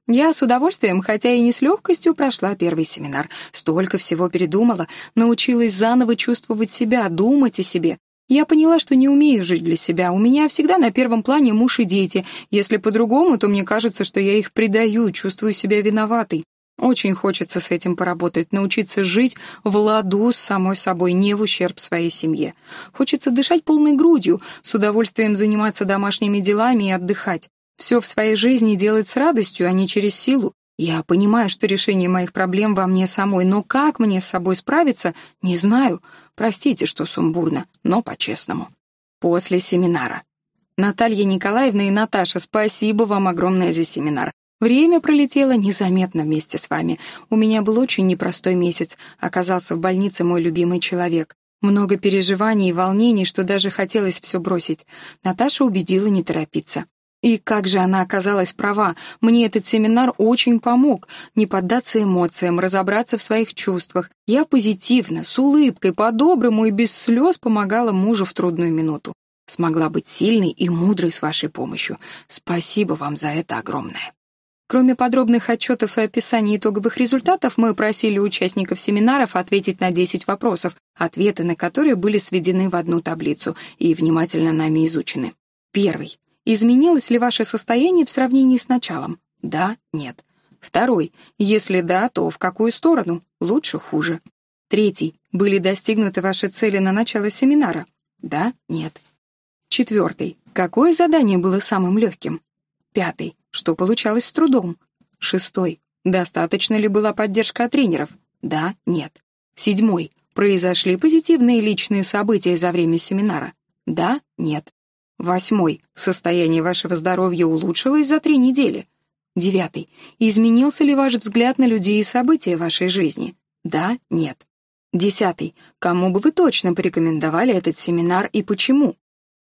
A: Я с удовольствием, хотя и не с легкостью, прошла первый семинар. Столько всего передумала, научилась заново чувствовать себя, думать о себе, я поняла, что не умею жить для себя. У меня всегда на первом плане муж и дети. Если по-другому, то мне кажется, что я их предаю, чувствую себя виноватой. Очень хочется с этим поработать, научиться жить в ладу с самой собой, не в ущерб своей семье. Хочется дышать полной грудью, с удовольствием заниматься домашними делами и отдыхать. Все в своей жизни делать с радостью, а не через силу. Я понимаю, что решение моих проблем во мне самой, но как мне с собой справиться, не знаю. Простите, что сумбурно, но по-честному. После семинара. Наталья Николаевна и Наташа, спасибо вам огромное за семинар. Время пролетело незаметно вместе с вами. У меня был очень непростой месяц. Оказался в больнице мой любимый человек. Много переживаний и волнений, что даже хотелось все бросить. Наташа убедила не торопиться. И как же она оказалась права, мне этот семинар очень помог не поддаться эмоциям, разобраться в своих чувствах. Я позитивно, с улыбкой, по-доброму и без слез помогала мужу в трудную минуту. Смогла быть сильной и мудрой с вашей помощью. Спасибо вам за это огромное. Кроме подробных отчетов и описаний итоговых результатов, мы просили участников семинаров ответить на 10 вопросов, ответы на которые были сведены в одну таблицу и внимательно нами изучены. Первый. Изменилось ли ваше состояние в сравнении с началом? Да, нет. Второй. Если да, то в какую сторону? Лучше, хуже. Третий. Были достигнуты ваши цели на начало семинара? Да, нет. Четвертый. Какое задание было самым легким? Пятый. Что получалось с трудом? Шестой. Достаточно ли была поддержка от тренеров? Да, нет. Седьмой. Произошли позитивные личные события за время семинара? Да, нет. Восьмой. Состояние вашего здоровья улучшилось за три недели. Девятый. Изменился ли ваш взгляд на людей и события вашей жизни? Да, нет. Десятый. Кому бы вы точно порекомендовали этот семинар и почему?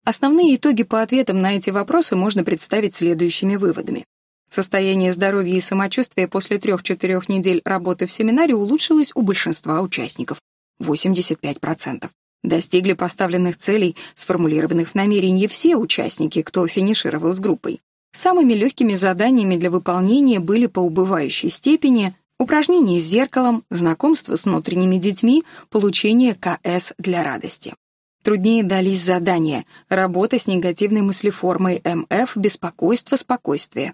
A: Основные итоги по ответам на эти вопросы можно представить следующими выводами. Состояние здоровья и самочувствия после 3-4 недель работы в семинаре улучшилось у большинства участников — 85%. Достигли поставленных целей, сформулированных в намерении все участники, кто финишировал с группой. Самыми легкими заданиями для выполнения были по убывающей степени упражнения с зеркалом, знакомство с внутренними детьми, получение КС для радости. Труднее дались задания «Работа с негативной мыслеформой МФ, беспокойство, спокойствие»,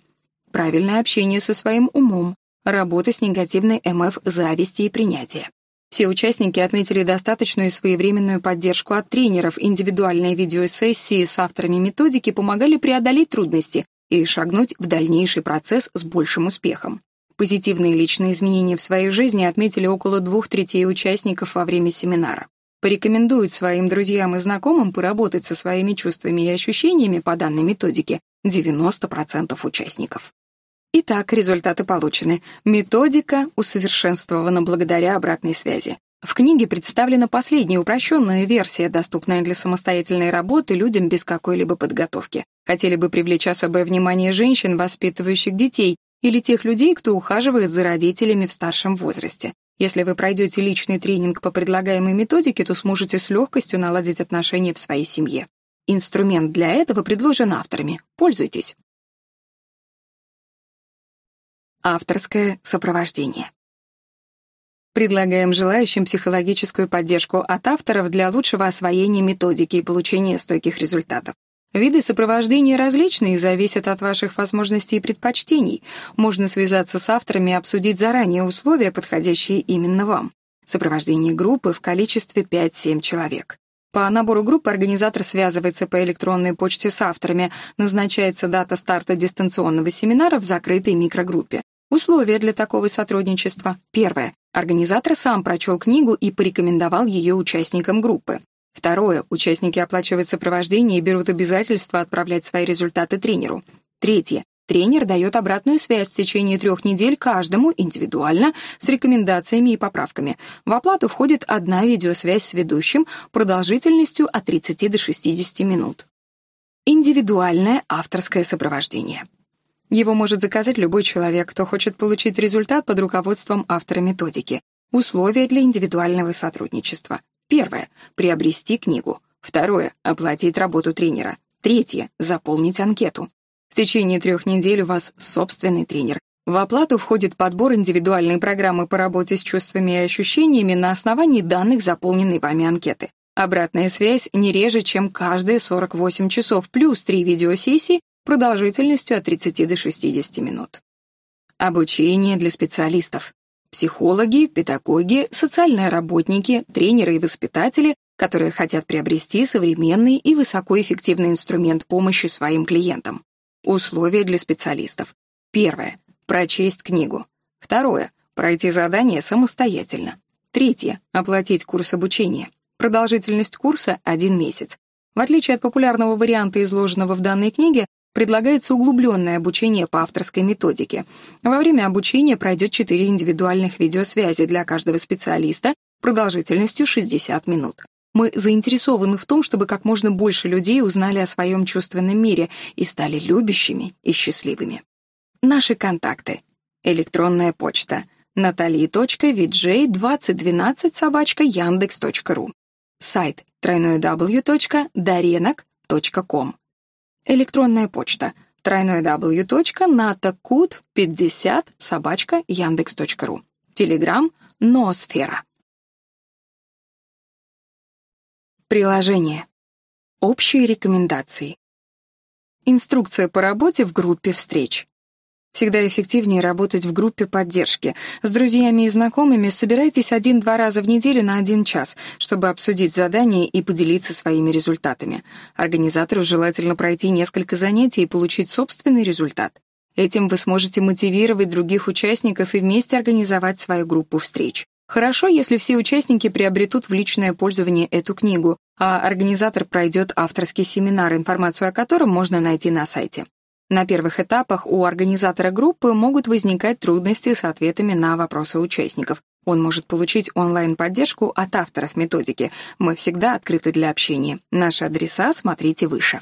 A: «Правильное общение со своим умом», «Работа с негативной МФ, зависти и принятия». Все участники отметили достаточную и своевременную поддержку от тренеров. Индивидуальные видеосессии с авторами методики помогали преодолеть трудности и шагнуть в дальнейший процесс с большим успехом. Позитивные личные изменения в своей жизни отметили около двух третей участников во время семинара порекомендуют своим друзьям и знакомым поработать со своими чувствами и ощущениями по данной методике 90% участников. Итак, результаты получены. Методика усовершенствована благодаря обратной связи. В книге представлена последняя упрощенная версия, доступная для самостоятельной работы людям без какой-либо подготовки. Хотели бы привлечь особое внимание женщин, воспитывающих детей, или тех людей, кто ухаживает за родителями в старшем возрасте. Если вы пройдете личный тренинг по предлагаемой методике, то сможете с легкостью наладить отношения в своей семье. Инструмент для этого предложен авторами. Пользуйтесь. Авторское сопровождение. Предлагаем желающим психологическую поддержку от авторов для лучшего освоения методики и получения стойких результатов. Виды сопровождения различные и зависят от ваших возможностей и предпочтений. Можно связаться с авторами и обсудить заранее условия, подходящие именно вам. Сопровождение группы в количестве 5-7 человек. По набору группы организатор связывается по электронной почте с авторами, назначается дата старта дистанционного семинара в закрытой микрогруппе. Условия для такого сотрудничества. Первое. Организатор сам прочел книгу и порекомендовал ее участникам группы. Второе. Участники оплачивают сопровождение и берут обязательство отправлять свои результаты тренеру. Третье. Тренер дает обратную связь в течение трех недель каждому индивидуально с рекомендациями и поправками. В оплату входит одна видеосвязь с ведущим продолжительностью от 30 до 60 минут. Индивидуальное авторское сопровождение. Его может заказать любой человек, кто хочет получить результат под руководством автора методики. Условия для индивидуального сотрудничества. Первое — приобрести книгу. Второе — оплатить работу тренера. Третье — заполнить анкету. В течение трех недель у вас собственный тренер. В оплату входит подбор индивидуальной программы по работе с чувствами и ощущениями на основании данных заполненной вами анкеты. Обратная связь не реже, чем каждые 48 часов, плюс три видеосессии продолжительностью от 30 до 60 минут. Обучение для специалистов. Психологи, педагоги, социальные работники, тренеры и воспитатели, которые хотят приобрести современный и высокоэффективный инструмент помощи своим клиентам. Условия для специалистов. Первое. Прочесть книгу. Второе. Пройти задание самостоятельно. Третье. Оплатить курс обучения. Продолжительность курса — один месяц. В отличие от популярного варианта, изложенного в данной книге, Предлагается углубленное обучение по авторской методике. Во время обучения пройдет 4 индивидуальных видеосвязи для каждого специалиста продолжительностью 60 минут. Мы заинтересованы в том, чтобы как можно больше людей узнали о своем чувственном мире и стали любящими и счастливыми. Наши контакты. Электронная почта натали.vj2012 собачка Сайт www.darenok.com Электронная почта www.natacud50 собачка яндекс.ру. Телеграм Ноосфера. Приложение. Общие рекомендации. Инструкция по работе в группе встреч. Всегда эффективнее работать в группе поддержки. С друзьями и знакомыми собирайтесь один-два раза в неделю на один час, чтобы обсудить задание и поделиться своими результатами. Организатору желательно пройти несколько занятий и получить собственный результат. Этим вы сможете мотивировать других участников и вместе организовать свою группу встреч. Хорошо, если все участники приобретут в личное пользование эту книгу, а организатор пройдет авторский семинар, информацию о котором можно найти на сайте. На первых этапах у организатора группы могут возникать трудности с ответами на вопросы участников. Он может получить онлайн-поддержку от авторов методики. Мы всегда открыты для общения. Наши адреса смотрите выше.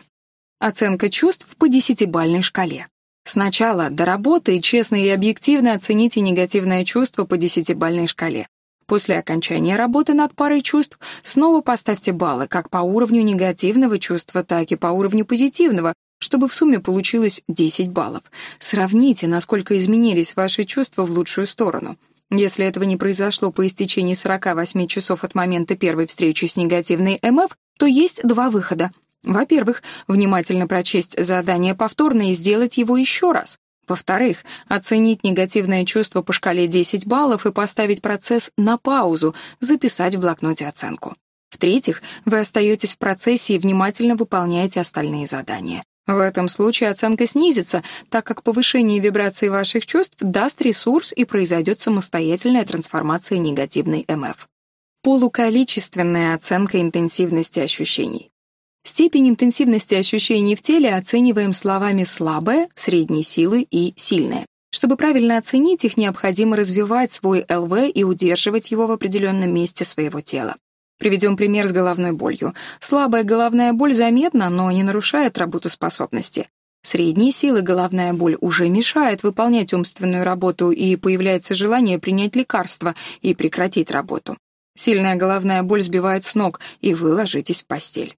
A: Оценка чувств по десятибальной шкале. Сначала до работы честно и объективно оцените негативное чувство по десятибальной шкале. После окончания работы над парой чувств снова поставьте баллы как по уровню негативного чувства, так и по уровню позитивного, чтобы в сумме получилось 10 баллов. Сравните, насколько изменились ваши чувства в лучшую сторону. Если этого не произошло по истечении 48 часов от момента первой встречи с негативной МФ, то есть два выхода. Во-первых, внимательно прочесть задание повторно и сделать его еще раз. Во-вторых, оценить негативное чувство по шкале 10 баллов и поставить процесс на паузу, записать в блокноте оценку. В-третьих, вы остаетесь в процессе и внимательно выполняете остальные задания. В этом случае оценка снизится, так как повышение вибрации ваших чувств даст ресурс и произойдет самостоятельная трансформация негативной МФ. Полуколичественная оценка интенсивности ощущений. Степень интенсивности ощущений в теле оцениваем словами «слабое», «средней силы» и «сильное». Чтобы правильно оценить их, необходимо развивать свой ЛВ и удерживать его в определенном месте своего тела. Приведем пример с головной болью. Слабая головная боль заметна, но не нарушает работоспособности. Средней силы головная боль уже мешает выполнять умственную работу и появляется желание принять лекарство и прекратить работу. Сильная головная боль сбивает с ног, и вы ложитесь в постель.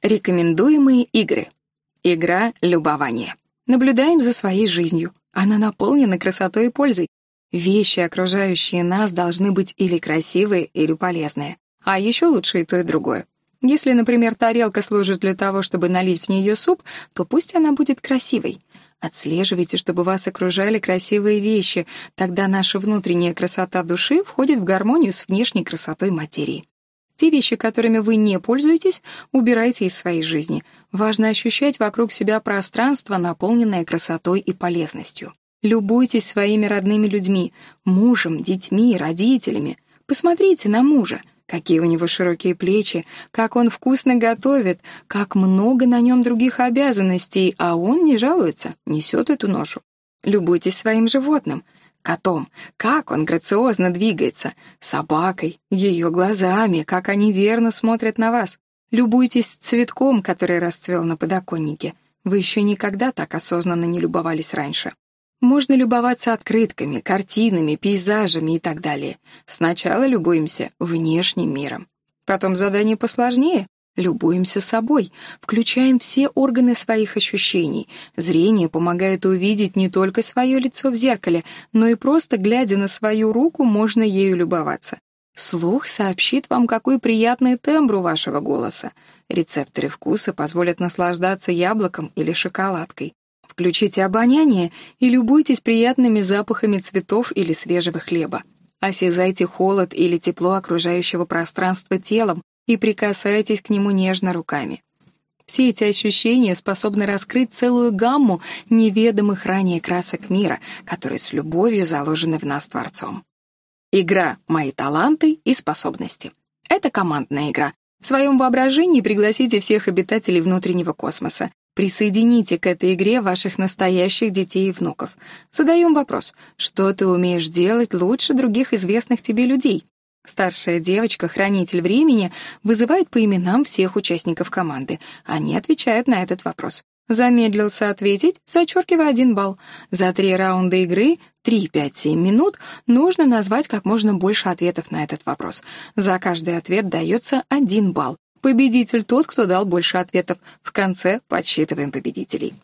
A: Рекомендуемые игры. Игра «Любование». Наблюдаем за своей жизнью. Она наполнена красотой и пользой. Вещи, окружающие нас, должны быть или красивые, или полезные. А еще лучше и то, и другое. Если, например, тарелка служит для того, чтобы налить в нее суп, то пусть она будет красивой. Отслеживайте, чтобы вас окружали красивые вещи, тогда наша внутренняя красота души входит в гармонию с внешней красотой материи. Те вещи, которыми вы не пользуетесь, убирайте из своей жизни. Важно ощущать вокруг себя пространство, наполненное красотой и полезностью. Любуйтесь своими родными людьми, мужем, детьми, родителями. Посмотрите на мужа, какие у него широкие плечи, как он вкусно готовит, как много на нем других обязанностей, а он не жалуется, несет эту ношу. Любуйтесь своим животным — котом, как он грациозно двигается, собакой, ее глазами, как они верно смотрят на вас. Любуйтесь цветком, который расцвел на подоконнике. Вы еще никогда так осознанно не любовались раньше. Можно любоваться открытками, картинами, пейзажами и так далее. Сначала любуемся внешним миром. Потом задание посложнее Любуемся собой, включаем все органы своих ощущений. Зрение помогает увидеть не только свое лицо в зеркале, но и просто, глядя на свою руку, можно ею любоваться. Слух сообщит вам, какой приятный тембр у вашего голоса. Рецепторы вкуса позволят наслаждаться яблоком или шоколадкой. Включите обоняние и любуйтесь приятными запахами цветов или свежего хлеба. Осязайте холод или тепло окружающего пространства телом, и прикасайтесь к нему нежно руками. Все эти ощущения способны раскрыть целую гамму неведомых ранее красок мира, которые с любовью заложены в нас Творцом. Игра «Мои таланты и способности». Это командная игра. В своем воображении пригласите всех обитателей внутреннего космоса. Присоедините к этой игре ваших настоящих детей и внуков. Задаем вопрос, что ты умеешь делать лучше других известных тебе людей? Старшая девочка, хранитель времени, вызывает по именам всех участников команды. Они отвечают на этот вопрос. Замедлился ответить, зачеркивая один балл. За три раунда игры, 3, 5, 7 минут, нужно назвать как можно больше ответов на этот вопрос. За каждый ответ дается один балл. Победитель тот, кто дал больше ответов. В конце подсчитываем победителей.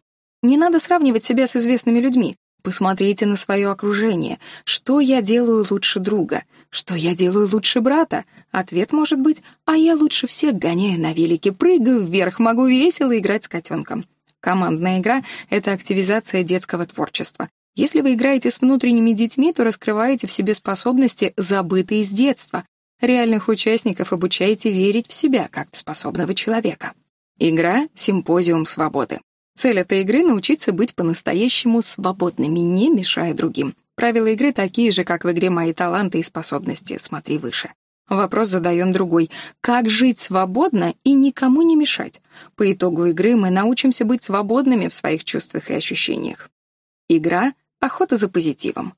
A: Не надо сравнивать себя с известными людьми. Посмотрите на свое окружение. Что я делаю лучше друга? Что я делаю лучше брата? Ответ может быть «А я лучше всех гоняю на велике, прыгаю вверх, могу весело играть с котенком». Командная игра — это активизация детского творчества. Если вы играете с внутренними детьми, то раскрываете в себе способности, забытые с детства. Реальных участников обучаете верить в себя, как в способного человека. Игра — симпозиум свободы. Цель этой игры — научиться быть по-настоящему свободными, не мешая другим. Правила игры такие же, как в игре «Мои таланты и способности», смотри выше. Вопрос задаем другой. Как жить свободно и никому не мешать? По итогу игры мы научимся быть свободными в своих чувствах и ощущениях. Игра — охота за позитивом.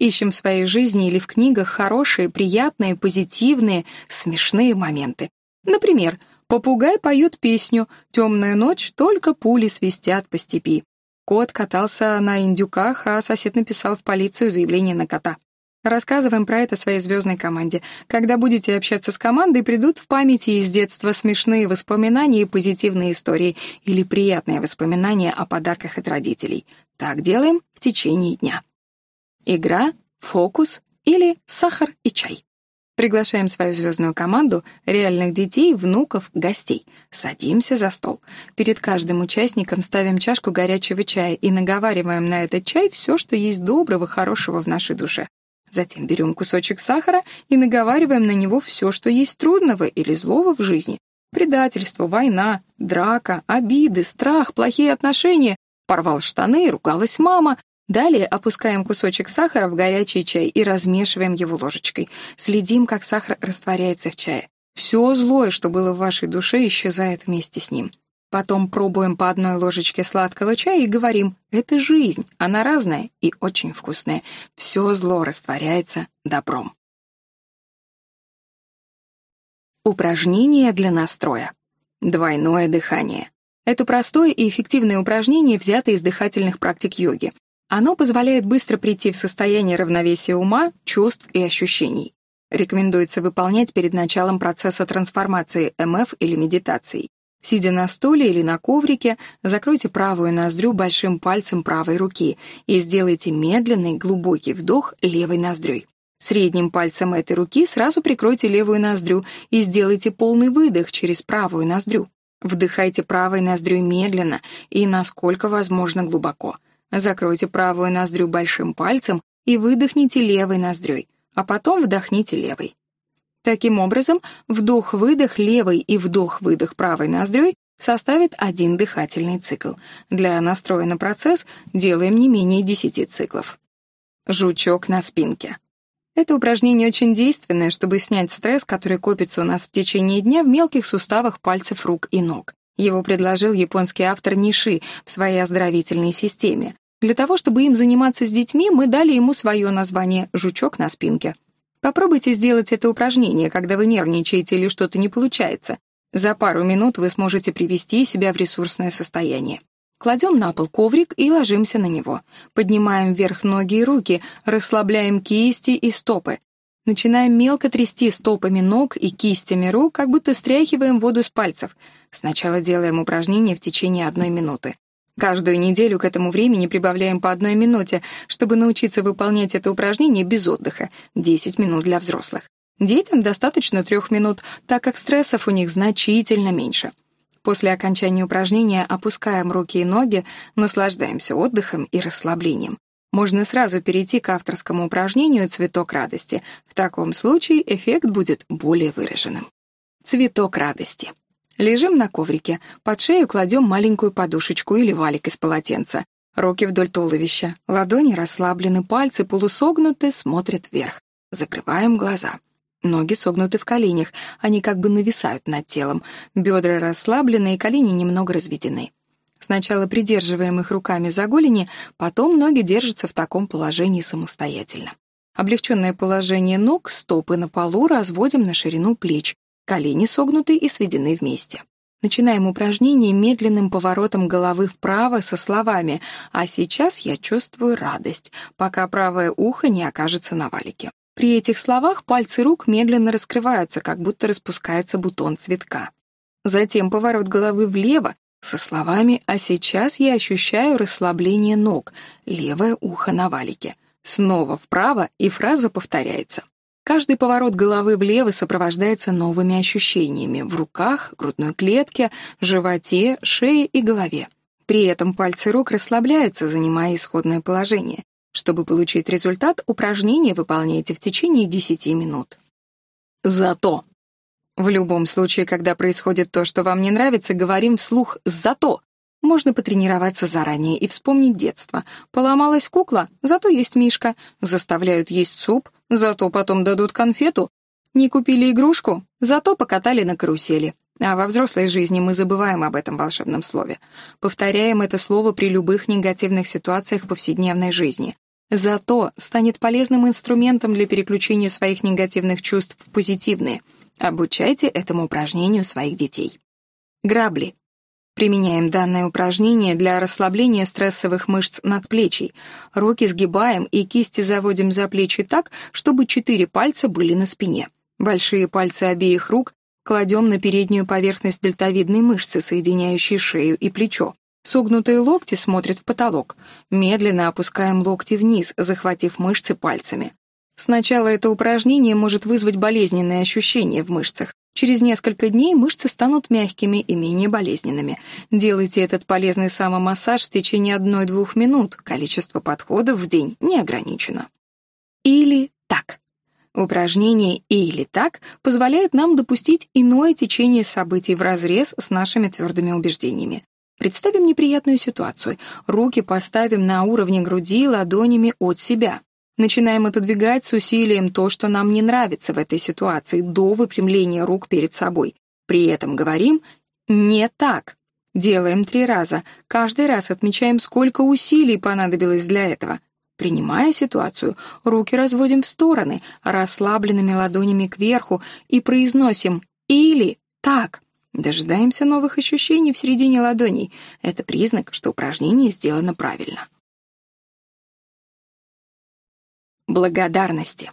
A: Ищем в своей жизни или в книгах хорошие, приятные, позитивные, смешные моменты. Например, попугай поет песню «Темная ночь, только пули свистят по степи». Кот катался на индюках, а сосед написал в полицию заявление на кота. Рассказываем про это своей звездной команде. Когда будете общаться с командой, придут в памяти из детства смешные воспоминания и позитивные истории или приятные воспоминания о подарках от родителей. Так делаем в течение дня. Игра, фокус или сахар и чай. Приглашаем свою звездную команду, реальных детей, внуков, гостей. Садимся за стол. Перед каждым участником ставим чашку горячего чая и наговариваем на этот чай все, что есть доброго, хорошего в нашей душе. Затем берем кусочек сахара и наговариваем на него все, что есть трудного или злого в жизни. Предательство, война, драка, обиды, страх, плохие отношения. Порвал штаны, ругалась мама. Далее опускаем кусочек сахара в горячий чай и размешиваем его ложечкой. Следим, как сахар растворяется в чае. Все злое, что было в вашей душе, исчезает вместе с ним. Потом пробуем по одной ложечке сладкого чая и говорим «это жизнь, она разная и очень вкусная, все зло растворяется добром». Упражнение для настроя. Двойное дыхание. Это простое и эффективное упражнение взято из дыхательных практик йоги. Оно позволяет быстро прийти в состояние равновесия ума, чувств и ощущений. Рекомендуется выполнять перед началом процесса трансформации МФ или медитации. Сидя на стуле или на коврике, закройте правую ноздрю большим пальцем правой руки и сделайте медленный глубокий вдох левой ноздрёй. Средним пальцем этой руки сразу прикройте левую ноздрю и сделайте полный выдох через правую ноздрю. Вдыхайте правой ноздрёй медленно и насколько возможно глубоко. Закройте правую ноздрю большим пальцем и выдохните левой ноздрёй, а потом вдохните левой. Таким образом, вдох-выдох левой и вдох-выдох правой ноздрёй составит один дыхательный цикл. Для настроя на процесс делаем не менее 10 циклов. Жучок на спинке. Это упражнение очень действенное, чтобы снять стресс, который копится у нас в течение дня в мелких суставах пальцев рук и ног. Его предложил японский автор Ниши в своей оздоровительной системе. Для того, чтобы им заниматься с детьми, мы дали ему свое название «жучок на спинке». Попробуйте сделать это упражнение, когда вы нервничаете или что-то не получается. За пару минут вы сможете привести себя в ресурсное состояние. Кладем на пол коврик и ложимся на него. Поднимаем вверх ноги и руки, расслабляем кисти и стопы. Начинаем мелко трясти стопами ног и кистями рук, как будто стряхиваем воду с пальцев. Сначала делаем упражнение в течение одной минуты. Каждую неделю к этому времени прибавляем по одной минуте, чтобы научиться выполнять это упражнение без отдыха, 10 минут для взрослых. Детям достаточно трех минут, так как стрессов у них значительно меньше. После окончания упражнения опускаем руки и ноги, наслаждаемся отдыхом и расслаблением. Можно сразу перейти к авторскому упражнению «Цветок радости». В таком случае эффект будет более выраженным. Цветок радости. Лежим на коврике, под шею кладем маленькую подушечку или валик из полотенца. Руки вдоль туловища, ладони расслаблены, пальцы полусогнуты, смотрят вверх. Закрываем глаза. Ноги согнуты в коленях, они как бы нависают над телом. Бедра расслаблены и колени немного разведены. Сначала придерживаем их руками за голени, потом ноги держатся в таком положении самостоятельно. Облегченное положение ног, стопы на полу разводим на ширину плеч, Колени согнуты и сведены вместе. Начинаем упражнение медленным поворотом головы вправо со словами «А сейчас я чувствую радость», пока правое ухо не окажется на валике. При этих словах пальцы рук медленно раскрываются, как будто распускается бутон цветка. Затем поворот головы влево со словами «А сейчас я ощущаю расслабление ног», левое ухо на валике. Снова вправо, и фраза повторяется. Каждый поворот головы влево сопровождается новыми ощущениями в руках, грудной клетке, животе, шее и голове. При этом пальцы рук расслабляются, занимая исходное положение. Чтобы получить результат, упражнение выполняйте в течение 10 минут. Зато. В любом случае, когда происходит то, что вам не нравится, говорим вслух «зато». Можно потренироваться заранее и вспомнить детство. Поломалась кукла, зато есть мишка. Заставляют есть суп, зато потом дадут конфету. Не купили игрушку, зато покатали на карусели. А во взрослой жизни мы забываем об этом волшебном слове. Повторяем это слово при любых негативных ситуациях повседневной жизни. Зато станет полезным инструментом для переключения своих негативных чувств в позитивные. Обучайте этому упражнению своих детей. Грабли. Применяем данное упражнение для расслабления стрессовых мышц надплечий. Руки сгибаем и кисти заводим за плечи так, чтобы четыре пальца были на спине. Большие пальцы обеих рук кладем на переднюю поверхность дельтовидной мышцы, соединяющей шею и плечо. Согнутые локти смотрят в потолок. Медленно опускаем локти вниз, захватив мышцы пальцами. Сначала это упражнение может вызвать болезненные ощущения в мышцах, Через несколько дней мышцы станут мягкими и менее болезненными. Делайте этот полезный самомассаж в течение 1-2 минут. Количество подходов в день не ограничено. Или так. Упражнение «или так» позволяет нам допустить иное течение событий вразрез с нашими твердыми убеждениями. Представим неприятную ситуацию. Руки поставим на уровне груди ладонями от себя. Начинаем отодвигать с усилием то, что нам не нравится в этой ситуации, до выпрямления рук перед собой. При этом говорим «не так». Делаем три раза. Каждый раз отмечаем, сколько усилий понадобилось для этого. Принимая ситуацию, руки разводим в стороны, расслабленными ладонями кверху и произносим «или так». Дожидаемся новых ощущений в середине ладоней. Это признак, что упражнение сделано правильно. Благодарности.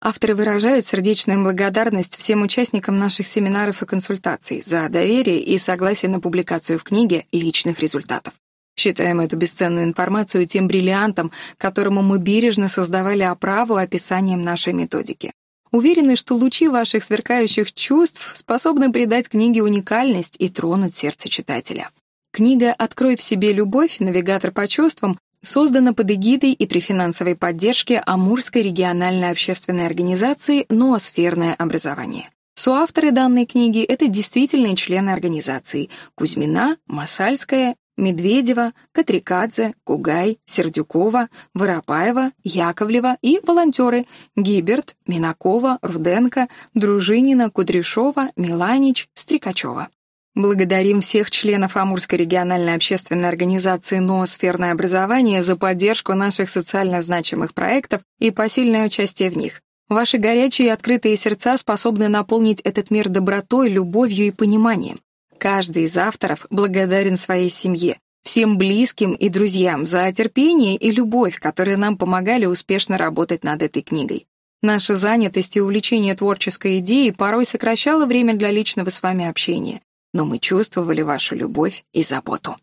A: Авторы выражают сердечную благодарность всем участникам наших семинаров и консультаций за доверие и согласие на публикацию в книге личных результатов. Считаем эту бесценную информацию тем бриллиантом, которому мы бережно создавали оправу описанием нашей методики. Уверены, что лучи ваших сверкающих чувств способны придать книге уникальность и тронуть сердце читателя. Книга «Открой в себе любовь. Навигатор по чувствам» создана под эгидой и при финансовой поддержке Амурской региональной общественной организации «Ноосферное образование». Соавторы данной книги — это действительные члены организации Кузьмина, Масальская, Медведева, Катрикадзе, Кугай, Сердюкова, Воропаева, Яковлева и волонтеры Гиберт, Минакова, Руденко, Дружинина, Кудряшова, Миланич, Стрикачева. Благодарим всех членов Амурской региональной общественной организации «Ноосферное образование» за поддержку наших социально значимых проектов и посильное участие в них. Ваши горячие и открытые сердца способны наполнить этот мир добротой, любовью и пониманием. Каждый из авторов благодарен своей семье, всем близким и друзьям за терпение и любовь, которые нам помогали успешно работать над этой книгой. Наша занятость и увлечение творческой идеей порой сокращало время для личного с вами общения но мы чувствовали вашу любовь и заботу.